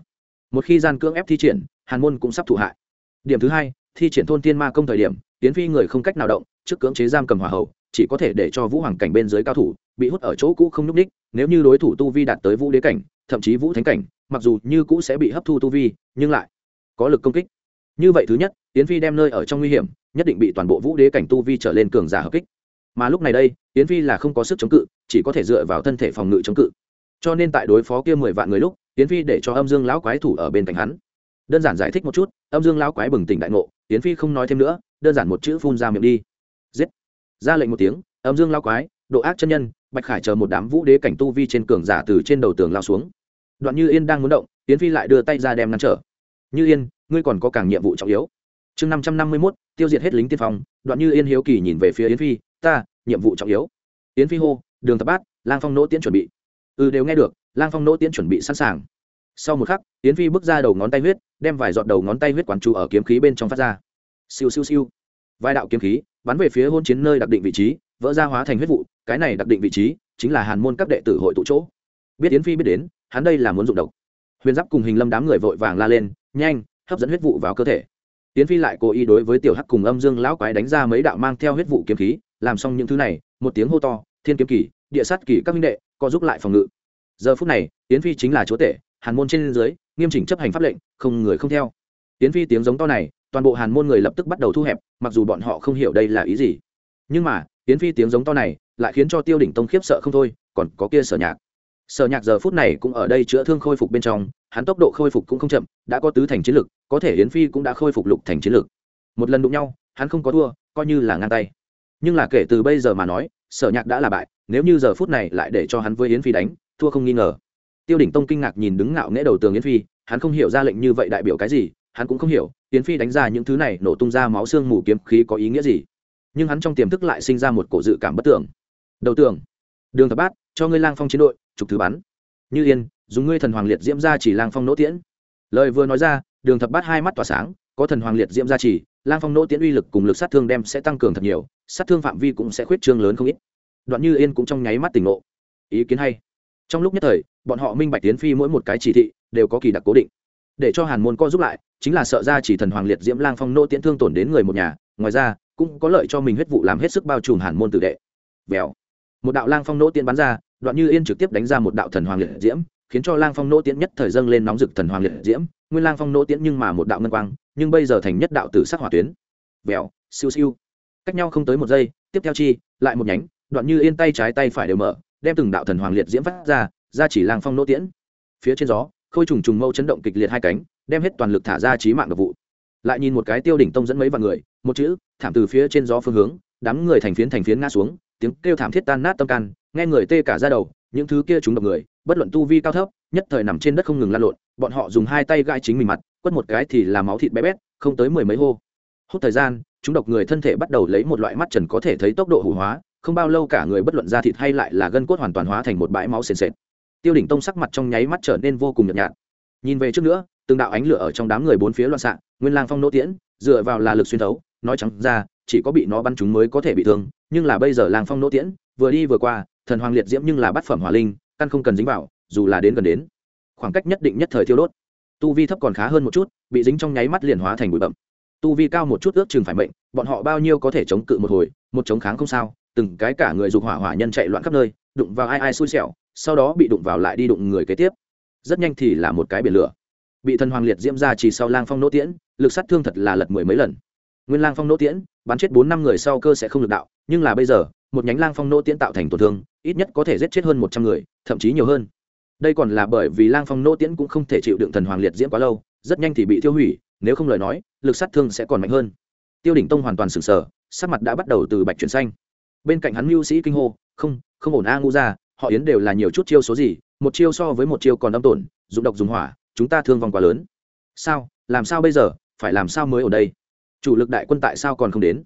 Một khi gian cưỡng ép thi triển, hàn môn cũng sắp thụ hại. Điểm thứ hai, thi triển thôn tiên ma công thời điểm tiến phi người không cách nào động, trước cưỡng chế giam cầm hỏa hậu chỉ có thể để cho vũ hoàng cảnh bên dưới cao thủ bị hút ở chỗ cũ không nhúc ních nếu như đối thủ tu vi đạt tới vũ đế cảnh, thậm chí vũ thánh cảnh, mặc dù như cũ sẽ bị hấp thu tu vi, nhưng lại có lực công kích. Như vậy thứ nhất tiến phi đem nơi ở trong nguy hiểm, nhất định bị toàn bộ vũ đế cảnh tu vi trở lên cường giả hợp kích. Mà lúc này đây tiến phi là không có sức chống cự, chỉ có thể dựa vào thân thể phòng ngự chống cự. Cho nên tại đối phó kia mười vạn người lúc tiến phi để cho âm dương lão quái thủ ở bên cạnh hắn. Đơn giản giải thích một chút, âm dương lão quái bừng tỉnh đại ngộ tiến phi không nói thêm nữa, đơn giản một chữ phun ra miệng đi. Giết! Ra lệnh một tiếng, âm dương lao quái, độ ác chân nhân, bạch khải chờ một đám vũ đế cảnh tu vi trên cường giả từ trên đầu tường lao xuống. Đoạn như yên đang muốn động tiến phi lại đưa tay ra đem ngăn trở. Như yên, ngươi còn có càng nhiệm vụ trọng yếu. Chương năm trăm năm mươi mốt, tiêu diệt hết lính tiên phong, đoạn như yên hiếu kỳ nhìn về phía yến phi, ta, nhiệm vụ trọng yếu. Yến phi hô, đường tập bát, lang phong nỗ tiễn chuẩn bị. Ừ đều nghe được, lang phong nỗ tiễn chuẩn bị sẵn sàng. Sau một khắc, yến phi bước ra đầu ngón tay huyết, đem vài giọt đầu ngón tay huyết quán trụ ở kiếm khí bên trong phát ra. Siêu siêu siêu. Vài đạo kiếm khí bắn về phía hôn chiến nơi đặc định vị trí, vỡ ra hóa thành huyết vụ, cái này đặc định vị trí chính là hàn môn các đệ tử hội tụ chỗ. Biết yến phi biết đến, hắn đây là muốn dụng độc. Huyền giáp cùng hình lâm đám người vội vàng la lên, nhanh, hấp dẫn huyết vụ vào cơ thể. Yến phi lại cố ý đối với tiểu hắc cùng âm dương lão quái đánh ra mấy đạo mang theo huyết vụ kiếm khí, làm xong những thứ này, một tiếng hô to, thiên kiếm kỳ, địa sát kỳ các minh đệ, co giúp lại phòng ngự. Giờ phút này, yến phi chính là chúa tể, hàn môn trên dưới, nghiêm chỉnh chấp hành pháp lệnh, không người không theo. Yến phi tiếng giống to này toàn bộ hàn môn người lập tức bắt đầu thu hẹp, mặc dù bọn họ không hiểu đây là ý gì. Nhưng mà, yến phi tiếng giống to này, lại khiến cho tiêu đỉnh tông khiếp sợ không thôi, còn có kia sở nhạc. Sở nhạc giờ phút này cũng ở đây chữa thương khôi phục bên trong, hắn tốc độ khôi phục cũng không chậm, đã có tứ thành chiến lực, có thể yến phi cũng đã khôi phục lục thành chiến lực. Một lần đụng nhau, hắn không có thua, coi như là ngang tay. Nhưng là kể từ bây giờ mà nói, sở nhạc đã là bại, nếu như giờ phút này lại để cho hắn với yến phi đánh, thua không nghi ngờ. Tiêu đỉnh tông kinh ngạc nhìn đứng ngạo nghễ đầu tường yến phi, hắn không hiểu ra lệnh như vậy đại biểu cái gì hắn cũng không hiểu tiến phi đánh ra những thứ này nổ tung ra máu xương mù kiếm khí có ý nghĩa gì. Nhưng hắn trong tiềm thức lại sinh ra một cổ dự cảm bất tưởng. Đầu tường đường thập bát, cho ngươi lang phong chiến đội, trục thứ bắn. Như yên, dùng ngươi thần hoàng liệt diễm ra chỉ lang phong nỗ tiễn. Lời vừa nói ra, đường thập bát hai mắt tỏa sáng, có thần hoàng liệt diễm ra chỉ, lang phong nỗ tiễn uy lực cùng lực sát thương đem sẽ tăng cường thật nhiều, sát thương phạm vi cũng sẽ khuyết trương lớn không ít. Đoạn như yên cũng trong nháy mắt tỉnh ngộ. Ý kiến hay. Trong lúc nhất thời, bọn họ minh bạch tiến phi mỗi một cái chỉ thị, đều có kỳ đặc cố định để cho hàn môn co giúp lại, chính là sợ ra chỉ thần hoàng liệt diễm lang phong nỗ tiễn thương tổn đến người một nhà, ngoài ra, cũng có lợi cho mình huyết vụ làm hết sức bao trùm hàn môn tử đệ. Vèo. Một đạo lang phong nỗ tiễn bắn ra, đoạn như yên trực tiếp đánh ra một đạo thần hoàng liệt diễm, khiến cho lang phong nỗ tiễn nhất thời dâng lên nóng rực thần hoàng liệt diễm, nguyên lang phong nỗ tiễn nhưng mà một đạo ngân quang, nhưng bây giờ thành nhất đạo tử sắc hỏa tuyến. Vèo, siêu siêu. Cách nhau không tới một giây, tiếp theo chi, lại một nhánh, đoạn như yên tay trái tay phải đều mở, đem từng đạo thần hoàng liệt diễm phát ra ra chỉ lang phong nỗ tiễn. Phía trên gió khôi trùng trùng mâu chấn động kịch liệt hai cánh, đem hết toàn lực thả ra trí mạng độc vụ. Lại nhìn một cái tiêu đỉnh tông dẫn mấy vạn người, một chữ, thảm từ phía trên gió phương hướng, đám người thành phiến thành phiến ngã xuống, tiếng kêu thảm thiết tan nát tâm can, nghe người tê cả ra đầu, những thứ kia chúng độc người, bất luận tu vi cao thấp, nhất thời nằm trên đất không ngừng lan lộn, bọn họ dùng hai tay gai chính mình mặt, quất một cái thì là máu thịt bé bét, không tới mười mấy hô. Hút thời gian, chúng độc người thân thể bắt đầu lấy một loại mắt trần có thể thấy tốc độ hủ hóa, không bao lâu cả người bất luận da thịt hay lại là gân cốt hoàn toàn hóa thành một bãi máu sền sệt tiêu đỉnh tông sắc mặt trong nháy mắt trở nên vô cùng nhợt nhạt. Nhìn về trước nữa, từng đạo ánh lửa ở trong đám người bốn phía loạn xạ, nguyên lang phong nỗ tiễn, dựa vào là lực xuyên thấu, nói trắng ra, chỉ có bị nó bắn chúng mới có thể bị thương, nhưng là bây giờ lang phong nỗ tiễn, vừa đi vừa qua, thần hoàng liệt diễm nhưng là bát phẩm hỏa linh, căn không cần dính vào, dù là đến gần đến. Khoảng cách nhất định nhất thời thiêu đốt. Tu vi thấp còn khá hơn một chút, bị dính trong nháy mắt liền hóa thành bụi bậm tu vi cao một chút ước chừng phải mệnh, bọn họ bao nhiêu có thể chống cự một hồi, một chống kháng không sao, từng cái cả người dục hỏa hỏa nhân chạy loạn khắp nơi, đụng vào ai ai xui xẻo sau đó bị đụng vào lại đi đụng người kế tiếp. Rất nhanh thì là một cái biển lửa. Bị thần hoàng liệt diễm ra chỉ sau lang phong nỗ tiễn, lực sát thương thật là lật mười mấy lần. Nguyên lang phong nỗ tiễn, bắn chết bốn năm người sau cơ sẽ không lực đạo, nhưng là bây giờ, một nhánh lang phong nỗ tiễn tạo thành tổn thương, ít nhất có thể giết chết hơn một trăm người, thậm chí nhiều hơn. Đây còn là bởi vì lang phong nỗ tiễn cũng không thể chịu đựng thần hoàng liệt diễm quá lâu, rất nhanh thì bị tiêu hủy, nếu không lời nói, lực sát thương sẽ còn mạnh hơn. Tiêu đỉnh tông hoàn toàn sừng sờ, sắc mặt đã bắt đầu từ bạch chuyển xanh. Bên cạnh hắn mưu sĩ kinh hô, không không ổn a, ngu ra họ yến đều là nhiều chút chiêu số gì, một chiêu so với một chiêu còn âm tổn dùng độc dùng hỏa, chúng ta thương vong quá lớn. Sao? Làm sao bây giờ? Phải làm sao mới ở đây? Chủ lực đại quân tại sao còn không đến?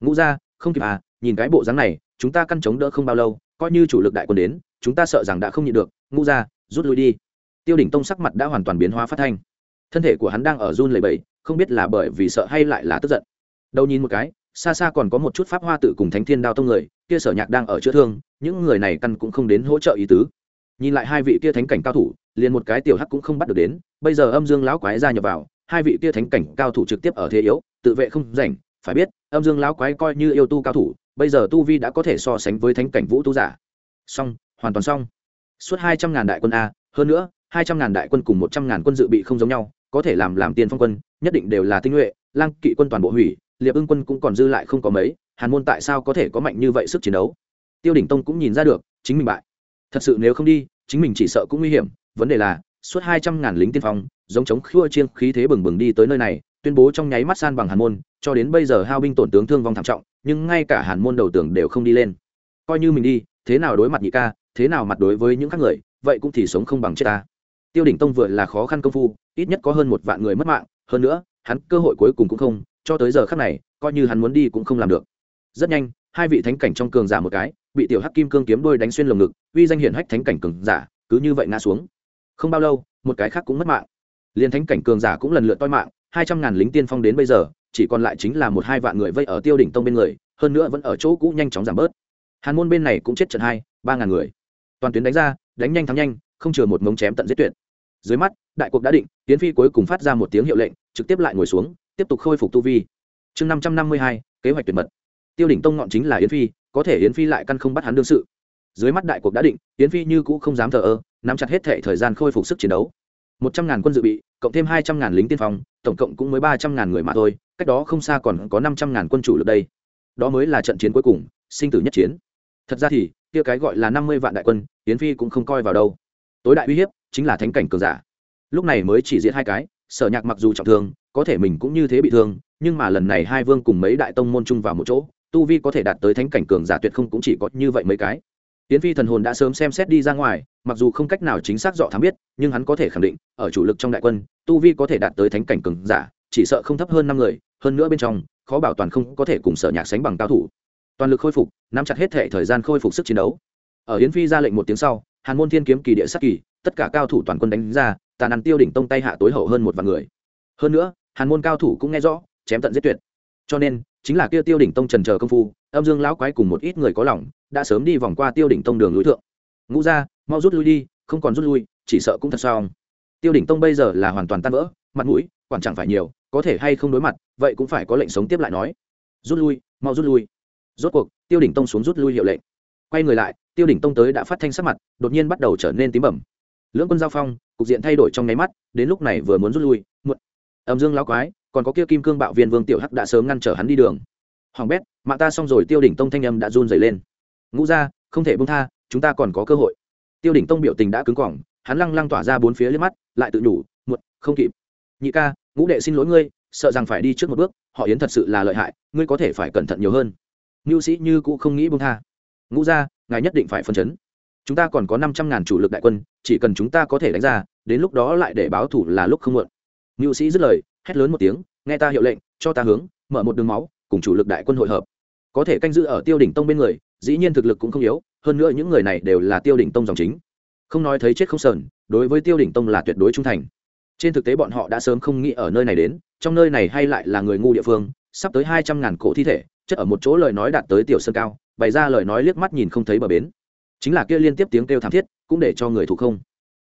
Ngũ ra không kịp à nhìn cái bộ dáng này, chúng ta căn chống đỡ không bao lâu, coi như chủ lực đại quân đến, chúng ta sợ rằng đã không nhịn được. Ngũ ra rút lui đi. Tiêu đỉnh tông sắc mặt đã hoàn toàn biến hóa phát thanh. Thân thể của hắn đang ở run lầy bầy không biết là bởi vì sợ hay lại là tức giận. Đâu nhìn một cái, xa xa còn có một chút pháp hoa tự cùng thánh thiên đao tông người kia sở nhạc đang ở chữa thương, những người này căn cũng không đến hỗ trợ ý tứ. Nhìn lại hai vị kia thánh cảnh cao thủ, liền một cái tiểu hắc cũng không bắt được đến, bây giờ âm dương lão quái ra nhập vào, hai vị kia thánh cảnh cao thủ trực tiếp ở thế yếu, tự vệ không rảnh, phải biết, âm dương lão quái coi như yêu tu cao thủ, bây giờ tu vi đã có thể so sánh với thánh cảnh vũ tu giả. Xong, hoàn toàn xong. Suốt hai trăm ngàn đại quân a, hơn nữa, hai trăm ngàn đại quân cùng một trăm ngàn quân dự bị không giống nhau, có thể làm làm tiền phong quân, nhất định đều là tinh nhuệ, lang kỵ quân toàn bộ hủy, liệp ưng quân cũng còn dư lại không có mấy hàn môn tại sao có thể có mạnh như vậy sức chiến đấu? Tiêu đỉnh tông cũng nhìn ra được, chính mình bại. Thật sự nếu không đi, chính mình chỉ sợ cũng nguy hiểm. Vấn đề là, suốt hai trăm ngàn lính tiên phong, giống chống khua chiên khí thế bừng bừng đi tới nơi này, tuyên bố trong nháy mắt san bằng hàn môn, cho đến bây giờ hao binh tổn tướng thương vong thảm trọng, nhưng ngay cả hàn môn đầu tưởng đều không đi lên. Coi như mình đi, thế nào đối mặt nhị ca, thế nào mặt đối với những khác người, vậy cũng thì sống không bằng chết ta. Tiêu đỉnh tông vừa là khó khăn công phu, ít nhất có hơn một vạn người mất mạng, hơn nữa, hắn cơ hội cuối cùng cũng không, cho tới giờ khác này, coi như hắn muốn đi cũng không làm được rất nhanh, hai vị thánh cảnh trong cường giả một cái, bị tiểu hắc kim cương kiếm đôi đánh xuyên lồng ngực, uy danh hiển hách thánh cảnh cường giả, cứ như vậy ngã xuống. Không bao lâu, một cái khác cũng mất mạng. Liền thánh cảnh cường giả cũng lần lượt toi mạng, hai trăm ngàn lính tiên phong đến bây giờ, chỉ còn lại chính là một hai vạn người vây ở tiêu đỉnh tông bên người, hơn nữa vẫn ở chỗ cũ nhanh chóng giảm bớt. Hàn môn bên này cũng chết trận hai, ba ngàn người. Toàn tuyến đánh ra, đánh nhanh thắng nhanh, không chừa một mống chém tận giết tuyệt. Dưới mắt, đại cuộc đã định tiến phi cuối cùng phát ra một tiếng hiệu lệnh, trực tiếp lại ngồi xuống, tiếp tục khôi phục tu vi. Chương năm trăm năm mươi hai, kế hoạch tuyệt mật tiêu đỉnh tông ngọn chính là yến phi, có thể yến phi lại căn không bắt hắn đương sự. Dưới mắt đại cuộc đã định, yến phi như cũ không dám thờ ơ, nắm chặt hết thể thời gian khôi phục sức chiến đấu. Một trăm ngàn quân dự bị, cộng thêm hai trăm ngàn lính tiên phong, tổng cộng cũng mới ba trăm ngàn người mà thôi, cách đó không xa còn có năm trăm ngàn quân chủ lực đây. Đó mới là trận chiến cuối cùng, sinh tử nhất chiến. Thật ra thì, kia cái gọi là năm mươi vạn đại quân, yến phi cũng không coi vào đâu. Tối đại uy hiếp, chính là thánh cảnh cường giả. Lúc này mới chỉ diễn hai cái, sở nhạc mặc dù trọng thương, có thể mình cũng như thế bị thương, nhưng mà lần này hai vương cùng mấy đại tông môn chung vào một chỗ tu vi có thể đạt tới thánh cảnh cường giả tuyệt không cũng chỉ có như vậy mấy cái. Tiến phi thần hồn đã sớm xem xét đi ra ngoài, mặc dù không cách nào chính xác dọ thám biết, nhưng hắn có thể khẳng định, ở chủ lực trong đại quân, tu vi có thể đạt tới thánh cảnh cường giả, chỉ sợ không thấp hơn năm người, hơn nữa bên trong, khó bảo toàn không có thể cùng sở nhạc sánh bằng cao thủ. Toàn lực khôi phục, nắm chặt hết thể thời gian khôi phục sức chiến đấu. Ở yến phi ra lệnh một tiếng sau, hàn môn thiên kiếm kỳ địa sắc kỳ, tất cả cao thủ toàn quân đánh ra, tàn ăn tiêu đỉnh tông tay hạ tối hậu hơn một vạn người. Hơn nữa, hàn môn cao thủ cũng nghe rõ, chém tận giết tuyệt cho nên, chính là kia tiêu đỉnh tông trần chờ công phu, âm dương lão quái cùng một ít người có lòng, đã sớm đi vòng qua tiêu đỉnh tông đường núi thượng. Ngũ ra mau rút lui đi, không còn rút lui, chỉ sợ cũng thật sao tiêu đỉnh tông bây giờ là hoàn toàn tan vỡ, mặt mũi, quản chẳng phải nhiều, có thể hay không đối mặt, vậy cũng phải có lệnh sống tiếp lại nói. Rút lui, mau rút lui. Rốt cuộc, tiêu đỉnh tông xuống rút lui hiệu lệnh. Quay người lại, tiêu đỉnh tông tới đã phát thanh sắc mặt, đột nhiên bắt đầu trở nên tím bẩm. Lưỡng quân giao phong, cục diện thay đổi trong nháy mắt, đến lúc này vừa muốn rút lui, muộn. Âm dương lão quái còn có kia kim cương bạo viên vương tiểu hắc đã sớm ngăn trở hắn đi đường. Hoàng bét mạng ta xong rồi, tiêu đỉnh tông thanh âm đã run dày lên. Ngũ ra không thể bông tha, chúng ta còn có cơ hội. Tiêu đỉnh tông biểu tình đã cứng cỏng hắn lăng lăng tỏa ra bốn phía liếc mắt, lại tự đủ muộn, không kịp. Nhị ca, ngũ đệ xin lỗi ngươi, sợ rằng phải đi trước một bước, họ yến thật sự là lợi hại, ngươi có thể phải cẩn thận nhiều hơn. Mưu sĩ như cũng không nghĩ bông tha. Ngũ ra ngài nhất định phải phân chấn. Chúng ta còn có năm trăm ngàn chủ lực đại quân, chỉ cần chúng ta có thể đánh ra, đến lúc đó lại để báo thủ là lúc không muộn. Mưu sĩ dứt lời hét lớn một tiếng, nghe ta hiệu lệnh, cho ta hướng, mở một đường máu, cùng chủ lực đại quân hội hợp. Có thể canh giữ ở tiêu đỉnh tông bên người, dĩ nhiên thực lực cũng không yếu, hơn nữa những người này đều là tiêu đỉnh tông dòng chính. Không nói thấy chết không sờn, đối với tiêu đỉnh tông là tuyệt đối trung thành. Trên thực tế bọn họ đã sớm không nghĩ ở nơi này đến, trong nơi này hay lại là người ngu địa phương, sắp tới hai trăm ngàn cổ thi thể, chất ở một chỗ lời nói đạt tới tiểu sơn cao, bày ra lời nói liếc mắt nhìn không thấy bờ bến. Chính là kia liên tiếp tiếng kêu thảm thiết, cũng để cho người thủ không.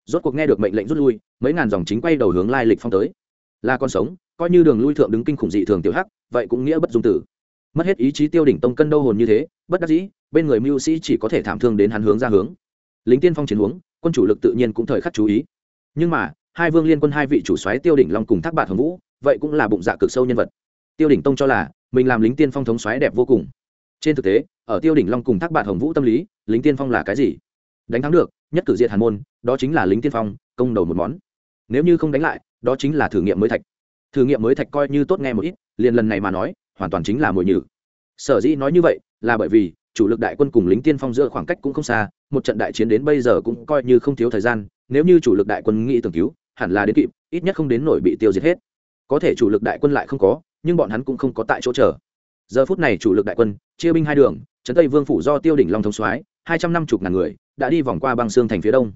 Rốt cuộc nghe được mệnh lệnh rút lui, mấy ngàn dòng chính quay đầu hướng lai lịch phong tới là con sống, coi như đường lui thượng đứng kinh khủng dị thường tiểu hắc, vậy cũng nghĩa bất dung tử. Mất hết ý chí tiêu đỉnh tông cân đâu hồn như thế, bất đắc dĩ, bên người mưu sĩ chỉ có thể thảm thương đến hắn hướng ra hướng. Lính tiên phong chiến hướng quân chủ lực tự nhiên cũng thời khắc chú ý. Nhưng mà, hai vương liên quân hai vị chủ soái tiêu đỉnh long cùng thác bạt hồng vũ, vậy cũng là bụng dạ cực sâu nhân vật. Tiêu đỉnh tông cho là, mình làm lính tiên phong thống soái đẹp vô cùng. Trên thực tế, ở tiêu đỉnh long cùng thác bạt hồng vũ tâm lý, lính tiên phong là cái gì? Đánh thắng được, nhất cử diệt hàn môn, đó chính là lính tiên phong, công đầu một món. Nếu như không đánh lại đó chính là thử nghiệm mới thạch. Thử nghiệm mới thạch coi như tốt nghe một ít, liền lần này mà nói, hoàn toàn chính là mồi nhử. Sở dĩ nói như vậy, là bởi vì, chủ lực đại quân cùng lính tiên phong giữa khoảng cách cũng không xa, một trận đại chiến đến bây giờ cũng coi như không thiếu thời gian, nếu như chủ lực đại quân nghĩ tưởng cứu, hẳn là đến kịp, ít nhất không đến nổi bị tiêu diệt hết. Có thể chủ lực đại quân lại không có, nhưng bọn hắn cũng không có tại chỗ chờ. Giờ phút này chủ lực đại quân, chia binh hai đường, trấn tây vương phủ do tiêu đỉnh long thống soái, hai trăm năm chục ngàn người, đã đi vòng qua băng xương thành phía đông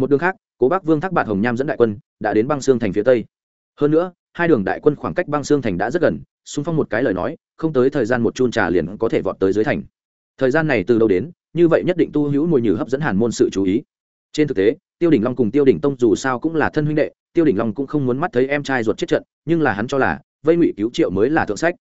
một đường khác, cố bắc vương thác bạt hồng nham dẫn đại quân đã đến băng xương thành phía tây. Hơn nữa, hai đường đại quân khoảng cách băng xương thành đã rất gần, xung phong một cái lời nói, không tới thời gian một chun trà liền có thể vọt tới dưới thành. Thời gian này từ đâu đến, như vậy nhất định tu hữu mùi nhử hấp dẫn hàn môn sự chú ý. Trên thực tế, tiêu đỉnh long cùng tiêu đỉnh tông dù sao cũng là thân huynh đệ, tiêu đỉnh long cũng không muốn mắt thấy em trai ruột chết trận, nhưng là hắn cho là, vây ngụy cứu triệu mới là thượng sách.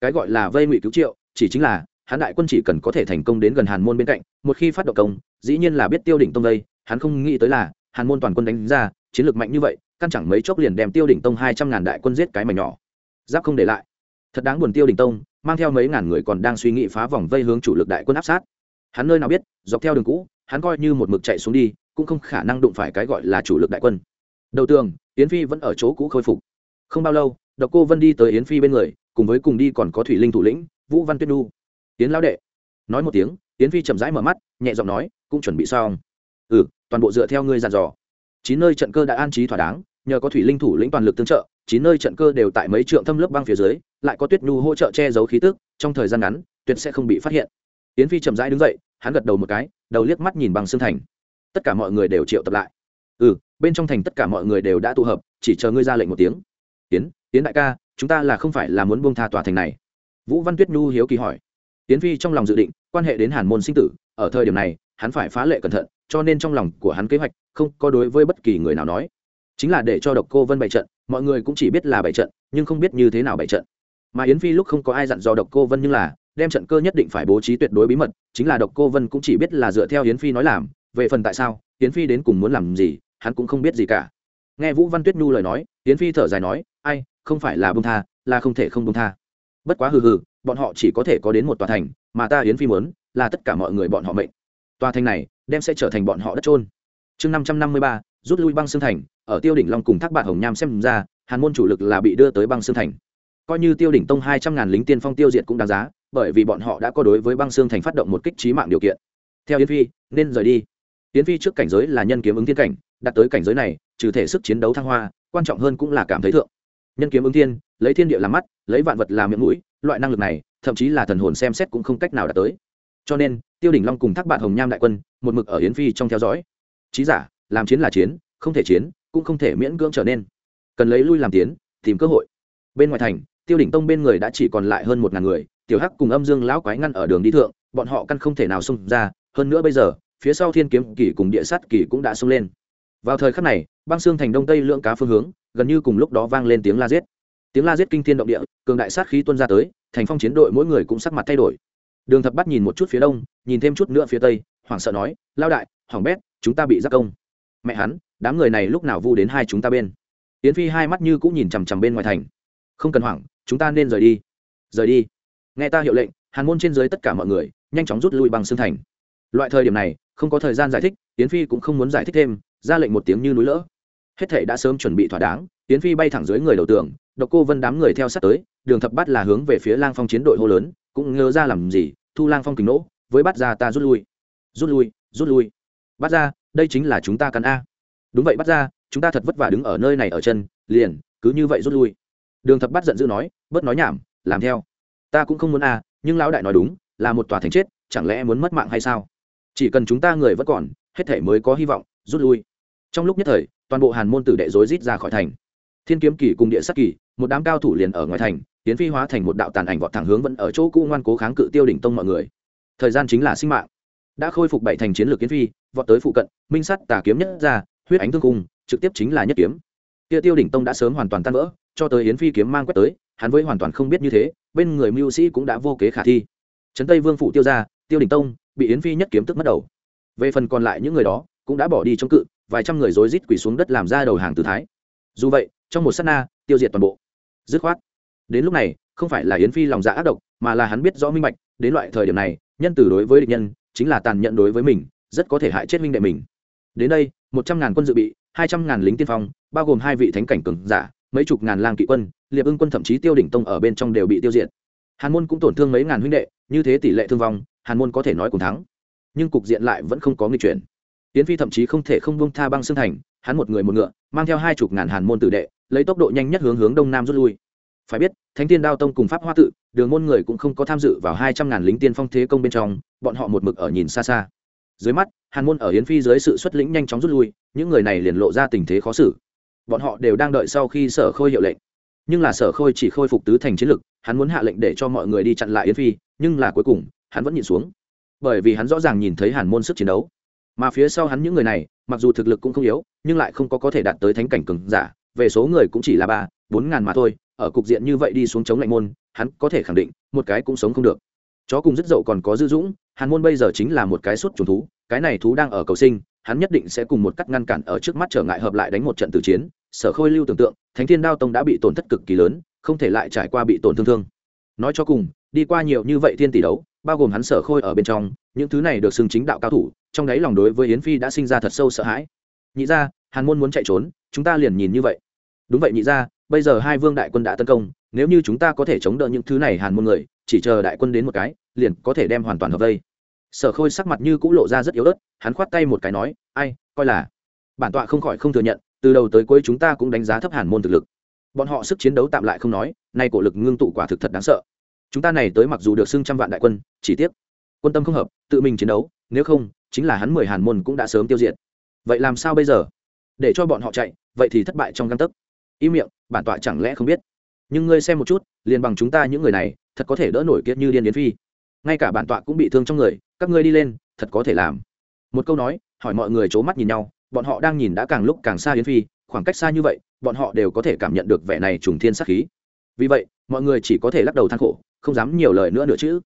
Cái gọi là vây ngụy cứu triệu, chỉ chính là, hắn đại quân chỉ cần có thể thành công đến gần hàn môn bên cạnh, một khi phát động công, dĩ nhiên là biết tiêu đỉnh tông đây hắn không nghĩ tới là, hàn môn toàn quân đánh ra, chiến lược mạnh như vậy, căn chẳng mấy chốc liền đem tiêu đỉnh tông hai trăm ngàn đại quân giết cái mảnh nhỏ. Giáp không để lại. Thật đáng buồn tiêu đỉnh tông, mang theo mấy ngàn người còn đang suy nghĩ phá vòng vây hướng chủ lực đại quân áp sát. Hắn nơi nào biết, dọc theo đường cũ, hắn coi như một mực chạy xuống đi, cũng không khả năng đụng phải cái gọi là chủ lực đại quân. Đầu tường, yến phi vẫn ở chỗ cũ khôi phục. Không bao lâu, độc cô vân đi tới yến phi bên người, cùng với cùng đi còn có thủy linh thủ lĩnh, vũ văn tuyết nhu. Yến lão đệ. Nói một tiếng, yến phi chậm rãi mở mắt, nhẹ giọng nói, cũng chuẩn bị xong ừ toàn bộ dựa theo ngươi dàn dò. Chín nơi trận cơ đã an trí thỏa đáng, nhờ có thủy linh thủ lĩnh toàn lực tương trợ, chín nơi trận cơ đều tại mấy trượng thâm lớp băng phía dưới, lại có tuyết nhu hỗ trợ che giấu khí tức, trong thời gian ngắn, tuyệt sẽ không bị phát hiện. Yến phi chậm rãi đứng dậy, hắn gật đầu một cái, đầu liếc mắt nhìn bằng xương thành. Tất cả mọi người đều triệu tập lại. Ừ bên trong thành tất cả mọi người đều đã tụ hợp, chỉ chờ ngươi ra lệnh một tiếng. Yến yến đại ca, chúng ta là không phải là muốn buông tha tòa thành này. Vũ văn tuyết nhu hiếu kỳ hỏi. Yến phi trong lòng dự định, quan hệ đến hàn môn sinh tử, ở thời điểm này, hắn phải phá lệ cẩn thận cho nên trong lòng của hắn kế hoạch không có đối với bất kỳ người nào nói. Chính là để cho độc cô vân bày trận, mọi người cũng chỉ biết là bày trận, nhưng không biết như thế nào bày trận. Mà yến phi lúc không có ai dặn dò độc cô vân nhưng là, đem trận cơ nhất định phải bố trí tuyệt đối bí mật, chính là độc cô vân cũng chỉ biết là dựa theo yến phi nói làm, về phần tại sao, yến phi đến cùng muốn làm gì, hắn cũng không biết gì cả. Nghe vũ văn tuyết nhu lời nói, yến phi thở dài nói, ai, không phải là bông tha, là không thể không bông tha. Bất quá hừ hừ, bọn họ chỉ có thể có đến một tòa thành, mà ta yến phi muốn, là tất cả mọi người bọn họ mệnh. Tòa thành này đem sẽ trở thành bọn họ đất trôn chương năm trăm năm mươi ba, rút lui băng xương thành, ở tiêu đỉnh long cùng thác bạn hồng nham xem ra, hàn môn chủ lực là bị đưa tới băng xương thành. Coi như tiêu đỉnh tông hai trăm ngàn lính tiên phong tiêu diệt cũng đáng giá, bởi vì bọn họ đã có đối với băng xương thành phát động một kích trí mạng điều kiện. Theo yến phi, nên rời đi. Yến phi trước cảnh giới là nhân kiếm ứng thiên cảnh, đạt tới cảnh giới này, trừ thể sức chiến đấu thăng hoa, quan trọng hơn cũng là cảm thấy thượng. Nhân kiếm ứng thiên, lấy thiên địa làm mắt, lấy vạn vật làm miệng mũi, loại năng lực này, thậm chí là thần hồn xem xét cũng không cách nào đạt tới cho nên, tiêu đỉnh long cùng thác bạn hồng nham đại quân, một mực ở yến phi trong theo dõi. Trí giả, làm chiến là chiến, không thể chiến, cũng không thể miễn cưỡng trở nên. Cần lấy lui làm tiến, tìm cơ hội. Bên ngoài thành, tiêu đỉnh tông bên người đã chỉ còn lại hơn một ngàn người, tiểu hắc cùng âm dương lão quái ngăn ở đường đi thượng, bọn họ căn không thể nào xông ra. Hơn nữa bây giờ, phía sau thiên kiếm kỳ cùng địa sát kỳ cũng đã xông lên. Vào thời khắc này, băng xương thành đông tây lượng cá phương hướng, gần như cùng lúc đó vang lên tiếng la giết. Tiếng la giết kinh thiên động địa, cường đại sát khí tuôn ra tới, thành phong chiến đội mỗi người cũng sắc mặt thay đổi đường thập bắt nhìn một chút phía đông, nhìn thêm chút nữa phía tây, hoảng sợ nói lao đại, hỏng bét, chúng ta bị giác công. Mẹ hắn, đám người này lúc nào vu đến hai chúng ta bên? Yến phi hai mắt như cũng nhìn chằm chằm bên ngoài thành. Không cần hoảng, chúng ta nên rời đi. Rời đi? Nghe ta hiệu lệnh, hàn môn trên dưới tất cả mọi người, nhanh chóng rút lui bằng xương thành. Loại thời điểm này, không có thời gian giải thích, yến phi cũng không muốn giải thích thêm, ra lệnh một tiếng như núi lỡ. Hết thể đã sớm chuẩn bị thỏa đáng, yến phi bay thẳng dưới người đầu tường độc cô vân đám người theo sát tới, đường thập bắt là hướng về phía lang phong chiến đội hô lớn, cũng ngơ ra làm gì, thu lang phong kình nỗ với bắt ra ta rút lui. Rút lui rút lui. Bắt ra đây chính là chúng ta cắn a. Đúng vậy bắt ra chúng ta thật vất vả đứng ở nơi này ở chân, liền, cứ như vậy rút lui. Đường thập bắt giận dữ nói, bớt nói nhảm, làm theo. Ta cũng không muốn a, nhưng lão đại nói đúng, là một tòa thành chết, chẳng lẽ muốn mất mạng hay sao? Chỉ cần chúng ta người vẫn còn, hết thể mới có hy vọng, rút lui. Trong lúc nhất thời, toàn bộ hàn môn tử đệ rối rít ra khỏi thành. Thiên kiếm kỳ cùng địa sắc kỳ một đám cao thủ liền ở ngoài thành, tiến phi hóa thành một đạo tàn ảnh vọt thẳng hướng vẫn ở chỗ cũ ngoan cố kháng cự tiêu đỉnh tông mọi người. Thời gian chính là sinh mạng. Đã khôi phục bảy thành chiến lược kiến phi, vọt tới phụ cận, minh sắt tà kiếm nhất ra, huyết ánh thương cung, trực tiếp chính là nhất kiếm. Kia tiêu đỉnh tông đã sớm hoàn toàn tan vỡ, cho tới yến phi kiếm mang quét tới, hắn với hoàn toàn không biết như thế, bên người mưu sĩ cũng đã vô kế khả thi. Trấn tây vương phụ tiêu ra tiêu đỉnh tông, bị yến phi nhất kiếm tức mất đầu. Về phần còn lại những người đó, cũng đã bỏ đi chống cự, vài trăm người rối rít quỳ xuống đất làm ra đầu hàng tư thái. Dù vậy, trong một s á t na, tiêu diệt toàn bộ dứt khoát. Đến lúc này, không phải là yến phi lòng dạ ác độc, mà là hắn biết rõ minh bạch, đến loại thời điểm này, nhân từ đối với địch nhân, chính là tàn nhẫn đối với mình, rất có thể hại chết minh đệ mình. Đến đây, một trăm ngàn quân dự bị, hai trăm ngàn lính tiên phong, bao gồm hai vị thánh cảnh cường giả, mấy chục ngàn lang kỵ quân, liệp ưng quân thậm chí tiêu đỉnh tông ở bên trong đều bị tiêu diệt. Hàn môn cũng tổn thương mấy ngàn huynh đệ, như thế tỷ lệ thương vong, hàn môn có thể nói cùng thắng. Nhưng cục diện lại vẫn không có nghi chuyển. Tiến phi thậm chí không thể không buông tha băng xương thành, hắn một người một ngựa, mang theo hai chục ngàn hàn môn tử đệ lấy tốc độ nhanh nhất hướng hướng đông nam rút lui. Phải biết, thánh tiên đao tông cùng pháp hoa tự, đường môn người cũng không có tham dự vào hai trăm ngàn lính tiên phong thế công bên trong, bọn họ một mực ở nhìn xa xa. Dưới mắt, hàn môn ở hiến phi dưới sự xuất lĩnh nhanh chóng rút lui, những người này liền lộ ra tình thế khó xử. Bọn họ đều đang đợi sau khi sở khôi hiệu lệnh. Nhưng là sở khôi chỉ khôi phục tứ thành chiến lực, hắn muốn hạ lệnh để cho mọi người đi chặn lại yến phi, nhưng là cuối cùng, hắn vẫn nhìn xuống. Bởi vì hắn rõ ràng nhìn thấy hàn môn sức chiến đấu. Mà phía sau hắn những người này, mặc dù thực lực cũng không yếu, nhưng lại không có có thể đạt tới thánh cảnh cường giả về số người cũng chỉ là ba, bốn ngàn mà thôi, ở cục diện như vậy đi xuống chống lạnh môn, hắn có thể khẳng định, một cái cũng sống không được. Chó cùng rất dậu còn có dư dũng, hàn môn bây giờ chính là một cái suốt trùng thú, cái này thú đang ở cầu sinh, hắn nhất định sẽ cùng một cắt ngăn cản ở trước mắt trở ngại hợp lại đánh một trận tử chiến, sở khôi lưu tưởng tượng, thánh thiên đao tông đã bị tổn thất cực kỳ lớn, không thể lại trải qua bị tổn thương thương. Nói cho cùng, đi qua nhiều như vậy thiên tỷ đấu, bao gồm hắn sở khôi ở bên trong, những thứ này được xưng chính đạo cao thủ, trong đấy lòng đối với yến phi đã sinh ra thật sâu sợ hãi. Nhị ra, hàn môn muốn chạy trốn, chúng ta liền nhìn như vậy đúng vậy nhị ra bây giờ hai vương đại quân đã tấn công, nếu như chúng ta có thể chống đỡ những thứ này hàn môn người, chỉ chờ đại quân đến một cái, liền có thể đem hoàn toàn hợp vây. Sở khôi sắc mặt như cũng lộ ra rất yếu ớt, hắn khoát tay một cái nói, ai, coi là. Bản tọa không khỏi không thừa nhận, từ đầu tới cuối chúng ta cũng đánh giá thấp hàn môn thực lực. Bọn họ sức chiến đấu tạm lại không nói, nay cổ lực ngưng tụ quả thực thật đáng sợ. Chúng ta này tới mặc dù được xưng trăm vạn đại quân, chỉ tiếc, quân tâm không hợp, tự mình chiến đấu, nếu không, chính là hắn mười hàn môn cũng đã sớm tiêu diệt. Vậy làm sao bây giờ? Để cho bọn họ chạy, vậy thì thất bại trong găng tấc im miệng, bản tọa chẳng lẽ không biết? Nhưng ngươi xem một chút, liền bằng chúng ta những người này, thật có thể đỡ nổi kiệt như điên yến phi. Ngay cả bản tọa cũng bị thương trong người, các ngươi đi lên, thật có thể làm. Một câu nói, hỏi mọi người c h ố mắt nhìn nhau, bọn họ đang nhìn đã càng lúc càng xa yến phi, khoảng cách xa như vậy, bọn họ đều có thể cảm nhận được vẻ này trùng thiên sắc khí. Vì vậy, mọi người chỉ có thể lắc đầu than khổ, không dám nhiều lời nữa nữa chứ.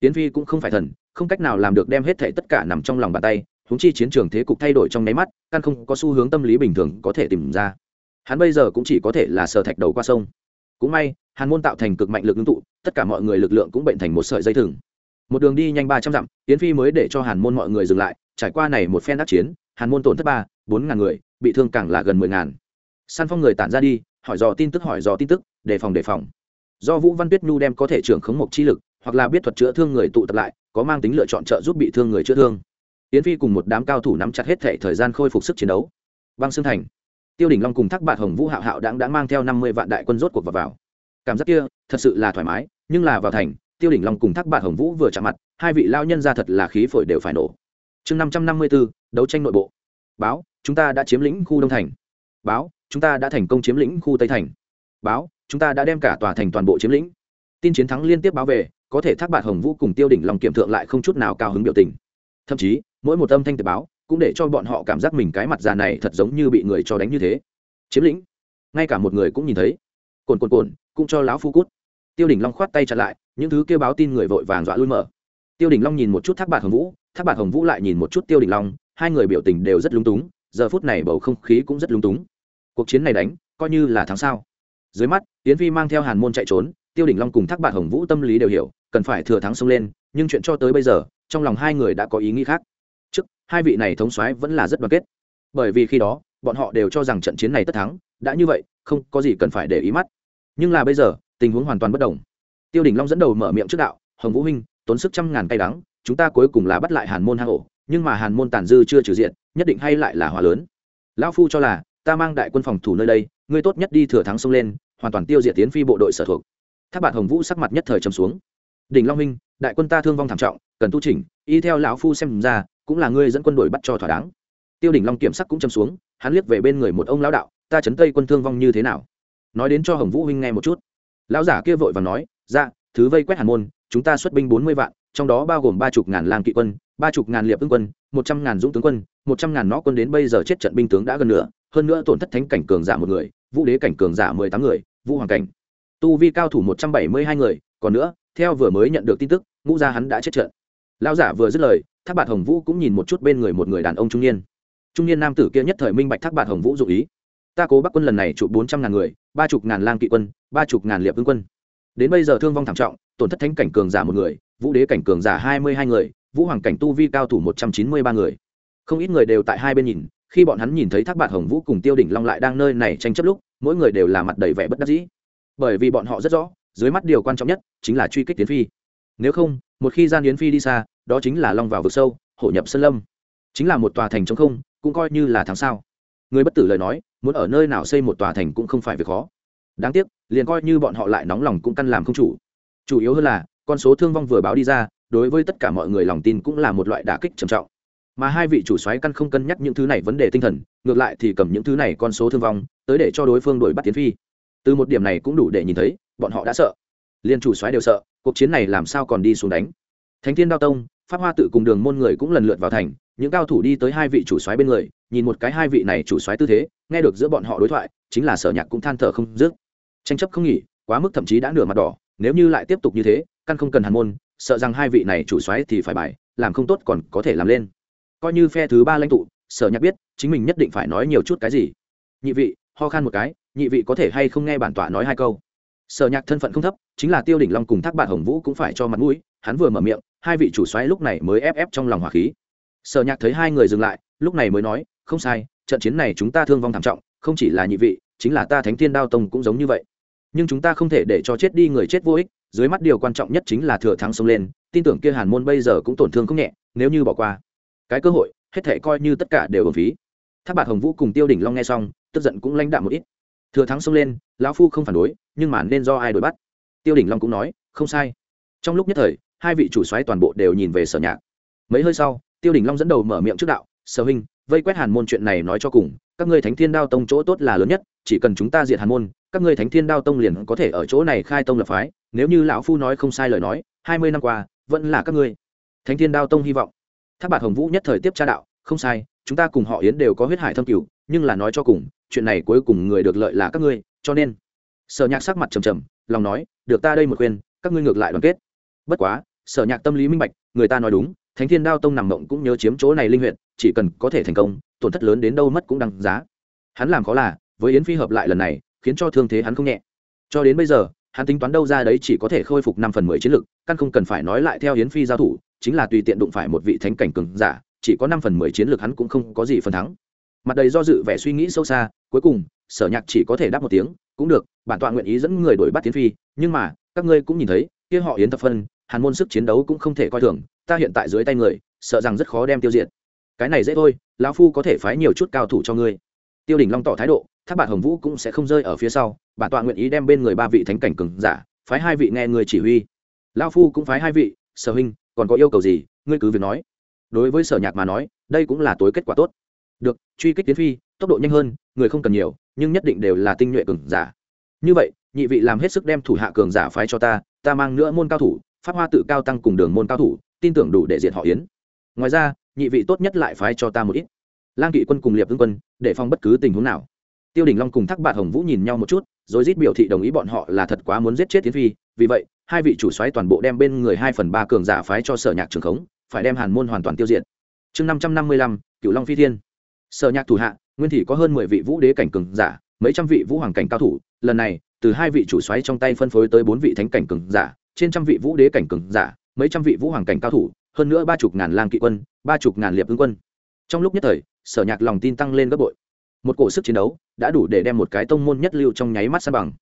Yến phi cũng không phải thần, không cách nào làm được đem hết thệ tất cả nằm trong lòng bàn tay húng chi chiến trường thế cục thay đổi trong nháy mắt, căn không có xu hướng tâm lý bình thường có thể tìm ra hắn bây giờ cũng chỉ có thể là sờ thạch đầu qua sông. Cũng may, hàn môn tạo thành cực mạnh lực ngưng tụ, tất cả mọi người lực lượng cũng bệnh thành một sợi dây thừng. Một đường đi nhanh ba trăm dặm tiến phi mới để cho hàn môn mọi người dừng lại, trải qua này một phen đắc chiến, hàn môn tổn thất ba, bốn ngàn người, bị thương càng là gần mười ngàn. Săn phong người tản ra đi, hỏi dò tin tức, hỏi dò tin tức, đề phòng đề phòng. Do vũ văn tuyết nhu đem có thể trưởng khống mộc chi lực, hoặc là biết thuật chữa thương người tụ tập lại, có mang tính lựa chọn trợ giúp bị thương người chữa thương. Yến phi cùng một đám cao thủ nắm chặt hết thể thời gian khôi phục sức chiến đấu. Băng xương thành tiêu đỉnh long cùng thác bạt hồng vũ hạo hạo đáng đã mang theo năm mươi vạn đại quân rốt cuộc vào, vào. Cảm giác kia thật sự là thoải mái nhưng là vào thành tiêu đỉnh long cùng thác bạt hồng vũ vừa chạm mặt hai vị lao nhân ra thật là khí phổi đều phải nổ. Chương năm trăm năm mươi bốn đấu tranh nội bộ. Báo chúng ta đã chiếm lĩnh khu đông thành. Báo chúng ta đã thành công chiếm lĩnh khu tây thành. Báo chúng ta đã đem cả tòa thành toàn bộ chiếm lĩnh. Tin chiến thắng liên tiếp báo về có thể thác bạt hồng vũ cùng tiêu đỉnh long kiểm thượng lại không chút nào cao hứng biểu tình. Thậm chí mỗi một âm thanh từ báo cũng để cho bọn họ cảm giác mình cái mặt già này thật giống như bị người cho đánh như thế. Chiếm lĩnh. Ngay cả một người cũng nhìn thấy. Cồn cồn cồn, cũng cho lão phu cút. Tiêu đỉnh long khoát tay chặn lại, những thứ kêu báo tin người vội vàng dọa lui mở. Tiêu đỉnh long nhìn một chút thác bạc hồng vũ, thác bạc hồng vũ lại nhìn một chút tiêu đỉnh long, hai người biểu tình đều rất lúng túng, giờ phút này bầu không khí cũng rất lúng túng. Cuộc chiến này đánh, coi như là thắng sao. Dưới mắt tiến vi mang theo hàn môn chạy trốn, tiêu đỉnh long cùng thác bạc hồng vũ tâm lý đều hiểu, cần phải thừa thắng xông lên, nhưng chuyện cho tới bây giờ, trong lòng hai người đã có ý nghĩ khác hai vị này thống soái vẫn là rất đoàn kết. Bởi vì khi đó, bọn họ đều cho rằng trận chiến này tất thắng, đã như vậy, không có gì cần phải để ý mắt. Nhưng là bây giờ, tình huống hoàn toàn bất đồng. Tiêu đình long dẫn đầu mở miệng trước đạo, hồng vũ huynh, tốn sức trăm ngàn cay đắng, chúng ta cuối cùng là bắt lại hàn môn hang ổ, nhưng mà hàn môn tàn dư chưa trừ diện, nhất định hay lại là hòa lớn. Lão phu cho là, ta mang đại quân phòng thủ nơi đây, ngươi tốt nhất đi thừa thắng xông lên, hoàn toàn tiêu diệt tiến phi bộ đội sở thuộc. Tháp bạn hồng vũ sắc mặt nhất thời trầm xuống. Đỉnh long huynh, đại quân ta thương vong thảm trọng, cần tu chỉnh, y theo lão phu xem ra cũng là ngươi dẫn quân đội bắt cho thỏa đáng. Tiêu đỉnh long kiểm sắc cũng châm xuống, hắn liếc về bên người một ông lão đạo, ta chấn tây quân thương vong như thế nào? Nói đến cho hồng vũ huynh nghe một chút. Lão giả kia vội và nói dạ thứ vây quét hàn môn, chúng ta xuất binh bốn mươi vạn, trong đó bao gồm ba chục ngàn lang kỵ quân, ba chục ngàn liệp ứng quân, một trăm ngàn dũng tướng quân, một trăm ngàn nó quân đến bây giờ chết trận binh tướng đã gần nửa, hơn nữa tổn thất thánh cảnh cường giả một người, vũ đế cảnh cường giả mười tám người, vũ hoàng cảnh. Tu vi cao thủ một trăm bảy mươi hai người, còn nữa, theo vừa mới nhận được tin tức, ngũ gia hắn đã chết trận. Lão giả vừa dứt lời thác bạt hồng vũ cũng nhìn một chút bên người một người đàn ông trung niên. Trung niên nam tử kia nhất thời minh bạch thác bạt hồng vũ dụ ý. Ta cố bắc quân lần này trụ bốn trăm ngàn người, ba chục ngàn lang kỵ quân, ba chục ngàn liệp vương quân. Đến bây giờ thương vong thảm trọng, tổn thất thánh cảnh cường giả một người, vũ đế cảnh cường giả hai mươi hai người, vũ hoàng cảnh tu vi cao thủ một trăm chín mươi ba người. Không ít người đều tại hai bên nhìn, khi bọn hắn nhìn thấy thác bạt hồng vũ cùng tiêu đỉnh long lại đang nơi này tranh chấp lúc, mỗi người đều là mặt đầy vẻ bất đắc dĩ. Bởi vì bọn họ rất rõ, dưới mắt điều quan trọng nhất chính là truy kích tiến phi. Nếu không, một khi gian yến phi đi xa đó chính là long vào vực sâu, hổ nhập sân lâm. Chính là một tòa thành chống không, cũng coi như là tháng sao. Người bất tử lời nói, muốn ở nơi nào xây một tòa thành cũng không phải việc khó. Đáng tiếc, liền coi như bọn họ lại nóng lòng cũng căn làm không chủ. Chủ yếu hơn là, con số thương vong vừa báo đi ra, đối với tất cả mọi người lòng tin cũng là một loại đả kích trầm trọng. Mà hai vị chủ soái căn không cân nhắc những thứ này vấn đề tinh thần, ngược lại thì cầm những thứ này con số thương vong, tới để cho đối phương đổi bắt tiến phi. Từ một điểm này cũng đủ để nhìn thấy, bọn họ đã sợ. Liên chủ soái đều sợ, cuộc chiến này làm sao còn đi xuống đánh. Thánh thiên đao tông pháp hoa tự cùng đường môn người cũng lần lượt vào thành, những cao thủ đi tới hai vị chủ soái bên người, nhìn một cái hai vị này chủ soái tư thế, nghe được giữa bọn họ đối thoại, chính là sở nhạc cũng than thở không dứt. Tranh chấp không nghỉ, quá mức thậm chí đã nửa mặt đỏ, nếu như lại tiếp tục như thế, căn không cần hàn môn, sợ rằng hai vị này chủ soái thì phải bài, làm không tốt còn có thể làm lên. Coi như phe thứ ba lãnh tụ, sở nhạc biết, chính mình nhất định phải nói nhiều chút cái gì. Nhị vị, ho khan một cái, nhị vị có thể hay không nghe bản tọa nói hai câu? Sở nhạc thân phận không thấp, chính là tiêu đỉnh long cùng thác bạn hồng vũ cũng phải cho mặt mũi, hắn vừa mở miệng hai vị chủ xoáy lúc này mới ép ép trong lòng hỏa khí. Sở nhạc thấy hai người dừng lại, lúc này mới nói, không sai, trận chiến này chúng ta thương vong thảm trọng, không chỉ là nhị vị, chính là ta thánh thiên đao tông cũng giống như vậy. Nhưng chúng ta không thể để cho chết đi người chết vô ích, dưới mắt điều quan trọng nhất chính là thừa thắng xông lên, tin tưởng kia hàn môn bây giờ cũng tổn thương không nhẹ, nếu như bỏ qua, cái cơ hội, hết thể coi như tất cả đều ở phí. Tháp bạt hồng vũ cùng tiêu đỉnh long nghe xong, tức giận cũng lãnh đạm một ít. Thừa thắng xông lên, lão phu không phản đối, nhưng mà nên do ai đuổi bắt? Tiêu đỉnh long cũng nói, không sai. Trong lúc nhất thời hai vị chủ xoáy toàn bộ đều nhìn về sở nhạc. Mấy hơi sau, tiêu đỉnh long dẫn đầu mở miệng trước đạo, sở huynh, vây quét hàn môn chuyện này nói cho cùng, các ngươi thánh thiên đao tông chỗ tốt là lớn nhất, chỉ cần chúng ta diệt hàn môn, các ngươi thánh thiên đao tông liền có thể ở chỗ này khai tông lập phái, nếu như lão phu nói không sai lời nói, hai mươi năm qua, vẫn là các ngươi. Thánh thiên đao tông hy vọng. Tháp bạc hồng vũ nhất thời tiếp tra đạo, không sai, chúng ta cùng họ yến đều có huyết hải thâm cửu, nhưng là nói cho cùng, chuyện này cuối cùng người được lợi là các ngươi, cho nên. Sở nhạc sắc mặt trầm trầm, lòng nói, được ta đây một khuyên, các ngươi ngược lại đoàn kết bất quá, sở nhạc tâm lý minh bạch, người ta nói đúng, thánh thiên đao tông nằm mộng cũng nhớ chiếm chỗ này linh huyện chỉ cần có thể thành công, tổn thất lớn đến đâu mất cũng đăng giá. Hắn làm khó là, với yến phi hợp lại lần này, khiến cho thương thế hắn không nhẹ. Cho đến bây giờ, hắn tính toán đâu ra đấy chỉ có thể khôi phục năm phần mười chiến lực, căn không cần phải nói lại theo yến phi giao thủ, chính là tùy tiện đụng phải một vị thánh cảnh cường giả, chỉ có năm phần mười chiến lực hắn cũng không có gì phần thắng. Mặt đầy do dự vẻ suy nghĩ sâu xa, cuối cùng, sở nhạc chỉ có thể đáp một tiếng, cũng được, bản tọa nguyện ý dẫn người đuổi bắt tiến phi, nhưng mà, các ngươi cũng nhìn thấy, kia họ yến thập phân hàn môn sức chiến đấu cũng không thể coi thường, ta hiện tại dưới tay người, sợ rằng rất khó đem tiêu diệt. Cái này dễ thôi, lão phu có thể phái nhiều chút cao thủ cho ngươi. Tiêu đỉnh long tỏ thái độ, tháp bạn hồng vũ cũng sẽ không rơi ở phía sau, bản tọa nguyện ý đem bên người ba vị thánh cảnh cường giả, phái hai vị nghe người chỉ huy. Lão phu cũng phái hai vị, sở huynh, còn có yêu cầu gì, ngươi cứ việc nói. Đối với sở nhạc mà nói, đây cũng là tối kết quả tốt. Được, truy kích tiến phi, tốc độ nhanh hơn, người không cần nhiều, nhưng nhất định đều là tinh nhuệ cường giả. Như vậy, nhị vị làm hết sức đem thủ hạ cường giả phái cho ta ta mang nữa môn cao thủ Pháp hoa tự cao tăng cùng đường môn cao thủ, tin tưởng đủ để diện họ yến. Ngoài ra, nhị vị tốt nhất lại phái cho ta một ít. Lang kỵ quân cùng liệp hưng quân, để phong bất cứ tình huống nào. Tiêu đình long cùng thác bạn hồng vũ nhìn nhau một chút, rồi rít biểu thị đồng ý bọn họ là thật quá muốn giết chết tiến phi. Vì vậy, hai vị chủ xoáy toàn bộ đem bên người hai phần ba cường giả phái cho sở nhạc trường khống, phải đem hàn môn hoàn toàn tiêu diệt. Chương năm trăm năm mươi lăm cựu long phi thiên. Sở nhạc thủ hạ, nguyên thị có hơn mười vị vũ đế cảnh cường giả, mấy trăm vị vũ hoàng cảnh cao thủ. Lần này, từ hai vị chủ xoáy trong tay phân phối tới bốn vị thánh cảnh cường giả trên trăm vị vũ đế cảnh cường giả, mấy trăm vị vũ hoàng cảnh cao thủ, hơn nữa ba chục ngàn lang kỵ quân, ba chục ngàn liệp ứng quân. Trong lúc nhất thời, sở nhạc lòng tin tăng lên gấp bội. Một cổ sức chiến đấu đã đủ để đem một cái tông môn nhất lưu trong nháy mắt san bằng.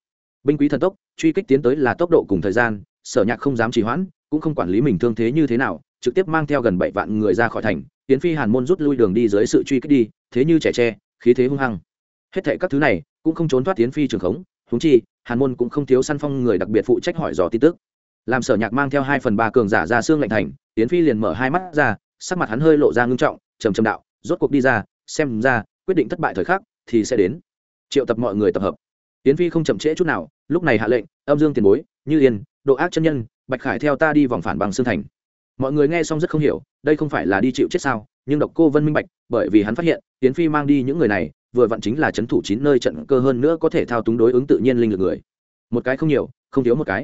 Binh quý thần tốc, truy kích tiến tới là tốc độ cùng thời gian, sở nhạc không dám trì hoãn, cũng không quản lý mình thương thế như thế nào, trực tiếp mang theo gần bảy vạn người ra khỏi thành tiến phi hàn môn rút lui đường đi dưới sự truy kích đi, thế như trẻ tre, khí thế hung hăng. Hết thệ các thứ này cũng không trốn thoát tiến phi trường khống húng chi, hàn môn cũng không thiếu săn phong người đặc biệt phụ trách hỏi dò tin tức làm sở nhạc mang theo hai phần ba cường giả ra xương lạnh thành tiến phi liền mở hai mắt ra, sắc mặt hắn hơi lộ ra ngưng trọng, trầm trầm đạo, rốt cuộc đi ra, xem ra, quyết định thất bại thời khắc thì sẽ đến. Triệu tập mọi người tập hợp. Tiến phi không chậm trễ chút nào, lúc này hạ lệnh, âm dương tiền bối, như yên, độ ác chân nhân, bạch khải theo ta đi vòng phản bằng xương thành. Mọi người nghe xong rất không hiểu, đây không phải là đi chịu chết sao, nhưng độc cô vân minh bạch, bởi vì hắn phát hiện tiến phi mang đi những người này, vừa vặn chính là c h ấ n thủ chín nơi trận cơ hơn nữa có thể thao túng đối ứng tự nhiên linh lực người. Một cái không nhiều, không thiếu một cái.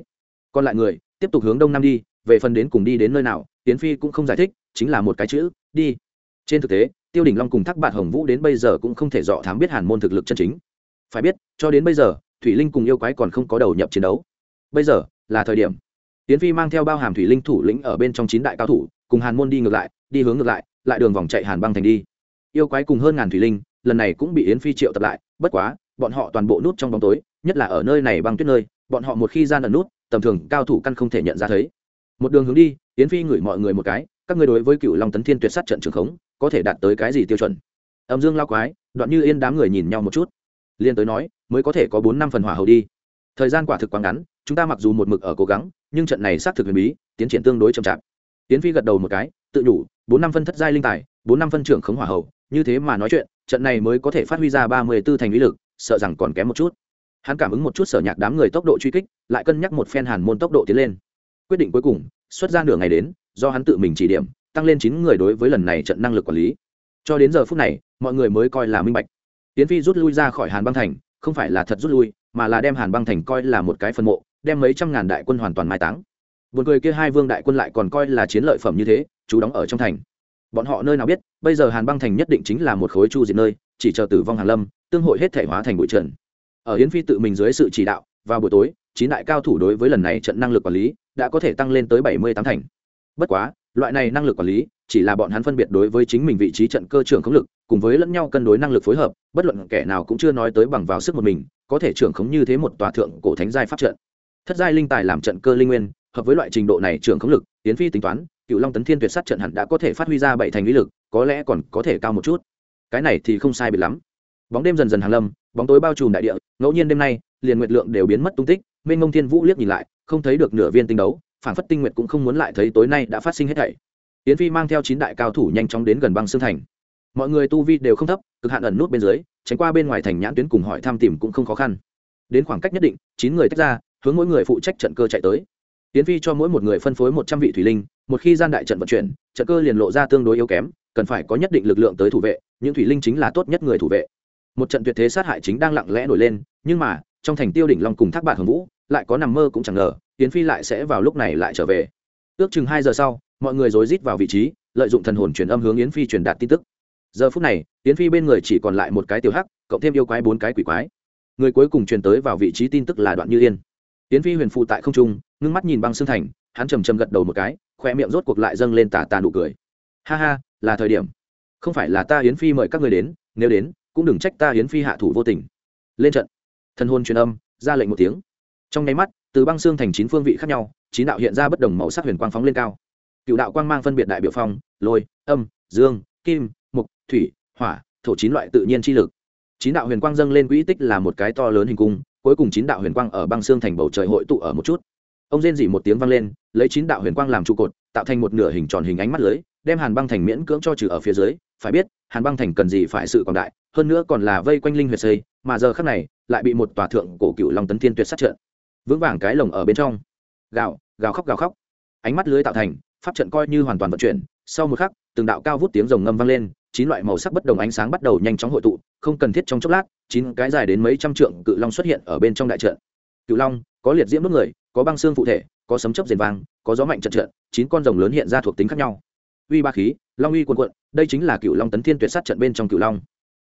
Còn lại người tiếp tục hướng đông nam đi, về phần đến cùng đi đến nơi nào tiến phi cũng không giải thích, chính là một cái chữ, đi. Trên thực tế, tiêu đình long cùng thác bạn hồng vũ đến bây giờ cũng không thể dọ thám biết hàn môn thực lực chân chính. Phải biết, cho đến bây giờ, thủy linh cùng yêu quái còn không có đầu nhập chiến đấu. Bây giờ, là thời điểm. Tiến phi mang theo bao hàm thủy linh thủ lĩnh ở bên trong chín đại cao thủ, cùng hàn môn đi ngược lại, đi hướng ngược lại lại đường vòng chạy hàn băng thành đi. Yêu quái cùng hơn ngàn thủy linh, lần này cũng bị yến phi triệu tập lại, bất quá, bọn họ toàn bộ nút trong bóng tối, nhất là ở nơi này băng tuyết nơi, bọn họ một khi gian ẩn nút tầm thường cao thủ căn không thể nhận ra thấy. Một đường hướng đi, yến phi ngửi mọi người một cái, các người đối với cựu long tấn thiên tuyệt sát trận trường khống, có thể đạt tới cái gì tiêu chuẩn? Âm dương lao quái, đoạn như yên đám người nhìn nhau một chút. Liên tới nói, mới có thể có bốn năm phần hỏa hầu đi. Thời gian quả thực quá ngắn, chúng ta mặc dù một mực ở cố gắng, nhưng trận này xác thực huyền bí, tiến triển tương đối chậm chạp. Tiến phi gật đầu một cái, tự nhủ, bốn năm phân thất giai linh tài, bốn năm phân trưởng khống hỏa hầu, như thế mà nói chuyện, trận này mới có thể phát huy ra ba mươi b ố thành lý lực, sợ rằng còn kém một chút hắn cảm ứng một chút sở nhạc đám người tốc độ truy kích lại cân nhắc một phen hàn môn tốc độ tiến lên quyết định cuối cùng xuất ra nửa ngày đến do hắn tự mình chỉ điểm tăng lên chín người đối với lần này trận năng lực quản lý cho đến giờ phút này mọi người mới coi là minh bạch tiến phi rút lui ra khỏi hàn băng thành không phải là thật rút lui mà là đem hàn băng thành coi là một cái phân mộ đem mấy trăm ngàn đại quân hoàn toàn mai táng Buồn cười kia hai vương đại quân lại còn coi là chiến lợi phẩm như thế, chú đóng ở trong thành. Bọn họ nơi nào biết, bây giờ Hàn Băng thành nhất định chính là một khối chu diệt nơi, chỉ chờ tử vong Hàn Lâm, tương hội hết thể hóa thành bụi trần. Ở Yến Phi tự mình dưới sự chỉ đạo, vào buổi tối, chín đại cao thủ đối với lần này trận năng lực quản lý đã có thể tăng lên tới bảy mươi tám thành. Bất quá, loại này năng lực quản lý chỉ là bọn hắn phân biệt đối với chính mình vị trí trận cơ trưởng khống lực cùng với lẫn nhau cân đối năng lực phối hợp bất luận kẻ nào cũng chưa nói tới bằng vào sức một mình có thể trưởng khống như thế một tòa thượng cổ thánh giai pháp trận. Thất giai linh tài làm trận cơ linh nguyên hợp với loại trình độ này trưởng khống lực tiến phi tính toán cựu long tấn thiên tuyệt sát trận hẳn đã có thể phát huy ra bảy thành lý lực có lẽ còn có thể cao một chút. Cái này thì không sai biệt lắm. Bóng đêm dần dần hàng lâm bóng tối bao trùm đại địa, ngẫu nhiên đêm nay, liền nguyệt lượng đều biến mất tung tích, mênh mông thiên vũ liếc nhìn lại, không thấy được nửa viên tinh đấu phản phất tinh nguyệt cũng không muốn lại thấy tối nay đã phát sinh hết thảy. Yến phi mang theo chín đại cao thủ nhanh chóng đến gần băng xương thành. Mọi người tu vi đều không thấp, cực hạn ẩn nút bên dưới, tránh qua bên ngoài thành nhãn tuyến cùng hỏi thăm tìm cũng không khó khăn. Đến khoảng cách nhất định, chín người tách ra, hướng mỗi người phụ trách trận cơ chạy tới. Yến phi cho mỗi một người phân phối một trăm vị thủy linh, một khi gian đại trận vận chuyển, trận cơ liền lộ ra tương đối yếu kém, cần phải có nhất định lực lượng tới thủ vệ, những thủy linh chính là tốt nhất người thủ vệ một trận tuyệt thế sát hại chính đang lặng lẽ nổi lên, nhưng mà, trong thành tiêu đỉnh long cùng thác bạc hồng vũ, lại có nằm mơ cũng chẳng ngờ, yến phi lại sẽ vào lúc này lại trở về. Ước chừng hai giờ sau, mọi người rối rít vào vị trí, lợi dụng thần hồn truyền âm hướng yến phi truyền đạt tin tức. Giờ phút này, yến phi bên người chỉ còn lại một cái tiểu hắc, cộng thêm yêu quái bốn cái quỷ quái. Người cuối cùng truyền tới vào vị trí tin tức là đoạn như yên. Yến phi huyền phụ tại không trung, ngưng mắt nhìn băng xương thành, hắn trầm trầm gật đầu một cái khoe miệng rốt cuộc lại dâng lên tà tà nụ cười. Ha ha, là thời điểm. Không phải là ta yến phi mời các người đến, nếu đến cũng đừng trách ta yến phi hạ thủ vô tình. Lên trận. Thân hôn truyền âm, ra lệnh một tiếng. Trong nháy mắt, từ băng xương thành chín phương vị khác nhau, chín đạo hiện ra bất đồng màu sắc huyền quang phóng lên cao. Cựu đạo quang mang phân biệt đại biểu phong, lôi, âm, dương, kim, mục, thủy, hỏa, thổ chín loại tự nhiên chi lực. Chín đạo huyền quang dâng lên quỹ tích là một cái to lớn hình cung, cuối cùng chín đạo huyền quang ở băng xương thành bầu trời hội tụ ở một chút. Ông rên dỉ một tiếng vang lên, lấy chín đạo huyền quang làm trụ cột, tạo thành một nửa hình tròn hình ánh mắt lưới, đem hàn băng thành miễn cưỡng cho trừ ở phía dưới. Phải biết, hàn băng thành cần gì phải sự còn đại hơn nữa còn là vây quanh linh huyệt xây, mà giờ khác này, lại bị một tòa thượng cổ cựu long tấn thiên tuyệt sát trận, vững vàng cái lồng ở bên trong. Gào gào khóc gào khóc. Ánh mắt lưới tạo thành, pháp trận coi như hoàn toàn vận chuyển, sau một khắc, từng đạo cao vút tiếng rồng ngâm vang lên, chín loại màu sắc bất đồng ánh sáng bắt đầu nhanh chóng hội tụ, không cần thiết trong chốc lát, chín cái dài đến mấy trăm trượng cự long xuất hiện ở bên trong đại trận. Cự long, có liệt diễm đốt người, có băng xương phụ thể, có sấm chớp rền vang, có gió mạnh trận trận, chín con rồng lớn hiện ra thuộc tính khác nhau. Uy ba khí, long uy quần quận đây chính là cựu long tấn thiên tuyệt sát trận bên trong cựu long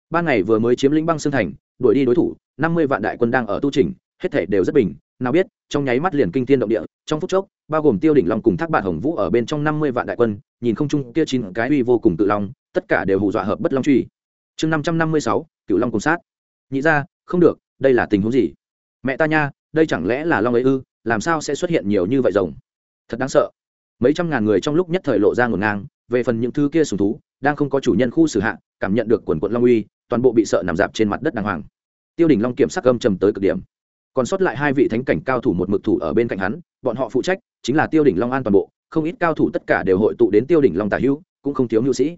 ban ngày vừa mới chiếm lĩnh băng xương thành, đuổi đi đối thủ, năm mươi vạn đại quân đang ở tu trình hết thể đều rất bình. Nào biết, trong nháy mắt liền kinh thiên động địa, trong phút chốc, bao gồm tiêu đỉnh long cùng thác bạn hồng vũ ở bên trong năm mươi vạn đại quân, nhìn không chung kia chín cái uy vô cùng tự long, tất cả đều hù dọa hợp bất long truy. Chương năm trăm năm mươi sáu cựu long cùng sát. Nhị ra, không được, đây là tình huống gì? Mẹ ta nha, đây chẳng lẽ là long ấy ư? Làm sao sẽ xuất hiện nhiều như vậy rồng? Thật đáng sợ. Mấy trăm ngàn người trong lúc nhất thời lộ ra ngổn ngang, về phần những thứ kia sùng thú, đang không có chủ nhân khu xử hạ, cảm nhận được quần quận long uy toàn bộ bị sợ nằm dạp trên mặt đất đàng hoàng. Tiêu đỉnh long kiểm sắc âm trầm tới cực điểm. Còn sót lại hai vị thánh cảnh cao thủ một mực thủ ở bên cạnh hắn, bọn họ phụ trách chính là tiêu đỉnh long an toàn bộ, không ít cao thủ tất cả đều hội tụ đến tiêu đỉnh long tả hữu, cũng không thiếu nhu sĩ.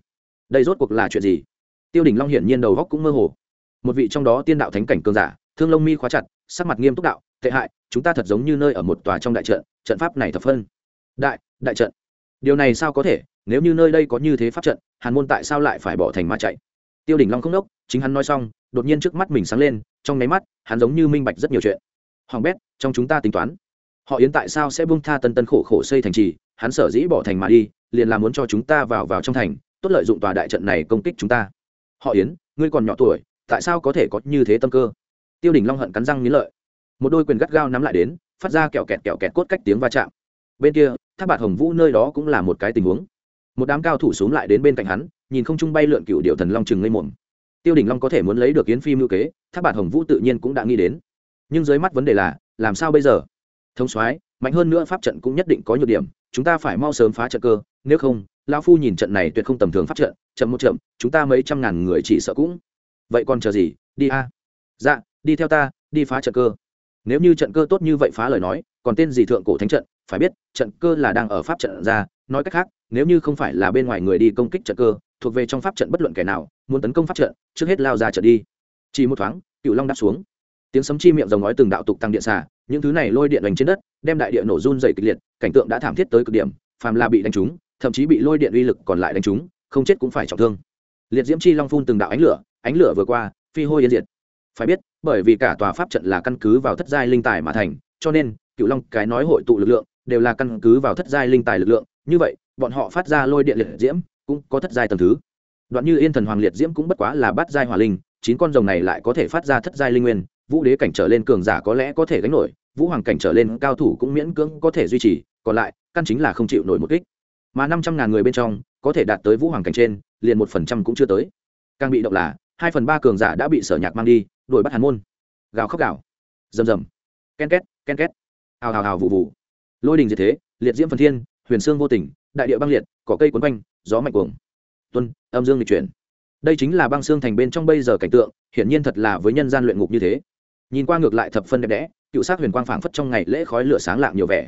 Đây rốt cuộc là chuyện gì? Tiêu đỉnh long hiển nhiên đầu góc cũng mơ hồ. Một vị trong đó tiên đạo thánh cảnh cường giả, thương lông mi khóa chặt, sắc mặt nghiêm túc đạo, tệ hại, chúng ta thật giống như nơi ở một tòa trong đại trận trận pháp này thập phân. Đại đại trận? Điều này sao có thể? Nếu như nơi đây có như thế pháp trận, hàn môn tại sao lại phải bỏ thành ma chạy? Tiêu đỉnh long không đốc, chính hắn nói xong, đột nhiên trước mắt mình sáng lên, trong nháy mắt, hắn giống như minh bạch rất nhiều chuyện. Hoàng bét, trong chúng ta tính toán, họ yến tại sao sẽ buông tha tân tân khổ khổ xây thành trì, hắn sở dĩ bỏ thành mà đi, liền là muốn cho chúng ta vào vào trong thành, tốt lợi dụng tòa đại trận này công kích chúng ta. Họ yến, ngươi còn nhỏ tuổi, tại sao có thể có như thế tâm cơ? Tiêu đỉnh long hận cắn răng nghĩ lợi. Một đôi quyền gắt gao nắm lại đến, phát ra kẹo kẹt kẹo kẹt cốt cách tiếng va chạm. Bên kia Tháp bạt hồng vũ nơi đó cũng là một cái tình huống. Một đám cao thủ xuống lại đến bên cạnh hắn nhìn không trung bay lượn cựu điệu thần long chừng ngây mồm. Tiêu đình long có thể muốn lấy được yến phi mưu kế, thác bạt hồng vũ tự nhiên cũng đã nghĩ đến. Nhưng dưới mắt vấn đề là, làm sao bây giờ? Thông soái, mạnh hơn nữa pháp trận cũng nhất định có nhược điểm, chúng ta phải mau sớm phá trận cơ, nếu không lao phu nhìn trận này tuyệt không tầm thường pháp trận, chậm một chậm, chúng ta mấy trăm ngàn người chỉ sợ cũng. Vậy còn chờ gì? Đi a. Dạ đi theo ta, đi phá trận cơ. Nếu như trận cơ tốt như vậy phá lời nói, còn tên gì thượng cổ thánh trận? Phải biết, trận cơ là đang ở pháp trận ra nói cách khác, nếu như không phải là bên ngoài người đi công kích trận cơ, thuộc về trong pháp trận bất luận kẻ nào, muốn tấn công pháp trận, trước hết lao ra trận đi. Chỉ một thoáng cựu long đáp xuống. Tiếng sấm chi miệng dòng nói từng đạo tục tăng điện xả, những thứ này lôi điện đánh trên đất, đem đại địa nổ run dày kịch liệt, cảnh tượng đã thảm thiết tới cực điểm, phàm là bị đánh trúng, thậm chí bị lôi điện uy lực còn lại đánh trúng, không chết cũng phải trọng thương. Liệt diễm chi long phun từng đạo ánh lửa ánh lửa vừa qua, phi hôi yên diệt. Phải biết, bởi vì cả tòa pháp trận là căn cứ vào thất giai linh tài mà thành, cho nên cựu long cái nói hội tụ lực lượng, đều là căn cứ vào thất giai linh tài lực lượng như vậy, bọn họ phát ra lôi điện liệt diễm, cũng có thất giai tầng thứ. Đoạn như yên thần hoàng liệt diễm cũng bất quá là bát giai hỏa linh, chín con rồng này lại có thể phát ra thất giai linh nguyên, vũ đế cảnh trở lên cường giả có lẽ có thể gánh nổi, vũ hoàng cảnh trở lên cao thủ cũng miễn cưỡng có thể duy trì, còn lại, căn chính là không chịu nổi một kích. Mà năm trăm ngàn người bên trong, có thể đạt tới vũ hoàng cảnh trên, liền một phần trăm cũng chưa tới. Càng bị động là, hai phần ba cường giả đã bị sở nhạc mang đi, đuổi bắt hàn môn. Gào khóc gào. Rầm rầm. Ken két ken két. Hào hào hào vụ vụ. Lôi đình diệt thế, liệt diễm phần thiên huyền xương vô tình, đại địa băng liệt, cỏ cây quấn quanh, gió mạnh cuồng. Tuân, âm dương lịch chuyển. Đây chính là băng xương thành bên trong bây giờ cảnh tượng, hiển nhiên thật là với nhân gian luyện ngục như thế. Nhìn qua ngược lại thập phân đẹp đẽ, cựu sát huyền quang phảng phất trong ngày lễ khói lửa sáng lạng nhiều vẻ.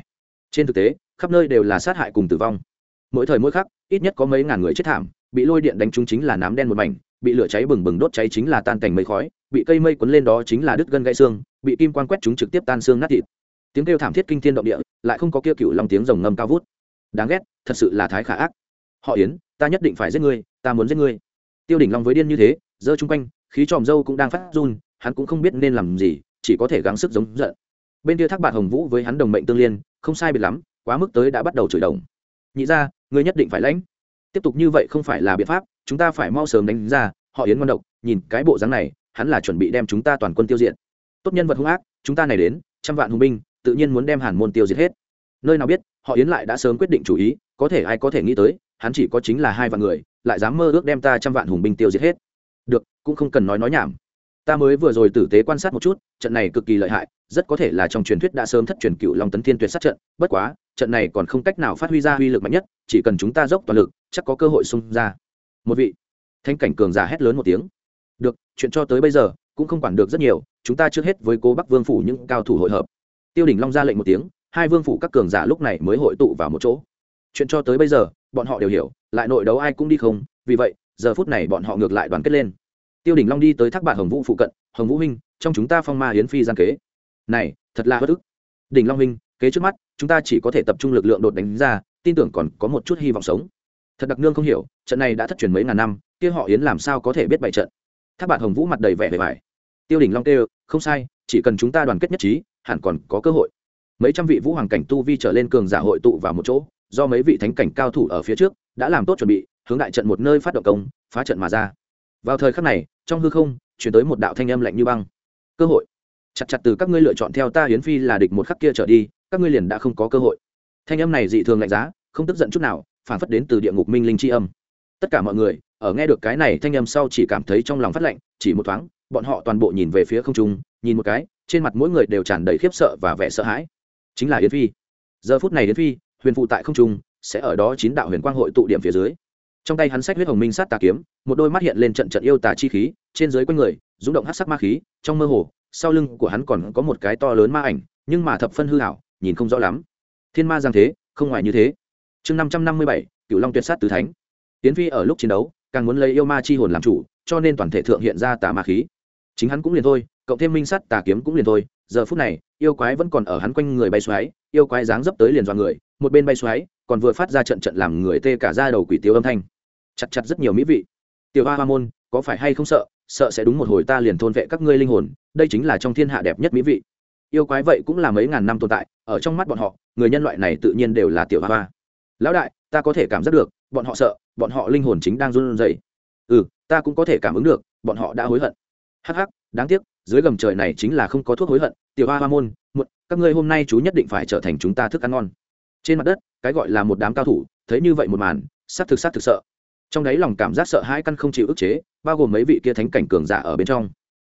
Trên thực tế, khắp nơi đều là sát hại cùng tử vong. Mỗi thời mỗi khắc, ít nhất có mấy ngàn người chết thảm, bị lôi điện đánh trúng chính là nám đen một mảnh, bị lửa cháy bừng bừng đốt cháy chính là tan cảnh mây khói, bị cây mây cuốn lên đó chính là đứt gân gãy xương, bị kim quan quét chúng trực tiếp tan xương nát thịt. Tiếng kêu thảm thiết kinh thiên động địa, lại không có kia cựu lòng tiếng rồng ngâm cao vút đáng ghét, thật sự là thái khả ác. Họ yến, ta nhất định phải giết ngươi, ta muốn giết ngươi. Tiêu đỉnh long với điên như thế, giơ chung quanh, khí tròm dâu cũng đang phát run, hắn cũng không biết nên làm gì, chỉ có thể gắng sức giống giận. Bên kia thác bạt hồng vũ với hắn đồng mệnh tương liên, không sai biệt lắm, quá mức tới đã bắt đầu chửi đồng. Nhị ra ngươi nhất định phải lãnh. Tiếp tục như vậy không phải là biện pháp, chúng ta phải mau sớm đánh ra, họ yến ngon độc, nhìn cái bộ dáng này, hắn là chuẩn bị đem chúng ta toàn quân tiêu diệt. Tốt nhân vật hung ác, chúng ta này đến, trăm vạn hùng binh, tự nhiên muốn đem hàn môn tiêu diệt hết nơi nào biết, họ yến lại đã sớm quyết định chủ ý, có thể ai có thể nghĩ tới, hắn chỉ có chính là hai vạn người, lại dám mơ ước đem ta trăm vạn hùng binh tiêu diệt hết. Được, cũng không cần nói nói nhảm. Ta mới vừa rồi tử tế quan sát một chút, trận này cực kỳ lợi hại, rất có thể là trong truyền thuyết đã sớm thất truyền cựu long tấn thiên tuyệt sát trận, bất quá, trận này còn không cách nào phát huy ra uy lực mạnh nhất, chỉ cần chúng ta dốc toàn lực, chắc có cơ hội xung ra. Một vị thanh cảnh cường giả hét lớn một tiếng. Được, chuyện cho tới bây giờ, cũng không quản được rất nhiều, chúng ta trước hết với cố bắc vương phủ những cao thủ hội hợp. Tiêu đỉnh long ra lệnh một tiếng hai vương phủ các cường giả lúc này mới hội tụ vào một chỗ. Chuyện cho tới bây giờ, bọn họ đều hiểu, lại nội đấu ai cũng đi không, vì vậy, giờ phút này bọn họ ngược lại đoàn kết lên. Tiêu đỉnh long đi tới thác bạc hồng vũ phụ cận, hồng vũ huynh, trong chúng ta phong ma hiến phi gian kế. Này, thật là bất ức. Đỉnh long huynh, kế trước mắt, chúng ta chỉ có thể tập trung lực lượng đột đánh ra, tin tưởng còn có một chút hy vọng sống. Thật đặc nương không hiểu, trận này đã thất truyền mấy ngàn năm, kia họ yến làm sao có thể biết bại trận? Thác bạn hồng vũ mặt đầy vẻ vẻ vải tiêu đỉnh long kêu, không sai, chỉ cần chúng ta đoàn kết nhất trí, hẳn còn có cơ hội mấy trăm vị vũ hoàng cảnh tu vi trở lên cường giả hội tụ vào một chỗ, do mấy vị thánh cảnh cao thủ ở phía trước, đã làm tốt chuẩn bị, hướng đại trận một nơi phát động công, phá trận mà ra. Vào thời khắc này, trong hư không, chuyển tới một đạo thanh âm lạnh như băng. Cơ hội. Chặt chặt từ các ngươi lựa chọn theo ta hiến phi là địch một khắc kia trở đi, các ngươi liền đã không có cơ hội. Thanh âm này dị thường lạnh giá, không tức giận chút nào, phản phất đến từ địa ngục minh linh c âm. Tất cả mọi người, ở nghe được cái này thanh âm sau chỉ cảm thấy trong lòng phát lạnh, chỉ một thoáng, bọn họ toàn bộ nhìn về phía không trung, nhìn một cái, trên mặt mỗi người đều tràn đầy khiếp sợ và vẻ sợ hãi chính là yến phi giờ phút này yến phi huyền phụ tại không trung sẽ ở đó chín đạo huyền quang hội tụ điểm phía dưới trong tay hắn sách huyết hồng minh sát tà kiếm một đôi mắt hiện lên trận trận yêu tà chi khí trên dưới quanh người rung động hát sắc ma khí trong mơ hồ sau lưng của hắn còn có một cái to lớn ma ảnh nhưng mà thập phân hư hảo nhìn không rõ lắm thiên ma giang thế không ngoài như thế chương năm trăm năm mươi bảy cựu long tuyệt sát tứ thánh tiến phi ở lúc chiến đấu càng muốn lấy yêu ma chi hồn làm chủ cho nên toàn thể thượng hiện ra tà ma khí chính hắn cũng liền thôi cộng thêm minh sắt tà kiếm cũng liền thôi giờ phút này, yêu quái vẫn còn ở hắn quanh người bay xoáy, yêu quái dáng dấp tới liền dọa người, một bên bay xoáy, còn vừa phát ra trận trận làm người tê cả ra đầu quỷ tiêu âm thanh. Chặt chặt rất nhiều mỹ vị. Tiểu hoa hoa môn, có phải hay không sợ sợ sẽ đúng một hồi ta liền thôn vệ các ngươi linh hồn, đây chính là trong thiên hạ đẹp nhất mỹ vị. Yêu quái vậy cũng là mấy ngàn năm tồn tại, ở trong mắt bọn họ, người nhân loại này tự nhiên đều là tiểu hoa hoa. Lão đại, ta có thể cảm giác được, bọn họ sợ, bọn họ linh hồn chính đang run rẩy. Ừ ta cũng có thể cảm ứng được, bọn họ đã hối hận. Hắc hắc, đáng tiếc dưới gầm trời này chính là không có thuốc hối hận, tiểu hoa hoa môn một các ngươi hôm nay chú nhất định phải trở thành chúng ta thức ăn ngon. Trên mặt đất, cái gọi là một đám cao thủ, thấy như vậy một màn s thực s thực sợ. Trong đấy lòng cảm giác sợ hãi căn không chịu ức chế, bao gồm mấy vị kia thánh cảnh cường giả ở bên trong.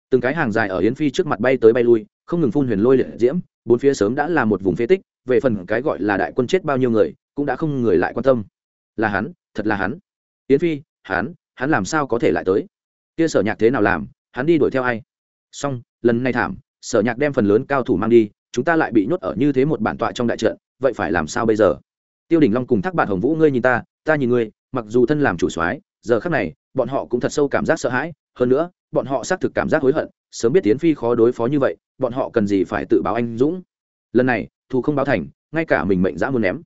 Từng cái hàng dài ở yến phi trước mặt bay tới bay lui, không ngừng phun huyền lôi liệt diễm, bốn phía sớm đã là một vùng phế tích, về phần cái gọi là đại quân chết bao nhiêu người, cũng đã không người lại quan tâm. Là hắn, thật là hắn. Yến phi, hắn hắn làm sao có thể lại tới? Kia sở nhạc thế nào làm, hắn đi đuổi theo ai? Xong, lần này thảm, sở nhạc đem phần lớn cao thủ mang đi, chúng ta lại bị nhốt ở như thế một bản tọa trong đại trận, vậy phải làm sao bây giờ? Tiêu đỉnh long cùng thác bạn hồng vũ, ngươi nhìn ta ta nhìn ngươi, mặc dù thân làm chủ soái, giờ khắc này, bọn họ cũng thật sâu cảm giác sợ hãi, hơn nữa, bọn họ xác thực cảm giác hối hận, sớm biết tiến phi khó đối phó như vậy, bọn họ cần gì phải tự báo anh dũng. Lần này, thù không báo thành, ngay cả mình mệnh dã muốn ném.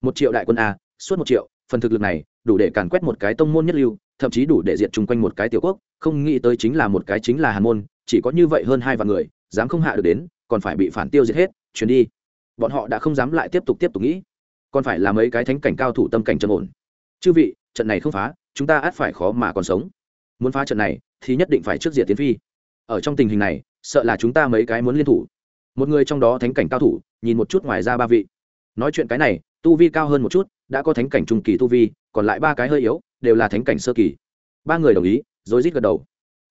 Một triệu đại quân a, suốt một triệu, phần thực lực này, đủ để càn quét một cái tông môn nhất lưu thậm chí đủ để diệt chung quanh một cái tiểu quốc, không nghĩ tới chính là một cái chính là hàn môn, chỉ có như vậy hơn hai vạn người, dám không hạ được đến, còn phải bị phản tiêu diệt hết, Chuyển đi. Bọn họ đã không dám lại tiếp tục tiếp tục nghĩ. Còn phải là mấy cái thánh cảnh cao thủ tâm cảnh trầm ổn. Chư vị, trận này không phá, chúng ta át phải khó mà còn sống. Muốn phá trận này, thì nhất định phải trước diệt tiến phi. Ở trong tình hình này, sợ là chúng ta mấy cái muốn liên thủ. Một người trong đó thánh cảnh cao thủ, nhìn một chút ngoài ra ba vị. Nói chuyện cái này, tu vi cao hơn một chút, đã có thánh cảnh trung kỳ tu vi, còn lại ba cái hơi yếu đều là thánh cảnh sơ kỳ. Ba người đồng ý rồi rít gật đầu.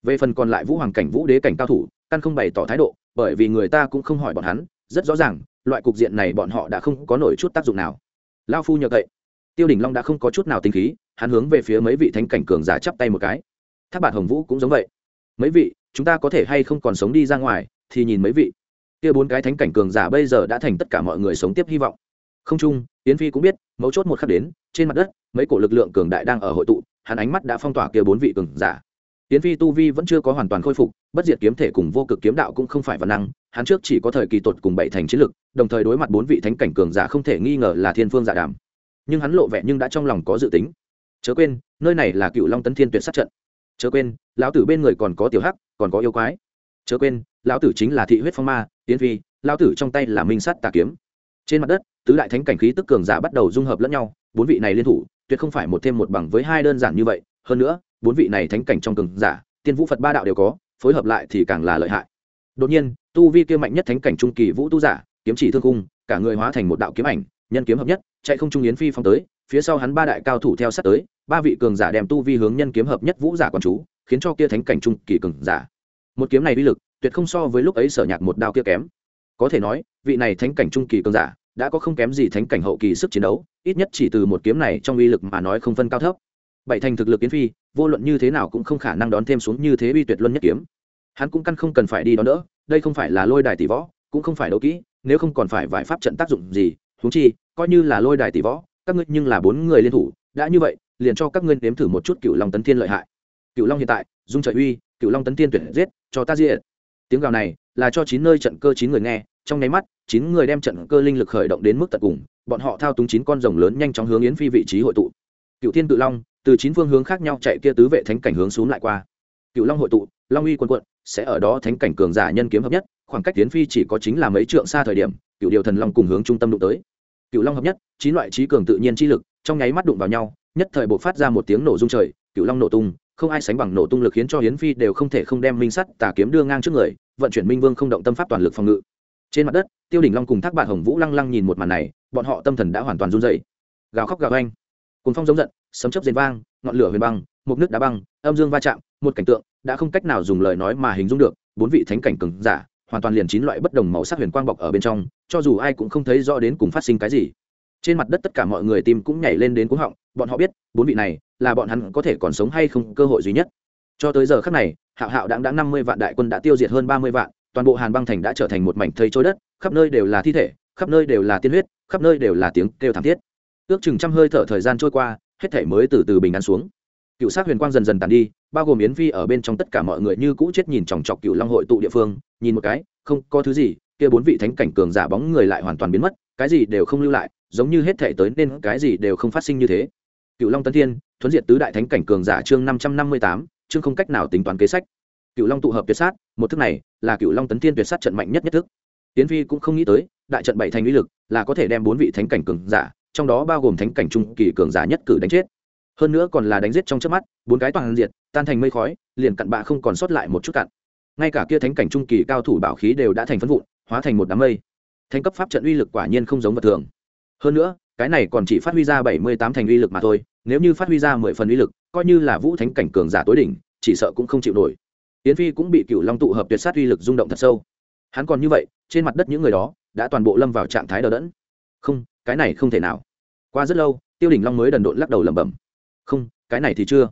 Về phần còn lại vũ hoàng cảnh, vũ đế cảnh cao thủ, căn không bày tỏ thái độ, bởi vì người ta cũng không hỏi bọn hắn, rất rõ ràng, loại cục diện này bọn họ đã không có nổi chút tác dụng nào. Lao phu nhờ cậy. Tiêu đỉnh long đã không có chút nào tinh khí, hắn hướng về phía mấy vị thánh cảnh cường giả chắp tay một cái. Tháp bạt hồng vũ cũng giống vậy. Mấy vị, chúng ta có thể hay không còn sống đi ra ngoài, thì nhìn mấy vị. Kia bốn cái thánh cảnh cường giả bây giờ đã thành tất cả mọi người sống tiếp hy vọng. Không chung, yến phi cũng biết, mấu chốt một khắc đến, trên mặt đất mấy cổ lực lượng cường đại đang ở hội tụ, hắn ánh mắt đã phong tỏa kia bốn vị cường giả. Tiến phi tu vi vẫn chưa có hoàn toàn khôi phục, bất diệt kiếm thể cùng vô cực kiếm đạo cũng không phải văn năng, hắn trước chỉ có thời kỳ tột cùng bảy thành chiến lực, đồng thời đối mặt bốn vị thánh cảnh cường giả không thể nghi ngờ là thiên phương giả đàm. Nhưng hắn lộ vẻ nhưng đã trong lòng có dự tính. Chớ quên, nơi này là cựu long tấn thiên tuyệt sát trận. Chớ quên, lão tử bên người còn có tiểu hắc, còn có yêu quái. Chớ quên, lão tử chính là thị huyết phong ma, tiến phi, lão tử trong tay là minh sắt tà kiếm. Trên mặt đất, tứ đại thánh cảnh khí tức cường giả bắt đầu dung hợp lẫn nhau, bốn vị này liên thủ tuyệt không phải một thêm một bằng với hai đơn giản như vậy. Hơn nữa, bốn vị này thánh cảnh trong cường giả, tiên vũ phật ba đạo đều có, phối hợp lại thì càng là lợi hại. Đột nhiên, tu vi kia mạnh nhất thánh cảnh trung kỳ vũ tu giả, kiếm chỉ thương cung cả người hóa thành một đạo kiếm ảnh, nhân kiếm hợp nhất, chạy không trung yến phi phong tới, phía sau hắn ba đại cao thủ theo sát tới, ba vị cường giả đem tu vi hướng nhân kiếm hợp nhất vũ giả quan chú, khiến cho kia thánh cảnh trung kỳ cường giả. Một kiếm này uy lực, tuyệt không so với lúc ấy sở nhạc một đao kia kém. Có thể nói, vị này thánh cảnh trung kỳ cường giả đã có không kém gì thánh cảnh hậu kỳ sức chiến đấu, ít nhất chỉ từ một kiếm này trong uy lực mà nói không phân cao thấp. Bảy thành thực lực kiến phi, vô luận như thế nào cũng không khả năng đón thêm xuống như thế uy tuyệt luân nhất kiếm. Hắn cũng căn không cần phải đi đón đỡ, đây không phải là lôi đài tỷ võ, cũng không phải đấu kỹ, nếu không còn phải vài pháp trận tác dụng gì, huống chi, coi như là lôi đài tỷ võ, các ngươi nhưng là bốn người liên thủ, đã như vậy, liền cho các ngươi nếm thử một chút cựu long tấn thiên lợi hại. Cựu long hiện tại, dung trời uy cựu long tấn thiên tuyển giết, cho ta diệt. Tiếng gào này là cho chín nơi trận cơ chín người nghe trong nháy mắt, chín người đem trận cơ linh lực khởi động đến mức tận cùng, bọn họ thao túng chín con rồng lớn nhanh chóng hướng yến phi vị trí hội tụ. Cựu thiên cự long, từ chín phương hướng khác nhau chạy kia tứ vệ thánh cảnh hướng xuống lại qua. Cựu long hội tụ, long uy quân quận, sẽ ở đó thánh cảnh cường giả nhân kiếm hợp nhất, khoảng cách tiến phi chỉ có chính là mấy trượng xa thời điểm, cựu điều thần long cùng hướng trung tâm đụng tới. Cựu long hợp nhất, chín loại trí cường tự nhiên chi lực, trong nháy mắt đụng vào nhau, nhất thời buộc phát ra một tiếng nổ rung trời, cựu long nổ tung, không ai sánh bằng nổ tung lực khiến cho hiến phi đều không thể không đem minh sắt tà kiếm đưa ngang trước người, vận chuyển minh vương không động tâm pháp toàn lực phòng ngự trên mặt đất, tiêu đỉnh long cùng thác bạn hồng vũ lăng lăng nhìn một màn này, bọn họ tâm thần đã hoàn toàn run dậy gào khóc gào anh cùng phong giống giận, sấm chấp dền vang, ngọn lửa huyền băng, một nước đá băng, âm dương va chạm, một cảnh tượng đã không cách nào dùng lời nói mà hình dung được, bốn vị thánh cảnh cứng giả, hoàn toàn liền chín loại bất đồng màu sắc huyền quang bọc ở bên trong, cho dù ai cũng không thấy rõ đến cùng phát sinh cái gì. Trên mặt đất tất cả mọi người tim cũng nhảy lên đến cuống họng, bọn họ biết, bốn vị này là bọn hắn có thể còn sống hay không cơ hội duy nhất. Cho tới giờ khắc này, hạo hạo đáng đáng năm mươi vạn đại quân đã tiêu diệt hơn ba mươi vạn toàn bộ hàn băng thành đã trở thành một mảnh thây trôi đất, khắp nơi đều là thi thể, khắp nơi đều là tiên huyết, khắp nơi đều là tiếng kêu thảm thiết. Ước chừng trăm hơi thở thời gian trôi qua, hết thể mới từ từ bình an xuống. Cựu sát huyền quang dần dần tàn đi, bao gồm yến phi ở bên trong tất cả mọi người như cũ chết nhìn chòng chọc cựu long hội tụ địa phương, nhìn một cái, không có thứ gì, kia bốn vị thánh cảnh cường giả bóng người lại hoàn toàn biến mất, cái gì đều không lưu lại, giống như hết thể tới nên cái gì đều không phát sinh như thế. Cựu long tân thiên, thuấn diệt tứ đại thánh cảnh cường giả chương năm trăm năm mươi tám, chương không cách nào tính toán kế sách cựu long tụ hợp tuyệt sát, một thức này là cựu long tấn thiên tuyệt sát trận mạnh nhất nhất thức. Tiến phi cũng không nghĩ tới, đại trận bảy thành uy lực là có thể đem bốn vị thánh cảnh cường giả, trong đó bao gồm thánh cảnh trung kỳ cường giả nhất cử đánh chết. Hơn nữa còn là đánh giết trong chớp mắt, bốn cái toàn diệt tan thành mây khói, liền cặn bạ không còn sót lại một chút cặn. Ngay cả kia thánh cảnh trung kỳ cao thủ bảo khí đều đã thành phân vụn, hóa thành một đám mây. Thánh cấp pháp trận uy lực quả nhiên không giống vật thường. Hơn nữa, cái này còn chỉ phát huy ra bảy mươi tám thành uy lực mà thôi, nếu như phát huy ra mười phần uy lực, coi như là vũ thánh cảnh cường giả tối đỉnh, chỉ sợ cũng không chịu nổi yến phi cũng bị cựu long tụ hợp tuyệt sát uy lực rung động thật sâu. Hắn còn như vậy, trên mặt đất những người đó đã toàn bộ lâm vào trạng thái đờ đẫn. Không, cái này không thể nào. Qua rất lâu, tiêu đỉnh long mới đần độn lắc đầu lẩm bẩm. Không, cái này thì chưa.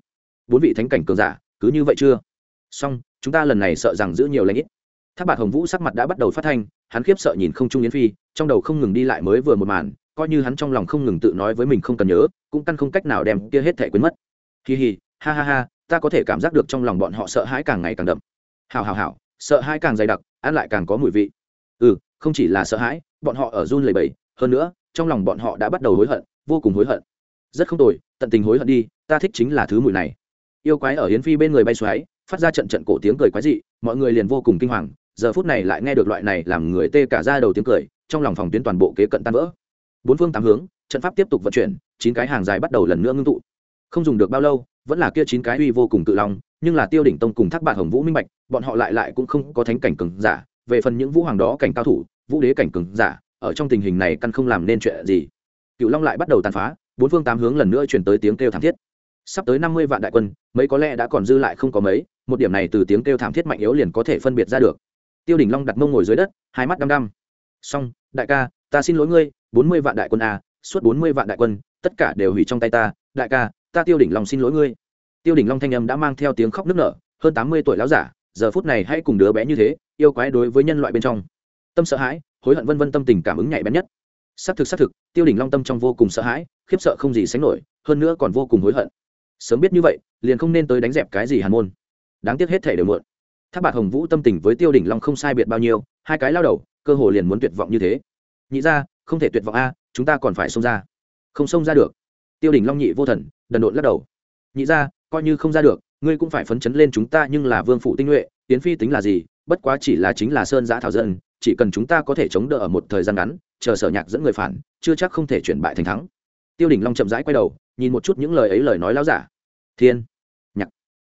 Bốn vị thánh cảnh cường giả, cứ như vậy chưa? Song chúng ta lần này sợ rằng giữ nhiều lãnh ít. Tháp bạt hồng vũ sắc mặt đã bắt đầu phát thanh, hắn khiếp sợ nhìn không trung yến phi, trong đầu không ngừng đi lại mới vừa một màn, coi như hắn trong lòng không ngừng tự nói với mình không cần nhớ, cũng căn không cách nào đem kia hết thể quên mất. Kỳ hì ha ha ha ta có thể cảm giác được trong lòng bọn họ sợ hãi càng ngày càng đậm. Hào hào hào sợ hãi càng dày đặc, ăn lại càng có mùi vị. Ừ không chỉ là sợ hãi, bọn họ ở run lầy bầy hơn nữa, trong lòng bọn họ đã bắt đầu hối hận, vô cùng hối hận. Rất không tồi, tận tình hối hận đi, ta thích chính là thứ mùi này. Yêu quái ở hiến phi bên người bay xoáy, phát ra trận trận cổ tiếng cười quái dị, mọi người liền vô cùng kinh hoàng, giờ phút này lại nghe được loại này làm người tê cả ra đầu tiếng cười, trong lòng phòng tuyến toàn bộ kế cận tan vỡ. Bốn phương tám hướng, trận pháp tiếp tục vận chuyển, chín cái hàng dài bắt đầu lần nữa ngưng tụ. Không dùng được bao lâu vẫn là kia chín cái uy vô cùng tự long, nhưng là tiêu đỉnh tông cùng thác bạn hồng vũ minh bạch, bọn họ lại lại cũng không có thánh cảnh cường giả, về phần những vũ hoàng đó cảnh cao thủ, vũ đế cảnh cường giả, ở trong tình hình này căn không làm nên chuyện gì. Cựu long lại bắt đầu tàn phá, bốn phương tám hướng lần nữa chuyển tới tiếng kêu thảm thiết. Sắp tới năm mươi vạn đại quân, mấy có lẽ đã còn dư lại không có mấy, một điểm này từ tiếng kêu thảm thiết mạnh yếu liền có thể phân biệt ra được. Tiêu đỉnh long đặt mông ngồi dưới đất, hai mắt đăm đăm. Xong, đại ca, ta xin lỗi ngươi, bốn mươi vạn đại quân a suốt bốn mươi vạn đại quân, tất cả đều hủy trong tay ta, đại ca ta tiêu đỉnh long xin lỗi ngươi. Tiêu đỉnh long thanh âm đã mang theo tiếng khóc nức nở, hơn tám mươi tuổi lão giả, giờ phút này hãy cùng đứa bé như thế, yêu quái đối với nhân loại bên trong. Tâm sợ hãi, hối hận vân vân, tâm tình cảm ứng nhạy bén nhất. Xác thực xác thực, tiêu đỉnh long tâm trong vô cùng sợ hãi, khiếp sợ không gì sánh nổi, hơn nữa còn vô cùng hối hận. Sớm biết như vậy, liền không nên tới đánh dẹp cái gì hàn môn. Đáng tiếc hết thể đều muộn. Tháp bạc hồng vũ tâm tình với tiêu đỉnh long không sai biệt bao nhiêu, hai cái lao đầu, cơ hồ liền muốn tuyệt vọng như thế. Nhị ra, không thể tuyệt vọng a, chúng ta còn phải xông ra. Không xông ra được tiêu đỉnh long nhị vô thần, đần độn lắc đầu. Nhị ra, coi như không ra được, ngươi cũng phải phấn chấn lên chúng ta nhưng là vương phụ tinh nhuệ, tiến phi tính là gì, bất quá chỉ là chính là sơn giã thảo dân, chỉ cần chúng ta có thể chống đỡ ở một thời gian ngắn, chờ sở nhạc dẫn người phản, chưa chắc không thể chuyển bại thành thắng. Tiêu đỉnh long chậm rãi quay đầu, nhìn một chút những lời ấy lời nói láo giả. Thiên, nhạc.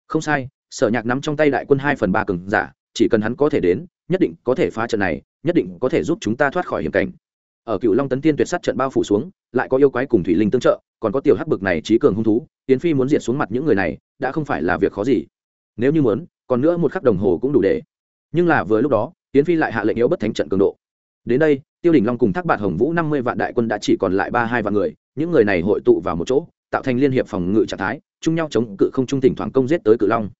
Không sai, sở nhạc nắm trong tay đại quân hai phần ba cường giả, chỉ cần hắn có thể đến, nhất định có thể phá trận này, nhất định có thể giúp chúng ta thoát khỏi hiểm cảnh ở cựu long tấn tiên tuyệt sát trận bao phủ xuống lại có yêu quái cùng thủy linh tương trợ còn có tiểu hắc bực này trí cường hung thú tiến phi muốn diệt xuống mặt những người này đã không phải là việc khó gì nếu như muốn còn nữa một khắc đồng hồ cũng đủ để nhưng là vừa lúc đó tiến phi lại hạ lệnh yếu bất thánh trận cường độ đến đây tiêu Đình long cùng thác bạt hồng vũ năm mươi vạn đại quân đã chỉ còn lại ba hai vạn người những người này hội tụ vào một chỗ tạo thành liên hiệp phòng ngự trạng thái chung nhau chống cự không trung tỉnh thoảng công giết tới cự long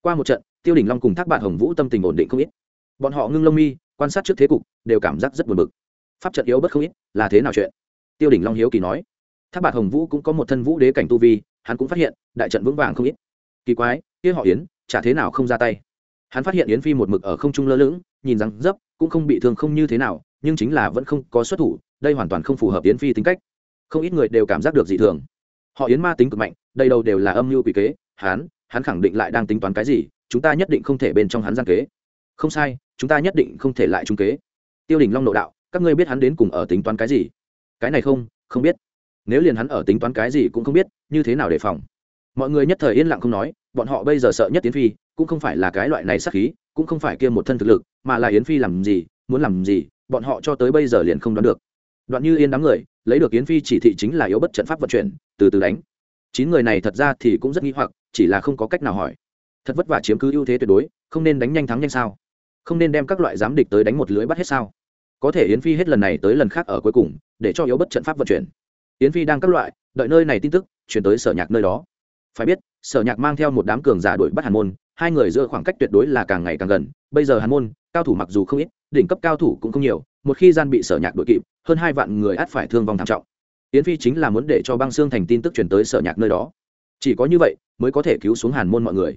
qua một trận tiêu Đình long cùng thác bạt hồng vũ tâm tình ổn định không ít bọn họ ngưng lông mi quan sát trước thế cục đều cảm giác rất buồn bực pháp trận yếu bất không ít, là thế nào chuyện? Tiêu đỉnh long hiếu kỳ nói. Tháp bạt hồng vũ cũng có một thân vũ đế cảnh tu vi, hắn cũng phát hiện, đại trận vững vàng không ít. Kỳ quái, kia họ yến, chả thế nào không ra tay? Hắn phát hiện yến phi một mực ở không trung lơ lửng, nhìn rằng dấp, cũng không bị thương không như thế nào, nhưng chính là vẫn không có xuất thủ, đây hoàn toàn không phù hợp yến phi tính cách. Không ít người đều cảm giác được dị thường. Họ yến ma tính cực mạnh, đây đâu đều là âm mưu quỷ kế, hắn hắn khẳng định lại đang tính toán cái gì, chúng ta nhất định không thể bên trong hắn gian kế. Không sai, chúng ta nhất định không thể lại trung kế. Tiêu đình long nộ đạo các ngươi biết hắn đến cùng ở tính toán cái gì? Cái này không không biết. Nếu liền hắn ở tính toán cái gì cũng không biết, như thế nào đề phòng? Mọi người nhất thời yên lặng không nói, bọn họ bây giờ sợ nhất tiến phi, cũng không phải là cái loại này sắc khí, cũng không phải kia một thân thực lực, mà là yến phi làm gì, muốn làm gì, bọn họ cho tới bây giờ liền không đoán được. Đoạn như yên đám người, lấy được yến phi chỉ thị chính là yếu bất trận pháp vận chuyển, từ từ đánh. Chín người này thật ra thì cũng rất nghi hoặc, chỉ là không có cách nào hỏi. Thật vất vả chiếm cứ ưu thế tuyệt đối, không nên đánh nhanh thắng nhanh sao? Không nên đem các loại giám địch tới đánh một lưới bắt hết sao? Có thể yến phi hết lần này tới lần khác ở cuối cùng, để cho yếu bất trận pháp vận chuyển. Yến phi đang các loại, đợi nơi này tin tức, chuyển tới sở nhạc nơi đó. Phải biết, sở nhạc mang theo một đám cường giả đuổi bắt hàn môn, hai người giữa khoảng cách tuyệt đối là càng ngày càng gần. Bây giờ hàn môn, cao thủ mặc dù không ít, đỉnh cấp cao thủ cũng không nhiều, một khi gian bị sở nhạc đuổi kịp, hơn hai vạn người át phải thương vong thảm trọng. Yến phi chính là muốn để cho băng xương thành tin tức chuyển tới sở nhạc nơi đó. Chỉ có như vậy, mới có thể cứu xuống hàn môn mọi người.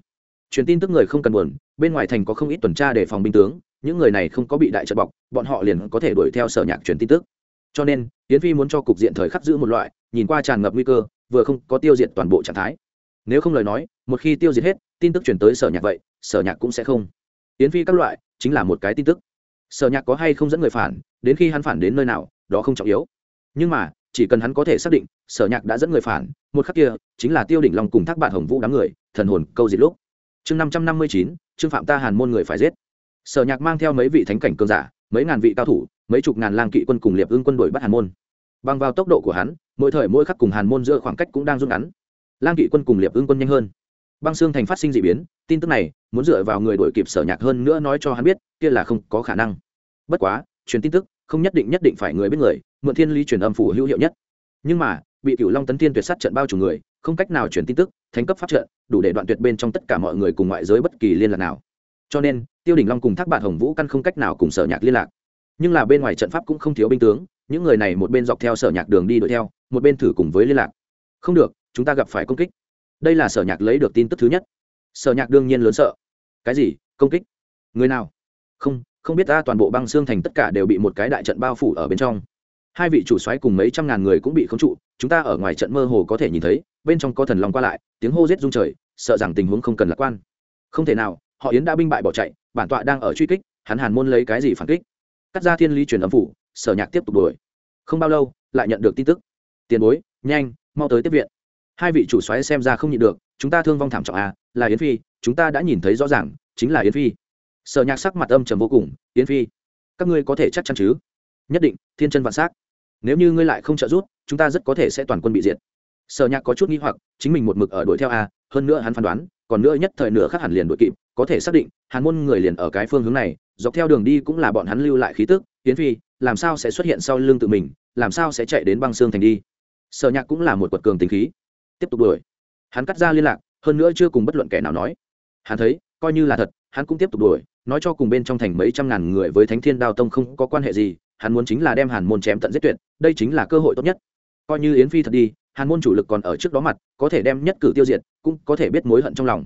Truyền tin tức người không cần buồn, bên ngoài thành có không ít tuần tra để phòng binh tướng những người này không có bị đại trận bọc, bọn họ liền có thể đuổi theo sở nhạc truyền tin tức. Cho nên tiến phi muốn cho cục diện thời khắc giữ một loại, nhìn qua tràn ngập nguy cơ, vừa không có tiêu diệt toàn bộ trạng thái. Nếu không lời nói, một khi tiêu diệt hết, tin tức chuyển tới sở nhạc vậy, sở nhạc cũng sẽ không. Tiến phi các loại, chính là một cái tin tức. Sở nhạc có hay không dẫn người phản, đến khi hắn phản đến nơi nào, đó không trọng yếu. Nhưng mà, chỉ cần hắn có thể xác định, sở nhạc đã dẫn người phản, một khắc kia, chính là tiêu đỉnh long cùng thác bạn hồng vũ đám người, thần hồn câu diệt lúc. Chương năm trăm năm mươi chín, trương phạm ta hàn môn người phải giết sở nhạc mang theo mấy vị thánh cảnh cường giả, mấy ngàn vị cao thủ, mấy chục ngàn lang kỵ quân cùng liệp ưng quân đội bắt hàn môn. Bằng vào tốc độ của hắn, mỗi thời mỗi khắc cùng hàn môn giữa khoảng cách cũng đang rút ngắn. Lang kỵ quân cùng liệp ưng quân nhanh hơn. Băng xương thành phát sinh d ị biến, tin tức này muốn dựa vào người đội kịp sở nhạc hơn nữa nói cho hắn biết, kia là không có khả năng. Bất quá, truyền tin tức không nhất định nhất định phải người biết người, mượn thiên lý truyền âm phủ hữu hiệu nhất. Nhưng mà, bị cựu long tấn thiên tuyệt sát trận bao chủ người, không cách nào truyền tin tức, thánh cấp pháp trận, đủ để đoạn tuyệt bên trong tất cả mọi người cùng ngoại giới bất kỳ liên lạc nào. Cho nên tiêu đỉnh long cùng thác bạn hồng vũ căn không cách nào cùng sở nhạc liên lạc. Nhưng là bên ngoài trận pháp cũng không thiếu binh tướng, những người này một bên dọc theo sở nhạc đường đi đuổi theo, một bên thử cùng với liên lạc. Không được, chúng ta gặp phải công kích. Đây là sở nhạc lấy được tin tức thứ nhất. Sở nhạc đương nhiên lớn sợ. Cái gì? Công kích? Người nào? Không không biết ta toàn bộ băng xương thành tất cả đều bị một cái đại trận bao phủ ở bên trong. Hai vị chủ xoáy cùng mấy trăm ngàn người cũng bị khống trụ, chúng ta ở ngoài trận mơ hồ có thể nhìn thấy, bên trong có thần lòng qua lại, tiếng hô rết rung trời, sợ rằng tình huống không cần lạc quan. Không thể nào, họ yến đã binh bại bỏ chạy bản tọa đang ở truy kích, hắn hàn môn lấy cái gì phản kích? Cắt ra thiên lý truyền âm phủ, sở nhạc tiếp tục đuổi. Không bao lâu, lại nhận được tin tức. Tiền bối, nhanh, mau tới tiếp viện. Hai vị chủ xoáy xem ra không nhịn được, chúng ta thương vong thảm trọng à là yến phi, chúng ta đã nhìn thấy rõ ràng, chính là yến phi. Sở nhạc sắc mặt âm trầm vô cùng, yến phi, các ngươi có thể chắc chắn chứ? Nhất định, thiên chân vạn s á c nếu như ngươi lại không trợ giúp, chúng ta rất có thể sẽ toàn quân bị diệt. Sở nhạc có chút nghi hoặc, chính mình một mực ở đuổi theo a hơn nữa hắn phán đoán còn nữa nhất thời nửa khác hẳn liền đuổi kịp, có thể xác định, hàn môn người liền ở cái phương hướng này, dọc theo đường đi cũng là bọn hắn lưu lại khí tức tiến phi, làm sao sẽ xuất hiện sau lưng tự mình, làm sao sẽ chạy đến băng xương thành đi? Sở nhạc cũng là một quật cường tính khí. Tiếp tục đuổi. Hắn cắt ra liên lạc, hơn nữa chưa cùng bất luận kẻ nào nói. Hắn thấy, coi như là thật, hắn cũng tiếp tục đuổi, nói cho cùng bên trong thành mấy trăm ngàn người với thánh thiên đao tông không có quan hệ gì, hắn muốn chính là đem hàn môn chém tận giết tuyệt, đây chính là cơ hội tốt nhất. Coi như yến phi thật đi hàn môn chủ lực còn ở trước đó mặt, có thể đem nhất cử tiêu diệt, cũng có thể biết mối hận trong lòng.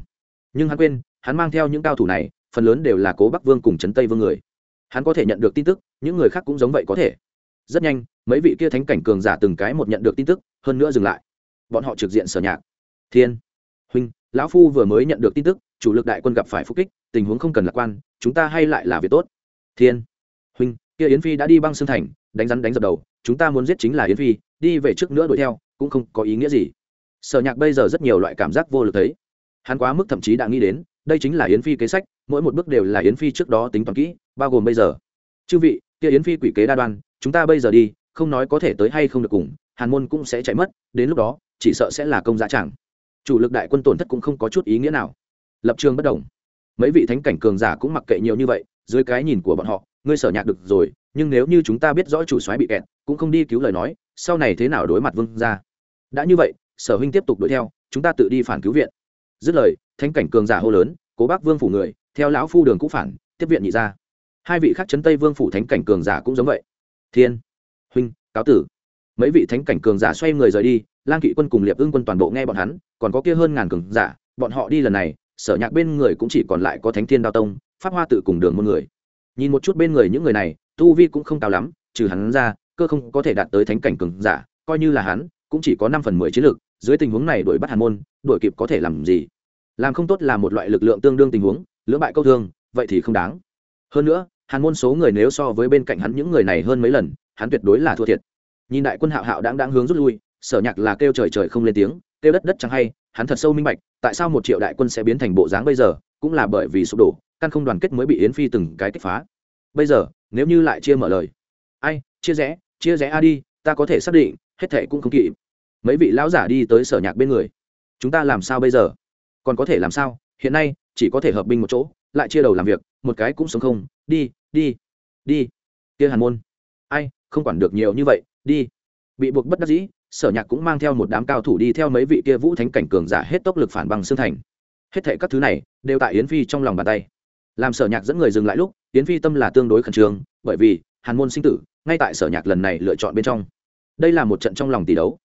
Nhưng hắn quên, hắn mang theo những cao thủ này, phần lớn đều là cố bắc vương cùng trấn tây vương người. Hắn có thể nhận được tin tức, những người khác cũng giống vậy có thể. Rất nhanh, mấy vị kia thánh cảnh cường giả từng cái một nhận được tin tức, hơn nữa dừng lại. Bọn họ trực diện sở nhạc. Thiên, huynh, lão phu vừa mới nhận được tin tức, chủ lực đại quân gặp phải phục kích, tình huống không cần lạc quan, chúng ta hay lại là việc tốt. Thiên, huynh, kia yến phi đã đi băng xương thành, đánh rắn đánh dập đầu chúng ta muốn giết chính là yến phi, đi về trước nữa đuổi theo, cũng không có ý nghĩa gì. Sở nhạc bây giờ rất nhiều loại cảm giác vô lực thấy. Hắn quá mức thậm chí đã nghĩ đến, đây chính là yến phi kế sách, mỗi một bước đều là yến phi trước đó tính toán kỹ, bao gồm bây giờ. Chư vị, kia yến phi quỷ kế đa đoan, chúng ta bây giờ đi, không nói có thể tới hay không được cùng, hàn môn cũng sẽ chạy mất, đến lúc đó, chỉ sợ sẽ là công giá chẳng. Chủ lực đại quân tổn thất cũng không có chút ý nghĩa nào. Lập trường bất đồng. Mấy vị thánh cảnh cường giả cũng mặc kệ nhiều như vậy, dưới cái nhìn của bọn họ, ngươi sở nhạc được rồi, nhưng nếu như chúng ta biết rõ chủ soái bị kẹt cũng không đi cứu lời nói, sau này thế nào đối mặt vương ra đã như vậy, sở huynh tiếp tục đuổi theo, chúng ta tự đi phản cứu viện. Dứt lời, thánh cảnh cường giả hô lớn, cố bác vương phủ người, theo lão phu đường cũ phản, tiếp viện nhị ra hai vị khác chấn tây vương phủ thánh cảnh cường giả cũng giống vậy. Thiên, huynh, cáo tử. Mấy vị thánh cảnh cường giả xoay người rời đi, lang kỵ quân cùng liệp ưng quân toàn bộ nghe bọn hắn, còn có kia hơn ngàn cường giả, bọn họ đi lần này, sở nhạc bên người cũng chỉ còn lại có thánh thiên đao tông, pháp hoa tự cùng đường môn người. Nhìn một chút bên người những người này, tu vi cũng không cao lắm, trừ hắn ra cơ không có thể đạt tới thánh cảnh cường giả, coi như là hắn, cũng chỉ có năm phần mười chiến lược, dưới tình huống này đuổi bắt hàn môn, đuổi kịp có thể làm gì? Làm không tốt là một loại lực lượng tương đương tình huống, lưỡng bại câu thương, vậy thì không đáng. Hơn nữa, hàn môn số người nếu so với bên cạnh hắn những người này hơn mấy lần, hắn tuyệt đối là thua thiệt. Nhìn đại quân hạo hạo đáng đáng hướng rút lui, sở nhạc là kêu trời trời không lên tiếng, kêu đất đất chẳng hay, hắn thật sâu minh bạch, tại sao một triệu đại quân sẽ biến thành bộ dáng bây giờ, cũng là bởi vì sụp đổ, căn không đoàn kết mới bị yến phi từng cái kích phá. Bây giờ, nếu như lại chia mở lời, ai chia rẽ chia rẽ a đi, ta có thể xác định, hết thệ cũng không kỵ mấy vị lão giả đi tới sở nhạc bên người. Chúng ta làm sao bây giờ? Còn có thể làm sao? Hiện nay, chỉ có thể hợp binh một chỗ, lại chia đầu làm việc, một cái cũng sống không. Đi đi đi. Kia hàn môn. Ai, không quản được nhiều như vậy, đi. Bị buộc bất đắc dĩ, sở nhạc cũng mang theo một đám cao thủ đi theo mấy vị kia vũ thánh cảnh cường giả hết tốc lực phản bằng xương thành. Hết thệ các thứ này, đều tại yến phi trong lòng bàn tay. Làm sở nhạc dẫn người dừng lại lúc, yến phi tâm là tương đối khẩn trương, bởi vì hàn môn sinh tử ngay tại sở nhạc lần này lựa chọn bên trong. Đây là một trận trong lòng tỷ đấu.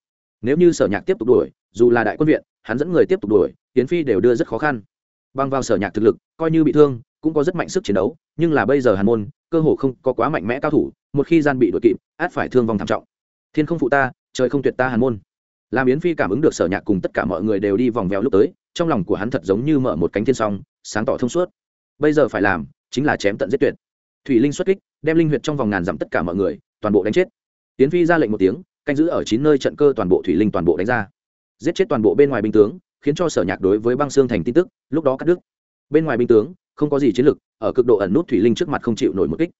Nếu như sở nhạc tiếp tục đuổi, dù là đại quân viện, hắn dẫn người tiếp tục đuổi tiến phi đều đưa rất khó khăn. Băng vào sở nhạc thực lực, coi như bị thương, cũng có rất mạnh sức chiến đấu, nhưng là bây giờ hàn môn, cơ hồ không có quá mạnh mẽ cao thủ, một khi gian bị đuổi kịp, át phải thương vong thảm trọng. Thiên không phụ ta, trời không tuyệt ta hàn môn. Làm yến phi cảm ứng được sở nhạc cùng tất cả mọi người đều đi vòng vèo lúc tới, trong lòng của hắn thật giống như mở một cánh thiên song, sáng tỏ thông suốt. Bây giờ phải làm, chính là chém tận giết tuyệt. Thủy linh xuất kích đem linh huyệt trong vòng ngàn dặm tất cả mọi người, toàn bộ đánh chết. Tiến phi ra lệnh một tiếng, canh giữ ở chín nơi trận cơ toàn bộ thủy linh toàn bộ đánh ra. Giết chết toàn bộ bên ngoài binh tướng, khiến cho sở nhạc đối với băng xương thành tin tức, lúc đó cắt đứt. Bên ngoài binh tướng, không có gì chiến lực ở cực độ ẩn nút thủy linh trước mặt không chịu nổi một kích.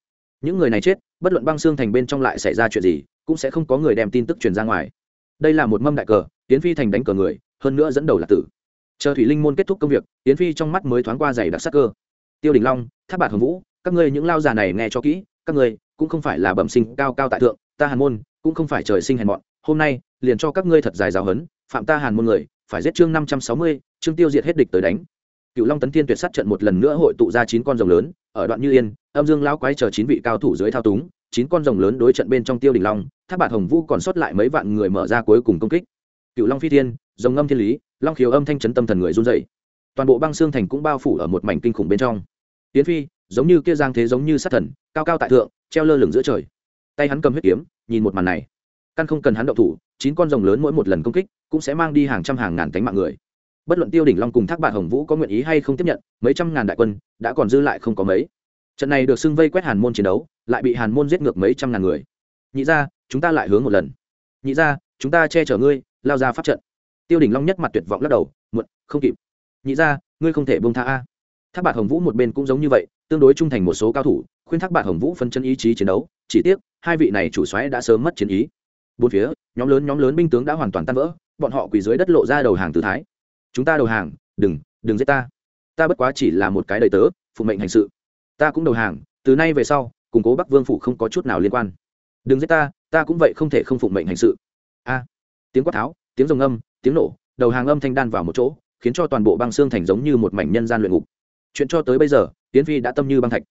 Những người này chết, bất luận băng xương thành bên trong lại xảy ra chuyện gì, cũng sẽ không có người đem tin tức truyền ra ngoài. Đây là một mâm đại cờ, tiến phi thành đánh cờ người, hơn nữa dẫn đầu là tử. Chờ thủy linh môn kết thúc công việc, tiến phi trong mắt mới thoáng qua giày đặc sắc cơ. Tiêu đình long tháp bạc hồng vũ, các ngươi những lao già này nghe cho kỹ các ngươi cũng không phải là bẩm sinh cao cao tại thượng, ta hàn môn cũng không phải trời sinh hèn mọn, hôm nay liền cho các ngươi thật dài giáo hấn phạm ta hàn môn người, phải giết chương năm trăm sáu mươi, chương tiêu diệt hết địch tới đánh. Cựu long tấn thiên tuyệt sát trận một lần nữa hội tụ ra chín con rồng lớn, ở đoạn như yên, âm dương lão quái chờ chín vị cao thủ dưới thao túng, chín con rồng lớn đối trận bên trong tiêu đình long tháp bạt hồng vũ còn sót lại mấy vạn người mở ra cuối cùng công kích. Cựu long phi thiên, rồng ngâm thiên lý, long khiếu âm thanh chấn tâm thần người run dậy toàn bộ băng xương thành cũng bao phủ ở một mảnh kinh khủng bên trong. Tiến phi giống như kia giang thế giống như sát thần, cao cao tại thượng, treo lơ lửng giữa trời. Tay hắn cầm huyết kiếm, nhìn một màn này. Căn không cần hắn động thủ, chín con rồng lớn mỗi một lần công kích, cũng sẽ mang đi hàng trăm hàng ngàn tánh mạng người. Bất luận tiêu đỉnh long cùng thác bạc hồng vũ có nguyện ý hay không tiếp nhận, mấy trăm ngàn đại quân, đã còn dư lại không có mấy. Trận này được xưng vây quét hàn môn chiến đấu, lại bị hàn môn giết ngược mấy trăm ngàn người. Nhị ra chúng ta lại hướng một lần. Nhị ra chúng ta che chở ngươi, lao ra pháp trận. Tiêu đỉnh long nhất mặt tuyệt vọng lắc đầu, muộn, không kịp. Nhị ra ngươi không thể bông tha a. Thác bạc hồng vũ một bên cũng giống như vậy tương đối trung thành một số cao thủ, khuyên thác bạn hồng vũ phân chân ý chí chiến đấu, chỉ tiếc, hai vị này chủ xoáy đã sớm mất chiến ý. Bốn phía, nhóm lớn nhóm lớn binh tướng đã hoàn toàn tan vỡ, bọn họ quỳ dưới đất lộ ra đầu hàng tự thái. Chúng ta đầu hàng, đừng đừng giết ta. Ta bất quá chỉ là một cái đầy tớ, phụ mệnh hành sự. Ta cũng đầu hàng, từ nay về sau, củng cố bắc vương phủ không có chút nào liên quan. Đừng giết ta ta cũng vậy không thể không phụ mệnh hành sự. A. Tiếng quát tháo, tiếng rồng âm, tiếng nổ, đầu hàng âm thanh đan vào một chỗ, khiến cho toàn bộ băng xương thành giống như một mảnh nhân gian luyện ngục. Chuyện cho tới bây giờ tiến phi đã tâm như băng thạch.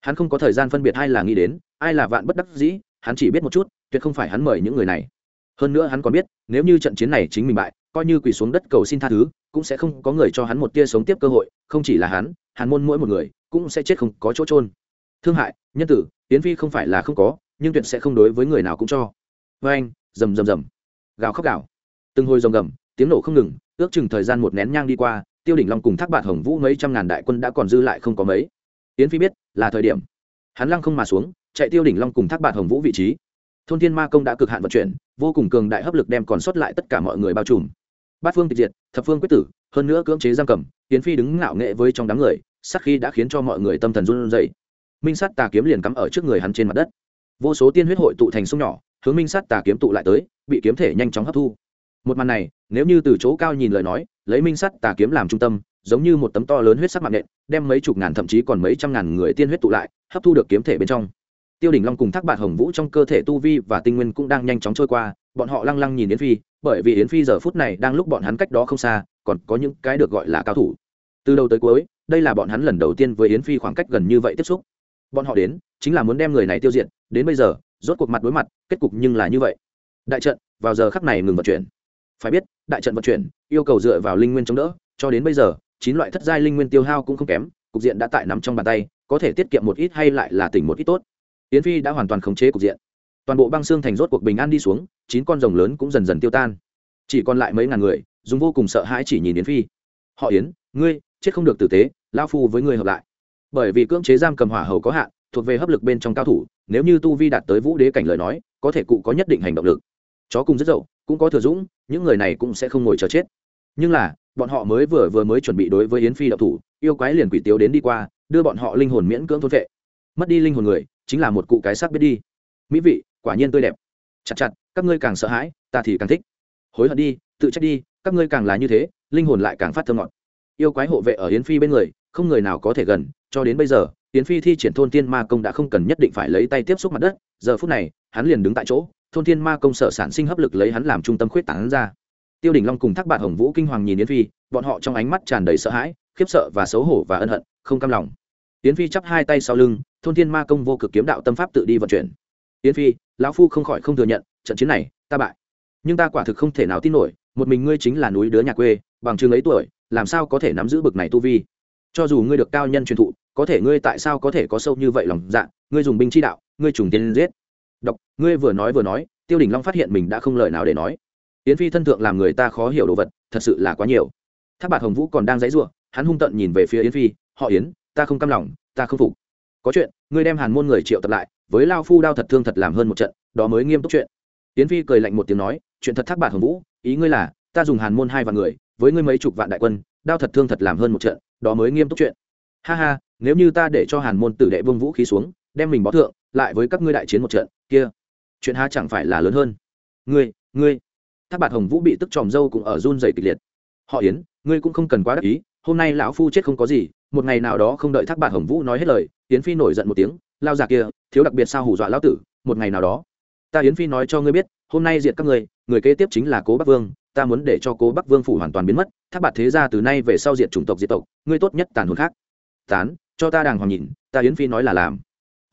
Hắn không có thời gian phân biệt ai là nghĩ đến, ai là vạn bất đắc dĩ, hắn chỉ biết một chút, tuyệt không phải hắn mời những người này. Hơn nữa hắn còn biết, nếu như trận chiến này chính mình bại, coi như quỳ xuống đất cầu xin tha thứ, cũng sẽ không có người cho hắn một tia sống tiếp cơ hội, không chỉ là hắn, hàn môn mỗi một người cũng sẽ chết không có chỗ trôn thương hại, nhân tử tiến phi không phải là không có, nhưng tuyệt sẽ không đối với người nào cũng cho. Vê anh, rầm rầm rầm. Gào khóc gào. Từng hồi rồng gầm tiếng nổ không ngừng, ước chừng thời gian một nén nhang đi qua tiêu đỉnh long cùng thác bạt hồng vũ mấy trăm ngàn đại quân đã còn dư lại không có mấy. Yến phi biết là thời điểm. Hắn lăng không mà xuống, chạy tiêu đỉnh long cùng thác bạt hồng vũ vị trí. Thôn thiên ma công đã cực hạn vận chuyển, vô cùng cường đại hấp lực đem còn sót lại tất cả mọi người bao trùm. Bát phương tịch diệt, thập phương quyết tử, hơn nữa cưỡng chế giam cầm, yến phi đứng ngạo nghệ với trong đám người sắc khi đã khiến cho mọi người tâm thần run rẩy. Minh sắt tà kiếm liền cắm ở trước người hắn trên mặt đất. Vô số tiên huyết hội tụ thành sông nhỏ, hướng minh sắt tà kiếm tụ lại tới, bị kiếm thể nhanh chóng hấp thu một màn này, nếu như từ chỗ cao nhìn lời nói, lấy minh sắt tà kiếm làm trung tâm, giống như một tấm to lớn huyết sắc mạng nện, đem mấy chục ngàn thậm chí còn mấy trăm ngàn người tiên huyết tụ lại, hấp thu được kiếm thể bên trong. Tiêu đỉnh long cùng thác bạt hồng vũ trong cơ thể tu vi và tinh nguyên cũng đang nhanh chóng trôi qua, bọn họ lăng lăng nhìn yến phi, bởi vì yến phi giờ phút này đang lúc bọn hắn cách đó không xa, còn có những cái được gọi là cao thủ. Từ đầu tới cuối, đây là bọn hắn lần đầu tiên với yến phi khoảng cách gần như vậy tiếp xúc. Bọn họ đến, chính là muốn đem người này tiêu diệt, đến bây giờ, rốt cuộc mặt đối mặt, kết cục nhưng là như vậy. Đại trận, vào giờ khắc này ngừng vận chuyển phải biết, đại trận vận chuyển, yêu cầu dựa vào linh nguyên chống đỡ, cho đến bây giờ, chín loại thất giai linh nguyên tiêu hao cũng không kém, cục diện đã tại nắm trong bàn tay, có thể tiết kiệm một ít hay lại là tỉnh một ít tốt. Yến phi đã hoàn toàn khống chế cục diện. Toàn bộ băng xương thành rốt cuộc bình an đi xuống, chín con rồng lớn cũng dần dần tiêu tan. Chỉ còn lại mấy ngàn người dùng vô cùng sợ hãi chỉ nhìn yến phi. Họ yến, ngươi, chết không được tử tế lao phu với ngươi hợp lại. Bởi vì cưỡng chế giam cầm hỏa hầu có hạn, thuộc về hấp lực bên trong cao thủ, nếu như tu vi đạt tới vũ đế cảnh lời nói, có thể cụ có nhất định hành động lực. Chó cùng rất dậu, cũng có thừa dũng những người này cũng sẽ không ngồi chờ chết. Nhưng là, bọn họ mới vừa vừa mới chuẩn bị đối với yến phi đạo thủ, yêu quái liền quỷ tiếu đến đi qua, đưa bọn họ linh hồn miễn cưỡng thôn vệ. Mất đi linh hồn người, chính là một cụ cái xác biết đi. Mỹ vị, quả nhiên tươi đẹp. Chặt chặt, các ngươi càng sợ hãi, ta thì càng thích. Hối hận đi, tự trách đi, các ngươi càng là như thế, linh hồn lại càng phát thơ ngọt. Yêu quái hộ vệ ở yến phi bên người, không người nào có thể gần, cho đến bây giờ, yến phi thi triển thôn tiên ma công đã không cần nhất định phải lấy tay tiếp xúc mặt đất. Giờ phút này, hắn liền đứng tại chỗ thôn Thiên ma công sở sản sinh hấp lực lấy hắn làm trung tâm khuyết tán ra. Tiêu Đình long cùng thác bạn hồng vũ kinh hoàng nhìn yến phi, bọn họ trong ánh mắt tràn đầy sợ hãi, khiếp sợ và xấu hổ và ân hận, không cam lòng. Yến phi chắp hai tay sau lưng, thôn thiên ma công vô cực kiếm đạo tâm pháp tự đi vận chuyển. Yến phi, lão phu không khỏi không thừa nhận, trận chiến này, ta bại. Nhưng ta quả thực không thể nào tin nổi, một mình ngươi chính là núi đứa nhà quê, bằng chừng ấy tuổi, làm sao có thể nắm giữ bực này tu vi? Cho dù ngươi được cao nhân truyền thụ, có thể ngươi tại sao có thể có sâu như vậy lòng dạ? Ngươi dùng binh chi đạo, ngươi trùng tiên giết đọc, ngươi vừa nói vừa nói, tiêu đình long phát hiện mình đã không lời nào để nói. Yến phi thân thượng làm người ta khó hiểu đồ vật, thật sự là quá nhiều. Tháp bạc hồng vũ còn đang dãy ruộng hắn hung tận nhìn về phía yến phi, họ yến, ta không cam lòng, ta không phục. Có chuyện, ngươi đem hàn môn người triệu tập lại, với lao phu đao thật thương thật làm hơn một trận, đó mới nghiêm túc chuyện. Yến phi cười lạnh một tiếng nói, chuyện thật thác bạc hồng vũ, ý ngươi là, ta dùng hàn môn hai vạn người, với ngươi mấy chục vạn đại quân, đao thật thương thật làm hơn một trận, đó mới nghiêm túc chuyện. Ha ha, nếu như ta để cho hàn môn tử đệ vương vũ khí xuống, đem mình bó thượng lại với các ngươi đại chiến một trận, kia, chuyện ha chẳng phải là lớn hơn. Ngươi ngươi tháp bạc hồng vũ bị tức tròm dâu cũng ở run dày kịch liệt. Họ yến, ngươi cũng không cần quá đắc ý, hôm nay lão phu chết không có gì, một ngày nào đó không đợi thác bạc hồng vũ nói hết lời, yến phi nổi giận một tiếng, lao già kia, thiếu đặc biệt sao hù dọa lão tử, một ngày nào đó. Ta yến phi nói cho ngươi biết, hôm nay diệt các ngươi, người kế tiếp chính là cố bắc vương, ta muốn để cho cố bắc vương phủ hoàn toàn biến mất, thác bạc thế ra từ nay về sau diệt chủng tộc, diệt tộc, ngươi tốt nhất tàn hồn khác. Tán, cho ta đàng hoàng nhìn, ta yến phi nói là làm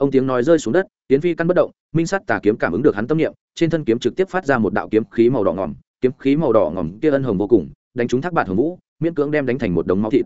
ông tiếng nói rơi xuống đất tiến phi căn bất động, minh sắt tà kiếm cảm ứng được hắn tâm niệm, trên thân kiếm trực tiếp phát ra một đạo kiếm khí màu đỏ ngỏm kiếm khí màu đỏ ngỏm kia ân hồng vô cùng, đánh trúng thác bạt hồng vũ, miễn cưỡng đem đánh thành một đống máu thịt.